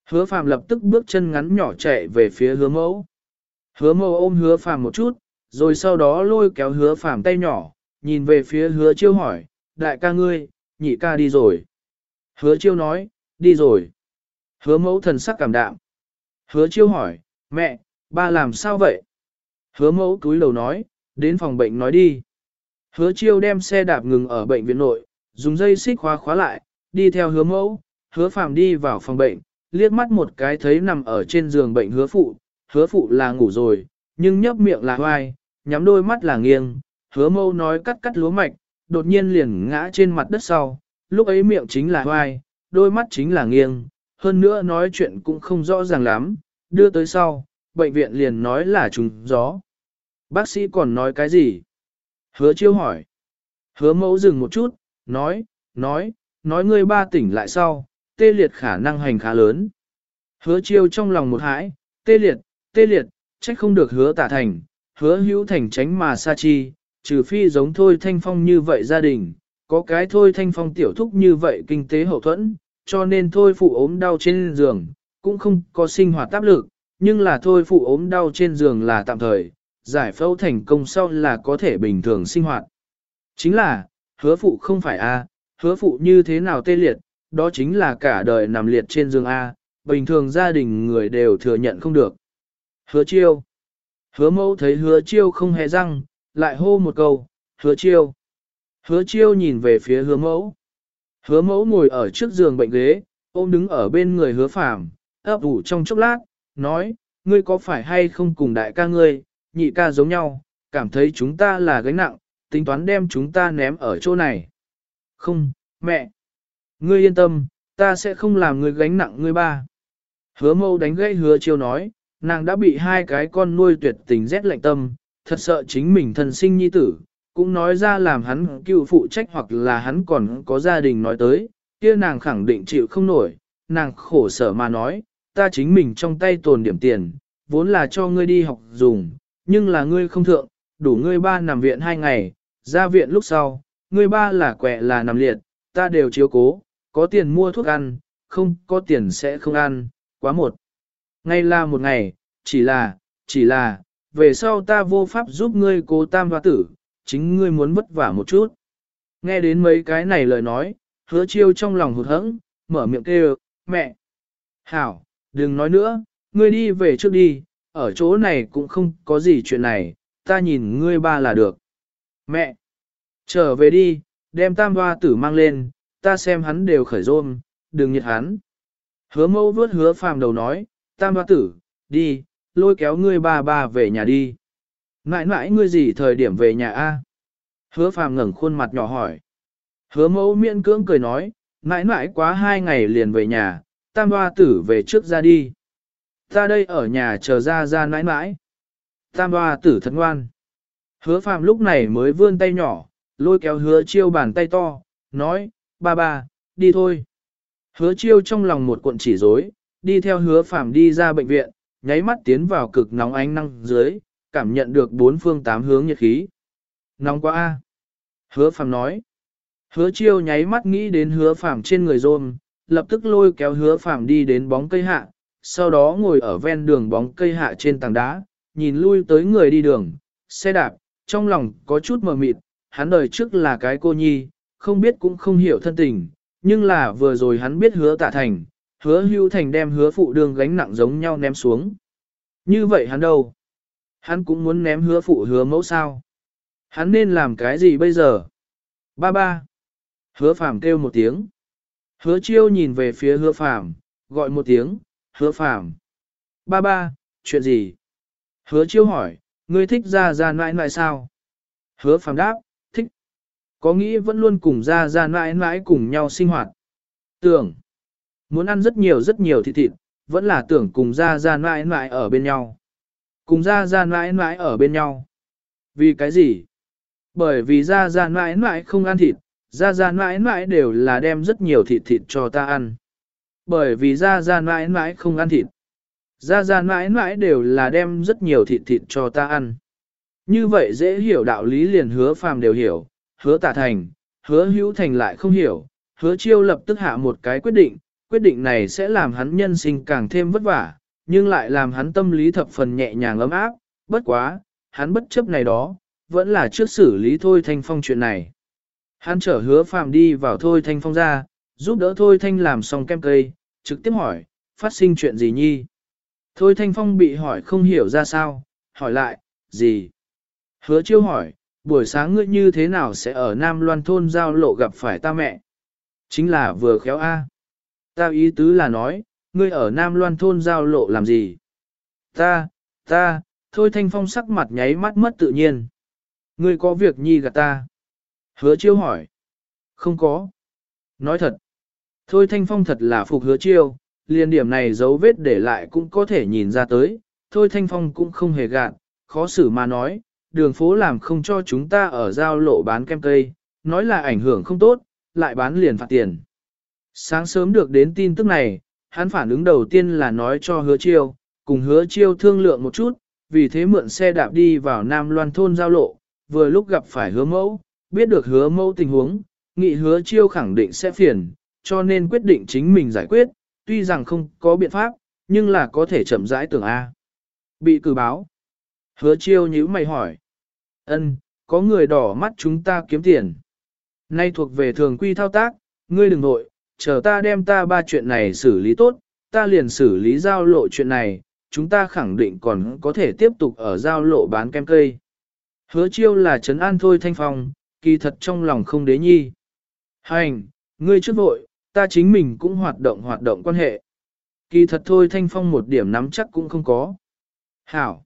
[SPEAKER 1] Hứa phàm lập tức bước chân ngắn nhỏ chạy về phía hứa mẫu. Hứa mẫu ôm hứa phàm một chút, rồi sau đó lôi kéo hứa phàm tay nhỏ, nhìn về phía hứa chiêu hỏi, đại ca ngươi, nhị ca đi rồi. Hứa chiêu nói, đi rồi. Hứa mẫu thần sắc cảm đạm. Hứa chiêu hỏi, mẹ, ba làm sao vậy? Hứa mẫu cúi đầu nói, đến phòng bệnh nói đi. Hứa chiêu đem xe đạp ngừng ở bệnh viện nội, dùng dây xích khóa khóa lại, đi theo hứa mẫu, hứa phàm đi vào phòng bệnh, liếc mắt một cái thấy nằm ở trên giường bệnh hứa phụ, hứa phụ là ngủ rồi, nhưng nhấp miệng là hoai, nhắm đôi mắt là nghiêng, hứa mâu nói cắt cắt lúa mạch, đột nhiên liền ngã trên mặt đất sau, lúc ấy miệng chính là hoai, đôi mắt chính là nghiêng, hơn nữa nói chuyện cũng không rõ ràng lắm, đưa tới sau, bệnh viện liền nói là trùng gió. Bác sĩ còn nói cái gì? Hứa chiêu hỏi. Hứa mẫu dừng một chút, nói, nói, nói ngươi ba tỉnh lại sau, tê liệt khả năng hành khá lớn. Hứa chiêu trong lòng một hãi, tê liệt, tê liệt, trách không được hứa tả thành, hứa hữu thành tránh mà sa chi, trừ phi giống thôi thanh phong như vậy gia đình, có cái thôi thanh phong tiểu thúc như vậy kinh tế hậu thuẫn, cho nên thôi phụ ốm đau trên giường, cũng không có sinh hoạt áp lực, nhưng là thôi phụ ốm đau trên giường là tạm thời, giải phẫu thành công sau là có thể bình thường sinh hoạt. Chính là, hứa phụ không phải A, hứa phụ như thế nào tê liệt, đó chính là cả đời nằm liệt trên giường A, bình thường gia đình người đều thừa nhận không được. Hứa chiêu. Hứa mẫu thấy hứa chiêu không hề răng, lại hô một câu, hứa chiêu. Hứa chiêu nhìn về phía hứa mẫu. Hứa mẫu ngồi ở trước giường bệnh ghế, ôm đứng ở bên người hứa phàm, ấp ủ trong chốc lát, nói, ngươi có phải hay không cùng đại ca ngươi, nhị ca giống nhau, cảm thấy chúng ta là gánh nặng, tính toán đem chúng ta ném ở chỗ này. Không, mẹ. Ngươi yên tâm, ta sẽ không làm ngươi gánh nặng ngươi ba. Hứa mâu đánh gãy hứa chiêu nói, nàng đã bị hai cái con nuôi tuyệt tình rét lạnh tâm, thật sợ chính mình thân sinh nhi tử, cũng nói ra làm hắn cựu phụ trách hoặc là hắn còn có gia đình nói tới, kia nàng khẳng định chịu không nổi, nàng khổ sở mà nói, ta chính mình trong tay tồn điểm tiền, vốn là cho ngươi đi học dùng, nhưng là ngươi không thượng, đủ ngươi ba nằm viện hai ngày, ra viện lúc sau, ngươi ba là quẹ là nằm liệt, ta đều chiếu cố, có tiền mua thuốc ăn, không có tiền sẽ không ăn, quá một. Ngay là một ngày, chỉ là, chỉ là, về sau ta vô pháp giúp ngươi cố tam hoa tử, chính ngươi muốn vất vả một chút. Nghe đến mấy cái này lời nói, hứa chiêu trong lòng hụt hẫng, mở miệng kêu, mẹ. Hảo, đừng nói nữa, ngươi đi về trước đi, ở chỗ này cũng không có gì chuyện này, ta nhìn ngươi ba là được. Mẹ, trở về đi, đem tam hoa tử mang lên, ta xem hắn đều khởi rôm, đừng nhiệt hắn. Hứa mâu vướt hứa phàm đầu nói, tam hoa tử, đi, lôi kéo ngươi ba ba về nhà đi. Mãi mãi ngươi gì thời điểm về nhà a? Hứa phàm ngẩng khuôn mặt nhỏ hỏi. Hứa mẫu miễn cưỡng cười nói, mãi mãi quá hai ngày liền về nhà, tam hoa tử về trước ra đi. Ta đây ở nhà chờ ra ra mãi mãi. Tam hoa tử thật ngoan. Hứa phàm lúc này mới vươn tay nhỏ, lôi kéo hứa chiêu bàn tay to, nói, ba ba, đi thôi. Hứa chiêu trong lòng một cuộn chỉ rối, đi theo hứa phàm đi ra bệnh viện, nháy mắt tiến vào cực nóng ánh năng dưới, cảm nhận được bốn phương tám hướng nhiệt khí. Nóng quá a. Hứa phàm nói. Hứa chiêu nháy mắt nghĩ đến hứa phàm trên người rôm, lập tức lôi kéo hứa phàm đi đến bóng cây hạ, sau đó ngồi ở ven đường bóng cây hạ trên tảng đá, nhìn lui tới người đi đường, xe đạp, trong lòng có chút mờ mịt, hắn đời trước là cái cô nhi, không biết cũng không hiểu thân tình, nhưng là vừa rồi hắn biết hứa tạ thành, hứa hưu thành đem hứa phụ đường gánh nặng giống nhau ném xuống. Như vậy hắn đâu? Hắn cũng muốn ném hứa phụ hứa mẫu sao? Hắn nên làm cái gì bây giờ? Ba ba. Hứa phàm kêu một tiếng. Hứa chiêu nhìn về phía hứa phàm, gọi một tiếng, hứa phàm. Ba ba, chuyện gì? Hứa chiêu hỏi, ngươi thích ra ra nãi nãi sao? Hứa phàm đáp, thích. Có nghĩ vẫn luôn cùng ra ra nãi nãi cùng nhau sinh hoạt. Tưởng. Muốn ăn rất nhiều rất nhiều thịt thịt, vẫn là tưởng cùng ra ra nãi nãi ở bên nhau. Cùng ra ra nãi nãi ở bên nhau. Vì cái gì? Bởi vì ra ra nãi nãi không ăn thịt, ra ra mãi mãi đều là đem rất nhiều thịt thịt cho ta ăn. Bởi vì ra ra mãi mãi không ăn thịt. Ra ra mãi mãi đều là đem rất nhiều thịt thịt cho ta ăn. Như vậy dễ hiểu đạo lý liền hứa phàm đều hiểu, hứa tả thành, hứa hữu thành lại không hiểu, hứa chiêu lập tức hạ một cái quyết định, quyết định này sẽ làm hắn nhân sinh càng thêm vất vả, nhưng lại làm hắn tâm lý thập phần nhẹ nhàng ấm áp, bất quá, hắn bất chấp này đó, vẫn là trước xử lý thôi thanh phong chuyện này. Hắn chở hứa phàm đi vào thôi thanh phong ra, giúp đỡ thôi thanh làm xong kem cây, trực tiếp hỏi, phát sinh chuyện gì nhi? Thôi thanh phong bị hỏi không hiểu ra sao, hỏi lại, gì? Hứa chiêu hỏi, buổi sáng ngươi như thế nào sẽ ở Nam Loan thôn giao lộ gặp phải ta mẹ? Chính là vừa khéo A. Ta ý tứ là nói, ngươi ở Nam Loan thôn giao lộ làm gì? Ta, ta, thôi thanh phong sắc mặt nháy mắt mất tự nhiên. Ngươi có việc nhi gạt ta? Hứa chiêu hỏi. Không có. Nói thật. Thôi thanh phong thật là phục hứa chiêu, liền điểm này dấu vết để lại cũng có thể nhìn ra tới. Thôi thanh phong cũng không hề gạt, khó xử mà nói, đường phố làm không cho chúng ta ở giao lộ bán kem cây, nói là ảnh hưởng không tốt, lại bán liền phạt tiền. Sáng sớm được đến tin tức này, hắn phản ứng đầu tiên là nói cho hứa chiêu, cùng hứa chiêu thương lượng một chút, vì thế mượn xe đạp đi vào Nam Loan thôn giao lộ, vừa lúc gặp phải hứa mẫu, biết được hứa mẫu tình huống, nghị hứa chiêu khẳng định sẽ phiền, cho nên quyết định chính mình giải quyết, tuy rằng không có biện pháp, nhưng là có thể chậm rãi tưởng A. Bị cử báo. Hứa chiêu nhíu mày hỏi. ân có người đỏ mắt chúng ta kiếm tiền. Nay thuộc về thường quy thao tác, ngươi đừng nội, chờ ta đem ta ba chuyện này xử lý tốt, ta liền xử lý giao lộ chuyện này, chúng ta khẳng định còn có thể tiếp tục ở giao lộ bán kem cây. Hứa chiêu là trấn an thôi thanh phong, kỳ thật trong lòng không đế nhi. Hành, ngươi trước vội, ta chính mình cũng hoạt động hoạt động quan hệ. Kỳ thật thôi thanh phong một điểm nắm chắc cũng không có. Hảo.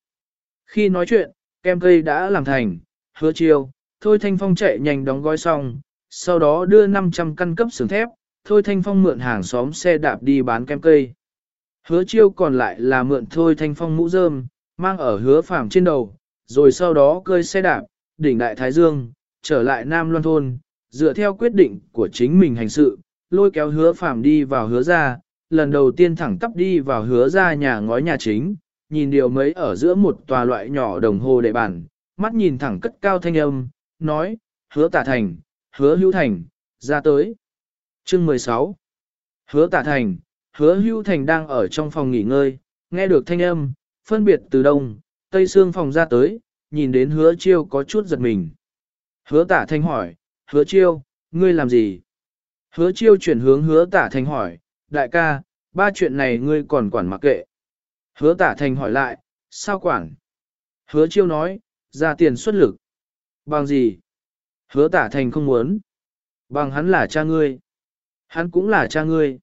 [SPEAKER 1] Khi nói chuyện, kem cây đã làm thành, hứa chiêu, thôi thanh phong chạy nhanh đóng gói xong, sau đó đưa 500 căn cấp xưởng thép, thôi thanh phong mượn hàng xóm xe đạp đi bán kem cây. Hứa chiêu còn lại là mượn thôi thanh phong mũ rơm, mang ở hứa phàm trên đầu, rồi sau đó cơi xe đạp, đỉnh đại Thái Dương, trở lại Nam Loan Thôn, dựa theo quyết định của chính mình hành sự, lôi kéo hứa phàm đi vào hứa ra, lần đầu tiên thẳng tắp đi vào hứa ra nhà ngói nhà chính, nhìn điều mấy ở giữa một tòa loại nhỏ đồng hồ để bàn, mắt nhìn thẳng cất cao thanh âm, nói, hứa tả thành, hứa hữu thành, ra tới. Chương 16 Hứa tả thành, hứa Hưu thành đang ở trong phòng nghỉ ngơi, nghe được thanh âm, phân biệt từ đông, tây xương phòng ra tới, nhìn đến hứa chiêu có chút giật mình. Hứa tả thành hỏi, hứa chiêu, ngươi làm gì? Hứa chiêu chuyển hướng hứa tả thành hỏi, đại ca, ba chuyện này ngươi còn quản mặc kệ. Hứa tả thành hỏi lại, sao quản? Hứa chiêu nói, ra tiền xuất lực. Bằng gì? Hứa tả thành không muốn. Bằng hắn là cha ngươi. Hắn cũng là cha ngươi.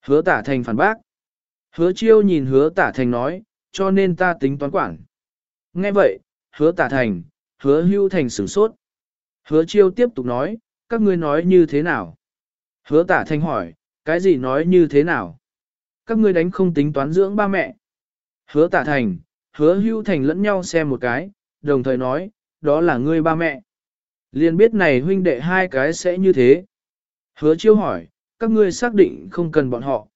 [SPEAKER 1] Hứa tả thành phản bác. Hứa chiêu nhìn hứa tả thành nói, cho nên ta tính toán quản. Nghe vậy, hứa tả thành, hứa hưu thành sửng sốt. Hứa chiêu tiếp tục nói, các ngươi nói như thế nào? Hứa tả thành hỏi, cái gì nói như thế nào? Các ngươi đánh không tính toán dưỡng ba mẹ. Hứa tả thành, hứa hưu thành lẫn nhau xem một cái, đồng thời nói, đó là ngươi ba mẹ. Liên biết này huynh đệ hai cái sẽ như thế. Hứa chiêu hỏi, các ngươi xác định không cần bọn họ.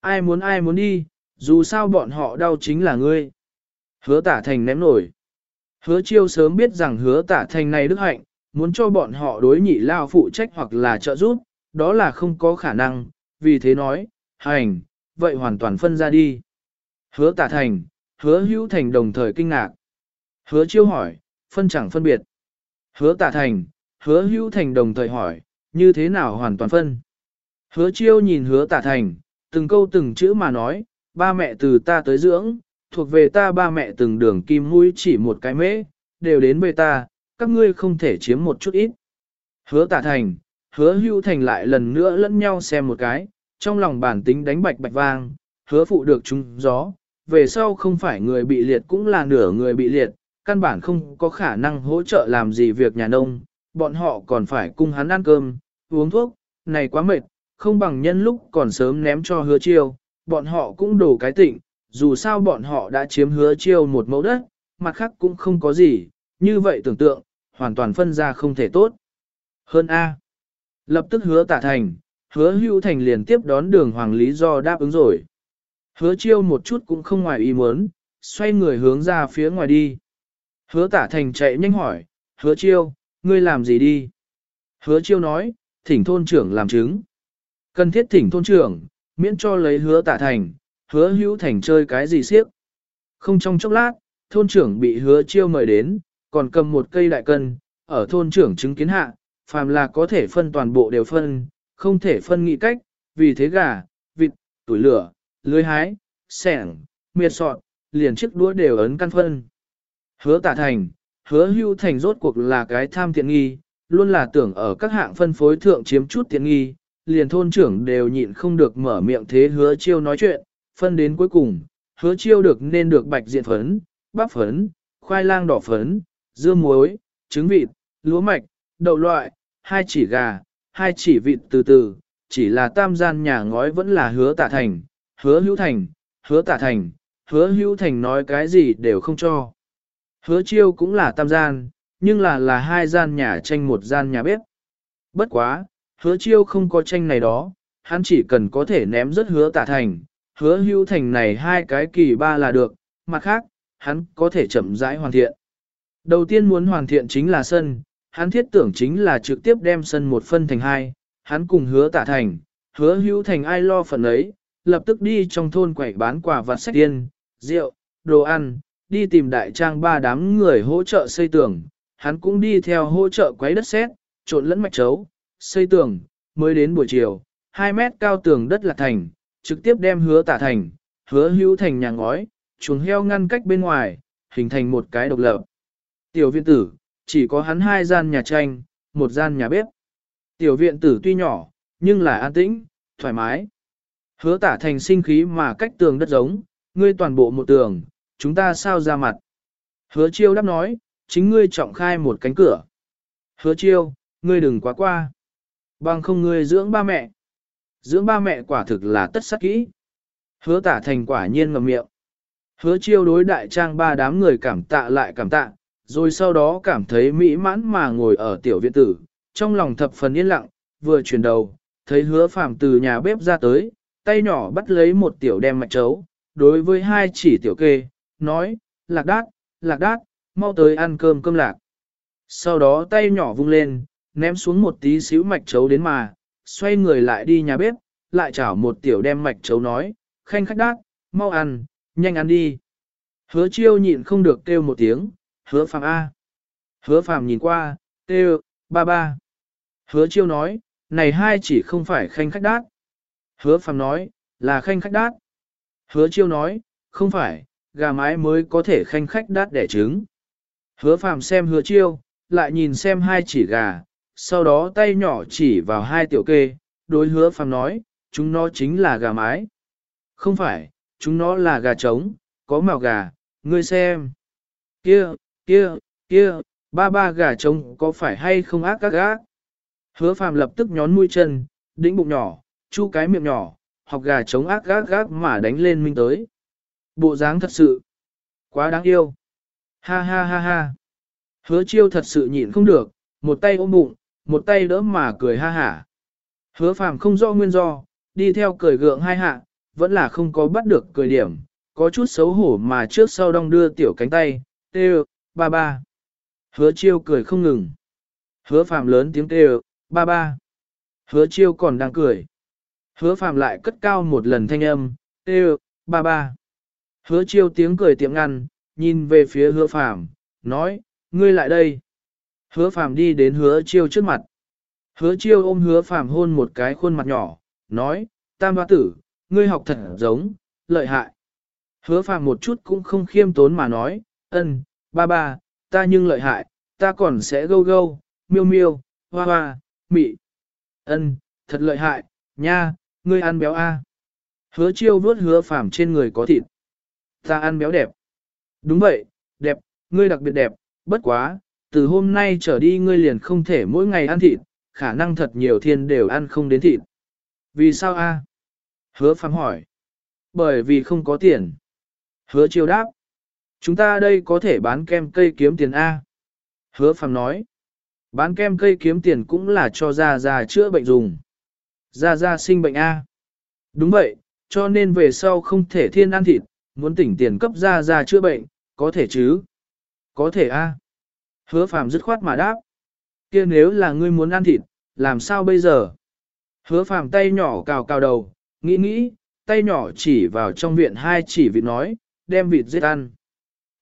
[SPEAKER 1] Ai muốn ai muốn đi, dù sao bọn họ đau chính là ngươi. Hứa tả thành ném nổi. Hứa chiêu sớm biết rằng hứa tả thành này đức hạnh, muốn cho bọn họ đối nhị lao phụ trách hoặc là trợ giúp, đó là không có khả năng, vì thế nói, hành, vậy hoàn toàn phân ra đi. Hứa tả thành, hứa hữu thành đồng thời kinh ngạc. Hứa chiêu hỏi, phân chẳng phân biệt. Hứa tả thành, hứa hữu thành đồng thời hỏi, như thế nào hoàn toàn phân. Hứa chiêu nhìn hứa tả thành, từng câu từng chữ mà nói, ba mẹ từ ta tới dưỡng, thuộc về ta ba mẹ từng đường kim mũi chỉ một cái mễ, đều đến về ta, các ngươi không thể chiếm một chút ít. Hứa tả thành, hứa hưu thành lại lần nữa lẫn nhau xem một cái, trong lòng bản tính đánh bạch bạch vang, hứa phụ được chúng gió, về sau không phải người bị liệt cũng là nửa người bị liệt, căn bản không có khả năng hỗ trợ làm gì việc nhà nông, bọn họ còn phải cung hắn ăn cơm, uống thuốc, này quá mệt, không bằng nhân lúc còn sớm ném cho hứa chiêu, bọn họ cũng đổ cái tịnh, dù sao bọn họ đã chiếm hứa chiêu một mẫu đất, mặt khác cũng không có gì, như vậy tưởng tượng, hoàn toàn phân ra không thể tốt. Hơn A. Lập tức hứa tả thành, hứa hưu thành liền tiếp đón đường hoàng lý do đáp ứng rồi. Hứa chiêu một chút cũng không ngoài ý muốn, xoay người hướng ra phía ngoài đi. Hứa tả thành chạy nhanh hỏi, hứa chiêu, ngươi làm gì đi? Hứa chiêu nói, thỉnh thôn trưởng làm chứng. Cần thiết thỉnh thôn trưởng, miễn cho lấy hứa tả thành, hứa hữu thành chơi cái gì siếc. Không trong chốc lát, thôn trưởng bị hứa chiêu mời đến, còn cầm một cây đại cân, ở thôn trưởng chứng kiến hạ, phàm là có thể phân toàn bộ đều phân, không thể phân nghị cách, vì thế gà, vịt, tuổi lửa, lưới hái, sẻng, miệt sọt, liền chiếc đũa đều ấn căn phân. Hứa tả thành, hứa hưu thành rốt cuộc là cái tham tiện nghi, luôn là tưởng ở các hạng phân phối thượng chiếm chút tiện nghi, liền thôn trưởng đều nhịn không được mở miệng thế hứa chiêu nói chuyện, phân đến cuối cùng, hứa chiêu được nên được bạch diện phấn, bắp phấn, khoai lang đỏ phấn, dưa muối, trứng vịt, lúa mạch, đậu loại, hai chỉ gà, hai chỉ vịt từ từ, chỉ là tam gian nhà ngói vẫn là hứa tả thành, hứa hữu thành, hứa tả thành, hứa hữu thành nói cái gì đều không cho. Hứa chiêu cũng là tam gian, nhưng là là hai gian nhà tranh một gian nhà bếp. Bất quá, hứa chiêu không có tranh này đó, hắn chỉ cần có thể ném rất hứa tả thành, hứa hữu thành này hai cái kỳ ba là được, mặt khác, hắn có thể chậm rãi hoàn thiện. Đầu tiên muốn hoàn thiện chính là sân, hắn thiết tưởng chính là trực tiếp đem sân một phân thành hai, hắn cùng hứa tả thành, hứa hữu thành ai lo phần ấy, lập tức đi trong thôn quẩy bán quà vặt sách tiên, rượu, đồ ăn, đi tìm đại trang ba đám người hỗ trợ xây tường, hắn cũng đi theo hỗ trợ quấy đất sét, trộn lẫn mạch chấu, xây tường, mới đến buổi chiều, 2 mét cao tường đất là thành, trực tiếp đem hứa tả thành, hứa hữu thành nhà ngói, chuồng heo ngăn cách bên ngoài, hình thành một cái độc lập. Tiểu viện tử, chỉ có hắn hai gian nhà tranh, một gian nhà bếp. Tiểu viện tử tuy nhỏ, nhưng là an tĩnh, thoải mái. Hứa tả thành sinh khí mà cách tường đất giống, ngươi toàn bộ một tường, chúng ta sao ra mặt. Hứa chiêu đáp nói, chính ngươi trọng khai một cánh cửa. Hứa chiêu, ngươi đừng quá qua. Bằng không ngươi dưỡng ba mẹ. Dưỡng ba mẹ quả thực là tất sắc kỹ. Hứa tả thành quả nhiên ngầm miệng. Hứa chiêu đối đại trang ba đám người cảm tạ lại cảm tạ, rồi sau đó cảm thấy mỹ mãn mà ngồi ở tiểu viện tử, trong lòng thập phần yên lặng, vừa chuyển đầu, thấy hứa phàm từ nhà bếp ra tới, tay nhỏ bắt lấy một tiểu đem mạch chấu, đối với hai chỉ tiểu kê, nói, lạc đát, lạc đát, mau tới ăn cơm cơm lạc. Sau đó tay nhỏ vung lên, ném xuống một tí xíu mạch chấu đến mà, xoay người lại đi nhà bếp, lại chảo một tiểu đem mạch chấu nói, khanh khách đát, mau ăn, nhanh ăn đi. Hứa chiêu nhịn không được kêu một tiếng, hứa phàm A. Hứa phàm nhìn qua, kêu, ba ba. Hứa chiêu nói, này hai chỉ không phải khanh khách đát. Hứa phàm nói, là khanh khách đát. Hứa chiêu nói, không phải, gà mái mới có thể khanh khách đát đẻ trứng. Hứa phàm xem hứa chiêu, lại nhìn xem hai chỉ gà, sau đó tay nhỏ chỉ vào hai tiểu kê, đối hứa phàm nói, chúng nó chính là gà mái. Không phải, chúng nó là gà trống, có màu gà, ngươi xem. Kia, kia, kia, ba ba gà trống có phải hay không ác các gác? Hứa phàm lập tức nhón mũi chân, đĩnh bụng nhỏ, chu cái miệng nhỏ, học gà trống ác gác gác mà đánh lên minh tới. Bộ dáng thật sự, quá đáng yêu. Ha ha ha ha. Hứa chiêu thật sự nhịn không được, một tay ôm bụng, một tay đỡ mà cười ha hả. Hứa phàm không rõ nguyên do, đi theo cười gượng hai hạ, vẫn là không có bắt được cười điểm, có chút xấu hổ mà trước sau đong đưa tiểu cánh tay, tê ba ba. Hứa chiêu cười không ngừng. Hứa phàm lớn tiếng tê ba ba. Hứa chiêu còn đang cười. Hứa phàm lại cất cao một lần thanh âm, tê ba ba. Hứa chiêu tiếng cười tiệm ngăn, nhìn về phía hứa phàm, nói, ngươi lại đây. Hứa phàm đi đến hứa chiêu trước mặt. Hứa chiêu ôm hứa phàm hôn một cái khuôn mặt nhỏ, nói, tam ba tử, ngươi học thật giống, lợi hại. Hứa phàm một chút cũng không khiêm tốn mà nói, ân, ba ba, ta nhưng lợi hại, ta còn sẽ gâu gâu, miêu miêu, hoa hoa, mị. Ân, thật lợi hại, nha, ngươi ăn béo a. Hứa chiêu vuốt hứa phàm trên người có thịt. Ta ăn béo đẹp. Đúng vậy, đẹp, ngươi đặc biệt đẹp, bất quá, từ hôm nay trở đi ngươi liền không thể mỗi ngày ăn thịt, khả năng thật nhiều thiên đều ăn không đến thịt. Vì sao a? Hứa phàm hỏi. Bởi vì không có tiền. Hứa chiêu đáp. Chúng ta đây có thể bán kem cây kiếm tiền A. Hứa phàm nói. Bán kem cây kiếm tiền cũng là cho Gia Gia chữa bệnh dùng. Gia Gia sinh bệnh A. Đúng vậy, cho nên về sau không thể thiên ăn thịt, muốn tỉnh tiền cấp Gia Gia chữa bệnh, có thể chứ? Có thể A. Hứa phàm dứt khoát mà đáp. kia nếu là ngươi muốn ăn thịt, làm sao bây giờ? Hứa phàm tay nhỏ cào cào đầu, nghĩ nghĩ, tay nhỏ chỉ vào trong viện hai chỉ vịt nói, đem vịt giết ăn.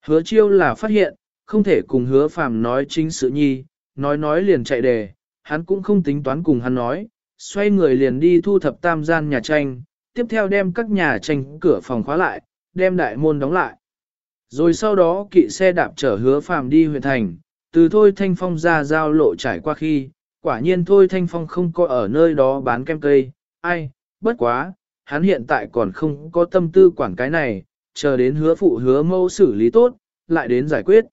[SPEAKER 1] Hứa chiêu là phát hiện, không thể cùng hứa phàm nói chính sự nhi, nói nói liền chạy đề, hắn cũng không tính toán cùng hắn nói, xoay người liền đi thu thập tam gian nhà tranh, tiếp theo đem các nhà tranh cửa phòng khóa lại, đem đại môn đóng lại. Rồi sau đó kỵ xe đạp chở hứa phàm đi huyện thành, từ thôi thanh phong ra giao lộ trải qua khi, quả nhiên thôi thanh phong không có ở nơi đó bán kem cây, ai, bất quá, hắn hiện tại còn không có tâm tư quản cái này, chờ đến hứa phụ hứa mâu xử lý tốt, lại đến giải quyết.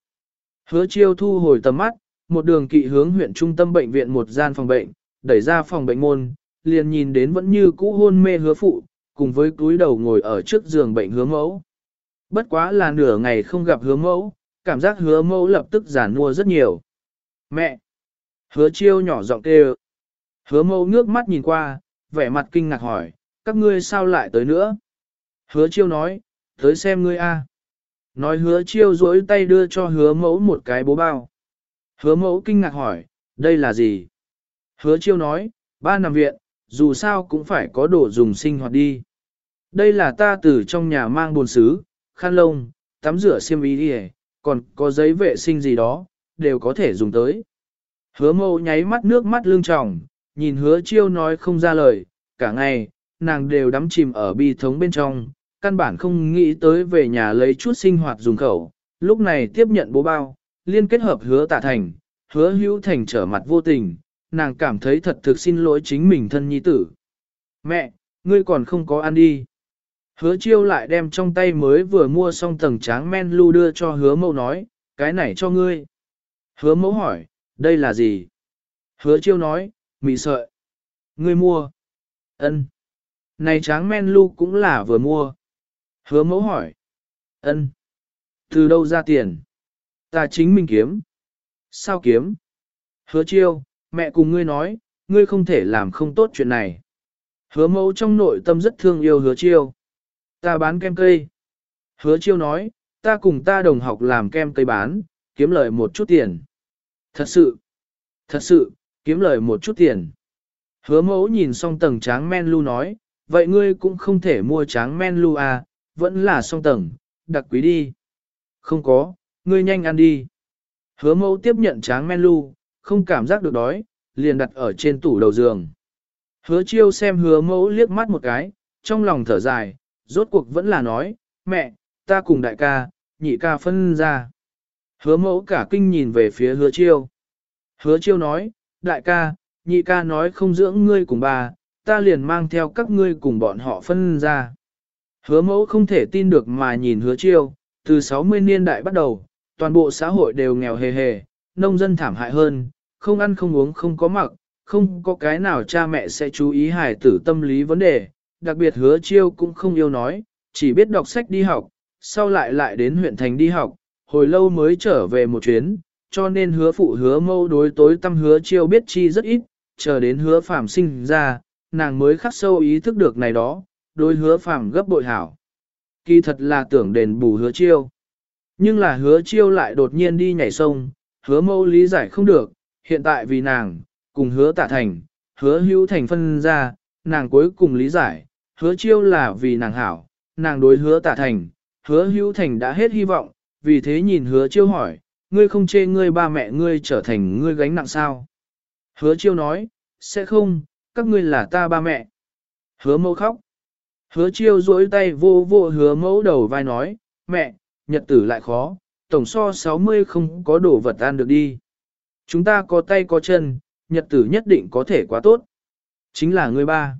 [SPEAKER 1] Hứa chiêu thu hồi tầm mắt, một đường kỵ hướng huyện trung tâm bệnh viện một gian phòng bệnh, đẩy ra phòng bệnh môn, liền nhìn đến vẫn như cũ hôn mê hứa phụ, cùng với túi đầu ngồi ở trước giường bệnh hứa mẫu. Bất quá là nửa ngày không gặp hứa mẫu, cảm giác hứa mẫu lập tức giản mua rất nhiều. Mẹ! Hứa chiêu nhỏ giọng kêu. Hứa mẫu ngước mắt nhìn qua, vẻ mặt kinh ngạc hỏi, các ngươi sao lại tới nữa? Hứa chiêu nói, tới xem ngươi a. Nói hứa chiêu duỗi tay đưa cho hứa mẫu một cái bố bao. Hứa mẫu kinh ngạc hỏi, đây là gì? Hứa chiêu nói, ba nằm viện, dù sao cũng phải có đồ dùng sinh hoạt đi. Đây là ta từ trong nhà mang bồn xứ, khăn lông, tắm rửa xiêm y đi còn có giấy vệ sinh gì đó, đều có thể dùng tới. Hứa mâu nháy mắt nước mắt lưng tròng, nhìn hứa chiêu nói không ra lời, cả ngày, nàng đều đắm chìm ở bi thống bên trong, căn bản không nghĩ tới về nhà lấy chút sinh hoạt dùng khẩu, lúc này tiếp nhận bố bao, liên kết hợp hứa tạ thành, hứa hữu thành trở mặt vô tình, nàng cảm thấy thật thực xin lỗi chính mình thân nhi tử. Mẹ, ngươi còn không có ăn đi. Hứa chiêu lại đem trong tay mới vừa mua xong tầng tráng men lu đưa cho hứa mẫu nói, cái này cho ngươi. Hứa mẫu hỏi, đây là gì? Hứa chiêu nói, mì sợi. Ngươi mua. Ân. Này tráng men lu cũng là vừa mua. Hứa mẫu hỏi. Ân. Từ đâu ra tiền? Ta chính mình kiếm. Sao kiếm? Hứa chiêu, mẹ cùng ngươi nói, ngươi không thể làm không tốt chuyện này. Hứa mẫu trong nội tâm rất thương yêu hứa chiêu. Ta bán kem cây. Hứa chiêu nói, ta cùng ta đồng học làm kem cây bán, kiếm lời một chút tiền. Thật sự, thật sự, kiếm lời một chút tiền. Hứa mẫu nhìn xong tầng tráng men lu nói, vậy ngươi cũng không thể mua tráng men lu à, vẫn là song tầng, đặc quý đi. Không có, ngươi nhanh ăn đi. Hứa mẫu tiếp nhận tráng men lu, không cảm giác được đói, liền đặt ở trên tủ đầu giường. Hứa chiêu xem hứa mẫu liếc mắt một cái, trong lòng thở dài, rốt cuộc vẫn là nói, mẹ, ta cùng đại ca, nhị ca phân ra. Hứa mẫu cả kinh nhìn về phía hứa chiêu. Hứa chiêu nói, đại ca, nhị ca nói không dưỡng ngươi cùng bà, ta liền mang theo các ngươi cùng bọn họ phân ra. Hứa mẫu không thể tin được mà nhìn hứa chiêu, từ 60 niên đại bắt đầu, toàn bộ xã hội đều nghèo hề hề, nông dân thảm hại hơn, không ăn không uống không có mặc, không có cái nào cha mẹ sẽ chú ý hài tử tâm lý vấn đề, đặc biệt hứa chiêu cũng không yêu nói, chỉ biết đọc sách đi học, sau lại lại đến huyện thành đi học, hồi lâu mới trở về một chuyến, cho nên hứa phụ hứa mâu đối tối tâm hứa chiêu biết chi rất ít, chờ đến hứa phạm sinh ra, nàng mới khắc sâu ý thức được này đó, đối hứa phạm gấp bội hảo. Kỳ thật là tưởng đền bù hứa chiêu. Nhưng là hứa chiêu lại đột nhiên đi nhảy sông, hứa mâu lý giải không được, hiện tại vì nàng, cùng hứa tạ thành, hứa hữu thành phân ra, nàng cuối cùng lý giải, hứa chiêu là vì nàng hảo, nàng đối hứa tạ thành, hứa hữu thành đã hết hy vọng, vì thế nhìn hứa chiêu hỏi, ngươi không chê ngươi ba mẹ ngươi trở thành ngươi gánh nặng sao? Hứa chiêu nói, sẽ không, các ngươi là ta ba mẹ. Hứa mẫu khóc. Hứa chiêu duỗi tay vô vô hứa mẫu đầu vai nói, mẹ, nhật tử lại khó, tổng so 60 không có đồ vật ăn được đi. Chúng ta có tay có chân, nhật tử nhất định có thể quá tốt. Chính là người ba.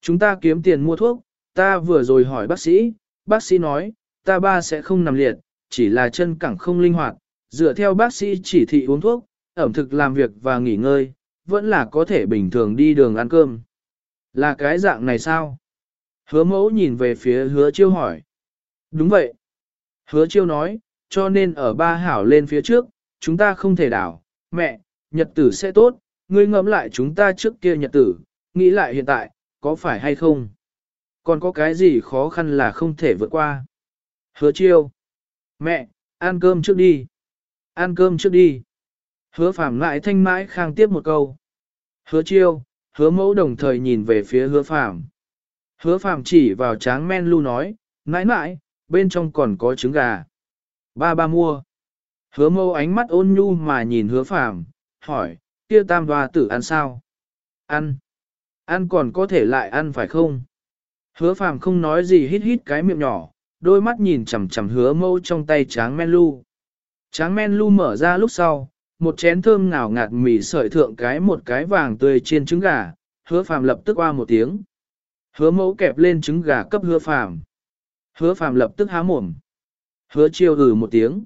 [SPEAKER 1] Chúng ta kiếm tiền mua thuốc, ta vừa rồi hỏi bác sĩ, bác sĩ nói, ta ba sẽ không nằm liệt, chỉ là chân cẳng không linh hoạt, dựa theo bác sĩ chỉ thị uống thuốc, ẩm thực làm việc và nghỉ ngơi, vẫn là có thể bình thường đi đường ăn cơm. Là cái dạng này sao? Hứa mẫu nhìn về phía hứa chiêu hỏi. Đúng vậy. Hứa chiêu nói, cho nên ở ba hảo lên phía trước, chúng ta không thể đảo, mẹ, nhật tử sẽ tốt, ngươi ngẫm lại chúng ta trước kia nhật tử, nghĩ lại hiện tại, có phải hay không? Còn có cái gì khó khăn là không thể vượt qua? Hứa chiêu. Mẹ, ăn cơm trước đi. Ăn cơm trước đi. Hứa phạm lại thanh mãi khang tiếp một câu. Hứa chiêu, hứa mẫu đồng thời nhìn về phía hứa phạm. Hứa phạm chỉ vào tráng men lu nói, nãi nãi bên trong còn có trứng gà. Ba ba mua. Hứa mẫu ánh mắt ôn nhu mà nhìn hứa phạm, hỏi, kia tam hoa tử ăn sao? Ăn. Ăn còn có thể lại ăn phải không? Hứa phàm không nói gì hít hít cái miệng nhỏ, đôi mắt nhìn chằm chằm hứa mâu trong tay tráng men lu. Tráng men lu mở ra lúc sau, một chén thơm ngào ngạt mì sợi thượng cái một cái vàng tươi trên trứng gà, hứa phàm lập tức qua một tiếng. Hứa mẫu kẹp lên trứng gà cấp hứa phàm. Hứa phàm lập tức há mồm. Hứa chiêu hừ một tiếng.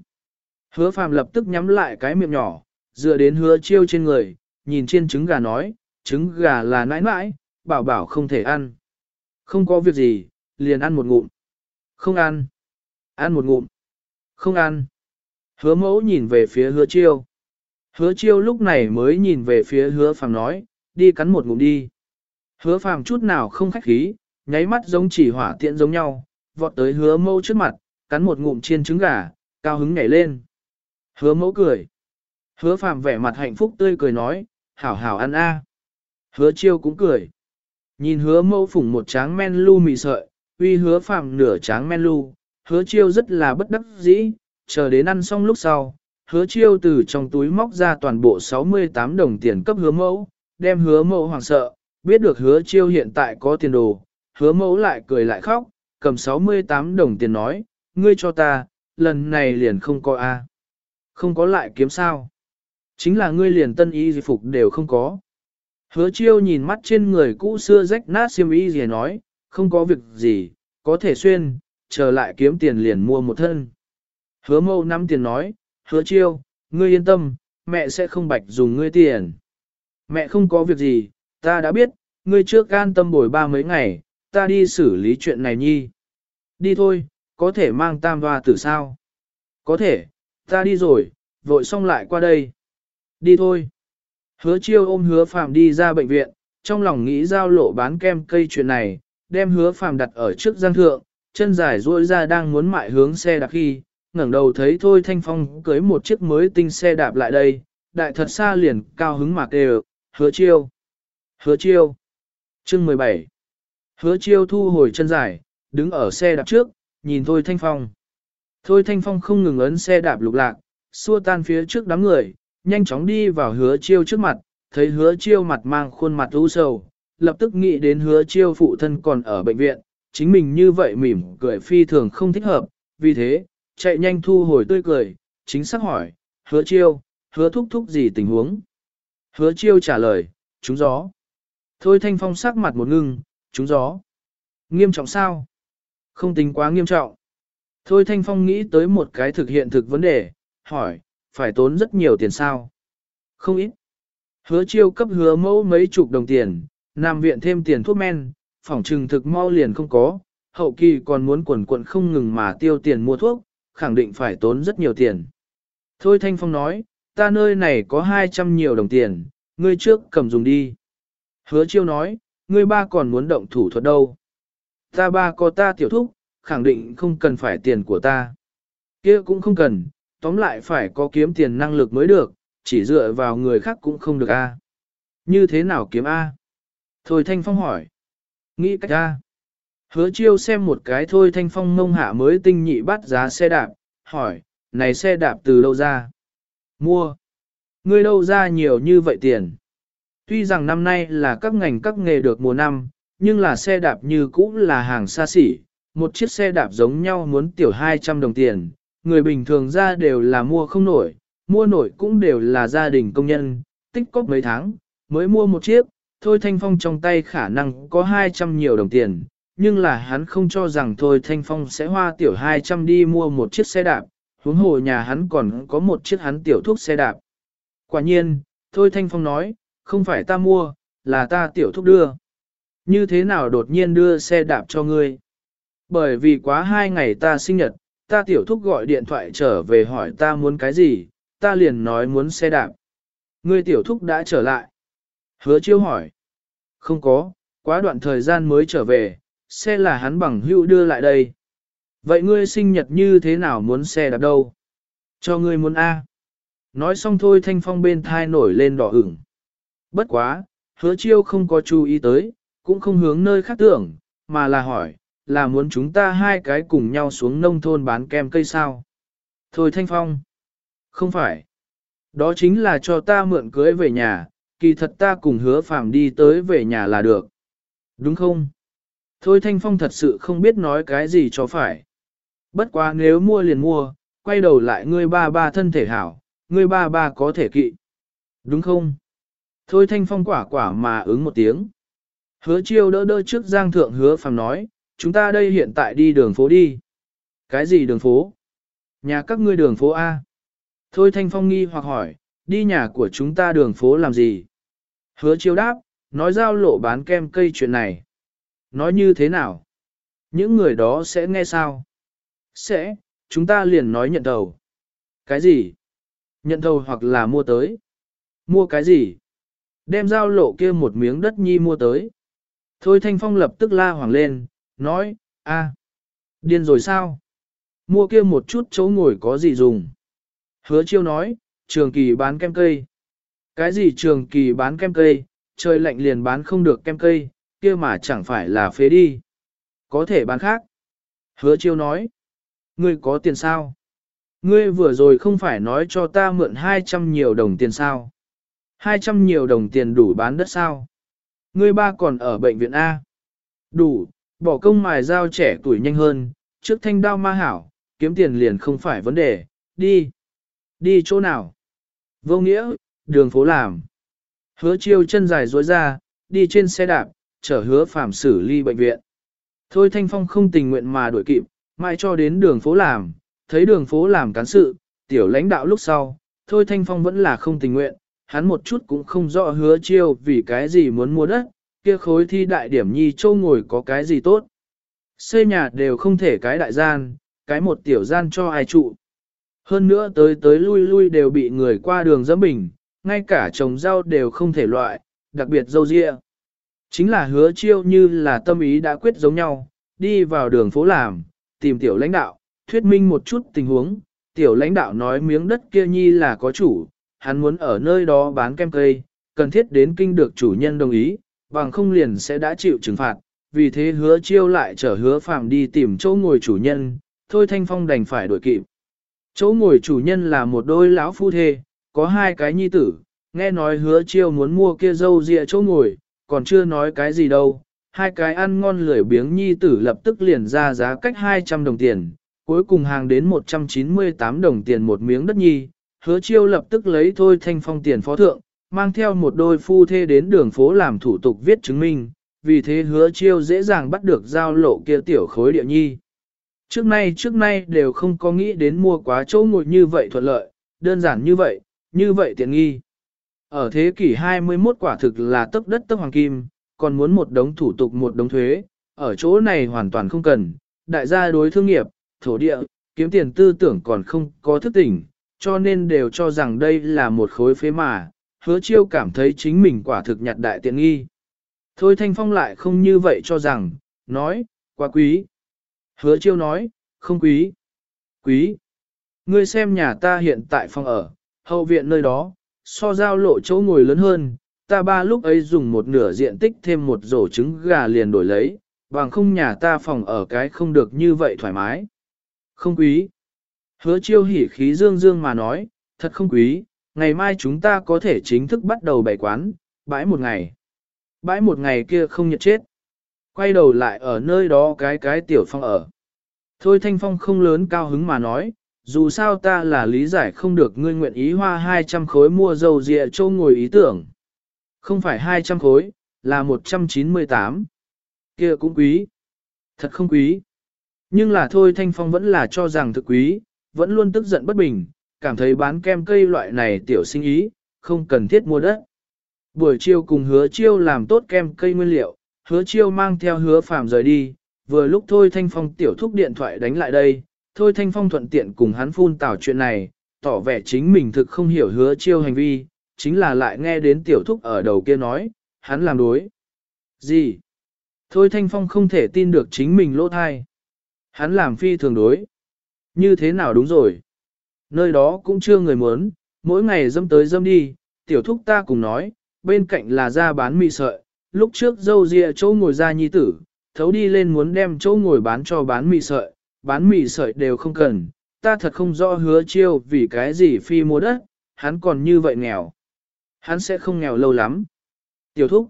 [SPEAKER 1] Hứa phàm lập tức nhắm lại cái miệng nhỏ, dựa đến hứa chiêu trên người, nhìn trên trứng gà nói, trứng gà là nãi nãi, bảo bảo không thể ăn. Không có việc gì, liền ăn một ngụm. Không ăn. Ăn một ngụm. Không ăn. Hứa mẫu nhìn về phía hứa chiêu. Hứa chiêu lúc này mới nhìn về phía hứa phàm nói, đi cắn một ngụm đi. Hứa phàm chút nào không khách khí, nháy mắt giống chỉ hỏa tiện giống nhau, vọt tới hứa mẫu trước mặt, cắn một ngụm chiên trứng gà, cao hứng nhảy lên. Hứa mẫu cười. Hứa phàm vẻ mặt hạnh phúc tươi cười nói, hảo hảo ăn a. Hứa chiêu cũng cười. Nhìn hứa mẫu phủng một tráng men lu mì sợi, uy hứa phàm nửa tráng men lu, hứa chiêu rất là bất đắc dĩ, chờ đến ăn xong lúc sau. Hứa chiêu từ trong túi móc ra toàn bộ 68 đồng tiền cấp hứa mẫu, đem hứa mẫu hoảng sợ, biết được hứa chiêu hiện tại có tiền đồ, hứa mẫu lại cười lại khóc, cầm 68 đồng tiền nói, ngươi cho ta, lần này liền không có A. Không có lại kiếm sao. Chính là ngươi liền tân y phục đều không có. Hứa chiêu nhìn mắt trên người cũ xưa rách nát xiêm y gì nói, không có việc gì, có thể xuyên, chờ lại kiếm tiền liền mua một thân. Hứa mâu nắm tiền nói, hứa chiêu, ngươi yên tâm, mẹ sẽ không bạch dùng ngươi tiền. Mẹ không có việc gì, ta đã biết, ngươi trước gan tâm bồi ba mấy ngày, ta đi xử lý chuyện này nhi. Đi thôi, có thể mang tam hoa tử sao? Có thể, ta đi rồi, vội xong lại qua đây. Đi thôi. Hứa chiêu ôm hứa phàm đi ra bệnh viện, trong lòng nghĩ giao lộ bán kem cây chuyện này, đem hứa phàm đặt ở trước giang thượng, chân dài duỗi ra đang muốn mại hướng xe đạp khi, ngẩng đầu thấy thôi thanh phong cưới một chiếc mới tinh xe đạp lại đây, đại thật xa liền cao hứng mạc đều, hứa chiêu. Hứa chiêu. Chương 17. Hứa chiêu thu hồi chân dài, đứng ở xe đạp trước, nhìn thôi thanh phong. Thôi thanh phong không ngừng ấn xe đạp lục lạc, xua tan phía trước đám người, nhanh chóng đi vào hứa chiêu trước mặt, thấy hứa chiêu mặt mang khuôn mặt u sầu, lập tức nghĩ đến hứa chiêu phụ thân còn ở bệnh viện, chính mình như vậy mỉm cười phi thường không thích hợp, vì thế, chạy nhanh thu hồi tươi cười, chính xác hỏi, hứa chiêu, hứa thúc thúc gì tình huống? Hứa chiêu trả lời, trúng gió. Thôi thanh phong sắc mặt một ngưng, trúng gió. Nghiêm trọng sao? Không tính quá nghiêm trọng. Thôi thanh phong nghĩ tới một cái thực hiện thực vấn đề, hỏi, phải tốn rất nhiều tiền sao. Không ít. Hứa chiêu cấp hứa mẫu mấy chục đồng tiền, nam viện thêm tiền thuốc men, phòng trừng thực mau liền không có, hậu kỳ còn muốn quần quận không ngừng mà tiêu tiền mua thuốc, khẳng định phải tốn rất nhiều tiền. Thôi Thanh Phong nói, ta nơi này có 200 nhiều đồng tiền, ngươi trước cầm dùng đi. Hứa chiêu nói, ngươi ba còn muốn động thủ thuật đâu. Ta ba có ta tiểu thúc, khẳng định không cần phải tiền của ta. kia cũng không cần, tóm lại phải có kiếm tiền năng lực mới được, chỉ dựa vào người khác cũng không được a. Như thế nào kiếm A? Thôi Thanh Phong hỏi. Nghĩ cách A. Hứa chiêu xem một cái thôi Thanh Phong mông hạ mới tinh nhị bắt giá xe đạp, hỏi, này xe đạp từ đâu ra? Mua. Ngươi đâu ra nhiều như vậy tiền? Tuy rằng năm nay là các ngành các nghề được mùa năm, nhưng là xe đạp như cũ là hàng xa xỉ, một chiếc xe đạp giống nhau muốn tiểu 200 đồng tiền, người bình thường ra đều là mua không nổi, mua nổi cũng đều là gia đình công nhân, tích cóp mấy tháng, mới mua một chiếc, Thôi Thanh Phong trong tay khả năng có 200 nhiều đồng tiền, nhưng là hắn không cho rằng Thôi Thanh Phong sẽ hoa tiểu 200 đi mua một chiếc xe đạp, huống hồ nhà hắn còn có một chiếc hắn tiểu thuốc xe đạp. Quả nhiên, Thôi Thanh Phong nói, không phải ta mua, là ta tiểu thuốc đưa. Như thế nào đột nhiên đưa xe đạp cho ngươi? Bởi vì quá hai ngày ta sinh nhật, ta tiểu thúc gọi điện thoại trở về hỏi ta muốn cái gì, ta liền nói muốn xe đạp. Ngươi tiểu thúc đã trở lại. Hứa chiêu hỏi. Không có, quá đoạn thời gian mới trở về, xe là hắn bằng hữu đưa lại đây. Vậy ngươi sinh nhật như thế nào muốn xe đạp đâu? Cho ngươi muốn A. Nói xong thôi thanh phong bên thai nổi lên đỏ ửng. Bất quá, hứa chiêu không có chú ý tới, cũng không hướng nơi khác tưởng, mà là hỏi, là muốn chúng ta hai cái cùng nhau xuống nông thôn bán kem cây sao? Thôi thanh phong. Không phải. Đó chính là cho ta mượn cưới về nhà, kỳ thật ta cùng hứa phàm đi tới về nhà là được. Đúng không? Thôi Thanh Phong thật sự không biết nói cái gì cho phải. Bất quá nếu mua liền mua, quay đầu lại ngươi ba ba thân thể hảo, ngươi ba ba có thể kỵ. Đúng không? Thôi Thanh Phong quả quả mà ứng một tiếng. Hứa chiêu đỡ đỡ trước giang thượng hứa phàm nói, chúng ta đây hiện tại đi đường phố đi. Cái gì đường phố? Nhà các ngươi đường phố A. Thôi Thanh Phong nghi hoặc hỏi, đi nhà của chúng ta đường phố làm gì? Hứa chiêu đáp, nói giao lộ bán kem cây chuyện này. Nói như thế nào? Những người đó sẽ nghe sao? Sẽ, chúng ta liền nói nhận đầu Cái gì? Nhận đầu hoặc là mua tới. Mua cái gì? Đem giao lộ kia một miếng đất nhi mua tới. Thôi Thanh Phong lập tức la hoàng lên, nói, a, điên rồi sao? Mua kia một chút chỗ ngồi có gì dùng? Hứa chiêu nói, trường kỳ bán kem cây. Cái gì trường kỳ bán kem cây, trời lạnh liền bán không được kem cây, kia mà chẳng phải là phế đi. Có thể bán khác. Hứa chiêu nói, ngươi có tiền sao? Ngươi vừa rồi không phải nói cho ta mượn 200 nhiều đồng tiền sao? 200 nhiều đồng tiền đủ bán đất sao? Ngươi ba còn ở bệnh viện A. Đủ, bỏ công mài dao trẻ tuổi nhanh hơn, trước thanh đao ma hảo, kiếm tiền liền không phải vấn đề, đi. Đi chỗ nào? Vô nghĩa, đường phố làm. Hứa chiêu chân dài dối ra, đi trên xe đạp, chở hứa phạm xử ly bệnh viện. Thôi Thanh Phong không tình nguyện mà đuổi kịp, mãi cho đến đường phố làm, thấy đường phố làm cán sự, tiểu lãnh đạo lúc sau, Thôi Thanh Phong vẫn là không tình nguyện, hắn một chút cũng không rõ hứa chiêu vì cái gì muốn mua đất, kia khối thi đại điểm nhi châu ngồi có cái gì tốt. Xây nhà đều không thể cái đại gian, cái một tiểu gian cho ai trụ. Hơn nữa tới tới lui lui đều bị người qua đường dẫm bình, ngay cả trồng rau đều không thể loại, đặc biệt dâu dịa. Chính là hứa chiêu như là tâm ý đã quyết giống nhau, đi vào đường phố làm, tìm tiểu lãnh đạo, thuyết minh một chút tình huống, tiểu lãnh đạo nói miếng đất kia nhi là có chủ, hắn muốn ở nơi đó bán kem cây, cần thiết đến kinh được chủ nhân đồng ý, bằng không liền sẽ đã chịu trừng phạt, vì thế hứa chiêu lại chở hứa phạm đi tìm chỗ ngồi chủ nhân, thôi thanh phong đành phải đổi kịp. Chỗ ngồi chủ nhân là một đôi lão phu thê, có hai cái nhi tử, nghe nói hứa chiêu muốn mua kia dâu dịa chỗ ngồi, còn chưa nói cái gì đâu. Hai cái ăn ngon lười biếng nhi tử lập tức liền ra giá cách 200 đồng tiền, cuối cùng hàng đến 198 đồng tiền một miếng đất nhi, hứa chiêu lập tức lấy thôi thanh phong tiền phó thượng, mang theo một đôi phu thê đến đường phố làm thủ tục viết chứng minh, vì thế hứa chiêu dễ dàng bắt được giao lộ kia tiểu khối địa nhi. Trước nay trước nay đều không có nghĩ đến mua quá chỗ ngồi như vậy thuận lợi, đơn giản như vậy, như vậy tiện nghi. Ở thế kỷ 21 quả thực là tấp đất tấp hoàng kim, còn muốn một đống thủ tục một đống thuế, ở chỗ này hoàn toàn không cần, đại gia đối thương nghiệp, thổ địa, kiếm tiền tư tưởng còn không có thức tỉnh, cho nên đều cho rằng đây là một khối phế mà, hứa chiêu cảm thấy chính mình quả thực nhặt đại tiện nghi. Thôi Thanh Phong lại không như vậy cho rằng, nói, quá quý. Hứa chiêu nói, không quý. Quý. Ngươi xem nhà ta hiện tại phòng ở, hậu viện nơi đó, so giao lộ chỗ ngồi lớn hơn, ta ba lúc ấy dùng một nửa diện tích thêm một rổ trứng gà liền đổi lấy, bằng không nhà ta phòng ở cái không được như vậy thoải mái. Không quý. Hứa chiêu hỉ khí dương dương mà nói, thật không quý, ngày mai chúng ta có thể chính thức bắt đầu bày quán, bãi một ngày. Bãi một ngày kia không nhật chết. Quay đầu lại ở nơi đó cái cái tiểu phong ở. Thôi Thanh Phong không lớn cao hứng mà nói, dù sao ta là lý giải không được ngươi nguyện ý hoa 200 khối mua dầu dịa châu ngồi ý tưởng. Không phải 200 khối, là 198. kia cũng quý. Thật không quý. Nhưng là thôi Thanh Phong vẫn là cho rằng thực quý, vẫn luôn tức giận bất bình, cảm thấy bán kem cây loại này tiểu sinh ý, không cần thiết mua đất. Buổi chiều cùng hứa chiêu làm tốt kem cây nguyên liệu, hứa chiêu mang theo hứa phàm rời đi, vừa lúc thôi Thanh Phong tiểu thúc điện thoại đánh lại đây, thôi Thanh Phong thuận tiện cùng hắn phun tảo chuyện này, tỏ vẻ chính mình thực không hiểu hứa chiêu hành vi, chính là lại nghe đến tiểu thúc ở đầu kia nói, hắn làm đối. Gì? Thôi Thanh Phong không thể tin được chính mình lỗ thai. Hắn làm phi thường đối. Như thế nào đúng rồi. Nơi đó cũng chưa người muốn, mỗi ngày dâm tới dâm đi, tiểu thúc ta cùng nói, bên cạnh là ra bán mì sợi, lúc trước dâu rịa chỗ ngồi ra nhi tử, thấu đi lên muốn đem chỗ ngồi bán cho bán mì sợi, bán mì sợi đều không cần, ta thật không rõ hứa chiêu vì cái gì phi mua đất, hắn còn như vậy nghèo. Hắn sẽ không nghèo lâu lắm. Tiểu thúc.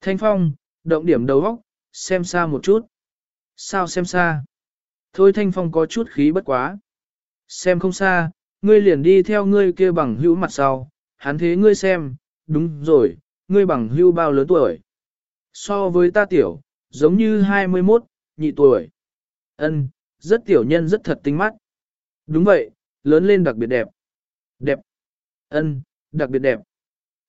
[SPEAKER 1] Thanh phong, động điểm đầu óc, xem xa một chút. Sao xem xa? Thôi thanh phong có chút khí bất quá. Xem không xa, ngươi liền đi theo ngươi kia bằng hữu mặt sau, hắn thế ngươi xem, đúng rồi, ngươi bằng hữu bao lớn tuổi. So với ta tiểu, giống như 21, nhị tuổi. Ân, rất tiểu nhân rất thật tinh mắt. Đúng vậy, lớn lên đặc biệt đẹp. Đẹp. Ân, đặc biệt đẹp.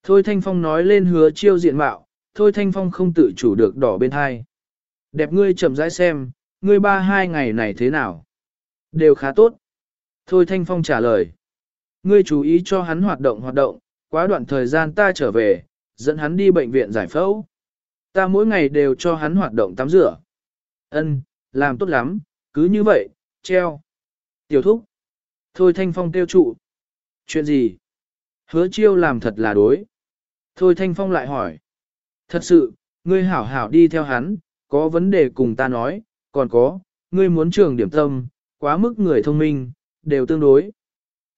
[SPEAKER 1] Thôi Thanh Phong nói lên hứa chiêu diện mạo, Thôi Thanh Phong không tự chủ được đỏ bên hai. Đẹp ngươi chậm rãi xem, ngươi ba hai ngày này thế nào? Đều khá tốt. Thôi Thanh Phong trả lời. Ngươi chú ý cho hắn hoạt động hoạt động, quá đoạn thời gian ta trở về, dẫn hắn đi bệnh viện giải phẫu. Ta mỗi ngày đều cho hắn hoạt động tắm rửa. Ân, làm tốt lắm, cứ như vậy, treo. Tiểu thúc. Thôi Thanh Phong tiêu trụ. Chuyện gì? Hứa chiêu làm thật là đối. Thôi Thanh Phong lại hỏi. Thật sự, ngươi hảo hảo đi theo hắn, có vấn đề cùng ta nói, còn có, ngươi muốn trường điểm tâm, quá mức người thông minh, đều tương đối.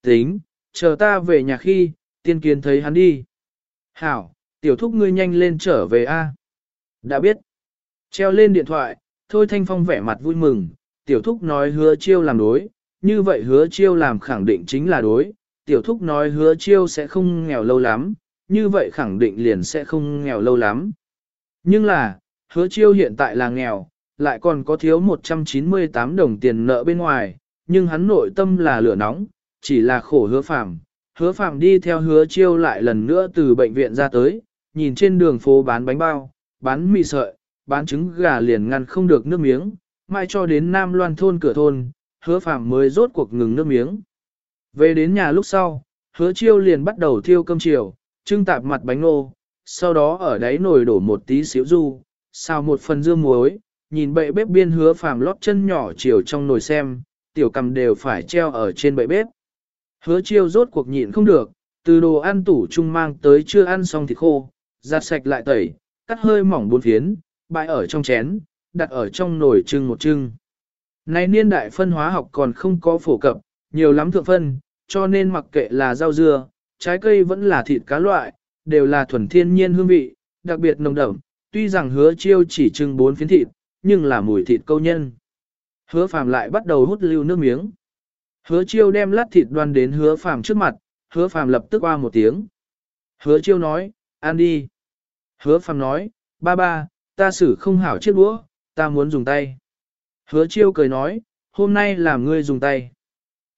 [SPEAKER 1] Tính, chờ ta về nhà khi, tiên kiến thấy hắn đi. Hảo, tiểu thúc ngươi nhanh lên trở về a. Đã biết. Treo lên điện thoại, thôi thanh phong vẻ mặt vui mừng, tiểu thúc nói hứa chiêu làm đối, như vậy hứa chiêu làm khẳng định chính là đối, tiểu thúc nói hứa chiêu sẽ không nghèo lâu lắm, như vậy khẳng định liền sẽ không nghèo lâu lắm. Nhưng là, hứa chiêu hiện tại là nghèo, lại còn có thiếu 198 đồng tiền nợ bên ngoài, nhưng hắn nội tâm là lửa nóng, chỉ là khổ hứa phạm. Hứa phạm đi theo hứa chiêu lại lần nữa từ bệnh viện ra tới, nhìn trên đường phố bán bánh bao, bán mì sợi, bán trứng gà liền ngăn không được nước miếng, mai cho đến Nam Loan thôn cửa thôn, hứa phạm mới rốt cuộc ngừng nước miếng. Về đến nhà lúc sau, hứa chiêu liền bắt đầu thiêu cơm chiều, trưng tạp mặt bánh nô, sau đó ở đáy nồi đổ một tí xíu ru, xào một phần dưa muối, nhìn bệ bếp biên hứa phàm lót chân nhỏ chiều trong nồi xem, tiểu cầm đều phải treo ở trên bệ bếp. Hứa chiêu rốt cuộc nhịn không được, từ đồ ăn tủ chung mang tới chưa ăn xong thịt khô, giặt sạch lại tẩy, cắt hơi mỏng bốn phiến, bãi ở trong chén, đặt ở trong nồi trưng một trưng. Nay niên đại phân hóa học còn không có phổ cập, nhiều lắm thượng phân, cho nên mặc kệ là rau dưa, trái cây vẫn là thịt cá loại, đều là thuần thiên nhiên hương vị, đặc biệt nồng đậm, tuy rằng hứa chiêu chỉ trưng bốn phiến thịt, nhưng là mùi thịt câu nhân. Hứa phàm lại bắt đầu hút lưu nước miếng. Hứa chiêu đem lát thịt đoan đến hứa phàm trước mặt, hứa phàm lập tức qua một tiếng. Hứa chiêu nói, ăn đi. Hứa phàm nói, ba ba, ta xử không hảo chiếc đũa, ta muốn dùng tay. Hứa chiêu cười nói, hôm nay làm ngươi dùng tay.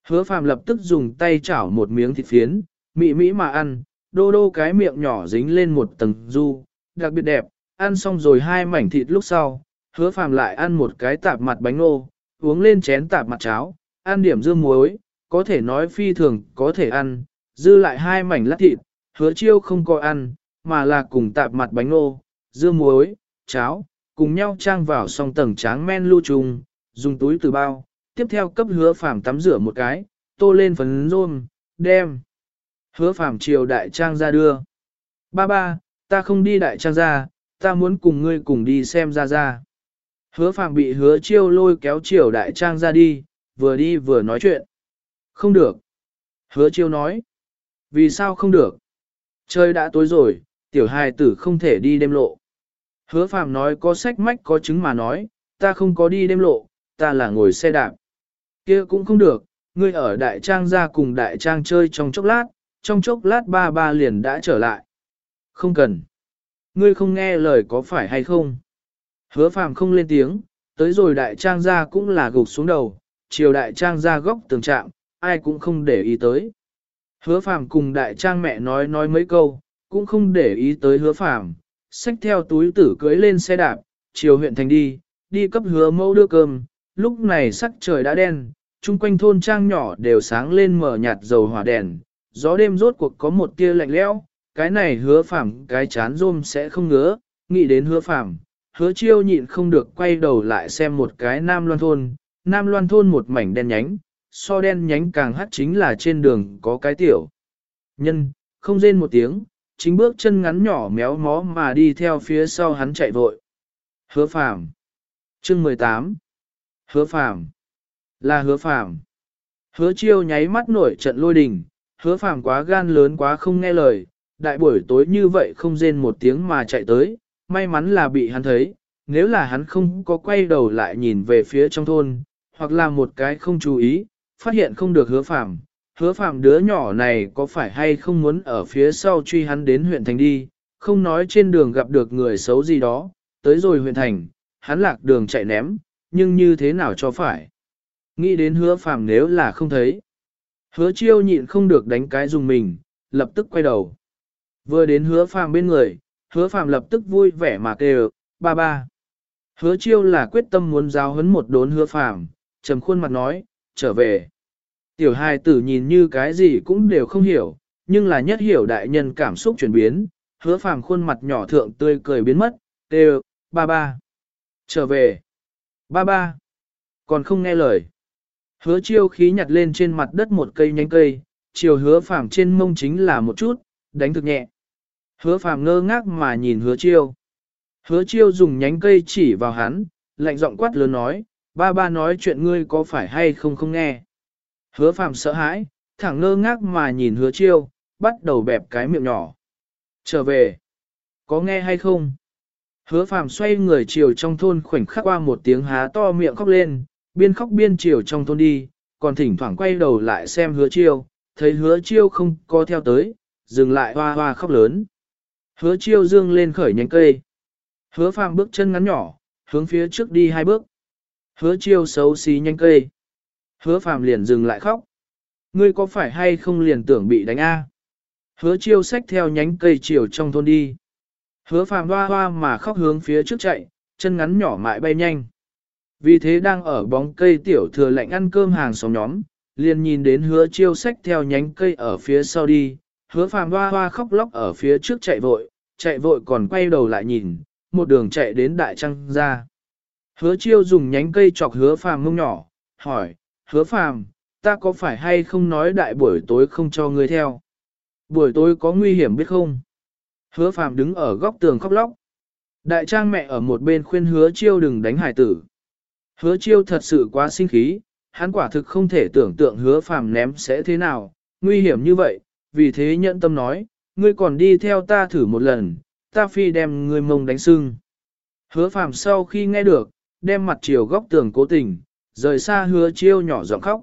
[SPEAKER 1] Hứa phàm lập tức dùng tay chảo một miếng thịt phiến, mị mỹ mà ăn, đô đô cái miệng nhỏ dính lên một tầng du, đặc biệt đẹp, ăn xong rồi hai mảnh thịt lúc sau, hứa phàm lại ăn một cái tạp mặt bánh nô, uống lên chén tạp mặt cháo, ăn điểm dưa muối, có thể nói phi thường có thể ăn, dư lại hai mảnh lát thịt, hứa chiêu không có ăn, mà là cùng tạp mặt bánh nô, dưa muối, cháo, cùng nhau trang vào song tầng tráng men lưu trùng, dùng túi từ bao, tiếp theo cấp hứa phàm tắm rửa một cái, tô lên phấn rôm, đem. Hứa phàm chiều đại trang ra đưa. Ba ba, ta không đi đại trang ra, ta muốn cùng ngươi cùng đi xem ra ra. Hứa phàm bị hứa chiêu lôi kéo chiều đại trang ra đi, vừa đi vừa nói chuyện. Không được. Hứa chiêu nói. Vì sao không được? Trời đã tối rồi, tiểu hài tử không thể đi đêm lộ. Hứa phàm nói có sách mách có chứng mà nói, ta không có đi đêm lộ, ta là ngồi xe đạp. kia cũng không được, ngươi ở đại trang ra cùng đại trang chơi trong chốc lát, trong chốc lát ba ba liền đã trở lại. Không cần. Ngươi không nghe lời có phải hay không? Hứa phàm không lên tiếng, tới rồi đại trang gia cũng là gục xuống đầu, chiều đại trang gia góc tường trạm, ai cũng không để ý tới. Hứa phàm cùng đại trang mẹ nói nói mấy câu, cũng không để ý tới hứa phàm, xách theo túi tử cưới lên xe đạp, chiều huyện thành đi, đi cấp hứa mẫu đưa cơm, lúc này sắc trời đã đen, chung quanh thôn trang nhỏ đều sáng lên mở nhạt dầu hỏa đèn, gió đêm rốt cuộc có một tia lạnh lẽo, cái này hứa phàm cái chán rôm sẽ không ngứa, nghĩ đến hứa phàm, hứa chiêu nhịn không được quay đầu lại xem một cái nam loan thôn, nam loan thôn một mảnh đen nhánh, so đen nhánh càng hắt chính là trên đường có cái tiểu. Nhân, không rên một tiếng, chính bước chân ngắn nhỏ méo mó mà đi theo phía sau hắn chạy vội. Hứa phàm. Chương 18. Hứa phàm. Là hứa phàm. Hứa chiêu nháy mắt nổi trận lôi đình, hứa phàm quá gan lớn quá không nghe lời, đại buổi tối như vậy không rên một tiếng mà chạy tới, may mắn là bị hắn thấy, nếu là hắn không có quay đầu lại nhìn về phía trong thôn, hoặc là một cái không chú ý, phát hiện không được hứa phàm, hứa phàm đứa nhỏ này có phải hay không muốn ở phía sau truy hắn đến huyện thành đi, không nói trên đường gặp được người xấu gì đó, tới rồi huyện thành, hắn lạc đường chạy ném, nhưng như thế nào cho phải. Nghĩ đến hứa phàm nếu là không thấy. Hứa chiêu nhịn không được đánh cái dùng mình, lập tức quay đầu. Vừa đến hứa phàm bên người, hứa phàm lập tức vui vẻ mà kêu, ba ba. Hứa chiêu là quyết tâm muốn giáo huấn một đốn hứa phàm, trầm khuôn mặt nói, trở về. Tiểu hài tử nhìn như cái gì cũng đều không hiểu, nhưng là nhất hiểu đại nhân cảm xúc chuyển biến, hứa phàm khuôn mặt nhỏ thượng tươi cười biến mất, kêu, ba ba. Trở về. Ba ba. Còn không nghe lời. Hứa chiêu khí nhặt lên trên mặt đất một cây nhánh cây, chiều hứa phàm trên mông chính là một chút, đánh thực nhẹ. Hứa phàm ngơ ngác mà nhìn hứa chiêu. Hứa chiêu dùng nhánh cây chỉ vào hắn, lạnh giọng quát lớn nói, ba ba nói chuyện ngươi có phải hay không không nghe. Hứa phàm sợ hãi, thẳng ngơ ngác mà nhìn hứa chiêu, bắt đầu bẹp cái miệng nhỏ. Trở về. Có nghe hay không? Hứa phàm xoay người chiều trong thôn khoảnh khắc qua một tiếng há to miệng khóc lên, biên khóc biên chiều trong thôn đi, còn thỉnh thoảng quay đầu lại xem hứa chiêu, thấy hứa chiêu không có theo tới, dừng lại hoa hoa khóc lớn. Hứa chiêu dương lên khởi nhánh cây. Hứa phàm bước chân ngắn nhỏ, hướng phía trước đi hai bước. Hứa chiêu xấu xí nhánh cây. Hứa phàm liền dừng lại khóc. Ngươi có phải hay không liền tưởng bị đánh a? Hứa chiêu xách theo nhánh cây chiều trong thôn đi. Hứa phàm hoa hoa mà khóc hướng phía trước chạy, chân ngắn nhỏ mại bay nhanh. Vì thế đang ở bóng cây tiểu thừa lạnh ăn cơm hàng xóm nhóm, liền nhìn đến hứa chiêu xách theo nhánh cây ở phía sau đi, hứa phàm hoa hoa khóc lóc ở phía trước chạy vội, chạy vội còn quay đầu lại nhìn, một đường chạy đến đại trăng ra. Hứa chiêu dùng nhánh cây chọc hứa phàm mông nhỏ, hỏi, hứa phàm, ta có phải hay không nói đại buổi tối không cho ngươi theo? Buổi tối có nguy hiểm biết không? Hứa phàm đứng ở góc tường khóc lóc. Đại trang mẹ ở một bên khuyên hứa chiêu đừng đánh hải tử. Hứa chiêu thật sự quá sinh khí, hắn quả thực không thể tưởng tượng hứa phàm ném sẽ thế nào, nguy hiểm như vậy, vì thế nhận tâm nói, ngươi còn đi theo ta thử một lần, ta phi đem ngươi mông đánh sưng. Hứa phàm sau khi nghe được, đem mặt chiều góc tường cố tình, rời xa hứa chiêu nhỏ giọng khóc.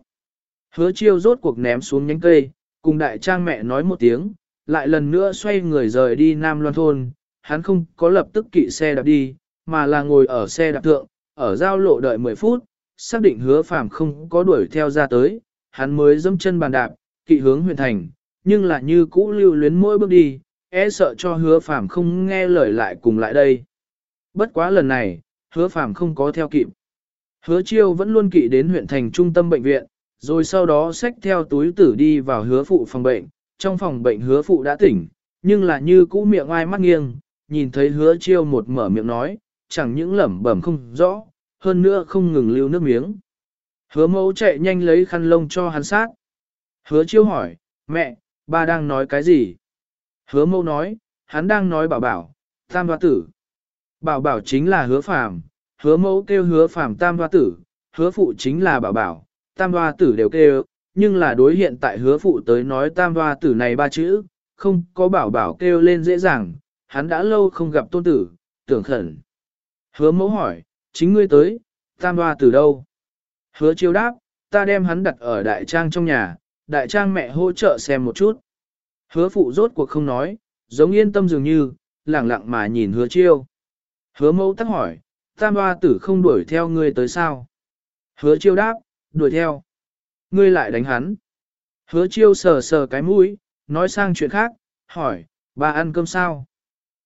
[SPEAKER 1] Hứa chiêu rốt cuộc ném xuống nhánh cây, cùng đại trang mẹ nói một tiếng, lại lần nữa xoay người rời đi Nam Loan Thôn, hắn không có lập tức kỵ xe đạp đi, mà là ngồi ở xe đạp thượng, ở giao lộ đợi 10 phút, xác định hứa phàm không có đuổi theo ra tới, hắn mới dâm chân bàn đạp, kỵ hướng huyện thành, nhưng là như cũ lưu luyến mỗi bước đi, e sợ cho hứa phàm không nghe lời lại cùng lại đây. Bất quá lần này, hứa phàm không có theo kịp. Hứa chiêu vẫn luôn kỵ đến huyện thành trung tâm bệnh viện, rồi sau đó xách theo túi tử đi vào hứa phụ phòng bệnh, trong phòng bệnh hứa phụ đã tỉnh, nhưng là như cũ miệng ai mắt nghiêng, nhìn thấy hứa chiêu một mở miệng nói, chẳng những lẩm bẩm không rõ, hơn nữa không ngừng lưu nước miếng. Hứa mẫu chạy nhanh lấy khăn lông cho hắn sát. Hứa chiêu hỏi, mẹ, ba đang nói cái gì? Hứa mẫu nói, hắn đang nói bảo bảo, tam hoa tử. Bảo bảo chính là hứa phàm, hứa mẫu kêu hứa phàm tam hoa tử, hứa phụ chính là bảo bảo, tam hoa tử đều kêu, nhưng là đối hiện tại hứa phụ tới nói tam hoa tử này ba chữ, không có bảo bảo kêu lên dễ dàng, hắn đã lâu không gặp tôn tử, tưởng khẩn. Hứa mẫu hỏi, chính ngươi tới, tam hoa tử đâu? Hứa chiêu đáp, ta đem hắn đặt ở đại trang trong nhà, đại trang mẹ hỗ trợ xem một chút. Hứa phụ rốt cuộc không nói, giống yên tâm dường như, lẳng lặng mà nhìn hứa chiêu. Hứa mẫu tắc hỏi, tam hoa tử không đuổi theo ngươi tới sao? Hứa chiêu đáp, đuổi theo. Ngươi lại đánh hắn. Hứa chiêu sờ sờ cái mũi, nói sang chuyện khác, hỏi, bà ăn cơm sao?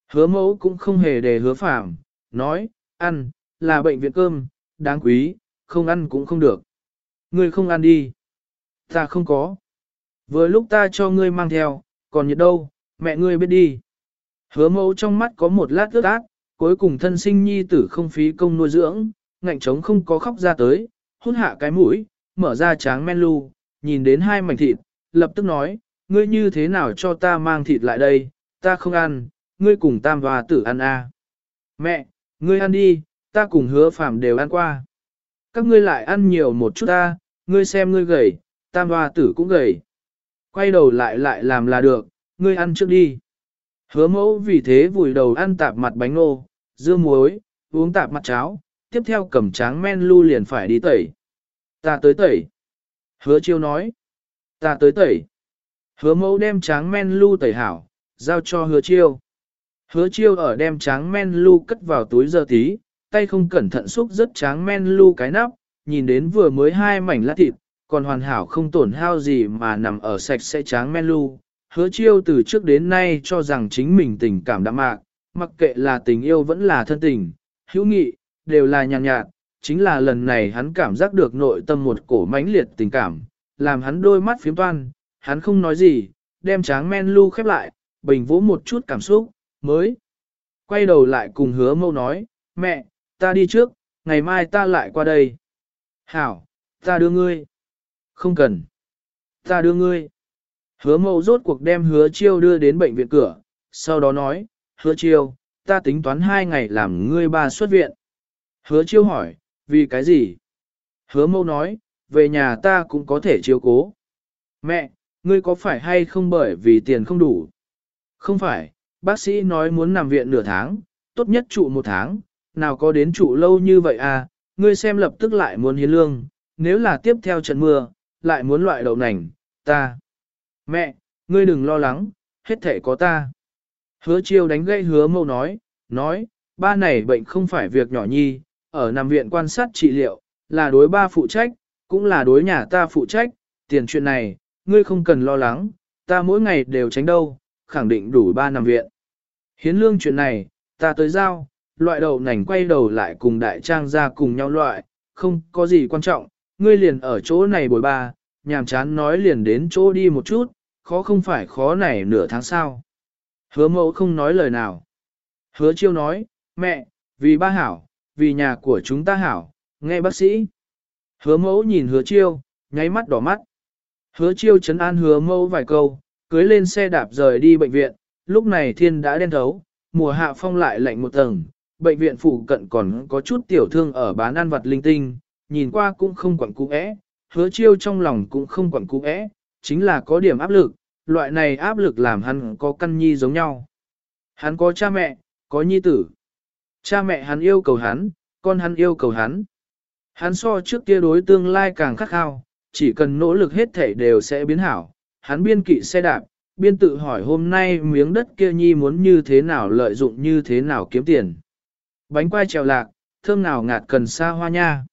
[SPEAKER 1] Hứa mẫu cũng không hề để hứa phạm, nói, ăn, là bệnh viện cơm, đáng quý, không ăn cũng không được. Ngươi không ăn đi. Ta không có. Vừa lúc ta cho ngươi mang theo, còn nhiệt đâu, mẹ ngươi biết đi. Hứa mẫu trong mắt có một lát ướt át, cuối cùng thân sinh nhi tử không phí công nuôi dưỡng, ngạnh trống không có khóc ra tới, hút hạ cái mũi, mở ra tráng men lu, nhìn đến hai mảnh thịt, lập tức nói, ngươi như thế nào cho ta mang thịt lại đây, ta không ăn, ngươi cùng tam và tử ăn à. Mẹ, ngươi ăn đi, ta cùng hứa phàm đều ăn qua. Các ngươi lại ăn nhiều một chút ta, ngươi xem ngươi gầy, tam hoa tử cũng gầy. Quay đầu lại lại làm là được, ngươi ăn trước đi. Hứa mẫu vì thế vùi đầu ăn tạp mặt bánh nô, dưa muối, uống tạp mặt cháo, tiếp theo cầm tráng men lu liền phải đi tẩy. Ta tới tẩy. Hứa chiêu nói. Ta tới tẩy. Hứa mẫu đem tráng men lu tẩy hảo, giao cho hứa chiêu. Hứa chiêu ở đem tráng men lu cất vào túi giờ tí, tay không cẩn thận xúc rất tráng men lu cái nắp, nhìn đến vừa mới hai mảnh lát thịt, còn hoàn hảo không tổn hao gì mà nằm ở sạch sẽ tráng men lu. Hứa chiêu từ trước đến nay cho rằng chính mình tình cảm đạm mạc, mặc kệ là tình yêu vẫn là thân tình, hữu nghị, đều là nhàn nhạt, nhạt, chính là lần này hắn cảm giác được nội tâm một cổ mãnh liệt tình cảm, làm hắn đôi mắt phiếm toan, hắn không nói gì, đem tráng men lu khép lại, bình vỗ một chút cảm xúc, mới. Quay đầu lại cùng hứa mâu nói, mẹ, ta đi trước, ngày mai ta lại qua đây. Hảo, ta đưa ngươi. Không cần. Ta đưa ngươi. Hứa mâu rốt cuộc đem hứa chiêu đưa đến bệnh viện cửa, sau đó nói, hứa chiêu, ta tính toán hai ngày làm ngươi ba xuất viện. Hứa chiêu hỏi, vì cái gì? Hứa mâu nói, về nhà ta cũng có thể chiếu cố. Mẹ, ngươi có phải hay không bởi vì tiền không đủ? Không phải, bác sĩ nói muốn nằm viện nửa tháng, tốt nhất trụ một tháng, nào có đến trụ lâu như vậy à, ngươi xem lập tức lại muốn hiến lương, nếu là tiếp theo trận mưa, lại muốn loại đậu nành, ta. Mẹ, ngươi đừng lo lắng, hết thể có ta. Hứa chiêu đánh gây hứa mâu nói, nói, ba này bệnh không phải việc nhỏ nhi, ở nằm viện quan sát trị liệu, là đối ba phụ trách, cũng là đối nhà ta phụ trách, tiền chuyện này, ngươi không cần lo lắng, ta mỗi ngày đều tránh đâu, khẳng định đủ ba nằm viện. Hiến lương chuyện này, ta tới giao, loại đầu nành quay đầu lại cùng đại trang ra cùng nhau loại, không có gì quan trọng, ngươi liền ở chỗ này bồi ba, nhàm chán nói liền đến chỗ đi một chút, khó không phải khó này nửa tháng sau. Hứa mẫu không nói lời nào. Hứa chiêu nói, mẹ, vì ba hảo, vì nhà của chúng ta hảo, nghe bác sĩ. Hứa mẫu nhìn hứa chiêu, nháy mắt đỏ mắt. Hứa chiêu chấn an hứa mẫu vài câu, cưới lên xe đạp rời đi bệnh viện, lúc này thiên đã đen thấu, mùa hạ phong lại lạnh một tầng, bệnh viện phụ cận còn có chút tiểu thương ở bán ăn vặt linh tinh, nhìn qua cũng không quẩn cú ẽ, hứa chiêu trong lòng cũng không quẩn cú ẽ, chính là có điểm áp lực, loại này áp lực làm hắn có căn nhi giống nhau. Hắn có cha mẹ, có nhi tử. Cha mẹ hắn yêu cầu hắn, con hắn yêu cầu hắn. Hắn so trước kia đối tương lai càng khắc khao, chỉ cần nỗ lực hết thể đều sẽ biến hảo. Hắn biên kỵ xe đạp, biên tự hỏi hôm nay miếng đất kia nhi muốn như thế nào lợi dụng như thế nào kiếm tiền. Bánh quai trèo lạc, thơm nào ngạt cần xa hoa nha.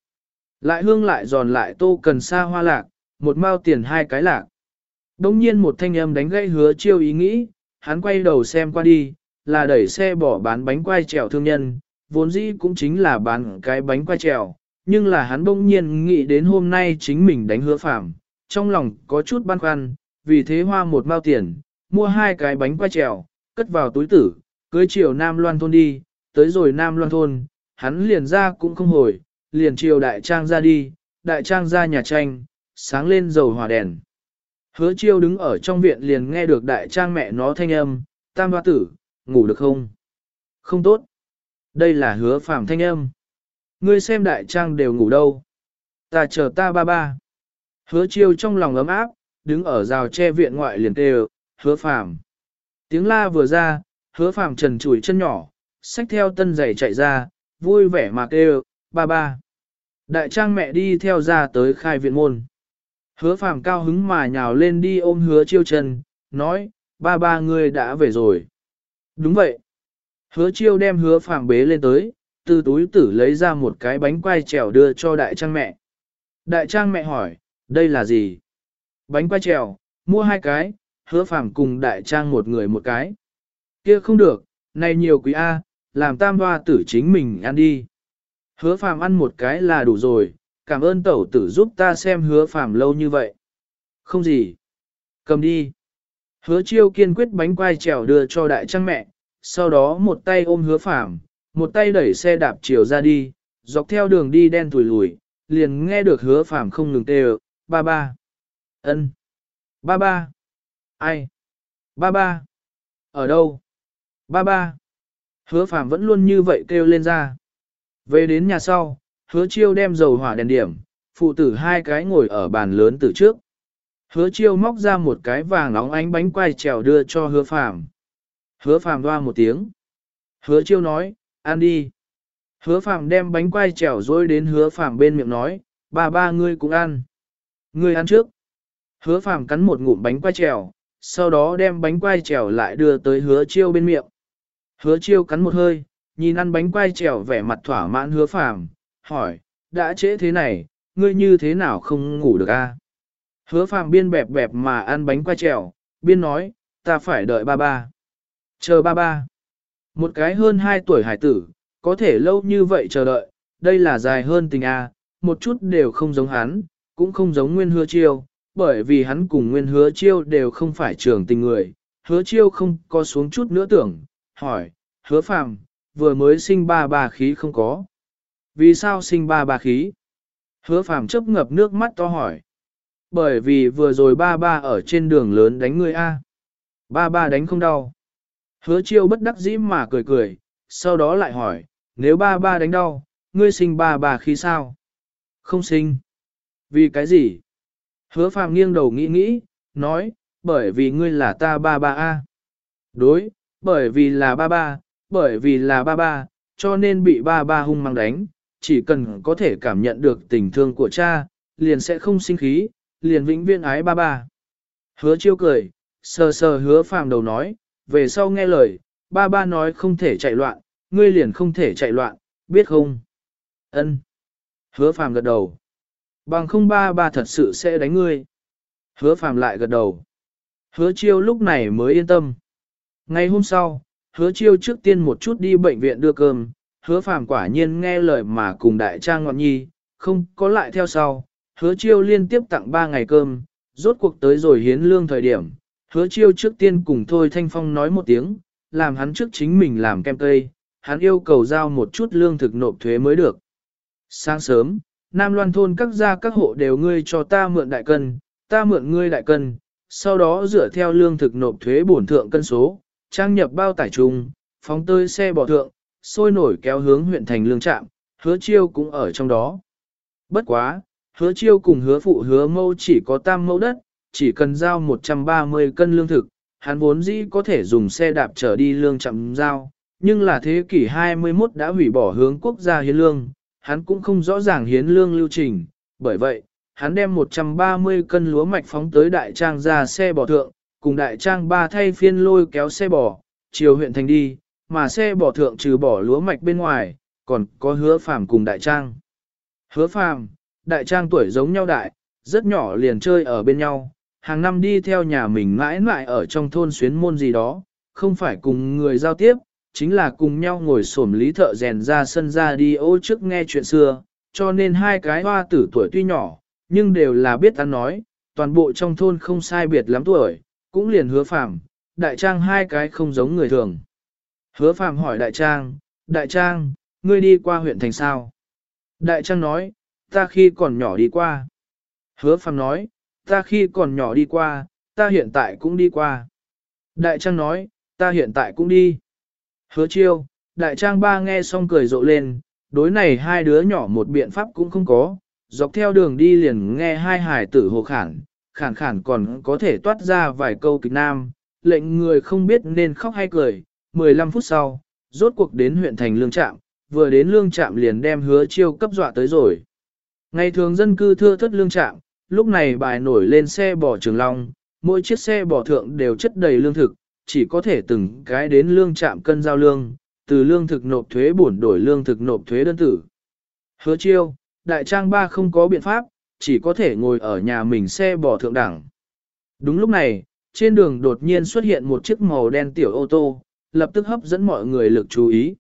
[SPEAKER 1] Lại hương lại giòn lại tô cần xa hoa lạc, một mao tiền hai cái lạc. Đông nhiên một thanh âm đánh gãy hứa chiêu ý nghĩ, hắn quay đầu xem qua đi, là đẩy xe bỏ bán bánh quai trèo thương nhân, vốn dĩ cũng chính là bán cái bánh quai trèo, nhưng là hắn bỗng nhiên nghĩ đến hôm nay chính mình đánh hứa phạm, trong lòng có chút băn khoăn, vì thế hoa một mao tiền, mua hai cái bánh quai trèo, cất vào túi tử, cưới chiều Nam Loan thôn đi, tới rồi Nam Loan thôn, hắn liền ra cũng không hồi, liền chiều đại trang ra đi, đại trang ra nhà tranh, sáng lên dầu hỏa đèn. Hứa chiêu đứng ở trong viện liền nghe được đại trang mẹ nó thanh âm, tam hoa tử, ngủ được không? Không tốt. Đây là hứa phạm thanh âm. Ngươi xem đại trang đều ngủ đâu. Ta chờ ta ba ba. Hứa chiêu trong lòng ấm áp, đứng ở rào tre viện ngoại liền kêu, hứa phạm. Tiếng la vừa ra, hứa phạm trần chùi chân nhỏ, xách theo tân giày chạy ra, vui vẻ mà kêu, ba ba. Đại trang mẹ đi theo ra tới khai viện môn. Hứa phàm cao hứng mà nhào lên đi ôm hứa chiêu chân, nói, ba ba ngươi đã về rồi. Đúng vậy. Hứa chiêu đem hứa phàm bế lên tới, từ túi tử lấy ra một cái bánh quai trèo đưa cho đại trang mẹ. Đại trang mẹ hỏi, đây là gì? Bánh quai trèo, mua hai cái, hứa phàm cùng đại trang một người một cái. Kia không được, này nhiều quý A, làm tam hoa tử chính mình ăn đi. Hứa phàm ăn một cái là đủ rồi, cảm ơn tẩu tử giúp ta xem hứa phàm lâu như vậy. Không gì. Cầm đi. Hứa chiêu kiên quyết bánh quai trèo đưa cho đại trang mẹ, sau đó một tay ôm hứa phàm một tay đẩy xe đạp chiều ra đi, dọc theo đường đi đen tùi lùi, liền nghe được hứa phàm không ngừng tê ba ba. ân, Ba ba. Ai? Ba ba. Ở đâu? Ba ba. Hứa phàm vẫn luôn như vậy kêu lên ra. Về đến nhà sau, hứa chiêu đem dầu hỏa đèn điểm, phụ tử hai cái ngồi ở bàn lớn từ trước. Hứa chiêu móc ra một cái vàng nóng ánh bánh quai trèo đưa cho hứa phàm. Hứa phàm đoa một tiếng. Hứa chiêu nói, ăn đi. Hứa phàm đem bánh quai trèo dối đến hứa phàm bên miệng nói, ba ba ngươi cũng ăn. Ngươi ăn trước. Hứa phàm cắn một ngụm bánh quai trèo, sau đó đem bánh quai trèo lại đưa tới hứa chiêu bên miệng. Hứa chiêu cắn một hơi, nhìn ăn bánh quai trèo vẻ mặt thỏa mãn hứa phàm, hỏi, đã trễ thế này, ngươi như thế nào không ngủ được a? Hứa phàm biên bẹp bẹp mà ăn bánh quai trèo, biên nói, ta phải đợi ba ba. Chờ ba ba. Một cái hơn hai tuổi hải tử, có thể lâu như vậy chờ đợi, đây là dài hơn tình a, một chút đều không giống hắn, cũng không giống nguyên hứa chiêu, bởi vì hắn cùng nguyên hứa chiêu đều không phải trưởng tình người. Hứa chiêu không có xuống chút nữa tưởng, hỏi, hứa phàm, vừa mới sinh ba bà khí không có. Vì sao sinh ba bà khí? Hứa phàm chấp ngập nước mắt to hỏi. Bởi vì vừa rồi ba ba ở trên đường lớn đánh ngươi a. Ba ba đánh không đau. Hứa chiêu bất đắc dĩ mà cười cười, sau đó lại hỏi, nếu ba ba đánh đau, ngươi sinh ba bà khí sao? Không sinh. Vì cái gì? Hứa phàm nghiêng đầu nghĩ nghĩ, nói, bởi vì ngươi là ta ba ba a. Đối, bởi vì là ba ba, bởi vì là ba ba, cho nên bị ba ba hung mang đánh, chỉ cần có thể cảm nhận được tình thương của cha, liền sẽ không sinh khí, liền vĩnh viên ái ba ba. Hứa chiêu cười, sờ sờ hứa phàm đầu nói, về sau nghe lời, ba ba nói không thể chạy loạn, ngươi liền không thể chạy loạn, biết không? Ân. Hứa phàm gật đầu. Bằng không ba ba thật sự sẽ đánh ngươi. Hứa phàm lại gật đầu. Hứa chiêu lúc này mới yên tâm. Ngày hôm sau, hứa chiêu trước tiên một chút đi bệnh viện đưa cơm, hứa phàm quả nhiên nghe lời mà cùng đại trang ngọn nhi, không có lại theo sau, hứa chiêu liên tiếp tặng 3 ngày cơm, rốt cuộc tới rồi hiến lương thời điểm, hứa chiêu trước tiên cùng Thôi Thanh Phong nói một tiếng, làm hắn trước chính mình làm kem cây, hắn yêu cầu giao một chút lương thực nộp thuế mới được. Sáng sớm, Nam Loan thôn các gia các hộ đều ngươi cho ta mượn đại cân, ta mượn ngươi đại cân, sau đó dựa theo lương thực nộp thuế bổn thượng cân số, trang nhập bao tải trùng, phóng tơi xe bỏ thượng, sôi nổi kéo hướng huyện thành lương trạm, hứa chiêu cũng ở trong đó. Bất quá, hứa chiêu cùng hứa phụ hứa mâu chỉ có tam mẫu đất, chỉ cần giao 130 cân lương thực, hắn vốn dĩ có thể dùng xe đạp trở đi lương chậm giao, nhưng là thế kỷ 21 đã hủy bỏ hướng quốc gia hiến lương, hắn cũng không rõ ràng hiến lương lưu trình, bởi vậy, hắn đem 130 cân lúa mạch phóng tới đại trang ra xe bò thượng, cùng đại trang ba thay phiên lôi kéo xe bò, chiều huyện thành đi, mà xe bò thượng trừ bỏ lúa mạch bên ngoài, còn có hứa phàm cùng đại trang. Hứa phàm, đại trang tuổi giống nhau đại, rất nhỏ liền chơi ở bên nhau, hàng năm đi theo nhà mình mãi mãi ở trong thôn xuyến môn gì đó, không phải cùng người giao tiếp, chính là cùng nhau ngồi xổm lý thợ rèn ra sân ra đi ô trước nghe chuyện xưa, cho nên hai cái hoa tử tuổi tuy nhỏ, nhưng đều là biết ăn nói, toàn bộ trong thôn không sai biệt lắm tuổi, cũng liền hứa phàm, đại trang hai cái không giống người thường. Hứa phàm hỏi đại trang, đại trang, ngươi đi qua huyện thành sao? Đại trang nói, ta khi còn nhỏ đi qua. Hứa phàm nói, ta khi còn nhỏ đi qua, ta hiện tại cũng đi qua. Đại trang nói, ta hiện tại cũng đi. Hứa chiêu, đại trang ba nghe xong cười rộ lên, đối này hai đứa nhỏ một biện pháp cũng không có, dọc theo đường đi liền nghe hai hải tử hồ khẳng, khản khản còn có thể toát ra vài câu kịch nam, lệnh người không biết nên khóc hay cười, 15 phút sau, rốt cuộc đến huyện thành lương trạm, vừa đến lương trạm liền đem hứa chiêu cấp dọa tới rồi. Ngày thường dân cư thưa thất lương trạm, lúc này bài nổi lên xe bò trường long, mỗi chiếc xe bò thượng đều chất đầy lương thực, chỉ có thể từng cái đến lương trạm cân giao lương, từ lương thực nộp thuế bổn đổi lương thực nộp thuế đơn tử. Hứa chiêu, đại trang ba không có biện pháp, chỉ có thể ngồi ở nhà mình xe bò thượng đẳng. Đúng lúc này, trên đường đột nhiên xuất hiện một chiếc màu đen tiểu ô tô, lập tức hấp dẫn mọi người lực chú ý.